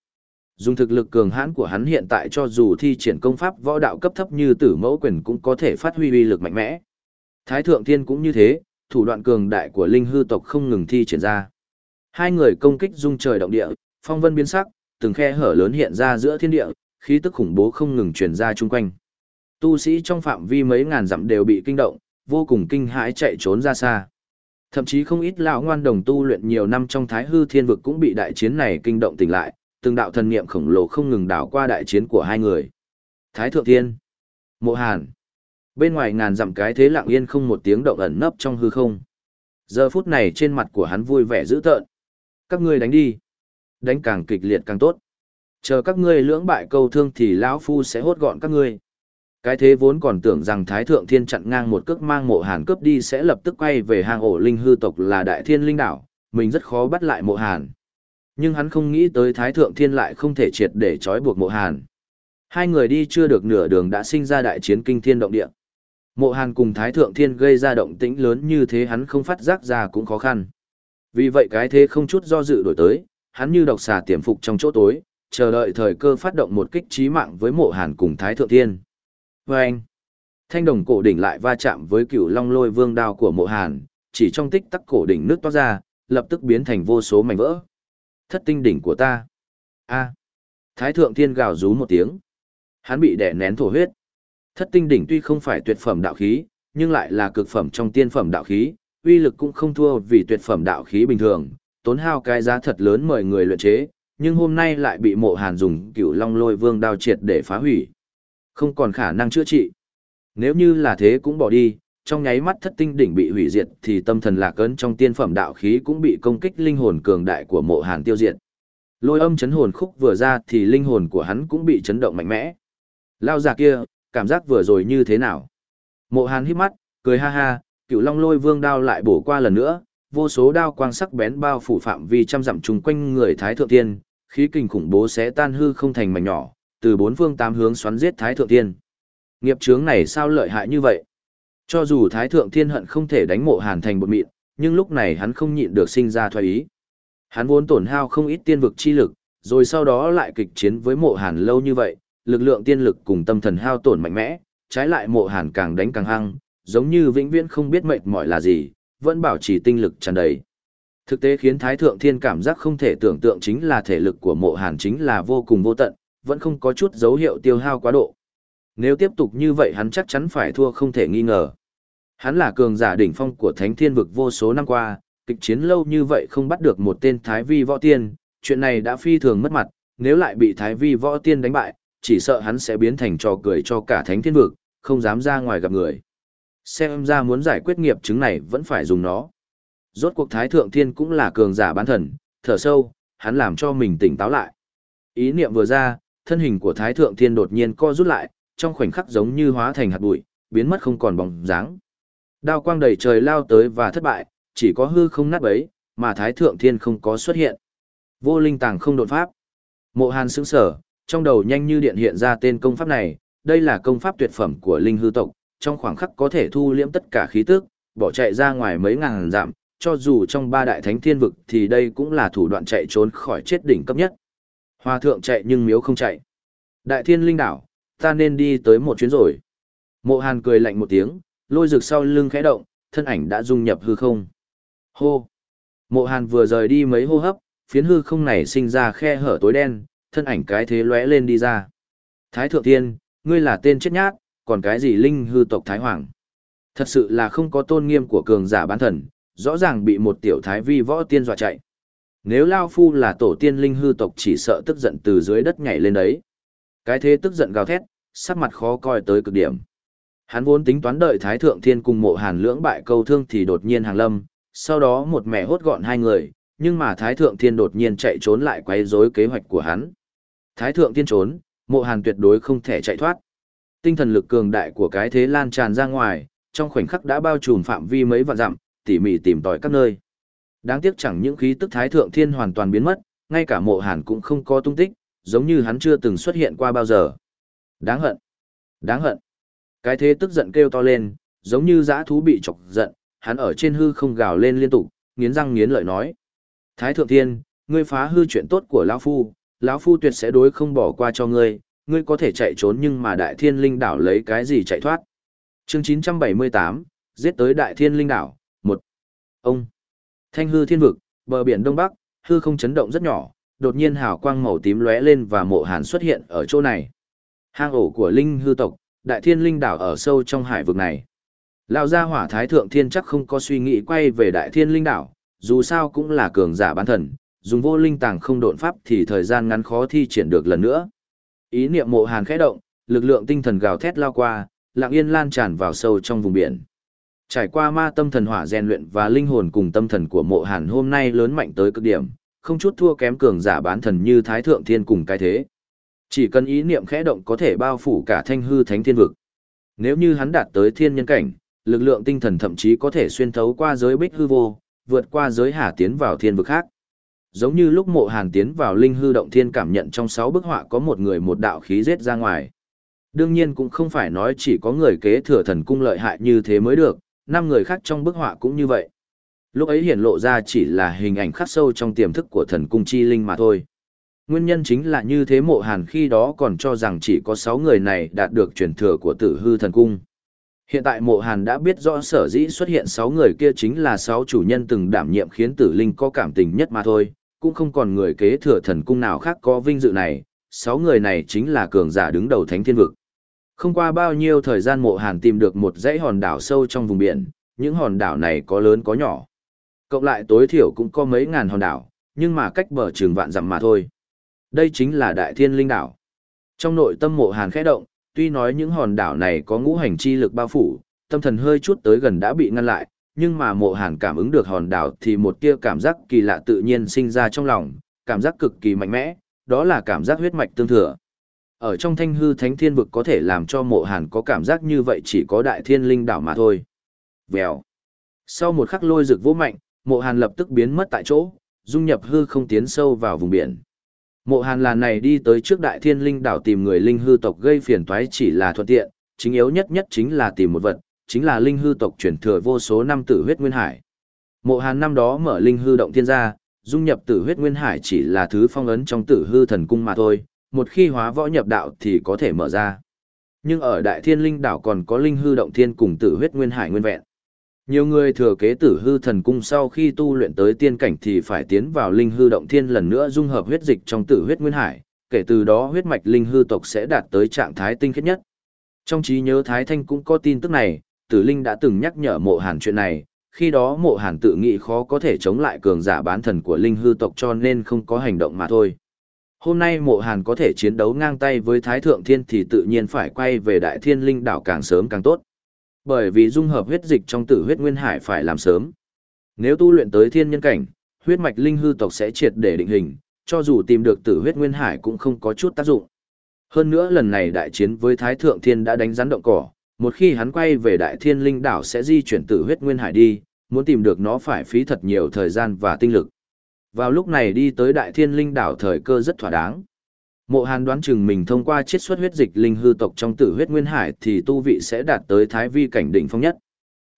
Dùng thực lực cường hãn của hắn hiện tại cho dù thi triển công pháp võ đạo cấp thấp như Tử Mẫu quyền cũng có thể phát huy uy lực mạnh mẽ. Thái Thượng Thiên cũng như thế, thủ đoạn cường đại của linh hư tộc không ngừng thi triển ra. Hai người công kích dung trời động địa, phong vân biến sắc, từng khe hở lớn hiện ra giữa thiên địa, khí tức khủng bố không ngừng truyền ra chung quanh. Tu sĩ trong phạm vi mấy ngàn dặm đều bị kinh động, vô cùng kinh hãi chạy trốn ra xa. Thậm chí không ít lão ngoan đồng tu luyện nhiều năm trong Thái Hư Thiên vực cũng bị đại chiến này kinh động tỉnh lại, từng đạo thần niệm khổng lồ không ngừng đảo qua đại chiến của hai người. Thái Thượng Thiên, Mộ Hàn. Bên ngoài ngàn dặm cái thế lặng yên không một tiếng động ẩn nấp trong hư không. Giờ phút này trên mặt của hắn vui vẻ dữ tợn. Các ngươi đánh đi. Đánh càng kịch liệt càng tốt. Chờ các ngươi lưỡng bại câu thương thì lão phu sẽ hốt gọn các ngươi. Cái thế vốn còn tưởng rằng Thái Thượng Thiên chặn ngang một cước mang mộ hàn cướp đi sẽ lập tức quay về hang ổ linh hư tộc là Đại Thiên Linh Đảo, mình rất khó bắt lại mộ hàn. Nhưng hắn không nghĩ tới Thái Thượng Thiên lại không thể triệt để trói buộc mộ hàn. Hai người đi chưa được nửa đường đã sinh ra đại chiến kinh thiên động địa. Mộ Hàn cùng Thái Thượng Thiên gây ra động tĩnh lớn như thế hắn không phát giác ra cũng khó khăn. Vì vậy cái thế không chút do dự đổi tới, hắn như độc xà tiềm phục trong chỗ tối, chờ đợi thời cơ phát động một kích trí mạng với Mộ Hàn cùng Thái Thượng Thiên. Và anh, thanh đồng cổ đỉnh lại va chạm với cửu long lôi vương đao của Mộ Hàn, chỉ trong tích tắc cổ đỉnh nước toát ra, lập tức biến thành vô số mảnh vỡ. Thất tinh đỉnh của ta. A. Thái Thượng Thiên gào rú một tiếng. Hắn bị đè nén thổ huyết. Thất tinh đỉnh tuy không phải tuyệt phẩm đạo khí, nhưng lại là cực phẩm trong tiên phẩm đạo khí, uy lực cũng không thua vì tuyệt phẩm đạo khí bình thường, tốn hao cái giá thật lớn mời người luyện chế, nhưng hôm nay lại bị mộ hàn dùng cửu long lôi vương đao triệt để phá hủy. Không còn khả năng chữa trị. Nếu như là thế cũng bỏ đi, trong nháy mắt thất tinh đỉnh bị hủy diệt thì tâm thần lạc ấn trong tiên phẩm đạo khí cũng bị công kích linh hồn cường đại của mộ hàn tiêu diệt. Lôi âm chấn hồn khúc vừa ra thì linh hồn của hắn cũng bị chấn động mạnh mẽ. Lao già kia, cảm giác vừa rồi như thế nào? Mộ Hàn hít mắt, cười ha ha, cựu long lôi vương đao lại bổ qua lần nữa, vô số đao quang sắc bén bao phủ phạm vi trăm dặm chung quanh người Thái Thượng Tiên, khí kình khủng bố sẽ tan hư không thành mảnh nhỏ, từ bốn phương tám hướng xoắn giết Thái Thượng Tiên. Nghiệp chướng này sao lợi hại như vậy? Cho dù Thái Thượng Thiên hận không thể đánh mộ Hàn thành bột mịn, nhưng lúc này hắn không nhịn được sinh ra thoái ý. Hắn vốn tổn hao không ít tiên vực chi lực, rồi sau đó lại kịch chiến với mộ Hàn lâu như vậy, lực lượng tiên lực cùng tâm thần hao tổn mạnh mẽ, trái lại mộ hàn càng đánh càng hăng, giống như vĩnh viễn không biết mệt mỏi là gì, vẫn bảo trì tinh lực tràn đầy. Thực tế khiến Thái Thượng Thiên cảm giác không thể tưởng tượng chính là thể lực của mộ hàn chính là vô cùng vô tận, vẫn không có chút dấu hiệu tiêu hao quá độ. Nếu tiếp tục như vậy hắn chắc chắn phải thua không thể nghi ngờ. Hắn là cường giả đỉnh phong của Thánh Thiên vực vô số năm qua, kịch chiến lâu như vậy không bắt được một tên Thái Vi võ tiên, chuyện này đã phi thường mất mặt, nếu lại bị Thái Vi võ tiên đánh bại, chỉ sợ hắn sẽ biến thành trò cười cho cả thánh thiên vực, không dám ra ngoài gặp người. Xem ra muốn giải quyết nghiệp chứng này vẫn phải dùng nó. Rốt cuộc Thái Thượng Thiên cũng là cường giả bán thần, thở sâu, hắn làm cho mình tỉnh táo lại. Ý niệm vừa ra, thân hình của Thái Thượng Thiên đột nhiên co rút lại, trong khoảnh khắc giống như hóa thành hạt bụi, biến mất không còn bóng dáng. Đao quang đầy trời lao tới và thất bại, chỉ có hư không nát bấy, mà Thái Thượng Thiên không có xuất hiện. Vô linh tàng không đột pháp. Mộ Hàn sững sở, trong đầu nhanh như điện hiện ra tên công pháp này, đây là công pháp tuyệt phẩm của linh hư tộc, trong khoảng khắc có thể thu liễm tất cả khí tức, bỏ chạy ra ngoài mấy ngàn dặm, cho dù trong ba đại thánh thiên vực thì đây cũng là thủ đoạn chạy trốn khỏi chết đỉnh cấp nhất. Hòa thượng chạy nhưng miếu không chạy. Đại thiên linh đảo, ta nên đi tới một chuyến rồi. Mộ hàn cười lạnh một tiếng, lôi rực sau lưng khẽ động, thân ảnh đã dung nhập hư không. Hô! Mộ hàn vừa rời đi mấy hô hấp, phiến hư không này sinh ra khe hở tối đen, thân ảnh cái thế lóe lên đi ra. Thái thượng tiên, ngươi là tên chết nhát, còn cái gì linh hư tộc Thái Hoàng. Thật sự là không có tôn nghiêm của cường giả bán thần, rõ ràng bị một tiểu thái vi võ tiên dọa chạy. Nếu Lao Phu là tổ tiên linh hư tộc chỉ sợ tức giận từ dưới đất nhảy lên đấy. Cái thế tức giận gào thét, sắc mặt khó coi tới cực điểm. Hắn vốn tính toán đợi Thái Thượng Thiên cùng mộ hàn lưỡng bại câu thương thì đột nhiên hàng lâm, sau đó một mẹ hốt gọn hai người, nhưng mà Thái Thượng Thiên đột nhiên chạy trốn lại quấy rối kế hoạch của hắn. Thái Thượng Thiên trốn, mộ hàn tuyệt đối không thể chạy thoát. Tinh thần lực cường đại của cái thế lan tràn ra ngoài, trong khoảnh khắc đã bao trùm phạm vi mấy vạn dặm, tỉ mỉ tìm tòi các nơi. Đáng tiếc chẳng những khí tức Thái Thượng Thiên hoàn toàn biến mất, ngay cả mộ hàn cũng không có tung tích, giống như hắn chưa từng xuất hiện qua bao giờ. Đáng hận! Đáng hận! Cái thế tức giận kêu to lên, giống như dã thú bị chọc giận, hắn ở trên hư không gào lên liên tục, nghiến răng nghiến lợi nói. Thái Thượng Thiên, ngươi phá hư chuyện tốt của lão Phu, lão Phu tuyệt sẽ đối không bỏ qua cho ngươi, ngươi có thể chạy trốn nhưng mà Đại Thiên Linh Đảo lấy cái gì chạy thoát. Chương 978, giết tới Đại Thiên Linh Đảo, một Ông! Thanh hư thiên vực, bờ biển Đông Bắc, hư không chấn động rất nhỏ, đột nhiên hào quang màu tím lóe lên và mộ hàn xuất hiện ở chỗ này. Hang ổ của linh hư tộc, đại thiên linh đảo ở sâu trong hải vực này. Lão gia hỏa thái thượng thiên chắc không có suy nghĩ quay về đại thiên linh đảo, dù sao cũng là cường giả bán thần, dùng vô linh tàng không độn pháp thì thời gian ngắn khó thi triển được lần nữa. Ý niệm mộ hàn khẽ động, lực lượng tinh thần gào thét lao qua, lặng yên lan tràn vào sâu trong vùng biển. Trải qua ma tâm thần hỏa rèn luyện và linh hồn cùng tâm thần của mộ hàn hôm nay lớn mạnh tới cực điểm, không chút thua kém cường giả bán thần như Thái Thượng Thiên cùng cái thế. Chỉ cần ý niệm khẽ động có thể bao phủ cả thanh hư thánh thiên vực. Nếu như hắn đạt tới thiên nhân cảnh, lực lượng tinh thần thậm chí có thể xuyên thấu qua giới bích hư vô, vượt qua giới hà tiến vào thiên vực khác. Giống như lúc mộ hàn tiến vào linh hư động thiên cảm nhận trong sáu bức họa có một người một đạo khí giết ra ngoài. Đương nhiên cũng không phải nói chỉ có người kế thừa thần cung lợi hại như thế mới được, năm người khác trong bức họa cũng như vậy. Lúc ấy hiển lộ ra chỉ là hình ảnh khắc sâu trong tiềm thức của thần cung chi linh mà thôi. Nguyên nhân chính là như thế mộ hàn khi đó còn cho rằng chỉ có 6 người này đạt được truyền thừa của tử hư thần cung. Hiện tại mộ hàn đã biết rõ sở dĩ xuất hiện 6 người kia chính là 6 chủ nhân từng đảm nhiệm khiến tử linh có cảm tình nhất mà thôi, cũng không còn người kế thừa thần cung nào khác có vinh dự này, 6 người này chính là cường giả đứng đầu thánh thiên vực. Không qua bao nhiêu thời gian mộ hàn tìm được một dãy hòn đảo sâu trong vùng biển, những hòn đảo này có lớn có nhỏ. Cộng lại tối thiểu cũng có mấy ngàn hòn đảo, nhưng mà cách bờ trường vạn dặm mà thôi. Đây chính là đại thiên linh đảo. Trong nội tâm mộ hàn khẽ động, tuy nói những hòn đảo này có ngũ hành chi lực bao phủ, tâm thần hơi chút tới gần đã bị ngăn lại, nhưng mà mộ hàn cảm ứng được hòn đảo thì một tia cảm giác kỳ lạ tự nhiên sinh ra trong lòng, cảm giác cực kỳ mạnh mẽ, đó là cảm giác huyết mạch tương thừa. Ở trong thanh hư thánh thiên vực có thể làm cho mộ hàn có cảm giác như vậy chỉ có đại thiên linh đảo mà thôi. Vèo. Sau một khắc lôi rực vô mạnh, mộ hàn lập tức biến mất tại chỗ, dung nhập hư không tiến sâu vào vùng biển. Mộ hàn làn này đi tới trước đại thiên linh đảo tìm người linh hư tộc gây phiền toái chỉ là thuận tiện, chính yếu nhất nhất chính là tìm một vật, chính là linh hư tộc chuyển thừa vô số năm tử huyết nguyên hải. Mộ hàn năm đó mở linh hư động thiên gia, dung nhập tử huyết nguyên hải chỉ là thứ phong ấn trong tử hư thần cung mà thôi, một khi hóa võ nhập đạo thì có thể mở ra. Nhưng ở đại thiên linh đảo còn có linh hư động thiên cùng tử huyết nguyên hải nguyên vẹn. Nhiều người thừa kế tử hư thần cung sau khi tu luyện tới tiên cảnh thì phải tiến vào linh hư động thiên lần nữa dung hợp huyết dịch trong tử huyết nguyên hải, kể từ đó huyết mạch linh hư tộc sẽ đạt tới trạng thái tinh khiết nhất. Trong trí nhớ Thái Thanh cũng có tin tức này, tử linh đã từng nhắc nhở mộ hàn chuyện này, khi đó mộ hàn tự nghĩ khó có thể chống lại cường giả bán thần của linh hư tộc cho nên không có hành động mà thôi. Hôm nay mộ hàn có thể chiến đấu ngang tay với Thái Thượng Thiên thì tự nhiên phải quay về Đại Thiên Linh đảo càng sớm càng tốt. Bởi vì dung hợp huyết dịch trong tử huyết nguyên hải phải làm sớm. Nếu tu luyện tới thiên nhân cảnh, huyết mạch linh hư tộc sẽ triệt để định hình, cho dù tìm được tử huyết nguyên hải cũng không có chút tác dụng. Hơn nữa lần này đại chiến với Thái Thượng Thiên đã đánh rắn động cỏ, một khi hắn quay về Đại Thiên Linh đảo sẽ di chuyển tử huyết nguyên hải đi, muốn tìm được nó phải phí thật nhiều thời gian và tinh lực. Vào lúc này đi tới Đại Thiên Linh đảo thời cơ rất thỏa đáng. Mộ Hàn đoán chừng mình thông qua chiết xuất huyết dịch linh hư tộc trong tử huyết nguyên hải thì tu vị sẽ đạt tới thái vi cảnh đỉnh phong nhất.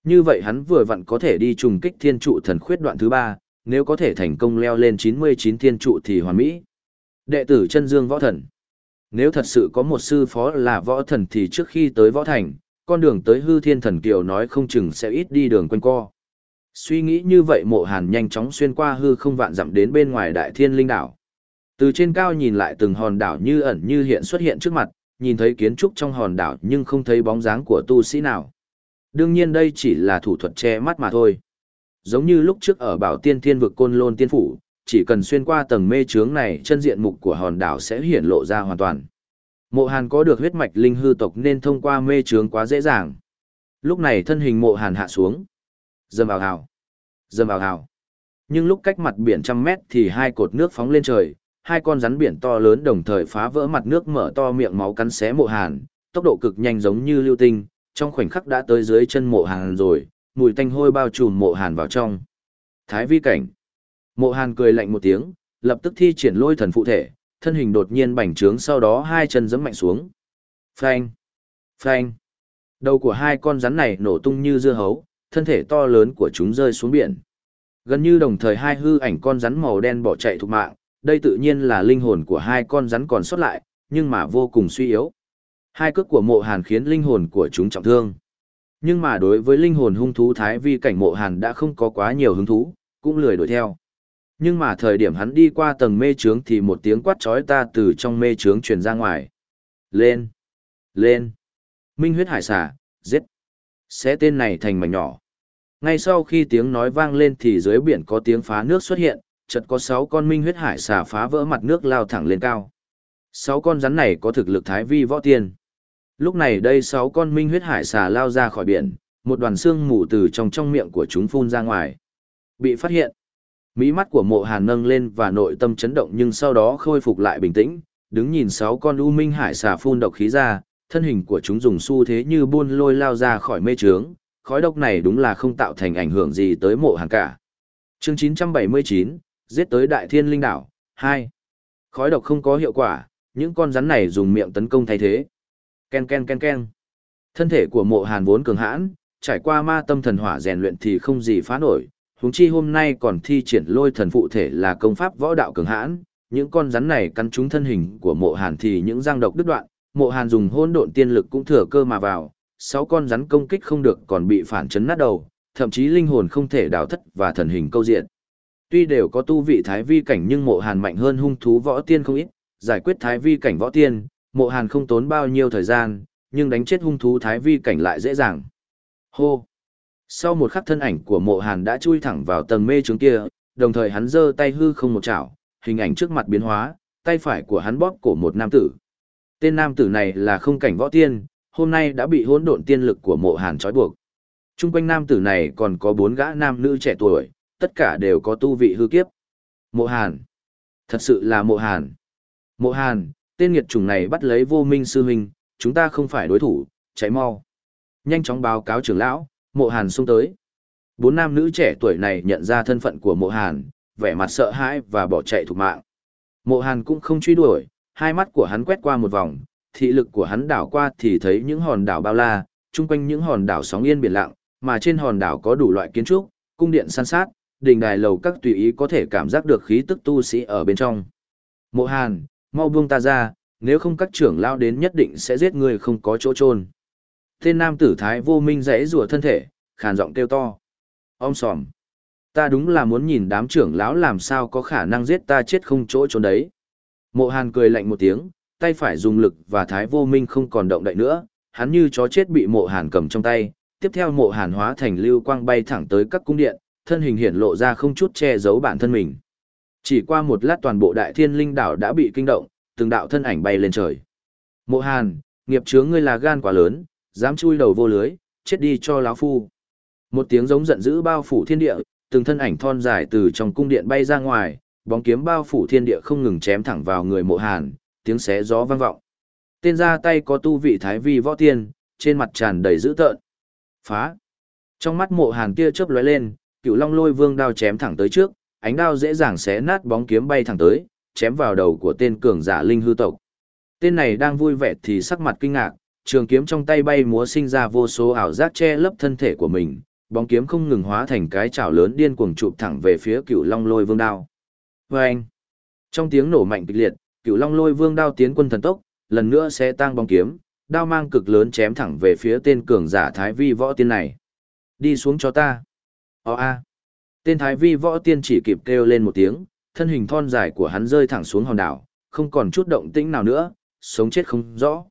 Như vậy hắn vừa vặn có thể đi trùng kích thiên trụ thần khuyết đoạn thứ ba, nếu có thể thành công leo lên 99 thiên trụ thì hoàn mỹ. Đệ tử chân dương võ thần. Nếu thật sự có một sư phó là võ thần thì trước khi tới võ thành, con đường tới hư thiên thần kiều nói không chừng sẽ ít đi đường quanh co. Suy nghĩ như vậy mộ hàn nhanh chóng xuyên qua hư không vạn dặm đến bên ngoài đại thiên linh đảo. Từ trên cao nhìn lại từng hòn đảo như ẩn như hiện xuất hiện trước mặt, nhìn thấy kiến trúc trong hòn đảo nhưng không thấy bóng dáng của tu sĩ nào. Đương nhiên đây chỉ là thủ thuật che mắt mà thôi. Giống như lúc trước ở bảo tiên thiên vực côn lôn tiên phủ, chỉ cần xuyên qua tầng mê trướng này chân diện mục của hòn đảo sẽ hiển lộ ra hoàn toàn. Mộ hàn có được huyết mạch linh hư tộc nên thông qua mê trướng quá dễ dàng. Lúc này thân hình mộ hàn hạ xuống. Dầm vào hào. Dầm vào hào. Nhưng lúc cách mặt biển trăm mét thì hai cột nước phóng lên trời, hai con rắn biển to lớn đồng thời phá vỡ mặt nước mở to miệng máu cắn xé mộ hàn, tốc độ cực nhanh giống như lưu tinh, trong khoảnh khắc đã tới dưới chân mộ hàn rồi, mùi tanh hôi bao trùm mộ hàn vào trong. Thái vi cảnh. Mộ hàn cười lạnh một tiếng, lập tức thi triển lôi thần phụ thể, thân hình đột nhiên bành trướng sau đó hai chân giẫm mạnh xuống. Phanh. Phanh. Đầu của hai con rắn này nổ tung như dưa hấu, thân thể to lớn của chúng rơi xuống biển. Gần như đồng thời hai hư ảnh con rắn màu đen bỏ chạy thục mạng, đây tự nhiên là linh hồn của hai con rắn còn sót lại, nhưng mà vô cùng suy yếu. Hai cước của mộ hàn khiến linh hồn của chúng trọng thương. Nhưng mà đối với linh hồn hung thú thái vi cảnh mộ hàn đã không có quá nhiều hứng thú, cũng lười đuổi theo. Nhưng mà thời điểm hắn đi qua tầng mê trướng thì một tiếng quát trói ta từ trong mê trướng truyền ra ngoài. Lên! Lên! Minh huyết hải xà, giết! Xé tên này thành mảnh nhỏ. Ngay sau khi tiếng nói vang lên thì dưới biển có tiếng phá nước xuất hiện, chợt có sáu con minh huyết hải xà phá vỡ mặt nước lao thẳng lên cao. Sáu con rắn này có thực lực thái vi võ tiên. Lúc này đây sáu con minh huyết hải xà lao ra khỏi biển, một đoàn xương mù từ trong trong miệng của chúng phun ra ngoài. Bị phát hiện. Mí mắt của mộ hàn nâng lên và nội tâm chấn động nhưng sau đó khôi phục lại bình tĩnh, đứng nhìn sáu con u minh hải xà phun độc khí ra, thân hình của chúng dùng xu thế như buôn lôi lao ra khỏi mê trướng, khói độc này đúng là không tạo thành ảnh hưởng gì tới mộ hàn cả. Chương 979, giết tới đại thiên linh đảo. 2. Khói độc không có hiệu quả, những con rắn này dùng miệng tấn công thay thế. Ken ken ken ken. Thân thể của mộ hàn vốn cường hãn, trải qua ma tâm thần hỏa rèn luyện thì không gì phá nổi. Húng chi hôm nay còn thi triển lôi thần phụ thể là công pháp võ đạo cường hãn. Những con rắn này cắn trúng thân hình của mộ hàn thì những răng độc đứt đoạn. Mộ hàn dùng hôn độn tiên lực cũng thừa cơ mà vào. Sáu con rắn công kích không được còn bị phản chấn nát đầu, thậm chí linh hồn không thể đào thất và thần hình câu diện. Tuy đều có tu vị thái vi cảnh nhưng mộ hàn mạnh hơn hung thú võ tiên không ít, giải quyết thái vi cảnh võ tiên, mộ hàn không tốn bao nhiêu thời gian, nhưng đánh chết hung thú thái vi cảnh lại dễ dàng. Hô! Sau một khắc thân ảnh của mộ hàn đã chui thẳng vào tầng mê trướng kia, đồng thời hắn giơ tay hư không một chảo, hình ảnh trước mặt biến hóa, tay phải của hắn bóp cổ một nam tử. Tên nam tử này là không cảnh võ tiên, hôm nay đã bị hỗn độn tiên lực của mộ hàn trói buộc. Trung quanh nam tử này còn có bốn gã nam nữ trẻ tuổi, tất cả đều có tu vị hư kiếp. Mộ Hàn. Thật sự là Mộ Hàn. Mộ Hàn, tên nghiệt chủng này bắt lấy vô minh sư huynh, chúng ta không phải đối thủ, chạy mau. Nhanh chóng báo cáo trưởng lão, Mộ Hàn xuống tới. Bốn nam nữ trẻ tuổi này nhận ra thân phận của Mộ Hàn, vẻ mặt sợ hãi và bỏ chạy thục mạng. Mộ Hàn cũng không truy đuổi, hai mắt của hắn quét qua một vòng, thị lực của hắn đảo qua thì thấy những hòn đảo bao la, chung quanh những hòn đảo sóng yên biển lặng, mà trên hòn đảo có đủ loại kiến trúc, cung điện san sát, đình đài lầu các tùy ý có thể cảm giác được khí tức tu sĩ ở bên trong. Mộ Hàn, mau buông ta ra, nếu không các trưởng lao đến nhất định sẽ giết người không có chỗ trôn. Tên nam tử thái vô minh rẽ rùa thân thể, khàn giọng kêu to. Ông sòm. Ta đúng là muốn nhìn đám trưởng lão làm sao có khả năng giết ta chết không chỗ trốn đấy. Mộ Hàn cười lạnh một tiếng, tay phải dùng lực và thái vô minh không còn động đậy nữa, hắn như chó chết bị mộ Hàn cầm trong tay. Tiếp theo mộ Hàn hóa thành lưu quang bay thẳng tới các cung điện, thân hình hiện lộ ra không chút che giấu bản thân mình. Chỉ qua một lát toàn bộ đại thiên linh đảo đã bị kinh động, từng đạo thân ảnh bay lên trời. Mộ Hàn, nghiệp chướng ngươi là gan quá lớn, dám chui đầu vô lưới, chết đi cho lão phu. Một tiếng giống giận dữ bao phủ thiên địa, từng thân ảnh thon dài từ trong cung điện bay ra ngoài, bóng kiếm bao phủ thiên địa không ngừng chém thẳng vào người Mộ Hàn, tiếng xé gió vang vọng. Tên ra tay có tu vị thái vi võ tiên, trên mặt tràn đầy dữ tợn. Phá! Trong mắt Mộ Hàn tia chớp lóe lên, Cựu Long Lôi Vương đao chém thẳng tới trước, ánh đao dễ dàng xé nát bóng kiếm bay thẳng tới, chém vào đầu của tên cường giả linh hư tộc. Tên này đang vui vẻ thì sắc mặt kinh ngạc, trường kiếm trong tay bay múa sinh ra vô số ảo giác che lấp thân thể của mình, bóng kiếm không ngừng hóa thành cái chảo lớn điên cuồng chụp thẳng về phía Cựu Long Lôi Vương đao. anh! Trong tiếng nổ mạnh kịch liệt, Cựu Long Lôi Vương đao tiến quân thần tốc, lần nữa sẽ tăng bóng kiếm, đao mang cực lớn chém thẳng về phía tên cường giả Thái Vi võ tiên này. Đi xuống cho ta. Ó a. Tên Thái Vi võ tiên chỉ kịp kêu lên một tiếng, thân hình thon dài của hắn rơi thẳng xuống hòn đảo, không còn chút động tĩnh nào nữa, sống chết không rõ.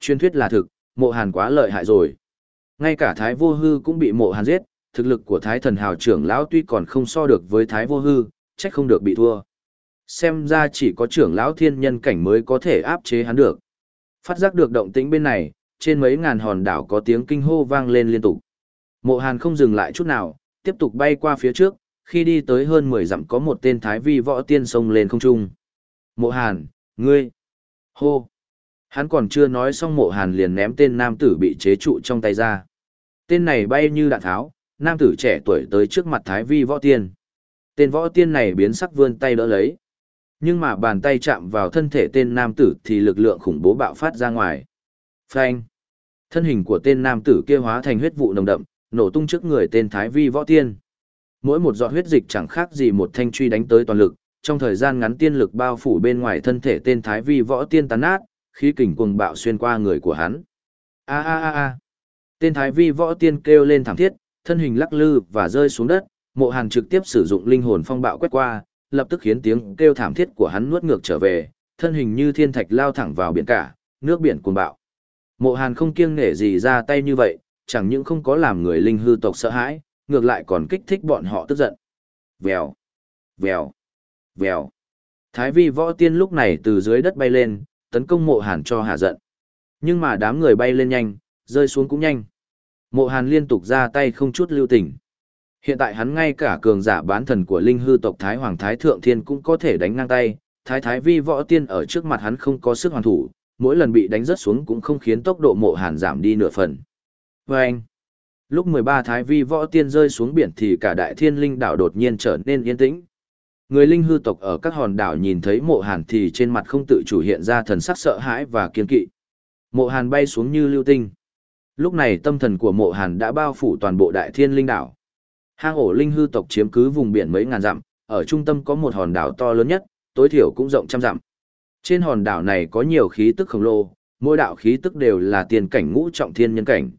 Truyền thuyết là thực, mộ hàn quá lợi hại rồi. Ngay cả Thái vô hư cũng bị mộ hàn giết, thực lực của Thái thần hào trưởng lão tuy còn không so được với Thái vô hư, trách không được bị thua. Xem ra chỉ có trưởng lão thiên nhân cảnh mới có thể áp chế hắn được. Phát giác được động tĩnh bên này, trên mấy ngàn hòn đảo có tiếng kinh hô vang lên liên tục. Mộ Hàn không dừng lại chút nào, tiếp tục bay qua phía trước, khi đi tới hơn 10 dặm có một tên thái vi võ tiên sông lên không trung. Mộ Hàn, ngươi, hô. Hắn còn chưa nói xong mộ Hàn liền ném tên nam tử bị chế trụ trong tay ra. Tên này bay như đạn tháo, nam tử trẻ tuổi tới trước mặt thái vi võ tiên. Tên võ tiên này biến sắc vươn tay đỡ lấy. Nhưng mà bàn tay chạm vào thân thể tên nam tử thì lực lượng khủng bố bạo phát ra ngoài. Phanh. Thân hình của tên nam tử kia hóa thành huyết vụ nồng đậm, nổ tung trước người tên Thái Vi Võ Tiên. Mỗi một giọt huyết dịch chẳng khác gì một thanh truy đánh tới toàn lực, trong thời gian ngắn tiên lực bao phủ bên ngoài thân thể tên Thái Vi Võ Tiên tàn nát, khí kình cuồng bạo xuyên qua người của hắn. A a a a. Tên Thái Vi Võ Tiên kêu lên thảm thiết, thân hình lắc lư và rơi xuống đất, Mộ Hàn trực tiếp sử dụng linh hồn phong bạo quét qua, lập tức khiến tiếng kêu thảm thiết của hắn nuốt ngược trở về, thân hình như thiên thạch lao thẳng vào biển cả, nước biển cuồng bạo. Mộ Hàn không kiêng nể gì ra tay như vậy, chẳng những không có làm người linh hư tộc sợ hãi, ngược lại còn kích thích bọn họ tức giận. Vèo, vèo, vèo. Thái vi võ tiên lúc này từ dưới đất bay lên, tấn công mộ hàn cho hạ giận. Nhưng mà đám người bay lên nhanh, rơi xuống cũng nhanh. Mộ hàn liên tục ra tay không chút lưu tình. Hiện tại hắn ngay cả cường giả bán thần của linh hư tộc Thái Hoàng Thái Thượng Thiên cũng có thể đánh ngang tay, Thái Thái Vi võ tiên ở trước mặt hắn không có sức hoàn thủ, mỗi lần bị đánh rớt xuống cũng không khiến tốc độ mộ hàn giảm đi nửa phần. Và anh, lúc 13 Thái Vi võ tiên rơi xuống biển thì cả đại thiên linh đảo đột nhiên trở nên yên tĩnh. Người linh hư tộc ở các hòn đảo nhìn thấy mộ hàn thì trên mặt không tự chủ hiện ra thần sắc sợ hãi và kiên kỵ. Mộ hàn bay xuống như lưu tinh. Lúc này tâm thần của mộ hàn đã bao phủ toàn bộ đại thiên linh đảo. Hang ổ linh hư tộc chiếm cứ vùng biển mấy ngàn dặm, ở trung tâm có một hòn đảo to lớn nhất, tối thiểu cũng rộng trăm dặm. Trên hòn đảo này có nhiều khí tức khổng lồ, mỗi đạo khí tức đều là tiền cảnh ngũ trọng thiên nhân cảnh.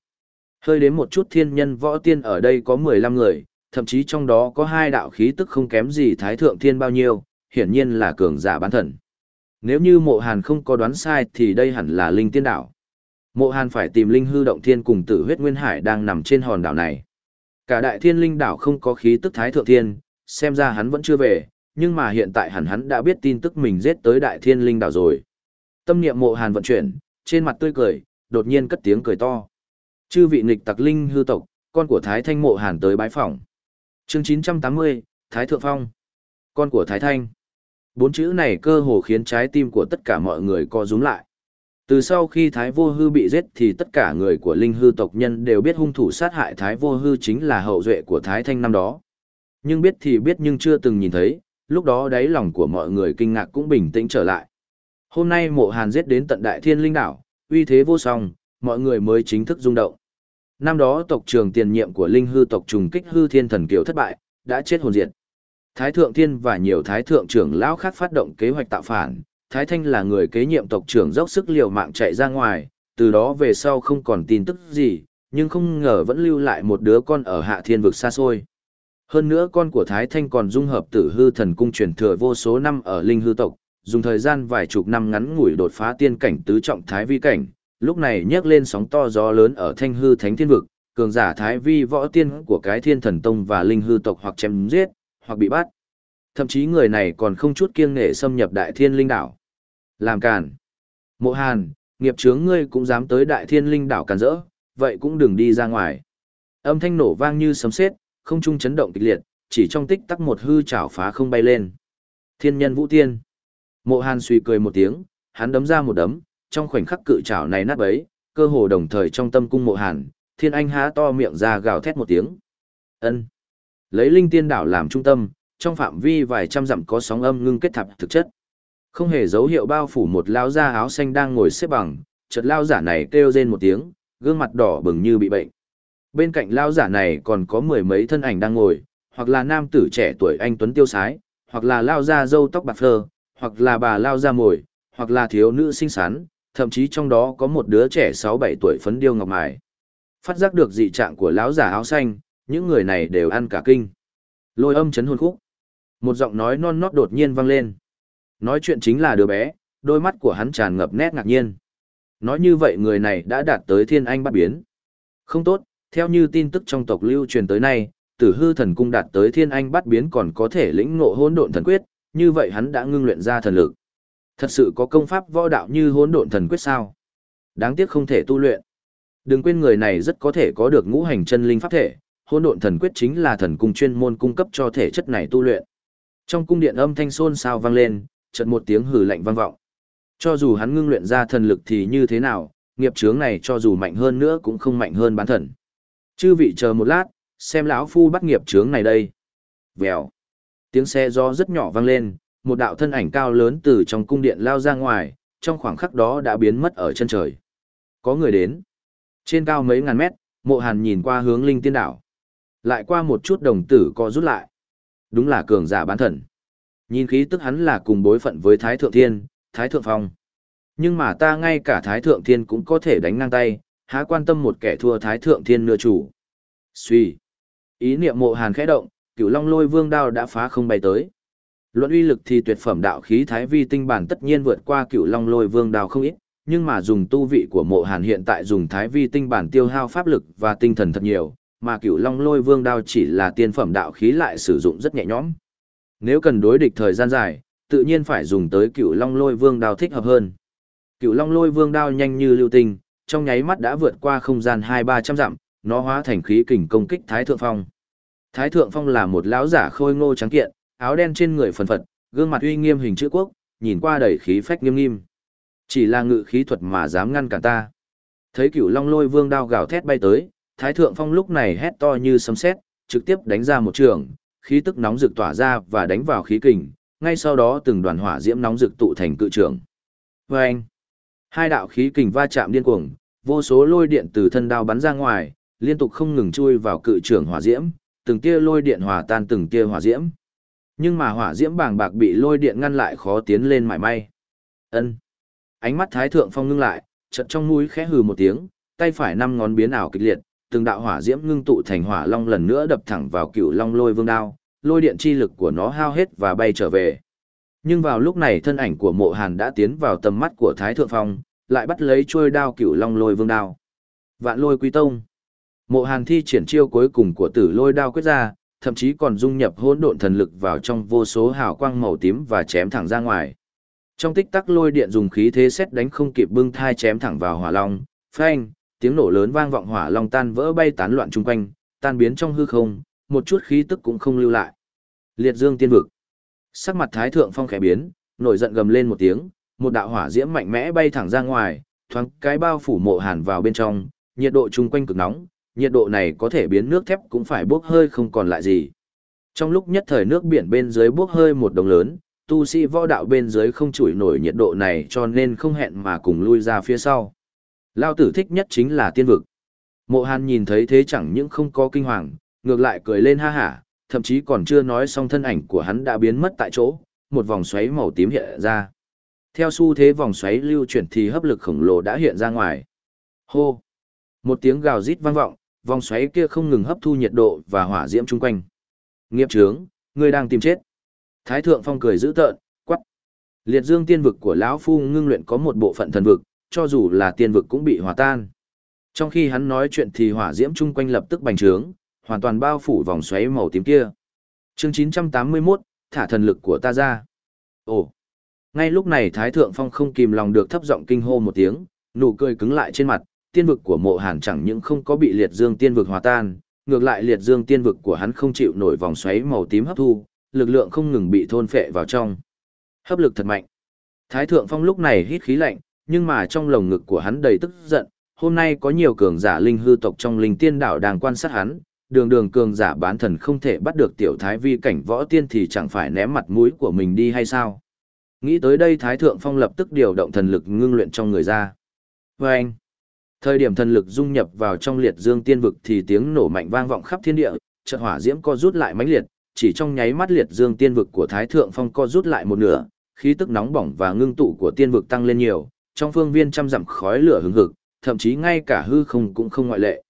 Hơi đến một chút thiên nhân võ tiên ở đây có 15 người, thậm chí trong đó có hai đạo khí tức không kém gì thái thượng thiên bao nhiêu, hiển nhiên là cường giả bán thần. Nếu như mộ hàn không có đoán sai thì đây hẳn là linh tiên đảo. Mộ hàn phải tìm linh hư động thiên cùng tử huyết nguyên hải đang nằm trên hòn đảo này. Cả đại thiên linh đảo không có khí tức thái thượng thiên, xem ra hắn vẫn chưa về, nhưng mà hiện tại hẳn hắn đã biết tin tức mình giết tới đại thiên linh đảo rồi. Tâm niệm mộ hàn vận chuyển, trên mặt tươi cười, đột nhiên cất tiếng cười to. Chư vị nghịch tặc linh hư tộc, con của Thái Thanh mộ hàn tới bái phỏng. Chương 980, Thái Thượng Phong. Con của Thái Thanh. Bốn chữ này cơ hồ khiến trái tim của tất cả mọi người co rúm lại. Từ sau khi Thái Vô Hư bị giết thì tất cả người của linh hư tộc nhân đều biết hung thủ sát hại Thái Vô Hư chính là hậu duệ của Thái Thanh năm đó. Nhưng biết thì biết nhưng chưa từng nhìn thấy, lúc đó đáy lòng của mọi người kinh ngạc cũng bình tĩnh trở lại. Hôm nay mộ hàn giết đến tận đại thiên linh đảo, uy thế vô song, mọi người mới chính thức rung động. Năm đó tộc trưởng tiền nhiệm của linh hư tộc trùng kích hư thiên thần kiều thất bại, đã chết hồn diệt. Thái thượng thiên và nhiều thái thượng trưởng lão khác phát động kế hoạch tạo phản, Thái Thanh là người kế nhiệm tộc trưởng dốc sức liều mạng chạy ra ngoài, từ đó về sau không còn tin tức gì, nhưng không ngờ vẫn lưu lại một đứa con ở hạ thiên vực xa xôi. Hơn nữa con của Thái Thanh còn dung hợp tử hư thần cung truyền thừa vô số năm ở linh hư tộc, dùng thời gian vài chục năm ngắn ngủi đột phá tiên cảnh tứ trọng thái vi cảnh, lúc này nhấc lên sóng to gió lớn ở thanh hư thánh thiên vực, cường giả thái vi võ tiên của cái thiên thần tông và linh hư tộc hoặc chém giết, hoặc bị bắt. Thậm chí người này còn không chút kiêng nghệ xâm nhập đại thiên linh đảo. Làm càn. Mộ hàn, nghiệp chướng ngươi cũng dám tới đại thiên linh đảo càn rỡ, vậy cũng đừng đi ra ngoài. Âm thanh nổ vang như sấm sét, không trung chấn động kịch liệt, chỉ trong tích tắc một hư chảo phá không bay lên. Thiên nhân vũ tiên. Mộ hàn suy cười một tiếng, hắn đấm ra một đấm, trong khoảnh khắc cự chảo này nát bấy, cơ hồ đồng thời trong tâm cung mộ hàn, thiên anh há to miệng ra gào thét một tiếng. ân Lấy linh tiên đảo làm trung tâm, trong phạm vi vài trăm dặm có sóng âm ngưng kết thập thực chất. Không hề dấu hiệu bao phủ một lao da áo xanh đang ngồi xếp bằng, chợt lao giả này kêu rên một tiếng, gương mặt đỏ bừng như bị bệnh. Bên cạnh lao giả này còn có mười mấy thân ảnh đang ngồi, hoặc là nam tử trẻ tuổi anh tuấn tiêu sái, hoặc là lao da râu tóc bạc phơ, hoặc là bà lao da mồi, hoặc là thiếu nữ xinh xắn, thậm chí trong đó có một đứa trẻ 6-7 tuổi phấn điêu ngọc mài. Phát giác được dị trạng của lão giả áo xanh, những người này đều ăn cả kinh. Lôi âm chấn hồn khúc. Một giọng nói non nót đột nhiên vang lên. Nói chuyện chính là đứa bé, đôi mắt của hắn tràn ngập nét ngạc nhiên. Nói như vậy người này đã đạt tới thiên anh bắt biến. Không tốt, theo như tin tức trong tộc lưu truyền tới nay, tử hư thần cung đạt tới thiên anh bắt biến còn có thể lĩnh ngộ Hôn độn thần quyết, như vậy hắn đã ngưng luyện ra thần lực. Thật sự có công pháp võ đạo như hỗn độn thần quyết sao? Đáng tiếc không thể tu luyện. Đừng quên người này rất có thể có được ngũ hành chân linh pháp thể, hỗn độn thần quyết chính là thần cung chuyên môn cung cấp cho thể chất này tu luyện. Trong cung điện âm thanh xôn xao vang lên, chợt một tiếng hừ lạnh vang vọng. Cho dù hắn ngưng luyện ra thần lực thì như thế nào, nghiệp chướng này cho dù mạnh hơn nữa cũng không mạnh hơn bán thần. Chư vị chờ một lát, xem lão phu bắt nghiệp chướng này đây. Vèo. Tiếng xe do rất nhỏ vang lên, một đạo thân ảnh cao lớn từ trong cung điện lao ra ngoài, trong khoảng khắc đó đã biến mất ở chân trời. Có người đến. Trên cao mấy ngàn mét, mộ hàn nhìn qua hướng linh tiên đảo. Lại qua một chút đồng tử có rút lại. Đúng là cường giả bán thần. Nhìn khí tức hắn là cùng bối phận với Thái Thượng Thiên, Thái Thượng Phong. Nhưng mà ta ngay cả Thái Thượng Thiên cũng có thể đánh ngang tay, há quan tâm một kẻ thua Thái Thượng Thiên nửa chủ. Suy. Ý niệm mộ hàn khẽ động, cửu long lôi vương đao đã phá không bay tới. Luận uy lực thì tuyệt phẩm đạo khí thái vi tinh bản tất nhiên vượt qua cựu long lôi vương đào không ít, nhưng mà dùng tu vị của mộ hàn hiện tại dùng thái vi tinh bản tiêu hao pháp lực và tinh thần thật nhiều, mà cựu long lôi vương đao chỉ là tiên phẩm đạo khí lại sử dụng rất nhẹ nhõm. Nếu cần đối địch thời gian dài, tự nhiên phải dùng tới cựu long lôi vương đao thích hợp hơn. Cựu long lôi vương đao nhanh như lưu tinh, trong nháy mắt đã vượt qua không gian hai ba trăm dặm, nó hóa thành khí kình công kích Thái Thượng Phong. Thái Thượng Phong là một lão giả khôi ngô trắng kiện, áo đen trên người phần phật, gương mặt uy nghiêm hình chữ quốc, nhìn qua đầy khí phách nghiêm nghiêm. Chỉ là ngự khí thuật mà dám ngăn cản ta. Thấy cửu long lôi vương đao gào thét bay tới, thái thượng phong lúc này hét to như sấm sét, trực tiếp đánh ra một trường, khí tức nóng rực tỏa ra và đánh vào khí kình, ngay sau đó từng đoàn hỏa diễm nóng rực tụ thành cự trường. Vâng! Hai đạo khí kình va chạm điên cuồng, vô số lôi điện từ thân đao bắn ra ngoài, liên tục không ngừng chui vào cự trường hỏa diễm, từng tia lôi điện hòa tan từng tia hỏa diễm. Nhưng mà hỏa diễm bàng bạc bị lôi điện ngăn lại khó tiến lên mảy may. Ân. Ánh mắt Thái Thượng Phong ngưng lại, chợt trong mũi khẽ hừ một tiếng, tay phải năm ngón biến ảo kịch liệt, từng đạo hỏa diễm ngưng tụ thành hỏa long lần nữa đập thẳng vào cựu long lôi vương đao, lôi điện chi lực của nó hao hết và bay trở về. Nhưng vào lúc này thân ảnh của mộ hàn đã tiến vào tầm mắt của Thái Thượng Phong, lại bắt lấy trôi đao cựu long lôi vương đao. Vạn lôi quý tông. Mộ hàn thi triển chiêu cuối cùng của tử lôi đao quyết ra, thậm chí còn dung nhập hỗn độn thần lực vào trong vô số hào quang màu tím và chém thẳng ra ngoài. Trong tích tắc lôi điện dùng khí thế xét đánh không kịp bưng thai chém thẳng vào hỏa long, phanh, tiếng nổ lớn vang vọng hỏa long tan vỡ bay tán loạn chung quanh, tan biến trong hư không, một chút khí tức cũng không lưu lại. Liệt Dương tiên vực. Sắc mặt Thái thượng phong khẽ biến, nổi giận gầm lên một tiếng, một đạo hỏa diễm mạnh mẽ bay thẳng ra ngoài, thoáng cái bao phủ mộ hàn vào bên trong, nhiệt độ chung quanh cực nóng, nhiệt độ này có thể biến nước thép cũng phải bốc hơi không còn lại gì. Trong lúc nhất thời nước biển bên dưới bốc hơi một đồng lớn, tu sĩ võ đạo bên dưới không chủi nổi nhiệt độ này cho nên không hẹn mà cùng lui ra phía sau. Lao tử thích nhất chính là tiên vực. Mộ hàn nhìn thấy thế chẳng những không có kinh hoàng, ngược lại cười lên ha hả, thậm chí còn chưa nói xong thân ảnh của hắn đã biến mất tại chỗ, một vòng xoáy màu tím hiện ra. Theo xu thế vòng xoáy lưu chuyển thì hấp lực khổng lồ đã hiện ra ngoài. Hô! Một tiếng gào rít vang vọng, vòng xoáy kia không ngừng hấp thu nhiệt độ và hỏa diễm chung quanh. Nghiệp trướng, ngươi đang tìm chết. Thái thượng phong cười dữ tợn, quắc. Liệt dương tiên vực của lão phu ngưng luyện có một bộ phận thần vực, cho dù là tiên vực cũng bị hòa tan. Trong khi hắn nói chuyện thì hỏa diễm chung quanh lập tức bành trướng, hoàn toàn bao phủ vòng xoáy màu tím kia. Chương 981, thả thần lực của ta ra. Ồ! Ngay lúc này Thái Thượng Phong không kìm lòng được thấp giọng kinh hô một tiếng, nụ cười cứng lại trên mặt, tiên vực của mộ hàn chẳng những không có bị liệt dương tiên vực hòa tan, ngược lại liệt dương tiên vực của hắn không chịu nổi vòng xoáy màu tím hấp thu, lực lượng không ngừng bị thôn phệ vào trong. Hấp lực thật mạnh. Thái Thượng Phong lúc này hít khí lạnh, nhưng mà trong lồng ngực của hắn đầy tức giận, hôm nay có nhiều cường giả linh hư tộc trong linh tiên đảo đang quan sát hắn, đường đường cường giả bán thần không thể bắt được tiểu thái vi cảnh võ tiên thì chẳng phải ném mặt mũi của mình đi hay sao. Nghĩ tới đây Thái Thượng Phong lập tức điều động thần lực ngưng luyện trong người ra. Vâng! anh, thời điểm thần lực dung nhập vào trong liệt dương tiên vực thì tiếng nổ mạnh vang vọng khắp thiên địa, trận hỏa diễm co rút lại mãnh liệt, chỉ trong nháy mắt liệt dương tiên vực của Thái Thượng Phong co rút lại một nửa, khí tức nóng bỏng và ngưng tụ của tiên vực tăng lên nhiều, trong phương viên trăm dặm khói lửa hừng hực, thậm chí ngay cả hư không cũng không ngoại lệ.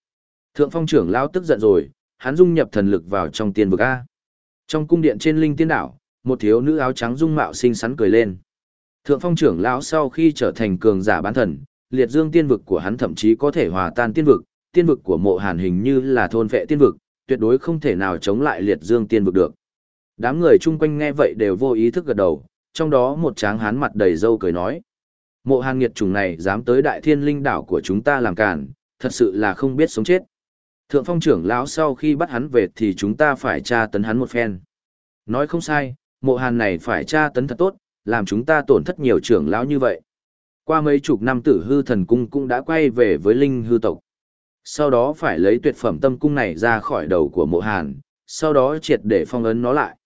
Thượng Phong trưởng lão tức giận rồi, hắn dung nhập thần lực vào trong tiên vực a. Trong cung điện trên linh tiên đảo, một thiếu nữ áo trắng dung mạo xinh xắn cười lên. Thượng Phong trưởng lão sau khi trở thành cường giả bán thần, liệt dương tiên vực của hắn thậm chí có thể hòa tan tiên vực, tiên vực của Mộ Hàn hình như là thôn vệ tiên vực, tuyệt đối không thể nào chống lại liệt dương tiên vực được. Đám người chung quanh nghe vậy đều vô ý thức gật đầu, trong đó một tráng hán mặt đầy râu cười nói. Mộ hàn nghiệt trùng này dám tới đại thiên linh đảo của chúng ta làm cản, thật sự là không biết sống chết. Thượng phong trưởng lão sau khi bắt hắn về thì chúng ta phải tra tấn hắn một phen. Nói không sai, mộ hàn này phải tra tấn thật tốt, làm chúng ta tổn thất nhiều trưởng lão như vậy. Qua mấy chục năm tử hư thần cung cũng đã quay về với linh hư tộc. Sau đó phải lấy tuyệt phẩm tâm cung này ra khỏi đầu của mộ hàn, sau đó triệt để phong ấn nó lại.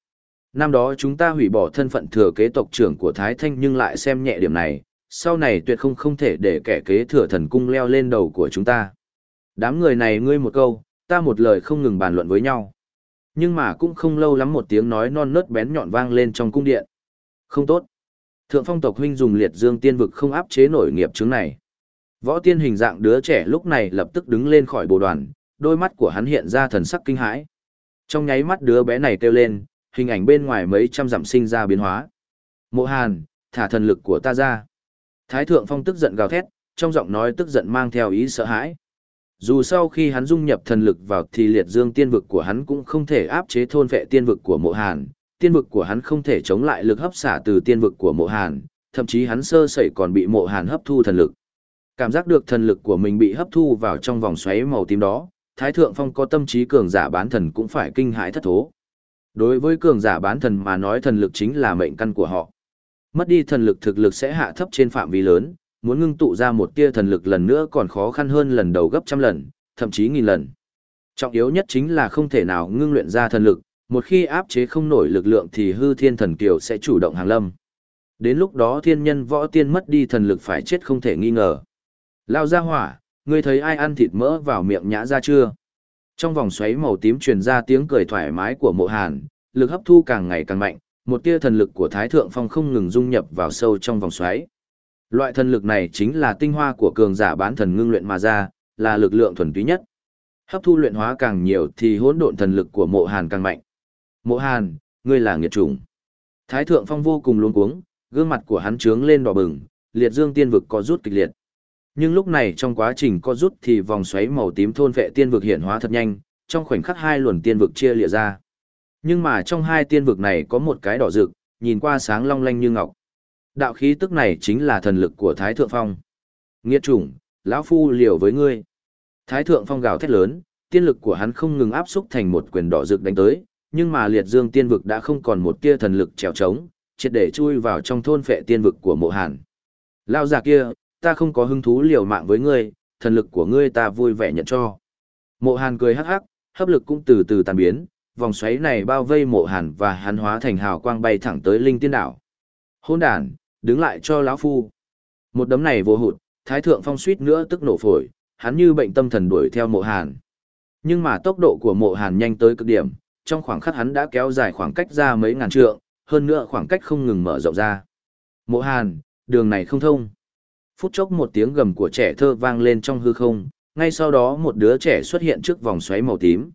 Năm đó chúng ta hủy bỏ thân phận thừa kế tộc trưởng của Thái Thanh nhưng lại xem nhẹ điểm này, sau này tuyệt không không thể để kẻ kế thừa thần cung leo lên đầu của chúng ta. Đám người này ngươi một câu, ta một lời không ngừng bàn luận với nhau. Nhưng mà cũng không lâu lắm một tiếng nói non nớt bén nhọn vang lên trong cung điện. Không tốt. Thượng phong tộc huynh dùng liệt dương tiên vực không áp chế nổi nghiệp chứng này. Võ tiên hình dạng đứa trẻ lúc này lập tức đứng lên khỏi bộ đoàn, đôi mắt của hắn hiện ra thần sắc kinh hãi. Trong nháy mắt đứa bé này kêu lên, hình ảnh bên ngoài mấy trăm dặm sinh ra biến hóa. Mộ Hàn, thả thần lực của ta ra. Thái thượng phong tức giận gào thét, trong giọng nói tức giận mang theo ý sợ hãi. Dù sau khi hắn dung nhập thần lực vào thì liệt dương tiên vực của hắn cũng không thể áp chế thôn vệ tiên vực của mộ hàn, tiên vực của hắn không thể chống lại lực hấp xả từ tiên vực của mộ hàn, thậm chí hắn sơ sẩy còn bị mộ hàn hấp thu thần lực. Cảm giác được thần lực của mình bị hấp thu vào trong vòng xoáy màu tím đó, Thái Thượng Phong có tâm trí cường giả bán thần cũng phải kinh hãi thất thố. Đối với cường giả bán thần mà nói thần lực chính là mệnh căn của họ. Mất đi thần lực thực lực sẽ hạ thấp trên phạm vi lớn, muốn ngưng tụ ra một tia thần lực lần nữa còn khó khăn hơn lần đầu gấp trăm lần, thậm chí nghìn lần. Trọng yếu nhất chính là không thể nào ngưng luyện ra thần lực, một khi áp chế không nổi lực lượng thì hư thiên thần kiều sẽ chủ động hàng lâm. Đến lúc đó thiên nhân võ tiên mất đi thần lực phải chết không thể nghi ngờ. Lao ra hỏa, ngươi thấy ai ăn thịt mỡ vào miệng nhã ra chưa? Trong vòng xoáy màu tím truyền ra tiếng cười thoải mái của mộ hàn, lực hấp thu càng ngày càng mạnh, một tia thần lực của Thái Thượng Phong không ngừng dung nhập vào sâu trong vòng xoáy. Loại thần lực này chính là tinh hoa của cường giả bán thần ngưng luyện mà ra, là lực lượng thuần túy nhất. Hấp thu luyện hóa càng nhiều thì hỗn độn thần lực của Mộ Hàn càng mạnh. Mộ Hàn, ngươi là nghiệt chủng. Thái Thượng Phong vô cùng luống cuống, gương mặt của hắn trướng lên đỏ bừng, liệt dương tiên vực có rút kịch liệt. Nhưng lúc này trong quá trình có rút thì vòng xoáy màu tím thôn vệ tiên vực hiện hóa thật nhanh, trong khoảnh khắc hai luồng tiên vực chia lìa ra. Nhưng mà trong hai tiên vực này có một cái đỏ rực, nhìn qua sáng long lanh như ngọc. Đạo khí tức này chính là thần lực của Thái Thượng Phong. Nghiệt chủng, lão phu liều với ngươi. Thái Thượng Phong gào thét lớn, tiên lực của hắn không ngừng áp xúc thành một quyền đỏ rực đánh tới, nhưng mà liệt dương tiên vực đã không còn một tia thần lực trèo trống, triệt để chui vào trong thôn phệ tiên vực của mộ hàn. Lao già kia, ta không có hứng thú liều mạng với ngươi, thần lực của ngươi ta vui vẻ nhận cho. Mộ hàn cười hắc hắc, hấp lực cũng từ từ tàn biến, vòng xoáy này bao vây mộ hàn và hắn hóa thành hào quang bay thẳng tới linh tiên đảo. Hôn đàn, đứng lại cho lão phu. Một đấm này vô hụt, thái thượng phong suýt nữa tức nổ phổi, hắn như bệnh tâm thần đuổi theo mộ hàn. Nhưng mà tốc độ của mộ hàn nhanh tới cực điểm, trong khoảng khắc hắn đã kéo dài khoảng cách ra mấy ngàn trượng, hơn nữa khoảng cách không ngừng mở rộng ra. Mộ hàn, đường này không thông. Phút chốc một tiếng gầm của trẻ thơ vang lên trong hư không, ngay sau đó một đứa trẻ xuất hiện trước vòng xoáy màu tím.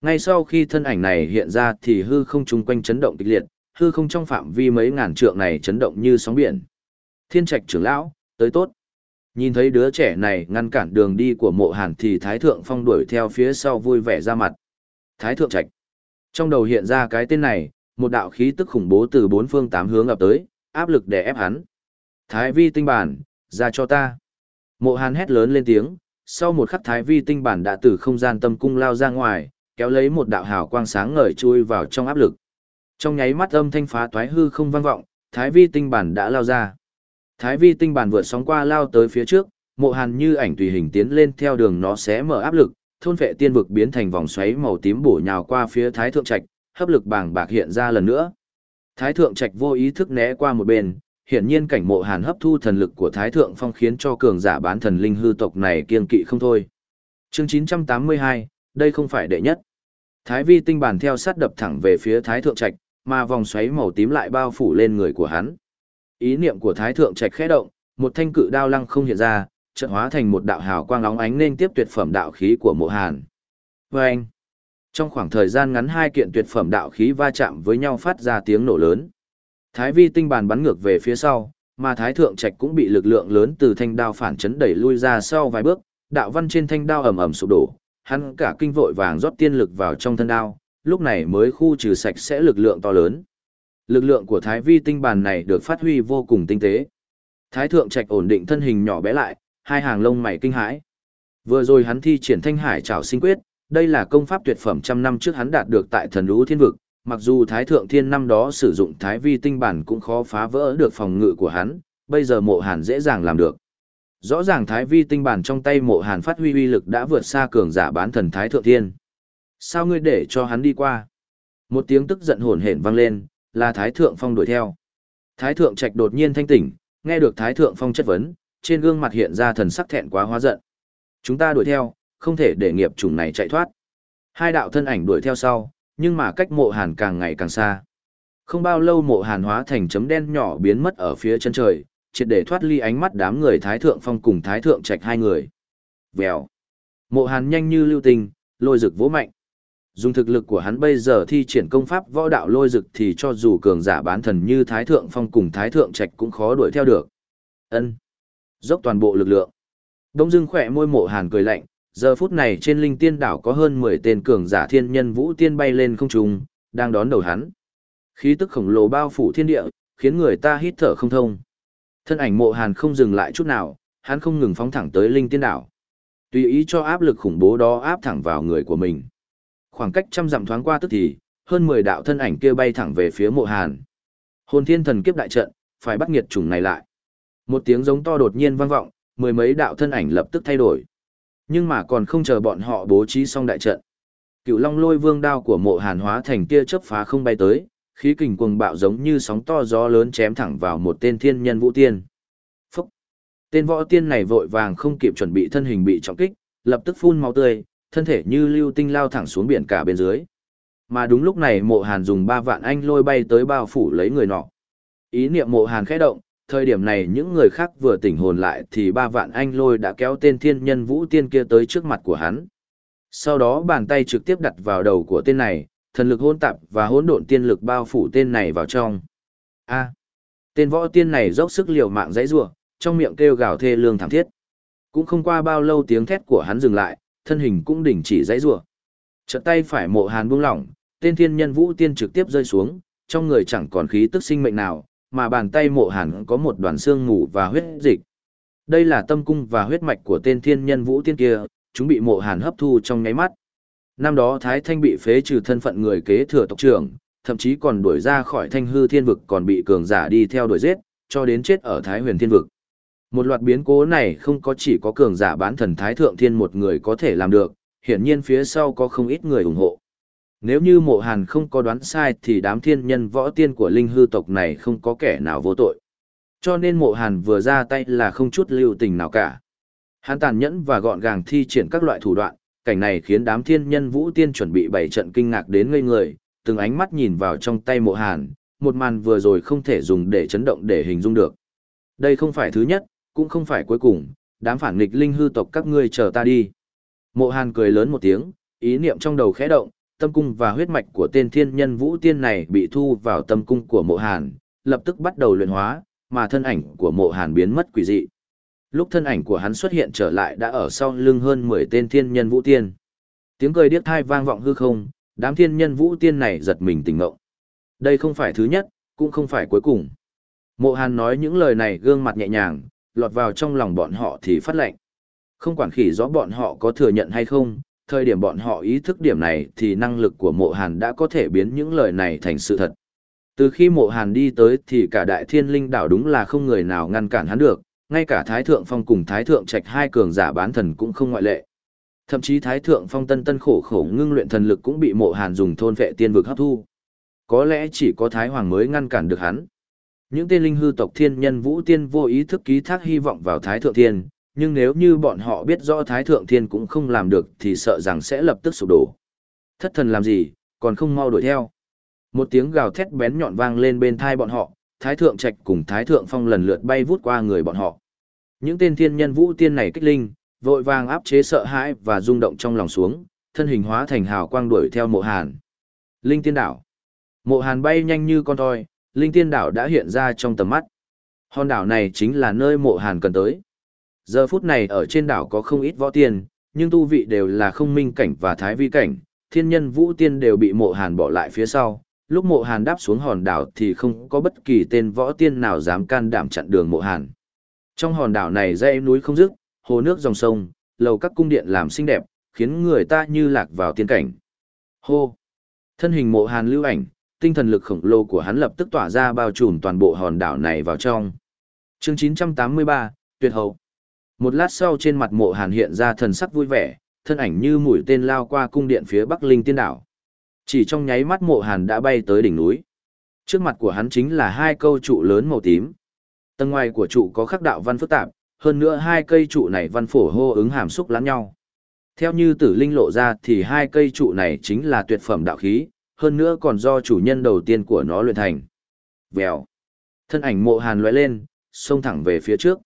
Ngay sau khi thân ảnh này hiện ra thì hư không chung quanh chấn động kịch liệt, hư không trong phạm vi mấy ngàn trượng này chấn động như sóng biển. Thiên trạch trưởng lão, tới tốt. Nhìn thấy đứa trẻ này ngăn cản đường đi của mộ hàn thì Thái Thượng Phong đuổi theo phía sau vui vẻ ra mặt. Thái Thượng Trạch. Trong đầu hiện ra cái tên này, một đạo khí tức khủng bố từ bốn phương tám hướng ập tới, áp lực để ép hắn. Thái vi tinh bản, ra cho ta. Mộ hàn hét lớn lên tiếng, sau một khắc thái vi tinh bản đã từ không gian tâm cung lao ra ngoài, kéo lấy một đạo hào quang sáng ngời chui vào trong áp lực. Trong nháy mắt âm thanh phá toái hư không vang vọng, thái vi tinh bản đã lao ra. Thái vi tinh bản vượt sóng qua lao tới phía trước, mộ hàn như ảnh tùy hình tiến lên theo đường nó sẽ mở áp lực, thôn vệ tiên vực biến thành vòng xoáy màu tím bổ nhào qua phía thái thượng trạch, hấp lực bàng bạc hiện ra lần nữa. Thái thượng trạch vô ý thức né qua một bên, hiển nhiên cảnh mộ hàn hấp thu thần lực của thái thượng phong khiến cho cường giả bán thần linh hư tộc này kiên kỵ không thôi. Chương 982, đây không phải đệ nhất. Thái vi tinh bản theo sát đập thẳng về phía thái thượng trạch, mà vòng xoáy màu tím lại bao phủ lên người của hắn. Ý niệm của thái thượng trạch khẽ động, một thanh cự đao lăng không hiện ra, trận hóa thành một đạo hào quang lóng ánh nên tiếp tuyệt phẩm đạo khí của mộ hàn. Và anh, trong khoảng thời gian ngắn hai kiện tuyệt phẩm đạo khí va chạm với nhau phát ra tiếng nổ lớn. Thái vi tinh bàn bắn ngược về phía sau, mà thái thượng trạch cũng bị lực lượng lớn từ thanh đao phản chấn đẩy lui ra sau vài bước, đạo văn trên thanh đao ầm ầm sụp đổ, hắn cả kinh vội vàng rót tiên lực vào trong thân đao, lúc này mới khu trừ sạch sẽ lực lượng to lớn. Lực lượng của thái vi tinh bàn này được phát huy vô cùng tinh tế. Thái thượng trạch ổn định thân hình nhỏ bé lại, hai hàng lông mày kinh hãi. Vừa rồi hắn thi triển thanh hải trảo sinh quyết, đây là công pháp tuyệt phẩm trăm năm trước hắn đạt được tại thần lũ thiên vực, mặc dù thái thượng thiên năm đó sử dụng thái vi tinh bản cũng khó phá vỡ được phòng ngự của hắn, bây giờ mộ hàn dễ dàng làm được. Rõ ràng thái vi tinh bản trong tay mộ hàn phát huy uy lực đã vượt xa cường giả bán thần thái thượng thiên. Sao ngươi để cho hắn đi qua? Một tiếng tức giận hồn hển vang lên, là thái thượng phong đuổi theo. Thái thượng trạch đột nhiên thanh tỉnh, nghe được thái thượng phong chất vấn, trên gương mặt hiện ra thần sắc thẹn quá hóa giận. Chúng ta đuổi theo, không thể để nghiệp chủng này chạy thoát. Hai đạo thân ảnh đuổi theo sau, nhưng mà cách mộ hàn càng ngày càng xa. Không bao lâu mộ hàn hóa thành chấm đen nhỏ biến mất ở phía chân trời, triệt để thoát ly ánh mắt đám người Thái Thượng Phong cùng Thái Thượng Trạch hai người. Vèo. Mộ hàn nhanh như lưu tình, lôi rực vỗ mạnh. Dùng thực lực của hắn bây giờ thi triển công pháp võ đạo lôi rực thì cho dù cường giả bán thần như Thái Thượng Phong cùng Thái Thượng Trạch cũng khó đuổi theo được. ân Dốc toàn bộ lực lượng. Đông dưng khỏe môi mộ hàn cười lạnh, giờ phút này trên linh tiên đảo có hơn 10 tên cường giả thiên nhân vũ tiên bay lên không trung, đang đón đầu hắn. Khí tức khổng lồ bao phủ thiên địa, khiến người ta hít thở không thông. Thân ảnh mộ hàn không dừng lại chút nào, hắn không ngừng phóng thẳng tới linh tiên đảo. Tùy ý cho áp lực khủng bố đó áp thẳng vào người của mình. Khoảng cách trăm dặm thoáng qua tức thì, hơn 10 đạo thân ảnh kia bay thẳng về phía mộ hàn. Hồn thiên thần kiếp đại trận, phải bắt nghiệt chủng này lại. Một tiếng giống to đột nhiên vang vọng, mười mấy đạo thân ảnh lập tức thay đổi. Nhưng mà còn không chờ bọn họ bố trí xong đại trận. Cựu Long Lôi Vương đao của Mộ Hàn hóa thành tia chớp phá không bay tới, khí kình cuồng bạo giống như sóng to gió lớn chém thẳng vào một tên thiên nhân vũ tiên. Phúc! Tên võ tiên này vội vàng không kịp chuẩn bị thân hình bị trọng kích, lập tức phun máu tươi, thân thể như lưu tinh lao thẳng xuống biển cả bên dưới. Mà đúng lúc này Mộ Hàn dùng ba vạn anh lôi bay tới bao phủ lấy người nọ. Ý niệm Mộ Hàn khẽ động, thời điểm này những người khác vừa tỉnh hồn lại thì ba vạn anh lôi đã kéo tên thiên nhân vũ tiên kia tới trước mặt của hắn. Sau đó bàn tay trực tiếp đặt vào đầu của tên này, thần lực hỗn tạp và hỗn độn tiên lực bao phủ tên này vào trong. A. À, tên võ tiên này dốc sức liều mạng dãy rủa, trong miệng kêu gào thê lương thảm thiết. Cũng không qua bao lâu tiếng thét của hắn dừng lại, thân hình cũng đình chỉ dãy rủa. Chợt tay phải mộ hàn buông lỏng, tên thiên nhân vũ tiên trực tiếp rơi xuống, trong người chẳng còn khí tức sinh mệnh nào, mà bàn tay mộ hàn có một đoàn xương ngủ và huyết dịch. Đây là tâm cung và huyết mạch của tên thiên nhân vũ tiên kia, chúng bị mộ hàn hấp thu trong nháy mắt. Năm đó Thái Thanh bị phế trừ thân phận người kế thừa tộc trưởng, thậm chí còn đuổi ra khỏi thanh hư thiên vực còn bị cường giả đi theo đuổi giết, cho đến chết ở Thái huyền thiên vực. Một loạt biến cố này không có chỉ có cường giả bán thần Thái Thượng Thiên một người có thể làm được, hiển nhiên phía sau có không ít người ủng hộ. Nếu như mộ hàn không có đoán sai thì đám thiên nhân võ tiên của linh hư tộc này không có kẻ nào vô tội. Cho nên mộ hàn vừa ra tay là không chút lưu tình nào cả. Hắn tàn nhẫn và gọn gàng thi triển các loại thủ đoạn, cảnh này khiến đám thiên nhân vũ tiên chuẩn bị bảy trận kinh ngạc đến ngây người, từng ánh mắt nhìn vào trong tay mộ hàn, một màn vừa rồi không thể dùng để chấn động để hình dung được. Đây không phải thứ nhất, cũng không phải cuối cùng, đám phản nghịch linh hư tộc các ngươi chờ ta đi. Mộ hàn cười lớn một tiếng, ý niệm trong đầu khẽ động, tâm cung và huyết mạch của tên thiên nhân vũ tiên này bị thu vào tâm cung của mộ hàn, lập tức bắt đầu luyện hóa, mà thân ảnh của mộ hàn biến mất quỷ dị. Lúc thân ảnh của hắn xuất hiện trở lại đã ở sau lưng hơn 10 tên thiên nhân vũ tiên. Tiếng cười điếc thai vang vọng hư không, đám thiên nhân vũ tiên này giật mình tỉnh ngộ. Đây không phải thứ nhất, cũng không phải cuối cùng. Mộ Hàn nói những lời này gương mặt nhẹ nhàng, lọt vào trong lòng bọn họ thì phát lệnh. Không quản khỉ rõ bọn họ có thừa nhận hay không, thời điểm bọn họ ý thức điểm này thì năng lực của mộ hàn đã có thể biến những lời này thành sự thật. Từ khi mộ hàn đi tới thì cả đại thiên linh đảo đúng là không người nào ngăn cản hắn được, ngay cả Thái Thượng Phong cùng Thái Thượng Trạch hai cường giả bán thần cũng không ngoại lệ. Thậm chí Thái Thượng Phong tân tân khổ khổ ngưng luyện thần lực cũng bị mộ hàn dùng thôn vệ tiên vực hấp thu. Có lẽ chỉ có Thái Hoàng mới ngăn cản được hắn. Những tên linh hư tộc thiên nhân vũ tiên vô ý thức ký thác hy vọng vào Thái Thượng Thiên, nhưng nếu như bọn họ biết rõ Thái Thượng Thiên cũng không làm được thì sợ rằng sẽ lập tức sụp đổ. Thất thần làm gì, còn không mau đuổi theo. Một tiếng gào thét bén nhọn vang lên bên thai bọn họ, Thái Thượng Trạch cùng Thái Thượng Phong lần lượt bay vút qua người bọn họ. Những tên thiên nhân vũ tiên này kích linh, vội vàng áp chế sợ hãi và rung động trong lòng xuống, thân hình hóa thành hào quang đuổi theo mộ hàn. Linh tiên đảo. Mộ hàn bay nhanh như con toi, linh tiên đảo đã hiện ra trong tầm mắt. Hòn đảo này chính là nơi mộ hàn cần tới. Giờ phút này ở trên đảo có không ít võ tiên, nhưng tu vị đều là không minh cảnh và thái vi cảnh, thiên nhân vũ tiên đều bị mộ hàn bỏ lại phía sau. Lúc mộ hàn đáp xuống hòn đảo thì không có bất kỳ tên võ tiên nào dám can đảm chặn đường mộ hàn. Trong hòn đảo này dãy núi không dứt, hồ nước dòng sông, lầu các cung điện làm xinh đẹp, khiến người ta như lạc vào tiên cảnh. Hô! Thân hình mộ hàn lưu ảnh, tinh thần lực khổng lồ của hắn lập tức tỏa ra bao trùm toàn bộ hòn đảo này vào trong. Chương 983, Tuyệt hậu. Một lát sau trên mặt mộ hàn hiện ra thần sắc vui vẻ, thân ảnh như mũi tên lao qua cung điện phía bắc linh tiên đảo. Chỉ trong nháy mắt mộ hàn đã bay tới đỉnh núi. Trước mặt của hắn chính là hai câu trụ lớn màu tím. Tầng ngoài của trụ có khắc đạo văn phức tạp, hơn nữa hai cây trụ này văn phổ hô ứng hàm xúc lẫn nhau. Theo như tử linh lộ ra thì hai cây trụ này chính là tuyệt phẩm đạo khí, hơn nữa còn do chủ nhân đầu tiên của nó luyện thành. Vèo. Thân ảnh mộ hàn lóe lên, xông thẳng về phía trước.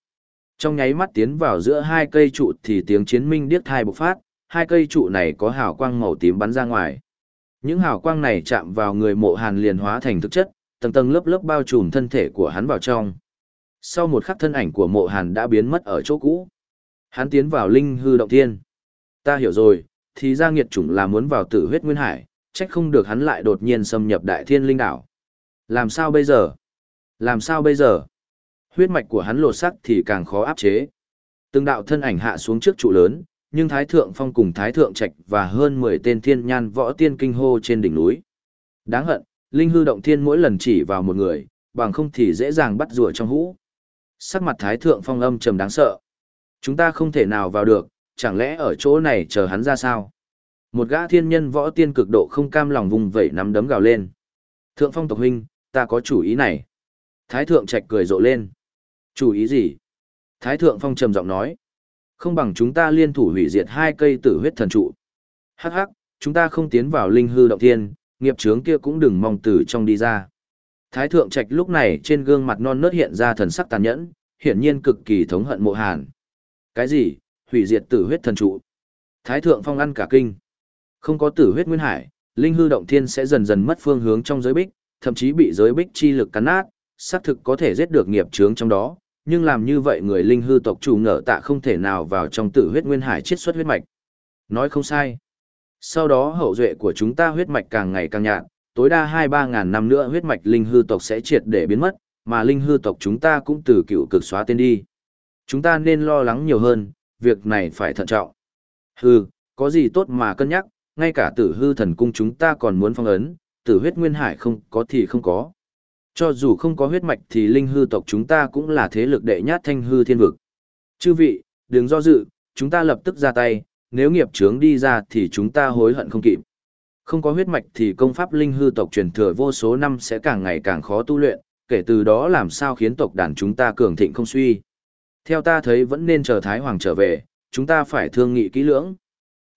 Trong nháy mắt tiến vào giữa hai cây trụ thì tiếng chiến minh điếc thai bộc phát, hai cây trụ này có hào quang màu tím bắn ra ngoài. Những hào quang này chạm vào người mộ hàn liền hóa thành thực chất, tầng tầng lớp lớp bao trùm thân thể của hắn vào trong. Sau một khắc thân ảnh của mộ hàn đã biến mất ở chỗ cũ. Hắn tiến vào linh hư động thiên. Ta hiểu rồi, thì ra nghiệt chủng là muốn vào tử huyết nguyên hải, trách không được hắn lại đột nhiên xâm nhập đại thiên linh đảo. Làm sao bây giờ? Làm sao bây giờ? Huyết mạch của hắn lột sắc thì càng khó áp chế. Từng đạo thân ảnh hạ xuống trước trụ lớn, nhưng Thái Thượng Phong cùng Thái Thượng Trạch và hơn 10 tên thiên nhan võ tiên kinh hô trên đỉnh núi. Đáng hận, linh hư động thiên mỗi lần chỉ vào một người, bằng không thì dễ dàng bắt rùa trong hũ. Sắc mặt Thái Thượng Phong âm trầm đáng sợ. Chúng ta không thể nào vào được, chẳng lẽ ở chỗ này chờ hắn ra sao? Một gã thiên nhân võ tiên cực độ không cam lòng vùng vẩy nắm đấm gào lên. Thượng Phong tộc huynh, ta có chủ ý này. Thái Thượng Trạch cười rộ lên. Chủ ý gì? Thái Thượng Phong trầm giọng nói. Không bằng chúng ta liên thủ hủy diệt hai cây tử huyết thần trụ. Hắc hắc, chúng ta không tiến vào linh hư động thiên, nghiệp chướng kia cũng đừng mong từ trong đi ra. Thái Thượng Trạch lúc này trên gương mặt non nớt hiện ra thần sắc tàn nhẫn, hiển nhiên cực kỳ thống hận mộ hàn. Cái gì? Hủy diệt tử huyết thần trụ. Thái Thượng Phong ăn cả kinh. Không có tử huyết nguyên hải, linh hư động thiên sẽ dần dần mất phương hướng trong giới bích, thậm chí bị giới bích chi lực cắn nát, xác thực có thể giết được nghiệp chướng trong đó, nhưng làm như vậy người linh hư tộc chủ ngỡ tạ không thể nào vào trong tử huyết nguyên hải chiết xuất huyết mạch. Nói không sai. Sau đó hậu duệ của chúng ta huyết mạch càng ngày càng nhạt, tối đa 2-3 ngàn năm nữa huyết mạch linh hư tộc sẽ triệt để biến mất, mà linh hư tộc chúng ta cũng từ cựu cực xóa tên đi. Chúng ta nên lo lắng nhiều hơn, việc này phải thận trọng. Hừ, có gì tốt mà cân nhắc, ngay cả tử hư thần cung chúng ta còn muốn phong ấn, tử huyết nguyên hải không có thì không có. Cho dù không có huyết mạch thì linh hư tộc chúng ta cũng là thế lực đệ nhát thanh hư thiên vực. Chư vị, đừng do dự, chúng ta lập tức ra tay, nếu nghiệp chướng đi ra thì chúng ta hối hận không kịp. Không có huyết mạch thì công pháp linh hư tộc truyền thừa vô số năm sẽ càng ngày càng khó tu luyện, kể từ đó làm sao khiến tộc đàn chúng ta cường thịnh không suy. Theo ta thấy vẫn nên chờ Thái Hoàng trở về, chúng ta phải thương nghị kỹ lưỡng.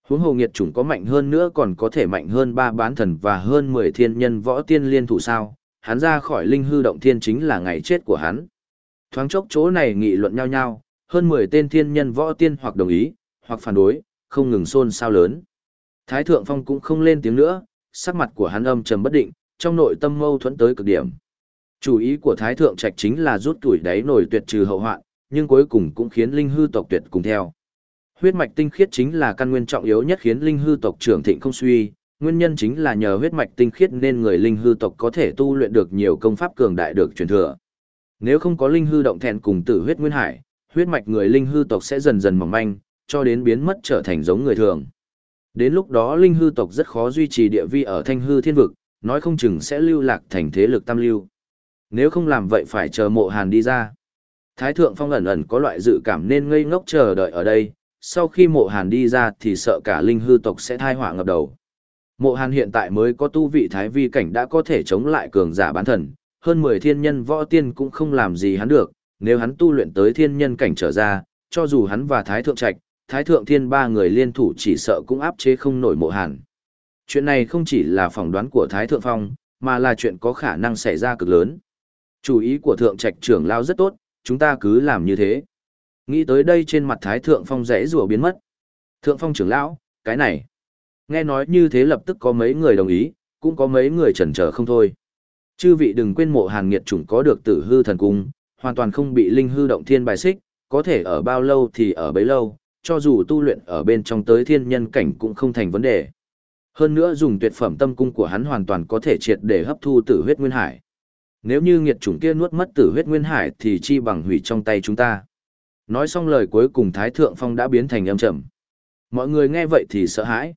Huống hồ nghiệt chủng có mạnh hơn nữa còn có thể mạnh hơn ba bán thần và hơn 10 thiên nhân võ tiên liên thủ sao, hắn ra khỏi linh hư động thiên chính là ngày chết của hắn. Thoáng chốc chỗ này nghị luận nhau nhau, hơn 10 tên thiên nhân võ tiên hoặc đồng ý, hoặc phản đối, không ngừng xôn xao lớn. Thái Thượng Phong cũng không lên tiếng nữa, sắc mặt của hắn âm trầm bất định, trong nội tâm mâu thuẫn tới cực điểm. Chủ ý của Thái Thượng Trạch chính là rút tuổi đáy nổi tuyệt trừ hậu hoạn, nhưng cuối cùng cũng khiến linh hư tộc tuyệt cùng theo. Huyết mạch tinh khiết chính là căn nguyên trọng yếu nhất khiến linh hư tộc trưởng thịnh không suy, nguyên nhân chính là nhờ huyết mạch tinh khiết nên người linh hư tộc có thể tu luyện được nhiều công pháp cường đại được truyền thừa. Nếu không có linh hư động thẹn cùng tử huyết nguyên hải, huyết mạch người linh hư tộc sẽ dần dần mỏng manh, cho đến biến mất trở thành giống người thường. Đến lúc đó linh hư tộc rất khó duy trì địa vi ở thanh hư thiên vực, nói không chừng sẽ lưu lạc thành thế lực tam lưu. Nếu không làm vậy phải chờ mộ hàn đi ra. Thái thượng phong ẩn ẩn có loại dự cảm nên ngây ngốc chờ đợi ở đây, sau khi mộ hàn đi ra thì sợ cả linh hư tộc sẽ thai họa ngập đầu. Mộ hàn hiện tại mới có tu vị thái vi cảnh đã có thể chống lại cường giả bán thần, hơn 10 thiên nhân võ tiên cũng không làm gì hắn được, nếu hắn tu luyện tới thiên nhân cảnh trở ra, cho dù hắn và thái thượng trạch, thái thượng thiên ba người liên thủ chỉ sợ cũng áp chế không nổi mộ hàn. Chuyện này không chỉ là phỏng đoán của thái thượng phong, mà là chuyện có khả năng xảy ra cực lớn. Chủ ý của thượng trạch trưởng lao rất tốt, chúng ta cứ làm như thế. Nghĩ tới đây trên mặt thái thượng phong rẽ rùa biến mất. Thượng phong trưởng lão, cái này. Nghe nói như thế lập tức có mấy người đồng ý, cũng có mấy người chần chờ không thôi. Chư vị đừng quên mộ hàn nghiệt chủng có được tử hư thần cung, hoàn toàn không bị linh hư động thiên bài xích, có thể ở bao lâu thì ở bấy lâu, cho dù tu luyện ở bên trong tới thiên nhân cảnh cũng không thành vấn đề. Hơn nữa dùng tuyệt phẩm tâm cung của hắn hoàn toàn có thể triệt để hấp thu tử huyết nguyên hải. Nếu như nghiệt chủng kia nuốt mất tử huyết nguyên hải thì chi bằng hủy trong tay chúng ta. Nói xong lời cuối cùng Thái Thượng Phong đã biến thành âm trầm. Mọi người nghe vậy thì sợ hãi.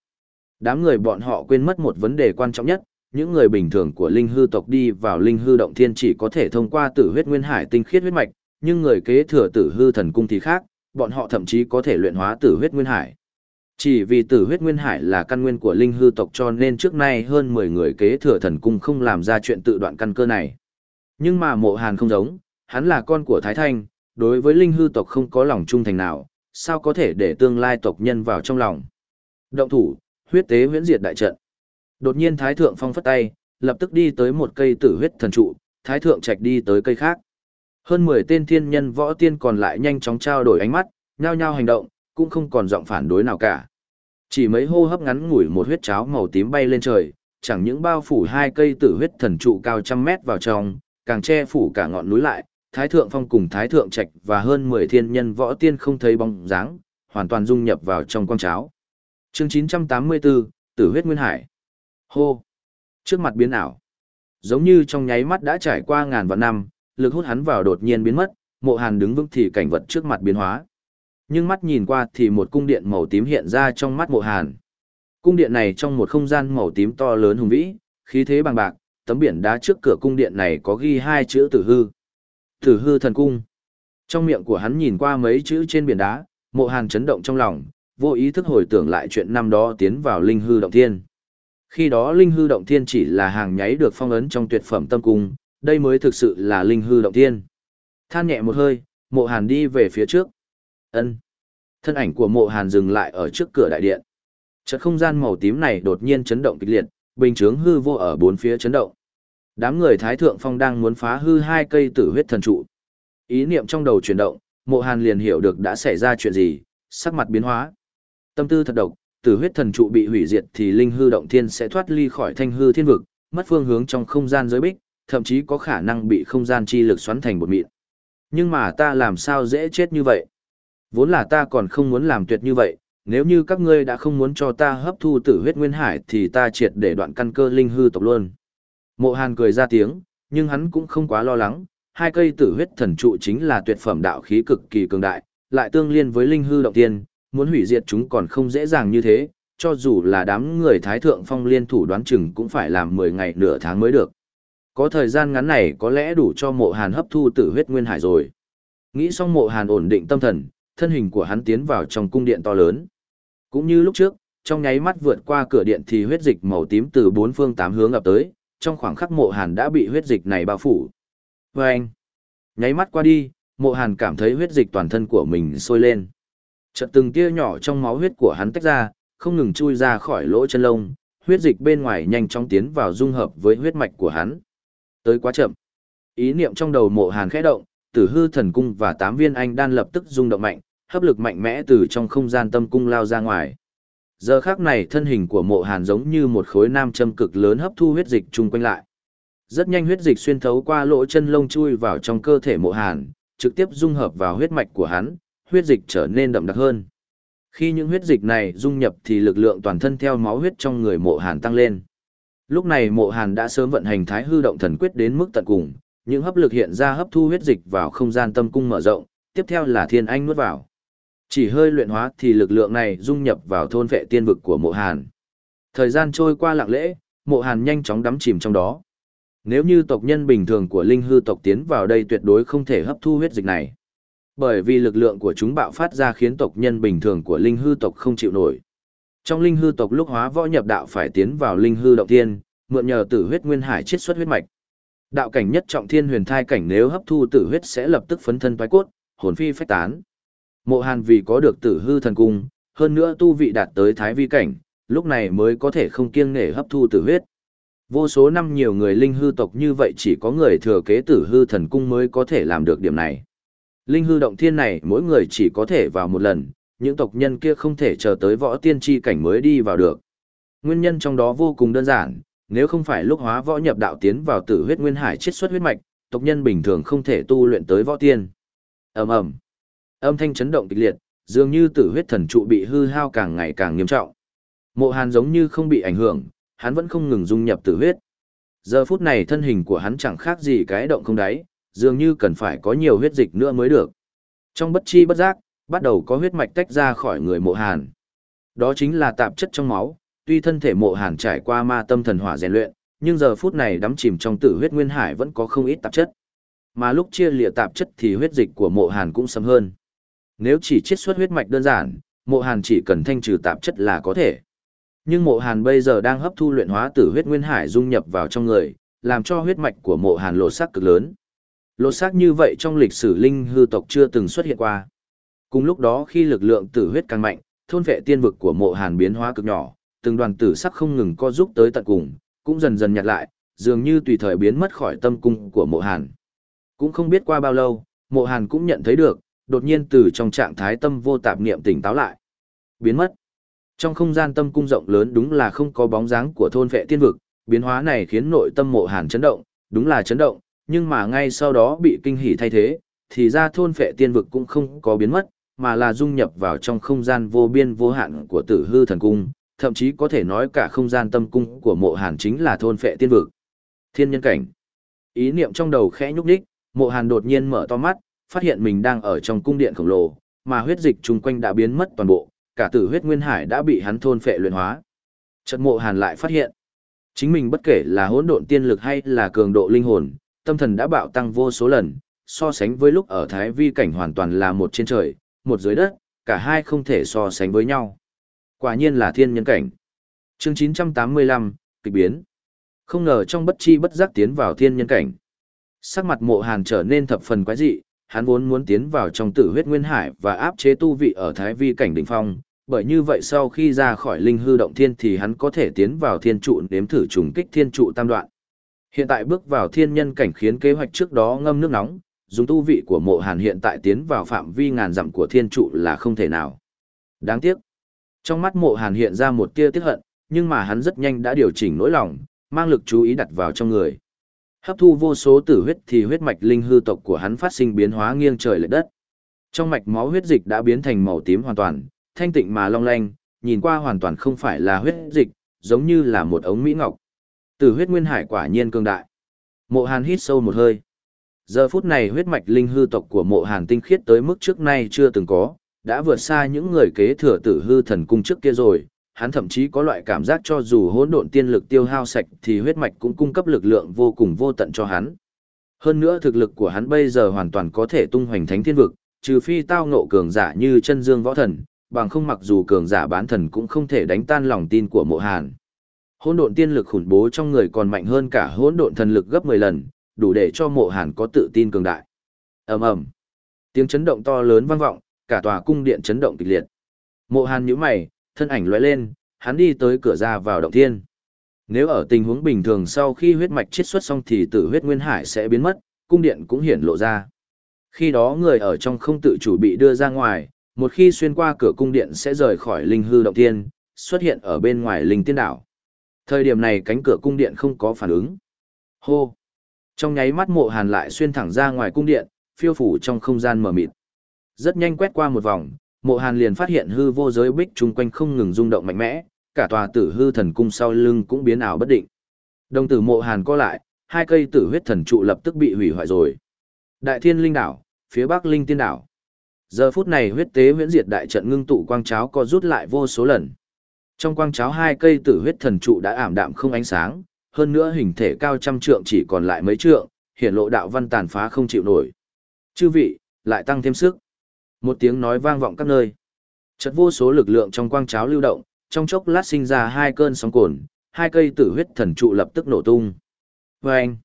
Đám người bọn họ quên mất một vấn đề quan trọng nhất, những người bình thường của linh hư tộc đi vào linh hư động thiên chỉ có thể thông qua tử huyết nguyên hải tinh khiết huyết mạch, nhưng người kế thừa tử hư thần cung thì khác, bọn họ thậm chí có thể luyện hóa tử huyết nguyên hải. Chỉ vì tử huyết nguyên hải là căn nguyên của linh hư tộc cho nên trước nay hơn 10 người kế thừa thần cung không làm ra chuyện tự đoạn căn cơ này. Nhưng mà mộ hàn không giống, hắn là con của Thái Thanh, đối với linh hư tộc không có lòng trung thành nào, sao có thể để tương lai tộc nhân vào trong lòng. Động thủ, huyết tế huyễn diệt đại trận. Đột nhiên Thái Thượng Phong phất tay, lập tức đi tới một cây tử huyết thần trụ, Thái Thượng Trạch đi tới cây khác. Hơn 10 tên thiên nhân võ tiên còn lại nhanh chóng trao đổi ánh mắt, nhao nhao hành động, cũng không còn giọng phản đối nào cả. Chỉ mấy hô hấp ngắn ngủi một huyết cháo màu tím bay lên trời, chẳng những bao phủ hai cây tử huyết thần trụ cao trăm mét vào trong, càng che phủ cả ngọn núi lại, Thái Thượng Phong cùng Thái Thượng Trạch và hơn 10 thiên nhân võ tiên không thấy bóng dáng, hoàn toàn dung nhập vào trong quang cháo. Chương 984, Tử huyết nguyên hải. Hô. Trước mặt biến ảo. Giống như trong nháy mắt đã trải qua ngàn vạn năm, lực hút hắn vào đột nhiên biến mất, Mộ Hàn đứng vững thì cảnh vật trước mặt biến hóa. Nhưng mắt nhìn qua thì một cung điện màu tím hiện ra trong mắt Mộ Hàn. Cung điện này trong một không gian màu tím to lớn hùng vĩ, khí thế bằng bạc, tấm biển đá trước cửa cung điện này có ghi hai chữ Tử hư. Tử hư thần cung. Trong miệng của hắn nhìn qua mấy chữ trên biển đá, Mộ Hàn chấn động trong lòng, vô ý thức hồi tưởng lại chuyện năm đó tiến vào linh hư động thiên. Khi đó linh hư động thiên chỉ là hàng nháy được phong ấn trong tuyệt phẩm tâm cung, đây mới thực sự là linh hư động thiên. Than nhẹ một hơi, mộ hàn đi về phía trước. ân Thân ảnh của mộ hàn dừng lại ở trước cửa đại điện. Chợt không gian màu tím này đột nhiên chấn động kịch liệt, bình chướng hư vô ở bốn phía chấn động. Đám người Thái Thượng Phong đang muốn phá hư hai cây tử huyết thần trụ. Ý niệm trong đầu chuyển động, mộ hàn liền hiểu được đã xảy ra chuyện gì, sắc mặt biến hóa. Tâm tư thật độc, tử huyết thần trụ bị hủy diệt thì linh hư động thiên sẽ thoát ly khỏi thanh hư thiên vực, mất phương hướng trong không gian giới bích, thậm chí có khả năng bị không gian chi lực xoắn thành bột mịn. Nhưng mà ta làm sao dễ chết như vậy? Vốn là ta còn không muốn làm tuyệt như vậy, nếu như các ngươi đã không muốn cho ta hấp thu tử huyết nguyên hải thì ta triệt để đoạn căn cơ linh hư tộc luôn. Mộ Hàn cười ra tiếng, nhưng hắn cũng không quá lo lắng, hai cây tử huyết thần trụ chính là tuyệt phẩm đạo khí cực kỳ cường đại, lại tương liên với linh hư động tiên, muốn hủy diệt chúng còn không dễ dàng như thế, cho dù là đám người Thái Thượng Phong liên thủ đoán chừng cũng phải làm 10 ngày nửa tháng mới được. Có thời gian ngắn này có lẽ đủ cho mộ hàn hấp thu tử huyết nguyên hải rồi. Nghĩ xong mộ hàn ổn định tâm thần, thân hình của hắn tiến vào trong cung điện to lớn. Cũng như lúc trước, trong nháy mắt vượt qua cửa điện thì huyết dịch màu tím từ bốn phương tám hướng ập tới, trong khoảng khắc mộ hàn đã bị huyết dịch này bao phủ. Và anh, nháy mắt qua đi, mộ hàn cảm thấy huyết dịch toàn thân của mình sôi lên. Chợt từng tia nhỏ trong máu huyết của hắn tách ra, không ngừng chui ra khỏi lỗ chân lông, huyết dịch bên ngoài nhanh chóng tiến vào dung hợp với huyết mạch của hắn. Tới quá chậm. Ý niệm trong đầu mộ hàn khẽ động, tử hư thần cung và tám viên anh đan lập tức rung động mạnh, hấp lực mạnh mẽ từ trong không gian tâm cung lao ra ngoài. Giờ khác này thân hình của mộ hàn giống như một khối nam châm cực lớn hấp thu huyết dịch chung quanh lại. Rất nhanh huyết dịch xuyên thấu qua lỗ chân lông chui vào trong cơ thể mộ hàn, trực tiếp dung hợp vào huyết mạch của hắn, huyết dịch trở nên đậm đặc hơn. Khi những huyết dịch này dung nhập thì lực lượng toàn thân theo máu huyết trong người mộ hàn tăng lên. Lúc này mộ hàn đã sớm vận hành thái hư động thần quyết đến mức tận cùng, những hấp lực hiện ra hấp thu huyết dịch vào không gian tâm cung mở rộng, tiếp theo là thiên anh nuốt vào. Chỉ hơi luyện hóa thì lực lượng này dung nhập vào thôn vệ tiên vực của mộ hàn. Thời gian trôi qua lặng lẽ, mộ hàn nhanh chóng đắm chìm trong đó. Nếu như tộc nhân bình thường của linh hư tộc tiến vào đây tuyệt đối không thể hấp thu huyết dịch này. Bởi vì lực lượng của chúng bạo phát ra khiến tộc nhân bình thường của linh hư tộc không chịu nổi. Trong linh hư tộc lúc hóa võ nhập đạo phải tiến vào linh hư động tiên, mượn nhờ tử huyết nguyên hải chiết xuất huyết mạch. Đạo cảnh nhất trọng thiên huyền thai cảnh nếu hấp thu tử huyết sẽ lập tức phấn thân toái cốt, hồn phi phách tán. Mộ Hàn vì có được tử hư thần cung, hơn nữa tu vị đạt tới thái vi cảnh, lúc này mới có thể không kiêng nể hấp thu tử huyết. Vô số năm nhiều người linh hư tộc như vậy chỉ có người thừa kế tử hư thần cung mới có thể làm được điểm này. Linh hư động thiên này mỗi người chỉ có thể vào một lần, những tộc nhân kia không thể chờ tới võ tiên tri cảnh mới đi vào được. Nguyên nhân trong đó vô cùng đơn giản, nếu không phải lúc hóa võ nhập đạo tiến vào tử huyết nguyên hải chiết xuất huyết mạch, tộc nhân bình thường không thể tu luyện tới võ tiên. Ầm ầm. Âm thanh chấn động kịch liệt, dường như tử huyết thần trụ bị hư hao càng ngày càng nghiêm trọng. Mộ Hàn giống như không bị ảnh hưởng, hắn vẫn không ngừng dung nhập tử huyết. Giờ phút này thân hình của hắn chẳng khác gì cái động không đáy, dường như cần phải có nhiều huyết dịch nữa mới được. Trong bất chi bất giác, bắt đầu có huyết mạch tách ra khỏi người mộ hàn. Đó chính là tạp chất trong máu, tuy thân thể mộ hàn trải qua ma tâm thần hỏa rèn luyện, nhưng giờ phút này đắm chìm trong tử huyết nguyên hải vẫn có không ít tạp chất. Mà lúc chia lìa tạp chất thì huyết dịch của mộ hàn cũng sầm hơn. Nếu chỉ chiết xuất huyết mạch đơn giản, mộ hàn chỉ cần thanh trừ tạp chất là có thể. Nhưng mộ hàn bây giờ đang hấp thu luyện hóa tử huyết nguyên hải dung nhập vào trong người, làm cho huyết mạch của mộ hàn lột xác cực lớn. Lột xác như vậy trong lịch sử linh hư tộc chưa từng xuất hiện qua. Cùng lúc đó khi lực lượng tử huyết càng mạnh, thôn vệ tiên vực của mộ hàn biến hóa cực nhỏ, từng đoàn tử sắc không ngừng co giúp tới tận cùng, cũng dần dần nhạt lại, dường như tùy thời biến mất khỏi tâm cung của mộ hàn. Cũng không biết qua bao lâu, mộ hàn cũng nhận thấy được, đột nhiên từ trong trạng thái tâm vô tạp niệm tỉnh táo lại. Biến mất. Trong không gian tâm cung rộng lớn đúng là không có bóng dáng của thôn vệ tiên vực, biến hóa này khiến nội tâm mộ hàn chấn động, đúng là chấn động, nhưng mà ngay sau đó bị kinh hỉ thay thế, thì ra thôn phệ tiên vực cũng không có biến mất, mà là dung nhập vào trong không gian vô biên vô hạn của tử hư thần cung, thậm chí có thể nói cả không gian tâm cung của mộ hàn chính là thôn phệ tiên vực. Thiên nhân cảnh. Ý niệm trong đầu khẽ nhúc đích, mộ hàn đột nhiên mở to mắt, phát hiện mình đang ở trong cung điện khổng lồ, mà huyết dịch chung quanh đã biến mất toàn bộ, cả tử huyết nguyên hải đã bị hắn thôn phệ luyện hóa. Chợt mộ hàn lại phát hiện, chính mình bất kể là hỗn độn tiên lực hay là cường độ linh hồn, tâm thần đã bạo tăng vô số lần, so sánh với lúc ở thái vi cảnh hoàn toàn là một trên trời, một dưới đất, cả hai không thể so sánh với nhau. Quả nhiên là thiên nhân cảnh. Chương 985, kịch biến. Không ngờ trong bất chi bất giác tiến vào thiên nhân cảnh. Sắc mặt mộ hàn trở nên thập phần quái dị, hắn vốn muốn tiến vào trong tử huyết nguyên hải và áp chế tu vị ở thái vi cảnh đỉnh phong, bởi như vậy sau khi ra khỏi linh hư động thiên thì hắn có thể tiến vào thiên trụ nếm thử trùng kích thiên trụ tam đoạn. Hiện tại bước vào thiên nhân cảnh khiến kế hoạch trước đó ngâm nước nóng, dùng tu vị của mộ hàn hiện tại tiến vào phạm vi ngàn dặm của thiên trụ là không thể nào. Đáng tiếc. Trong mắt mộ hàn hiện ra một tia tiếc hận, nhưng mà hắn rất nhanh đã điều chỉnh nỗi lòng, mang lực chú ý đặt vào trong người. Hấp thu vô số tử huyết thì huyết mạch linh hư tộc của hắn phát sinh biến hóa nghiêng trời lệch đất. Trong mạch máu huyết dịch đã biến thành màu tím hoàn toàn, thanh tịnh mà long lanh, nhìn qua hoàn toàn không phải là huyết dịch, giống như là một ống mỹ ngọc. Tử huyết nguyên hải quả nhiên cường đại. Mộ Hàn hít sâu một hơi. Giờ phút này huyết mạch linh hư tộc của Mộ Hàn tinh khiết tới mức trước nay chưa từng có, đã vượt xa những người kế thừa tử hư thần cung trước kia rồi, hắn thậm chí có loại cảm giác cho dù hỗn độn tiên lực tiêu hao sạch thì huyết mạch cũng cung cấp lực lượng vô cùng vô tận cho hắn. Hơn nữa thực lực của hắn bây giờ hoàn toàn có thể tung hoành thánh thiên vực, trừ phi tao ngộ cường giả như chân dương võ thần, bằng không mặc dù cường giả bán thần cũng không thể đánh tan lòng tin của mộ hàn. Hỗn độn tiên lực khủng bố trong người còn mạnh hơn cả hỗn độn thần lực gấp 10 lần, đủ để cho mộ hàn có tự tin cường đại. ầm ầm Tiếng chấn động to lớn vang vọng, cả tòa cung điện chấn động kịch liệt. Mộ hàn nhíu mày, thân ảnh lóe lên, hắn đi tới cửa ra vào động thiên. Nếu ở tình huống bình thường sau khi huyết mạch chiết xuất xong thì tử huyết nguyên hải sẽ biến mất, cung điện cũng hiển lộ ra. Khi đó người ở trong không tự chủ bị đưa ra ngoài, một khi xuyên qua cửa cung điện sẽ rời khỏi linh hư động thiên, xuất hiện ở bên ngoài linh tiên đảo. Thời điểm này cánh cửa cung điện không có phản ứng. Hô! Trong nháy mắt mộ hàn lại xuyên thẳng ra ngoài cung điện, phiêu phủ trong không gian mở mịt. Rất nhanh quét qua một vòng, Mộ Hàn liền phát hiện hư vô giới bích chung quanh không ngừng rung động mạnh mẽ, cả tòa tử hư thần cung sau lưng cũng biến ảo bất định. Đồng tử Mộ Hàn co lại, hai cây tử huyết thần trụ lập tức bị hủy hoại rồi. Đại Thiên Linh đảo, phía Bắc Linh Tiên đảo. Giờ phút này huyết tế huyễn diệt đại trận ngưng tụ quang cháo co rút lại vô số lần. Trong quang cháo hai cây tử huyết thần trụ đã ảm đạm không ánh sáng, hơn nữa hình thể cao trăm trượng chỉ còn lại mấy trượng, hiện lộ đạo văn tàn phá không chịu nổi. Chư vị, lại tăng thêm sức. Một tiếng nói vang vọng các nơi. Chợt vô số lực lượng trong quang cháo lưu động, trong chốc lát sinh ra hai cơn sóng cồn, hai cây tử huyết thần trụ lập tức nổ tung. Và anh,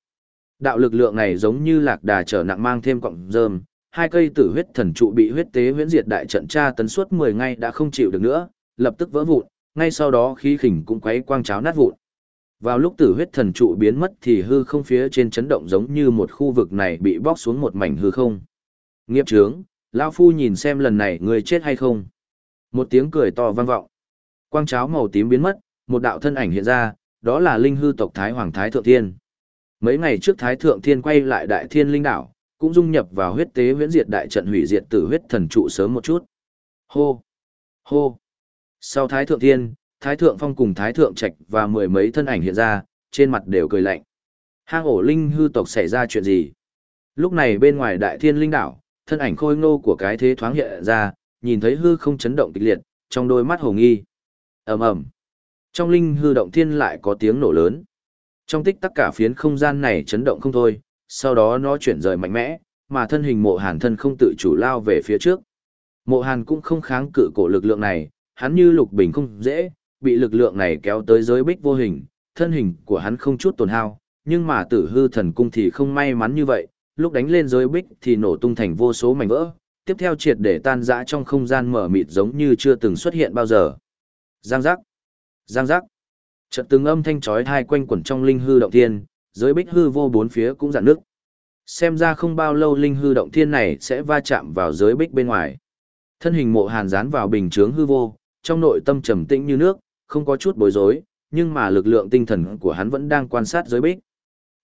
đạo lực lượng này giống như lạc đà trở nặng mang thêm cọng rơm, hai cây tử huyết thần trụ bị huyết tế huyễn diệt đại trận tra tấn suốt 10 ngày đã không chịu được nữa, lập tức vỡ vụn, ngay sau đó khí khỉnh cũng quấy quang cháo nát vụn. Vào lúc tử huyết thần trụ biến mất thì hư không phía trên chấn động giống như một khu vực này bị bóc xuống một mảnh hư không. Nghiệp trướng, lão phu nhìn xem lần này người chết hay không. Một tiếng cười to vang vọng. Quang cháo màu tím biến mất, một đạo thân ảnh hiện ra, đó là linh hư tộc Thái Hoàng Thái Thượng Thiên. Mấy ngày trước Thái Thượng Thiên quay lại Đại Thiên Linh Đảo, cũng dung nhập vào huyết tế huyễn diệt đại trận hủy diệt tử huyết thần trụ sớm một chút. Hô! Hô! Sau Thái Thượng Thiên, Thái Thượng Phong cùng Thái Thượng Trạch và mười mấy thân ảnh hiện ra, trên mặt đều cười lạnh. Hang ổ linh hư tộc xảy ra chuyện gì? Lúc này bên ngoài Đại Thiên Linh Đảo, thân ảnh khôi ngô của cái thế thoáng hiện ra, nhìn thấy hư không chấn động kịch liệt, trong đôi mắt hồ nghi. ầm ầm Trong linh hư động thiên lại có tiếng nổ lớn. Trong tích tắc cả phiến không gian này chấn động không thôi, sau đó nó chuyển rời mạnh mẽ, mà thân hình mộ hàn thân không tự chủ lao về phía trước. Mộ hàn cũng không kháng cự cổ lực lượng này, hắn như lục bình không dễ, bị lực lượng này kéo tới giới bích vô hình, thân hình của hắn không chút tổn hao, nhưng mà tử hư thần cung thì không may mắn như vậy, lúc đánh lên giới bích thì nổ tung thành vô số mảnh vỡ, tiếp theo triệt để tan rã trong không gian mở mịt giống như chưa từng xuất hiện bao giờ. Giang giác, giang giác, trận từng âm thanh chói tai quanh quẩn trong linh hư động thiên, giới bích hư vô bốn phía cũng dạn nước. Xem ra không bao lâu linh hư động thiên này sẽ va chạm vào giới bích bên ngoài. Thân hình mộ hàn dán vào bình chướng hư vô, trong nội tâm trầm tĩnh như nước, không có chút bối rối, nhưng mà lực lượng tinh thần của hắn vẫn đang quan sát giới bích.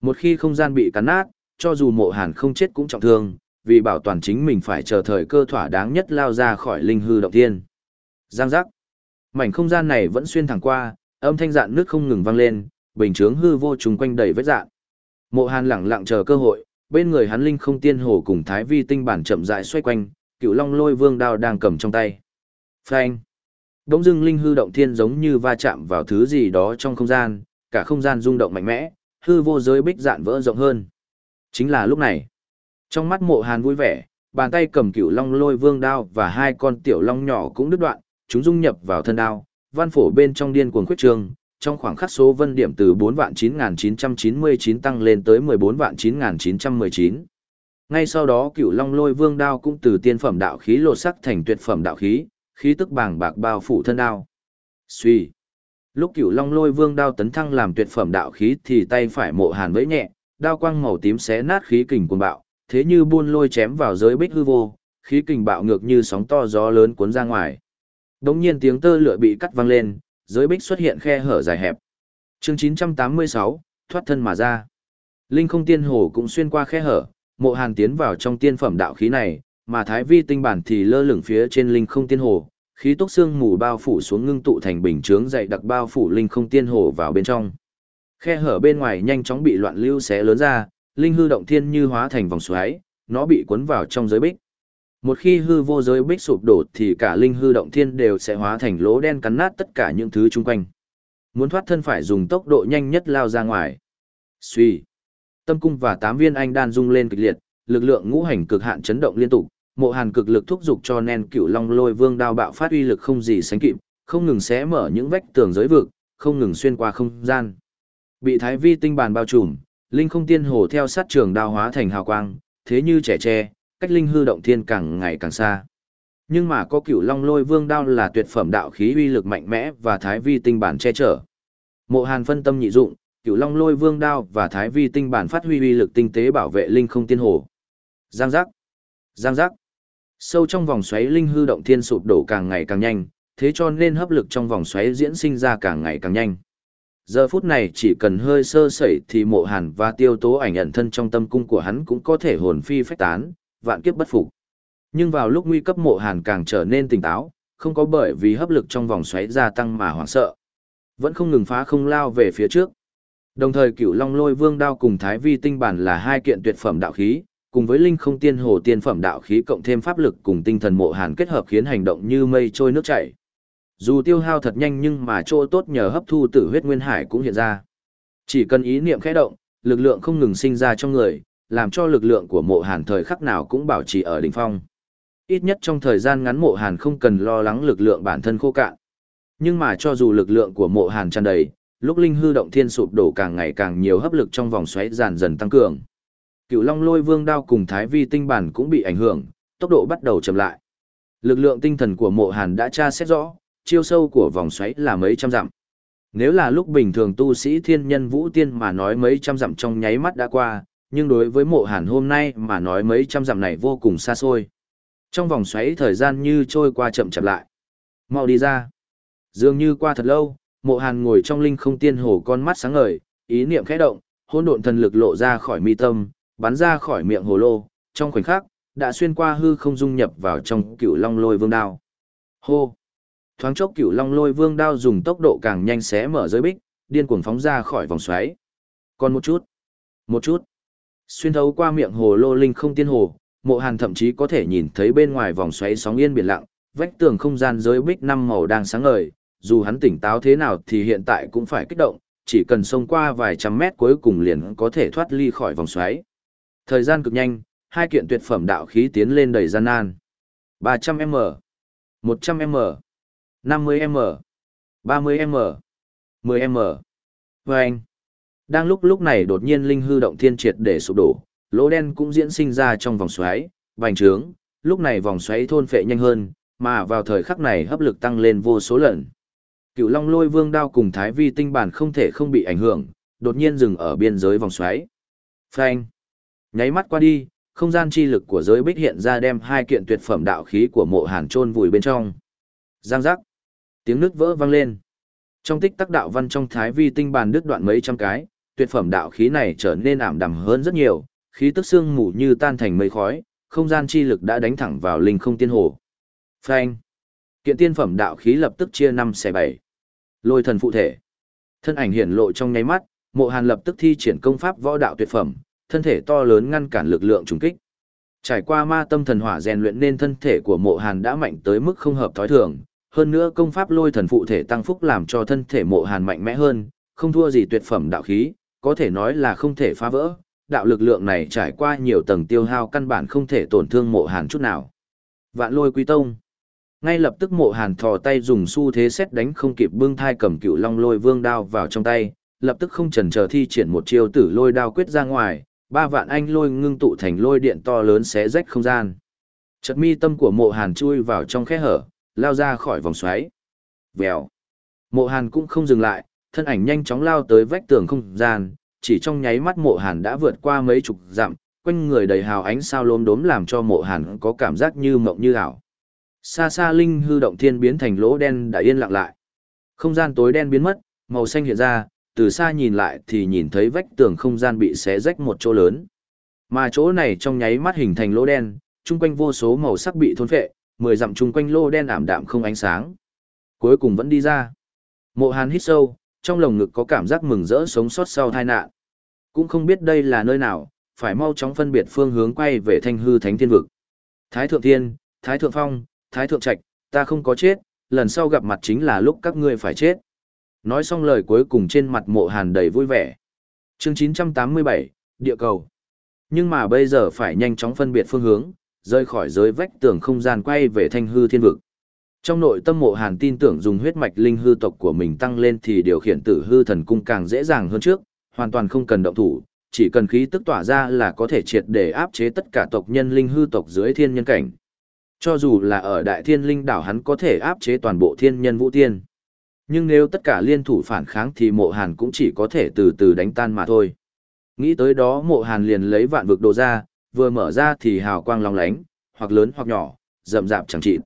Một khi không gian bị cắn nát, cho dù mộ hàn không chết cũng trọng thương, vì bảo toàn chính mình phải chờ thời cơ thỏa đáng nhất lao ra khỏi linh hư động thiên. Giang giác. Mảnh không gian này vẫn xuyên thẳng qua, âm thanh dạn nước không ngừng vang lên, bình chướng hư vô trùng quanh đầy vết dạn. Mộ Hàn lẳng lặng chờ cơ hội, bên người hắn linh không tiên hồ cùng thái vi tinh bản chậm rãi xoay quanh, cựu long lôi vương đao đang cầm trong tay. Phanh. Đống dưng linh hư động thiên giống như va chạm vào thứ gì đó trong không gian, cả không gian rung động mạnh mẽ, hư vô giới bích dạn vỡ rộng hơn. Chính là lúc này, trong mắt mộ hàn vui vẻ, bàn tay cầm cửu long lôi vương đao và hai con tiểu long nhỏ cũng đứt đoạn, chúng dung nhập vào thân đao, văn phổ bên trong điên cuồng khuyết trường, trong khoảng khắc số vân điểm từ 4 vạn 9.999 tăng lên tới 14 vạn 9.919. Ngay sau đó cửu long lôi vương đao cũng từ tiên phẩm đạo khí lột sắc thành tuyệt phẩm đạo khí, khí tức bàng bạc bao phủ thân đao. Suy. Lúc cửu long lôi vương đao tấn thăng làm tuyệt phẩm đạo khí thì tay phải mộ hàn vẫy nhẹ, đao quang màu tím xé nát khí kình cuồng bạo, thế như buôn lôi chém vào giới bích hư vô, khí kình bạo ngược như sóng to gió lớn cuốn ra ngoài. Đống nhiên tiếng tơ lửa bị cắt vang lên, giới bích xuất hiện khe hở dài hẹp. Chương 986, thoát thân mà ra. Linh không tiên hồ cũng xuyên qua khe hở, mộ hàn tiến vào trong tiên phẩm đạo khí này, mà thái vi tinh bản thì lơ lửng phía trên linh không tiên hồ, khí tốc xương mù bao phủ xuống ngưng tụ thành bình chướng dày đặc bao phủ linh không tiên hồ vào bên trong. Khe hở bên ngoài nhanh chóng bị loạn lưu xé lớn ra, linh hư động thiên như hóa thành vòng xoáy, nó bị cuốn vào trong giới bích. Một khi hư vô giới bích sụp đổ thì cả linh hư động thiên đều sẽ hóa thành lỗ đen cắn nát tất cả những thứ chung quanh. Muốn thoát thân phải dùng tốc độ nhanh nhất lao ra ngoài. Suy. Tâm cung và tám viên anh đan rung lên kịch liệt, lực lượng ngũ hành cực hạn chấn động liên tục, mộ hàn cực lực thúc giục cho nen cửu long lôi vương đao bạo phát uy lực không gì sánh kịp, không ngừng xé mở những vách tường giới vực, không ngừng xuyên qua không gian. Bị thái vi tinh bàn bao trùm, linh không tiên hồ theo sát trường đao hóa thành hào quang, thế như trẻ tre, cách linh hư động thiên càng ngày càng xa. Nhưng mà có cửu long lôi vương đao là tuyệt phẩm đạo khí uy lực mạnh mẽ và thái vi tinh bản che chở. Mộ Hàn phân tâm nhị dụng, cửu long lôi vương đao và thái vi tinh bản phát huy uy lực tinh tế bảo vệ linh không tiên hồ. Giang giác, giang giác. Sâu trong vòng xoáy linh hư động thiên sụp đổ càng ngày càng nhanh, thế cho nên hấp lực trong vòng xoáy diễn sinh ra càng ngày càng nhanh. Giờ phút này chỉ cần hơi sơ sẩy thì mộ hàn và tiêu tố ảnh ẩn thân trong tâm cung của hắn cũng có thể hồn phi phách tán, vạn kiếp bất phục. Nhưng vào lúc nguy cấp mộ hàn càng trở nên tỉnh táo, không có bởi vì hấp lực trong vòng xoáy gia tăng mà hoảng sợ. Vẫn không ngừng phá không lao về phía trước. Đồng thời cửu long lôi vương đao cùng thái vi tinh bản là hai kiện tuyệt phẩm đạo khí, cùng với linh không tiên hồ tiên phẩm đạo khí cộng thêm pháp lực cùng tinh thần mộ hàn kết hợp khiến hành động như mây trôi nước chảy. Dù tiêu hao thật nhanh nhưng mà chỗ tốt nhờ hấp thu tử huyết nguyên hải cũng hiện ra. Chỉ cần ý niệm khẽ động, lực lượng không ngừng sinh ra trong người, làm cho lực lượng của mộ hàn thời khắc nào cũng bảo trì ở đỉnh phong. Ít nhất trong thời gian ngắn mộ hàn không cần lo lắng lực lượng bản thân khô cạn. Nhưng mà cho dù lực lượng của mộ hàn tràn đầy, lúc linh hư động thiên sụp đổ càng ngày càng nhiều hấp lực trong vòng xoáy dần dần tăng cường. Cựu Long Lôi Vương đao cùng Thái Vi tinh bản cũng bị ảnh hưởng, tốc độ bắt đầu chậm lại. Lực lượng tinh thần của Mộ Hàn đã tra xét rõ, chiêu sâu của vòng xoáy là mấy trăm dặm. Nếu là lúc bình thường tu sĩ thiên nhân vũ tiên mà nói mấy trăm dặm trong nháy mắt đã qua, nhưng đối với Mộ Hàn hôm nay mà nói mấy trăm dặm này vô cùng xa xôi. Trong vòng xoáy thời gian như trôi qua chậm chậm lại. Mau đi ra. Dường như qua thật lâu, Mộ Hàn ngồi trong linh không tiên hồ con mắt sáng ngời, ý niệm khẽ động, hỗn độn thần lực lộ ra khỏi mi tâm, bắn ra khỏi miệng hồ lô, trong khoảnh khắc, đã xuyên qua hư không dung nhập vào trong cựu long lôi vương đao. Hô! Thoáng chốc cựu long lôi vương đao dùng tốc độ càng nhanh xé mở giới bích, điên cuồng phóng ra khỏi vòng xoáy. Còn một chút, một chút. Xuyên thấu qua miệng hồ lô linh không tiên hồ, mộ hàn thậm chí có thể nhìn thấy bên ngoài vòng xoáy sóng yên biển lặng, vách tường không gian giới bích năm màu đang sáng ngời, dù hắn tỉnh táo thế nào thì hiện tại cũng phải kích động, chỉ cần xông qua vài trăm mét cuối cùng liền có thể thoát ly khỏi vòng xoáy. Thời gian cực nhanh, hai kiện tuyệt phẩm đạo khí tiến lên đầy gian nan. 300m, 100m, 50m, 30m, 10m. Vâng! Đang lúc lúc này đột nhiên linh hư động thiên triệt để sụp đổ, lỗ đen cũng diễn sinh ra trong vòng xoáy, bành trướng, lúc này vòng xoáy thôn phệ nhanh hơn, mà vào thời khắc này hấp lực tăng lên vô số lần. Cựu Long Lôi Vương đao cùng Thái Vi tinh bản không thể không bị ảnh hưởng, đột nhiên dừng ở biên giới vòng xoáy. Phanh! Nháy mắt qua đi, không gian chi lực của giới bích hiện ra đem hai kiện tuyệt phẩm đạo khí của mộ hàn trôn vùi bên trong. Giang giác. Tiếng nước vỡ vang lên. Trong tích tắc đạo văn trong thái vi tinh bàn đứt đoạn mấy trăm cái, tuyệt phẩm đạo khí này trở nên ảm đạm hơn rất nhiều, khí tức xương mù như tan thành mây khói, không gian chi lực đã đánh thẳng vào linh không tiên hồ. Phanh. Kiện tiên phẩm đạo khí lập tức chia năm xẻ bảy. Lôi thần phụ thể. Thân ảnh hiển lộ trong nháy mắt, Mộ Hàn lập tức thi triển công pháp võ đạo tuyệt phẩm, thân thể to lớn ngăn cản lực lượng trùng kích. Trải qua ma tâm thần hỏa rèn luyện nên thân thể của mộ hàn đã mạnh tới mức không hợp thói thường, hơn nữa công pháp lôi thần phụ thể tăng phúc làm cho thân thể mộ hàn mạnh mẽ hơn, không thua gì tuyệt phẩm đạo khí, có thể nói là không thể phá vỡ. Đạo lực lượng này trải qua nhiều tầng tiêu hao căn bản không thể tổn thương mộ hàn chút nào. Vạn lôi quý tông. Ngay lập tức mộ hàn thò tay dùng xu thế xét đánh không kịp bưng thai cầm cựu long lôi vương đao vào trong tay, lập tức không chần chờ thi triển một chiêu tử lôi đao quyết ra ngoài, ba vạn anh lôi ngưng tụ thành lôi điện to lớn xé rách không gian. Chật mi tâm của mộ hàn chui vào trong khe hở, lao ra khỏi vòng xoáy. Vèo. Mộ hàn cũng không dừng lại, thân ảnh nhanh chóng lao tới vách tường không gian, chỉ trong nháy mắt mộ hàn đã vượt qua mấy chục dặm, quanh người đầy hào ánh sao lốm đốm làm cho mộ hàn có cảm giác như mộng như ảo. Xa xa linh hư động thiên biến thành lỗ đen đã yên lặng lại. Không gian tối đen biến mất, màu xanh hiện ra, từ xa nhìn lại thì nhìn thấy vách tường không gian bị xé rách một chỗ lớn. Mà chỗ này trong nháy mắt hình thành lỗ đen, chung quanh vô số màu sắc bị thôn phệ, mười dặm chung quanh lỗ đen ảm đạm không ánh sáng. Cuối cùng vẫn đi ra. Mộ Hàn hít sâu, trong lồng ngực có cảm giác mừng rỡ sống sót sau tai nạn. Cũng không biết đây là nơi nào, phải mau chóng phân biệt phương hướng quay về Thanh Hư Thánh Thiên vực. Thái Thượng Thiên, Thái Thượng Phong, Thái Thượng Trạch, ta không có chết, lần sau gặp mặt chính là lúc các ngươi phải chết. Nói xong lời cuối cùng trên mặt mộ hàn đầy vui vẻ. chương 987, địa cầu. Nhưng mà bây giờ phải nhanh chóng phân biệt phương hướng, rơi khỏi giới vách tường không gian quay về thanh hư thiên vực. Trong nội tâm mộ hàn tin tưởng dùng huyết mạch linh hư tộc của mình tăng lên thì điều khiển tử hư thần cung càng dễ dàng hơn trước, hoàn toàn không cần động thủ, chỉ cần khí tức tỏa ra là có thể triệt để áp chế tất cả tộc nhân linh hư tộc dưới thiên nhân cảnh. Cho dù là ở đại thiên linh đảo hắn có thể áp chế toàn bộ thiên nhân vũ tiên. Nhưng nếu tất cả liên thủ phản kháng thì mộ hàn cũng chỉ có thể từ từ đánh tan mà thôi. Nghĩ tới đó mộ hàn liền lấy vạn vực đồ ra, vừa mở ra thì hào quang long lánh, hoặc lớn hoặc nhỏ, rậm rạp chẳng chịt.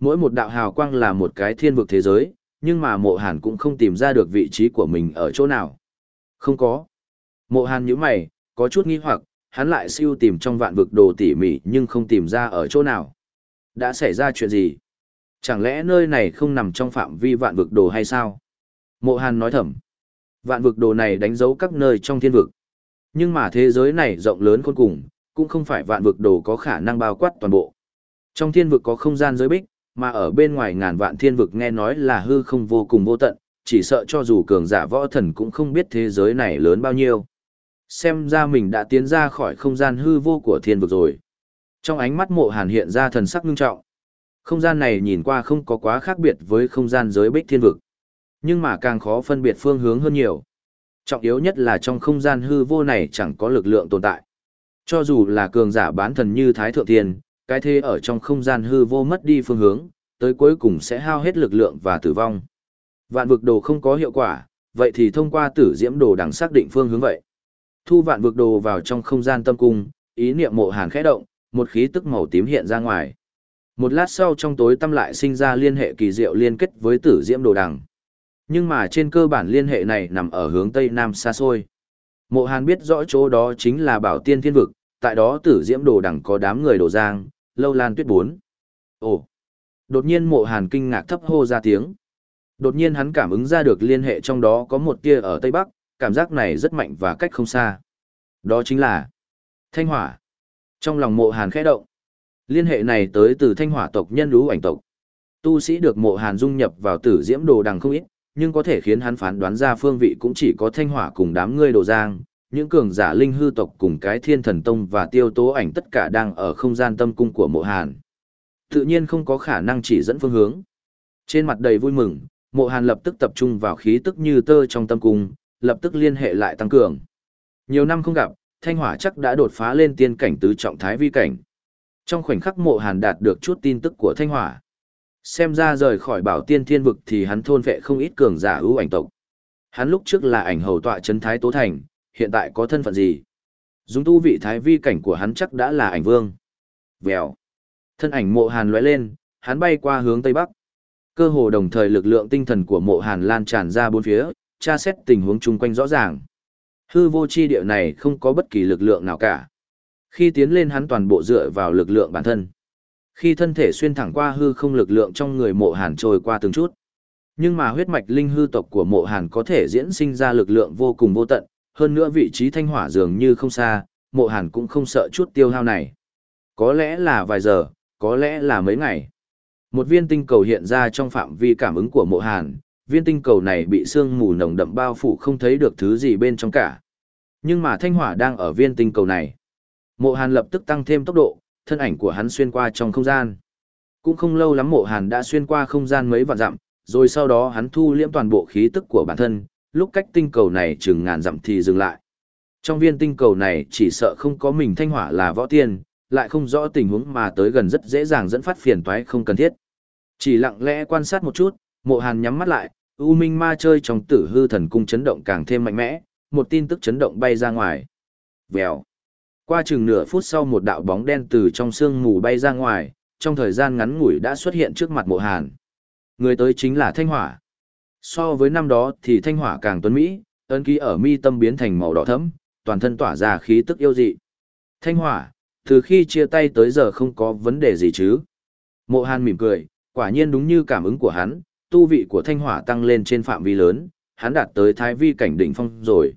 Mỗi một đạo hào quang là một cái thiên vực thế giới, nhưng mà mộ hàn cũng không tìm ra được vị trí của mình ở chỗ nào. Không có. Mộ hàn như mày, có chút nghi hoặc, hắn lại siêu tìm trong vạn vực đồ tỉ mỉ nhưng không tìm ra ở chỗ nào. Đã xảy ra chuyện gì? Chẳng lẽ nơi này không nằm trong phạm vi vạn vực đồ hay sao? Mộ Hàn nói thầm. Vạn vực đồ này đánh dấu các nơi trong thiên vực. Nhưng mà thế giới này rộng lớn khôn cùng, cũng không phải vạn vực đồ có khả năng bao quát toàn bộ. Trong thiên vực có không gian giới bích, mà ở bên ngoài ngàn vạn thiên vực nghe nói là hư không vô cùng vô tận, chỉ sợ cho dù cường giả võ thần cũng không biết thế giới này lớn bao nhiêu. Xem ra mình đã tiến ra khỏi không gian hư vô của thiên vực rồi. Trong ánh mắt mộ hàn hiện ra thần sắc ngưng trọng. Không gian này nhìn qua không có quá khác biệt với không gian giới bích thiên vực. Nhưng mà càng khó phân biệt phương hướng hơn nhiều. Trọng yếu nhất là trong không gian hư vô này chẳng có lực lượng tồn tại. Cho dù là cường giả bán thần như Thái Thượng Thiên, cái thế ở trong không gian hư vô mất đi phương hướng, tới cuối cùng sẽ hao hết lực lượng và tử vong. Vạn vực đồ không có hiệu quả, vậy thì thông qua tử diễm đồ đằng xác định phương hướng vậy. Thu vạn vực đồ vào trong không gian tâm cung, ý niệm mộ hàn khẽ động, một khí tức màu tím hiện ra ngoài. Một lát sau trong tối tâm lại sinh ra liên hệ kỳ diệu liên kết với tử diễm đồ đằng. Nhưng mà trên cơ bản liên hệ này nằm ở hướng tây nam xa xôi. Mộ Hàn biết rõ chỗ đó chính là bảo tiên thiên vực, tại đó tử diễm đồ đằng có đám người đổ giang, lâu lan tuyết bốn. Ồ! Đột nhiên mộ Hàn kinh ngạc thấp hô ra tiếng. Đột nhiên hắn cảm ứng ra được liên hệ trong đó có một tia ở Tây Bắc, cảm giác này rất mạnh và cách không xa. Đó chính là Thanh Hỏa. Trong lòng mộ Hàn khẽ động. Liên hệ này tới từ Thanh Hỏa tộc nhân lũ ảnh tộc. Tu sĩ được mộ Hàn dung nhập vào tử diễm đồ đằng không ít, nhưng có thể khiến hắn phán đoán ra phương vị cũng chỉ có thanh hỏa cùng đám ngươi đồ giang, những cường giả linh hư tộc cùng cái thiên thần tông và tiêu tố ảnh tất cả đang ở không gian tâm cung của mộ hàn. Tự nhiên không có khả năng chỉ dẫn phương hướng. Trên mặt đầy vui mừng, mộ hàn lập tức tập trung vào khí tức như tơ trong tâm cung, lập tức liên hệ lại tăng cường. Nhiều năm không gặp, thanh hỏa chắc đã đột phá lên tiên cảnh tứ trọng thái vi cảnh. Trong khoảnh khắc mộ hàn đạt được chút tin tức của thanh hỏa. Xem ra rời khỏi bảo tiên thiên vực thì hắn thôn vệ không ít cường giả ưu ảnh tộc. Hắn lúc trước là ảnh hầu tọa chấn thái tố thành, hiện tại có thân phận gì? Dùng tu vị thái vi cảnh của hắn chắc đã là ảnh vương. Vèo. Thân ảnh mộ hàn lóe lên, hắn bay qua hướng tây bắc. Cơ hồ đồng thời lực lượng tinh thần của mộ hàn lan tràn ra bốn phía, tra xét tình huống chung quanh rõ ràng. Hư vô chi địa này không có bất kỳ lực lượng nào cả. Khi tiến lên hắn toàn bộ dựa vào lực lượng bản thân. Khi thân thể xuyên thẳng qua hư không lực lượng trong người mộ hàn trôi qua từng chút. Nhưng mà huyết mạch linh hư tộc của mộ hàn có thể diễn sinh ra lực lượng vô cùng vô tận, hơn nữa vị trí thanh hỏa dường như không xa, mộ hàn cũng không sợ chút tiêu hao này. Có lẽ là vài giờ, có lẽ là mấy ngày. Một viên tinh cầu hiện ra trong phạm vi cảm ứng của mộ hàn, viên tinh cầu này bị sương mù nồng đậm bao phủ không thấy được thứ gì bên trong cả. Nhưng mà thanh hỏa đang ở viên tinh cầu này. Mộ hàn lập tức tăng thêm tốc độ, thân ảnh của hắn xuyên qua trong không gian. Cũng không lâu lắm mộ hàn đã xuyên qua không gian mấy vạn dặm, rồi sau đó hắn thu liễm toàn bộ khí tức của bản thân, lúc cách tinh cầu này chừng ngàn dặm thì dừng lại. Trong viên tinh cầu này chỉ sợ không có mình thanh hỏa là võ tiên, lại không rõ tình huống mà tới gần rất dễ dàng dẫn phát phiền toái không cần thiết. Chỉ lặng lẽ quan sát một chút, mộ hàn nhắm mắt lại, U Minh ma chơi trong tử hư thần cung chấn động càng thêm mạnh mẽ, một tin tức chấn động bay ra ngoài. Vèo. Qua chừng nửa phút sau một đạo bóng đen từ trong sương mù bay ra ngoài, trong thời gian ngắn ngủi đã xuất hiện trước mặt mộ hàn. Người tới chính là Thanh Hỏa. So với năm đó thì Thanh Hỏa càng tuấn Mỹ, ấn ký ở mi tâm biến thành màu đỏ thẫm, toàn thân tỏa ra khí tức yêu dị. Thanh Hỏa, từ khi chia tay tới giờ không có vấn đề gì chứ. Mộ hàn mỉm cười, quả nhiên đúng như cảm ứng của hắn, tu vị của Thanh Hỏa tăng lên trên phạm vi lớn, hắn đạt tới thái vi cảnh đỉnh phong rồi.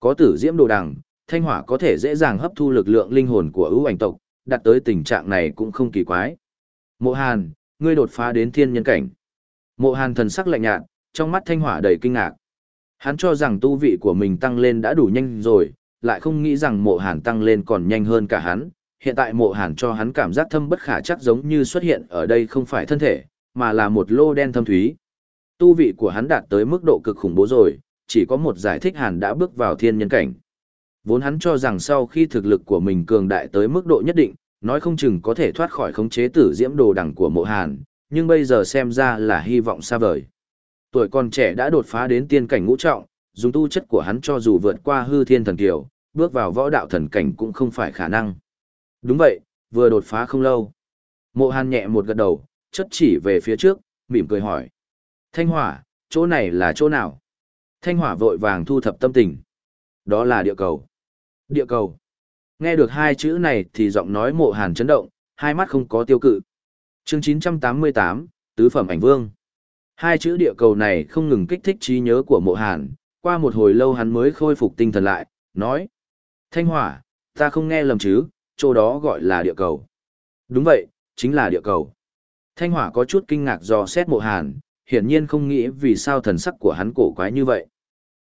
Có tử diễm đồ đằng, thanh hỏa có thể dễ dàng hấp thu lực lượng linh hồn của ưu ảnh tộc, đạt tới tình trạng này cũng không kỳ quái. Mộ Hàn, ngươi đột phá đến thiên nhân cảnh. Mộ Hàn thần sắc lạnh nhạt, trong mắt thanh hỏa đầy kinh ngạc. Hắn cho rằng tu vị của mình tăng lên đã đủ nhanh rồi, lại không nghĩ rằng mộ Hàn tăng lên còn nhanh hơn cả hắn. Hiện tại mộ Hàn cho hắn cảm giác thâm bất khả chắc giống như xuất hiện ở đây không phải thân thể, mà là một lô đen thâm thúy. Tu vị của hắn đạt tới mức độ cực khủng bố rồi, chỉ có một giải thích Hàn đã bước vào thiên nhân cảnh. Vốn hắn cho rằng sau khi thực lực của mình cường đại tới mức độ nhất định, nói không chừng có thể thoát khỏi khống chế tử diễm đồ đẳng của mộ hàn, nhưng bây giờ xem ra là hy vọng xa vời. Tuổi còn trẻ đã đột phá đến tiên cảnh ngũ trọng, dùng tu chất của hắn cho dù vượt qua hư thiên thần kiều, bước vào võ đạo thần cảnh cũng không phải khả năng. Đúng vậy, vừa đột phá không lâu. Mộ hàn nhẹ một gật đầu, chất chỉ về phía trước, mỉm cười hỏi. Thanh hỏa, chỗ này là chỗ nào? Thanh hỏa vội vàng thu thập tâm tình. Đó là địa cầu. Địa cầu. Nghe được hai chữ này thì giọng nói mộ hàn chấn động, hai mắt không có tiêu cự. chương 988, Tứ Phẩm Ảnh Vương. Hai chữ địa cầu này không ngừng kích thích trí nhớ của mộ hàn, qua một hồi lâu hắn mới khôi phục tinh thần lại, nói. Thanh hỏa, ta không nghe lầm chứ, chỗ đó gọi là địa cầu. Đúng vậy, chính là địa cầu. Thanh hỏa có chút kinh ngạc do xét mộ hàn, hiển nhiên không nghĩ vì sao thần sắc của hắn cổ quái như vậy.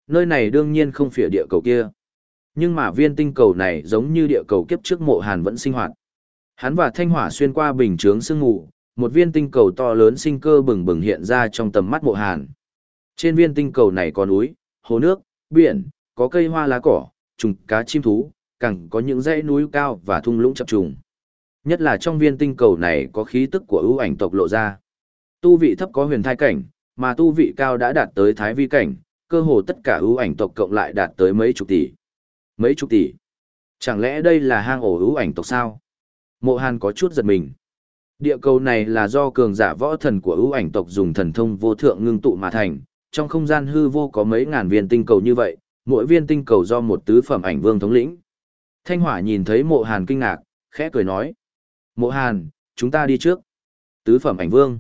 Nơi này đương nhiên không phía địa cầu kia. Nhưng mà viên tinh cầu này giống như địa cầu kiếp trước mộ hàn vẫn sinh hoạt. Hắn và thanh hỏa xuyên qua bình chướng sương ngủ, một viên tinh cầu to lớn sinh cơ bừng bừng hiện ra trong tầm mắt mộ hàn. Trên viên tinh cầu này có núi, hồ nước, biển, có cây hoa lá cỏ, trùng cá chim thú, càng có những dãy núi cao và thung lũng chập trùng. Nhất là trong viên tinh cầu này có khí tức của ưu ảnh tộc lộ ra. Tu vị thấp có huyền thai cảnh, mà tu vị cao đã đạt tới thái vi cảnh, cơ hồ tất cả ưu ảnh tộc cộng lại đạt tới mấy chục tỷ. Mấy chục tỷ. Chẳng lẽ đây là hang ổ ưu ảnh tộc sao? Mộ Hàn có chút giật mình. Địa cầu này là do cường giả võ thần của ưu ảnh tộc dùng thần thông vô thượng ngưng tụ mà thành, trong không gian hư vô có mấy ngàn viên tinh cầu như vậy, mỗi viên tinh cầu do một tứ phẩm ảnh vương thống lĩnh. Thanh Hỏa nhìn thấy Mộ Hàn kinh ngạc, khẽ cười nói: "Mộ Hàn, chúng ta đi trước." Tứ phẩm ảnh vương.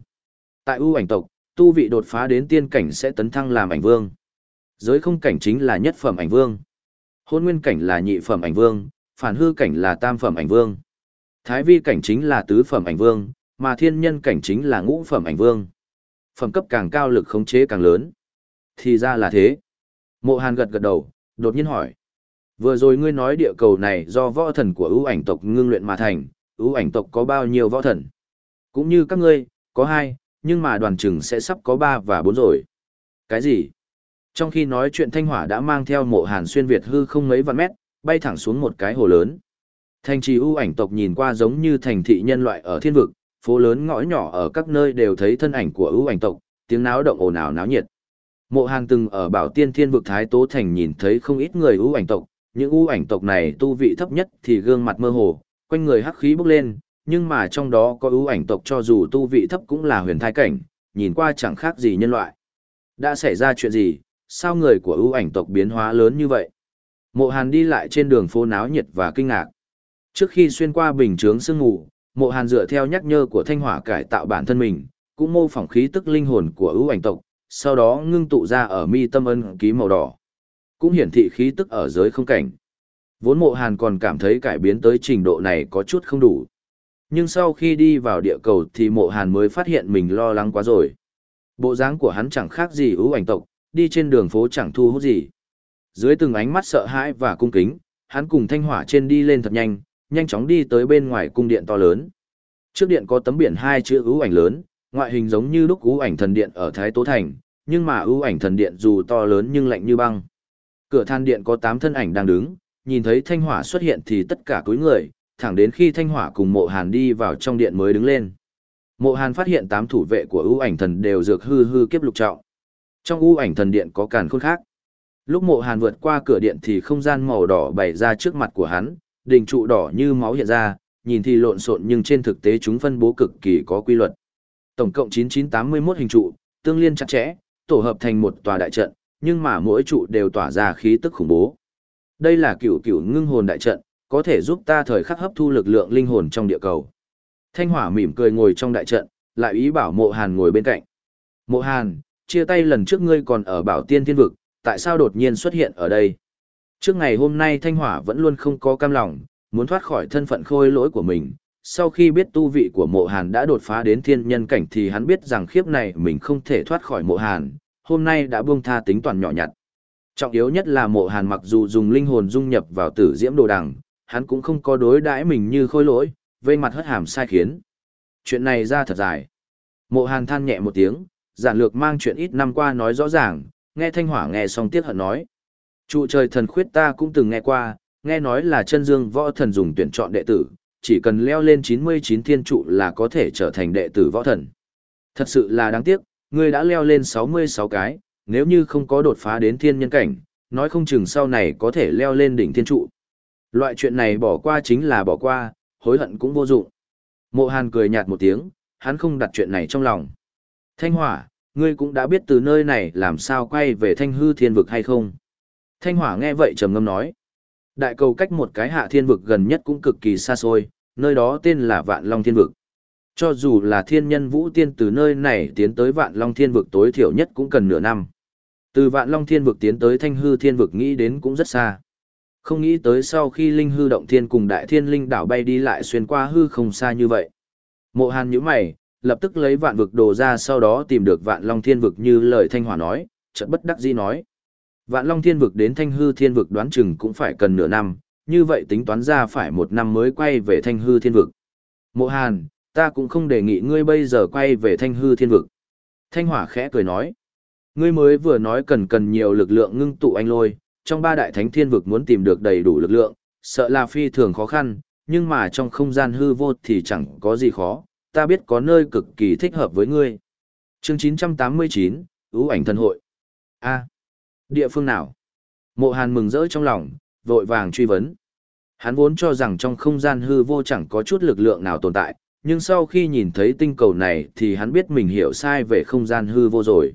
Tại ưu ảnh tộc, tu vị đột phá đến tiên cảnh sẽ tấn thăng làm ảnh vương. Giới không cảnh chính là nhất phẩm ảnh vương. Hôn nguyên cảnh là nhị phẩm ảnh vương, phản hư cảnh là tam phẩm ảnh vương. Thái vi cảnh chính là tứ phẩm ảnh vương, mà thiên nhân cảnh chính là ngũ phẩm ảnh vương. Phẩm cấp càng cao lực khống chế càng lớn. Thì ra là thế. Mộ Hàn gật gật đầu, đột nhiên hỏi. Vừa rồi ngươi nói địa cầu này do võ thần của ưu ảnh tộc ngưng luyện mà thành, ưu ảnh tộc có bao nhiêu võ thần? Cũng như các ngươi, có hai, nhưng mà đoàn chừng sẽ sắp có ba và bốn rồi. Cái gì? Trong khi nói chuyện Thanh Hỏa đã mang theo mộ hàn xuyên Việt hư không mấy vạn mét, bay thẳng xuống một cái hồ lớn. Thành trì ưu ảnh tộc nhìn qua giống như thành thị nhân loại ở thiên vực, phố lớn ngõ nhỏ ở các nơi đều thấy thân ảnh của ưu ảnh tộc, tiếng náo động ồn ào náo nhiệt. Mộ Hàn từng ở Bảo Tiên Thiên vực Thái Tố Thành nhìn thấy không ít người ưu ảnh tộc, những ưu ảnh tộc này tu vị thấp nhất thì gương mặt mơ hồ, quanh người hắc khí bốc lên, nhưng mà trong đó có ưu ảnh tộc cho dù tu vị thấp cũng là huyền thai cảnh, nhìn qua chẳng khác gì nhân loại. Đã xảy ra chuyện gì, sao người của ưu ảnh tộc biến hóa lớn như vậy? Mộ Hàn đi lại trên đường phố náo nhiệt và kinh ngạc. Trước khi xuyên qua bình chướng sương ngủ, Mộ Hàn dựa theo nhắc nhở của Thanh Hỏa cải tạo bản thân mình, cũng mô phỏng khí tức linh hồn của ưu ảnh tộc, sau đó ngưng tụ ra ở mi tâm ân ký màu đỏ. Cũng hiển thị khí tức ở giới không cảnh. Vốn Mộ Hàn còn cảm thấy cải biến tới trình độ này có chút không đủ. Nhưng sau khi đi vào địa cầu thì Mộ Hàn mới phát hiện mình lo lắng quá rồi. Bộ dáng của hắn chẳng khác gì ưu ảnh tộc, đi trên đường phố chẳng thu hút gì. Dưới từng ánh mắt sợ hãi và cung kính, hắn cùng thanh hỏa trên đi lên thật nhanh, nhanh chóng đi tới bên ngoài cung điện to lớn. Trước điện có tấm biển hai chữ ưu ảnh lớn, ngoại hình giống như lúc ưu ảnh thần điện ở Thái Tố Thành, nhưng mà ưu ảnh thần điện dù to lớn nhưng lạnh như băng. Cửa than điện có 8 thân ảnh đang đứng, nhìn thấy thanh hỏa xuất hiện thì tất cả cúi người, thẳng đến khi thanh hỏa cùng mộ hàn đi vào trong điện mới đứng lên. Mộ hàn phát hiện 8 thủ vệ của ưu ảnh thần đều dược hư hư kiếp lục trọng. Trong u ảnh thần điện có càn khôn khác. Lúc mộ hàn vượt qua cửa điện thì không gian màu đỏ bày ra trước mặt của hắn, đình trụ đỏ như máu hiện ra, nhìn thì lộn xộn nhưng trên thực tế chúng phân bố cực kỳ có quy luật. Tổng cộng 9981 hình trụ, tương liên chặt chẽ, tổ hợp thành một tòa đại trận, nhưng mà mỗi trụ đều tỏa ra khí tức khủng bố. Đây là cửu cửu ngưng hồn đại trận, có thể giúp ta thời khắc hấp thu lực lượng linh hồn trong địa cầu. Thanh Hỏa mỉm cười ngồi trong đại trận, lại ý bảo Mộ Hàn ngồi bên cạnh. Mộ Hàn, chia tay lần trước ngươi còn ở Bảo Tiên Thiên Vực, tại sao đột nhiên xuất hiện ở đây? Trước ngày hôm nay Thanh Hỏa vẫn luôn không có cam lòng, muốn thoát khỏi thân phận khôi lỗi của mình. Sau khi biết tu vị của mộ hàn đã đột phá đến thiên nhân cảnh thì hắn biết rằng khiếp này mình không thể thoát khỏi mộ hàn, hôm nay đã buông tha tính toàn nhỏ nhặt. Trọng yếu nhất là mộ hàn mặc dù dùng linh hồn dung nhập vào tử diễm đồ đằng, hắn cũng không có đối đãi mình như khôi lỗi, vây mặt hất hàm sai khiến. Chuyện này ra thật dài. Mộ hàn than nhẹ một tiếng, giản lược mang chuyện ít năm qua nói rõ ràng, nghe thanh hỏa nghe xong tiếc hận nói. Trụ trời thần khuyết ta cũng từng nghe qua, nghe nói là chân dương võ thần dùng tuyển chọn đệ tử, chỉ cần leo lên 99 thiên trụ là có thể trở thành đệ tử võ thần. Thật sự là đáng tiếc, ngươi đã leo lên 66 cái, nếu như không có đột phá đến thiên nhân cảnh, nói không chừng sau này có thể leo lên đỉnh thiên trụ. Loại chuyện này bỏ qua chính là bỏ qua, hối hận cũng vô dụng. Mộ Hàn cười nhạt một tiếng, hắn không đặt chuyện này trong lòng. Thanh Hỏa, ngươi cũng đã biết từ nơi này làm sao quay về thanh hư thiên vực hay không? Thanh Hỏa nghe vậy trầm ngâm nói. Đại cầu cách một cái hạ thiên vực gần nhất cũng cực kỳ xa xôi, nơi đó tên là Vạn Long Thiên Vực. Cho dù là thiên nhân vũ tiên từ nơi này tiến tới Vạn Long Thiên Vực tối thiểu nhất cũng cần nửa năm. Từ Vạn Long Thiên Vực tiến tới Thanh Hư Thiên Vực nghĩ đến cũng rất xa. Không nghĩ tới sau khi Linh Hư Động Thiên cùng Đại Thiên Linh đảo bay đi lại xuyên qua hư không xa như vậy. Mộ Hàn nhíu mày, lập tức lấy vạn vực đồ ra sau đó tìm được Vạn Long Thiên Vực như lời Thanh Hỏa nói, chợt bất đắc dĩ nói. Vạn Long Thiên Vực đến Thanh Hư Thiên Vực đoán chừng cũng phải cần nửa năm, như vậy tính toán ra phải một năm mới quay về Thanh Hư Thiên Vực. Mộ Hàn, ta cũng không đề nghị ngươi bây giờ quay về Thanh Hư Thiên Vực. Thanh Hỏa khẽ cười nói. Ngươi mới vừa nói cần cần nhiều lực lượng ngưng tụ anh lôi, trong ba đại thánh thiên vực muốn tìm được đầy đủ lực lượng, sợ là phi thường khó khăn, nhưng mà trong không gian hư vô thì chẳng có gì khó, ta biết có nơi cực kỳ thích hợp với ngươi. Chương 989, ưu ảnh thần hội. A. địa phương nào? Mộ Hàn mừng rỡ trong lòng, vội vàng truy vấn. Hắn vốn cho rằng trong không gian hư vô chẳng có chút lực lượng nào tồn tại, nhưng sau khi nhìn thấy tinh cầu này thì hắn biết mình hiểu sai về không gian hư vô rồi.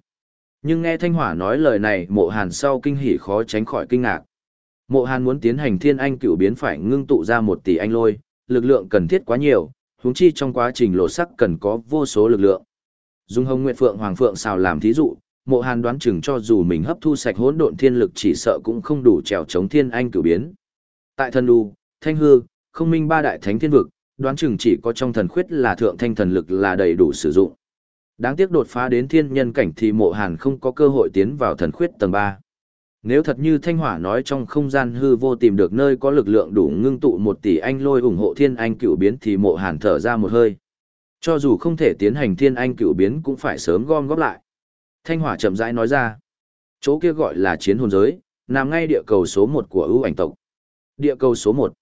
Nhưng nghe Thanh Hỏa nói lời này mộ hàn sau kinh hỉ khó tránh khỏi kinh ngạc. Mộ hàn muốn tiến hành thiên anh cựu biến phải ngưng tụ ra một tỷ anh lôi, lực lượng cần thiết quá nhiều, huống chi trong quá trình lộ sắc cần có vô số lực lượng. Dung Hồng Nguyệt Phượng Hoàng Phượng xào làm thí dụ, Mộ Hàn đoán chừng cho dù mình hấp thu sạch hỗn độn thiên lực chỉ sợ cũng không đủ trèo chống thiên anh cửu biến. Tại thần đu, thanh hư, không minh ba đại thánh thiên vực, đoán chừng chỉ có trong thần khuyết là thượng thanh thần lực là đầy đủ sử dụng. Đáng tiếc đột phá đến thiên nhân cảnh thì mộ hàn không có cơ hội tiến vào thần khuyết tầng 3. Nếu thật như Thanh Hỏa nói trong không gian hư vô tìm được nơi có lực lượng đủ ngưng tụ một tỷ anh lôi ủng hộ thiên anh cựu biến thì mộ hàn thở ra một hơi. Cho dù không thể tiến hành thiên anh cựu biến cũng phải sớm gom góp lại. Thanh Hỏa chậm rãi nói ra. Chỗ kia gọi là chiến hồn giới, nằm ngay địa cầu số một của ưu ảnh tộc. Địa cầu số một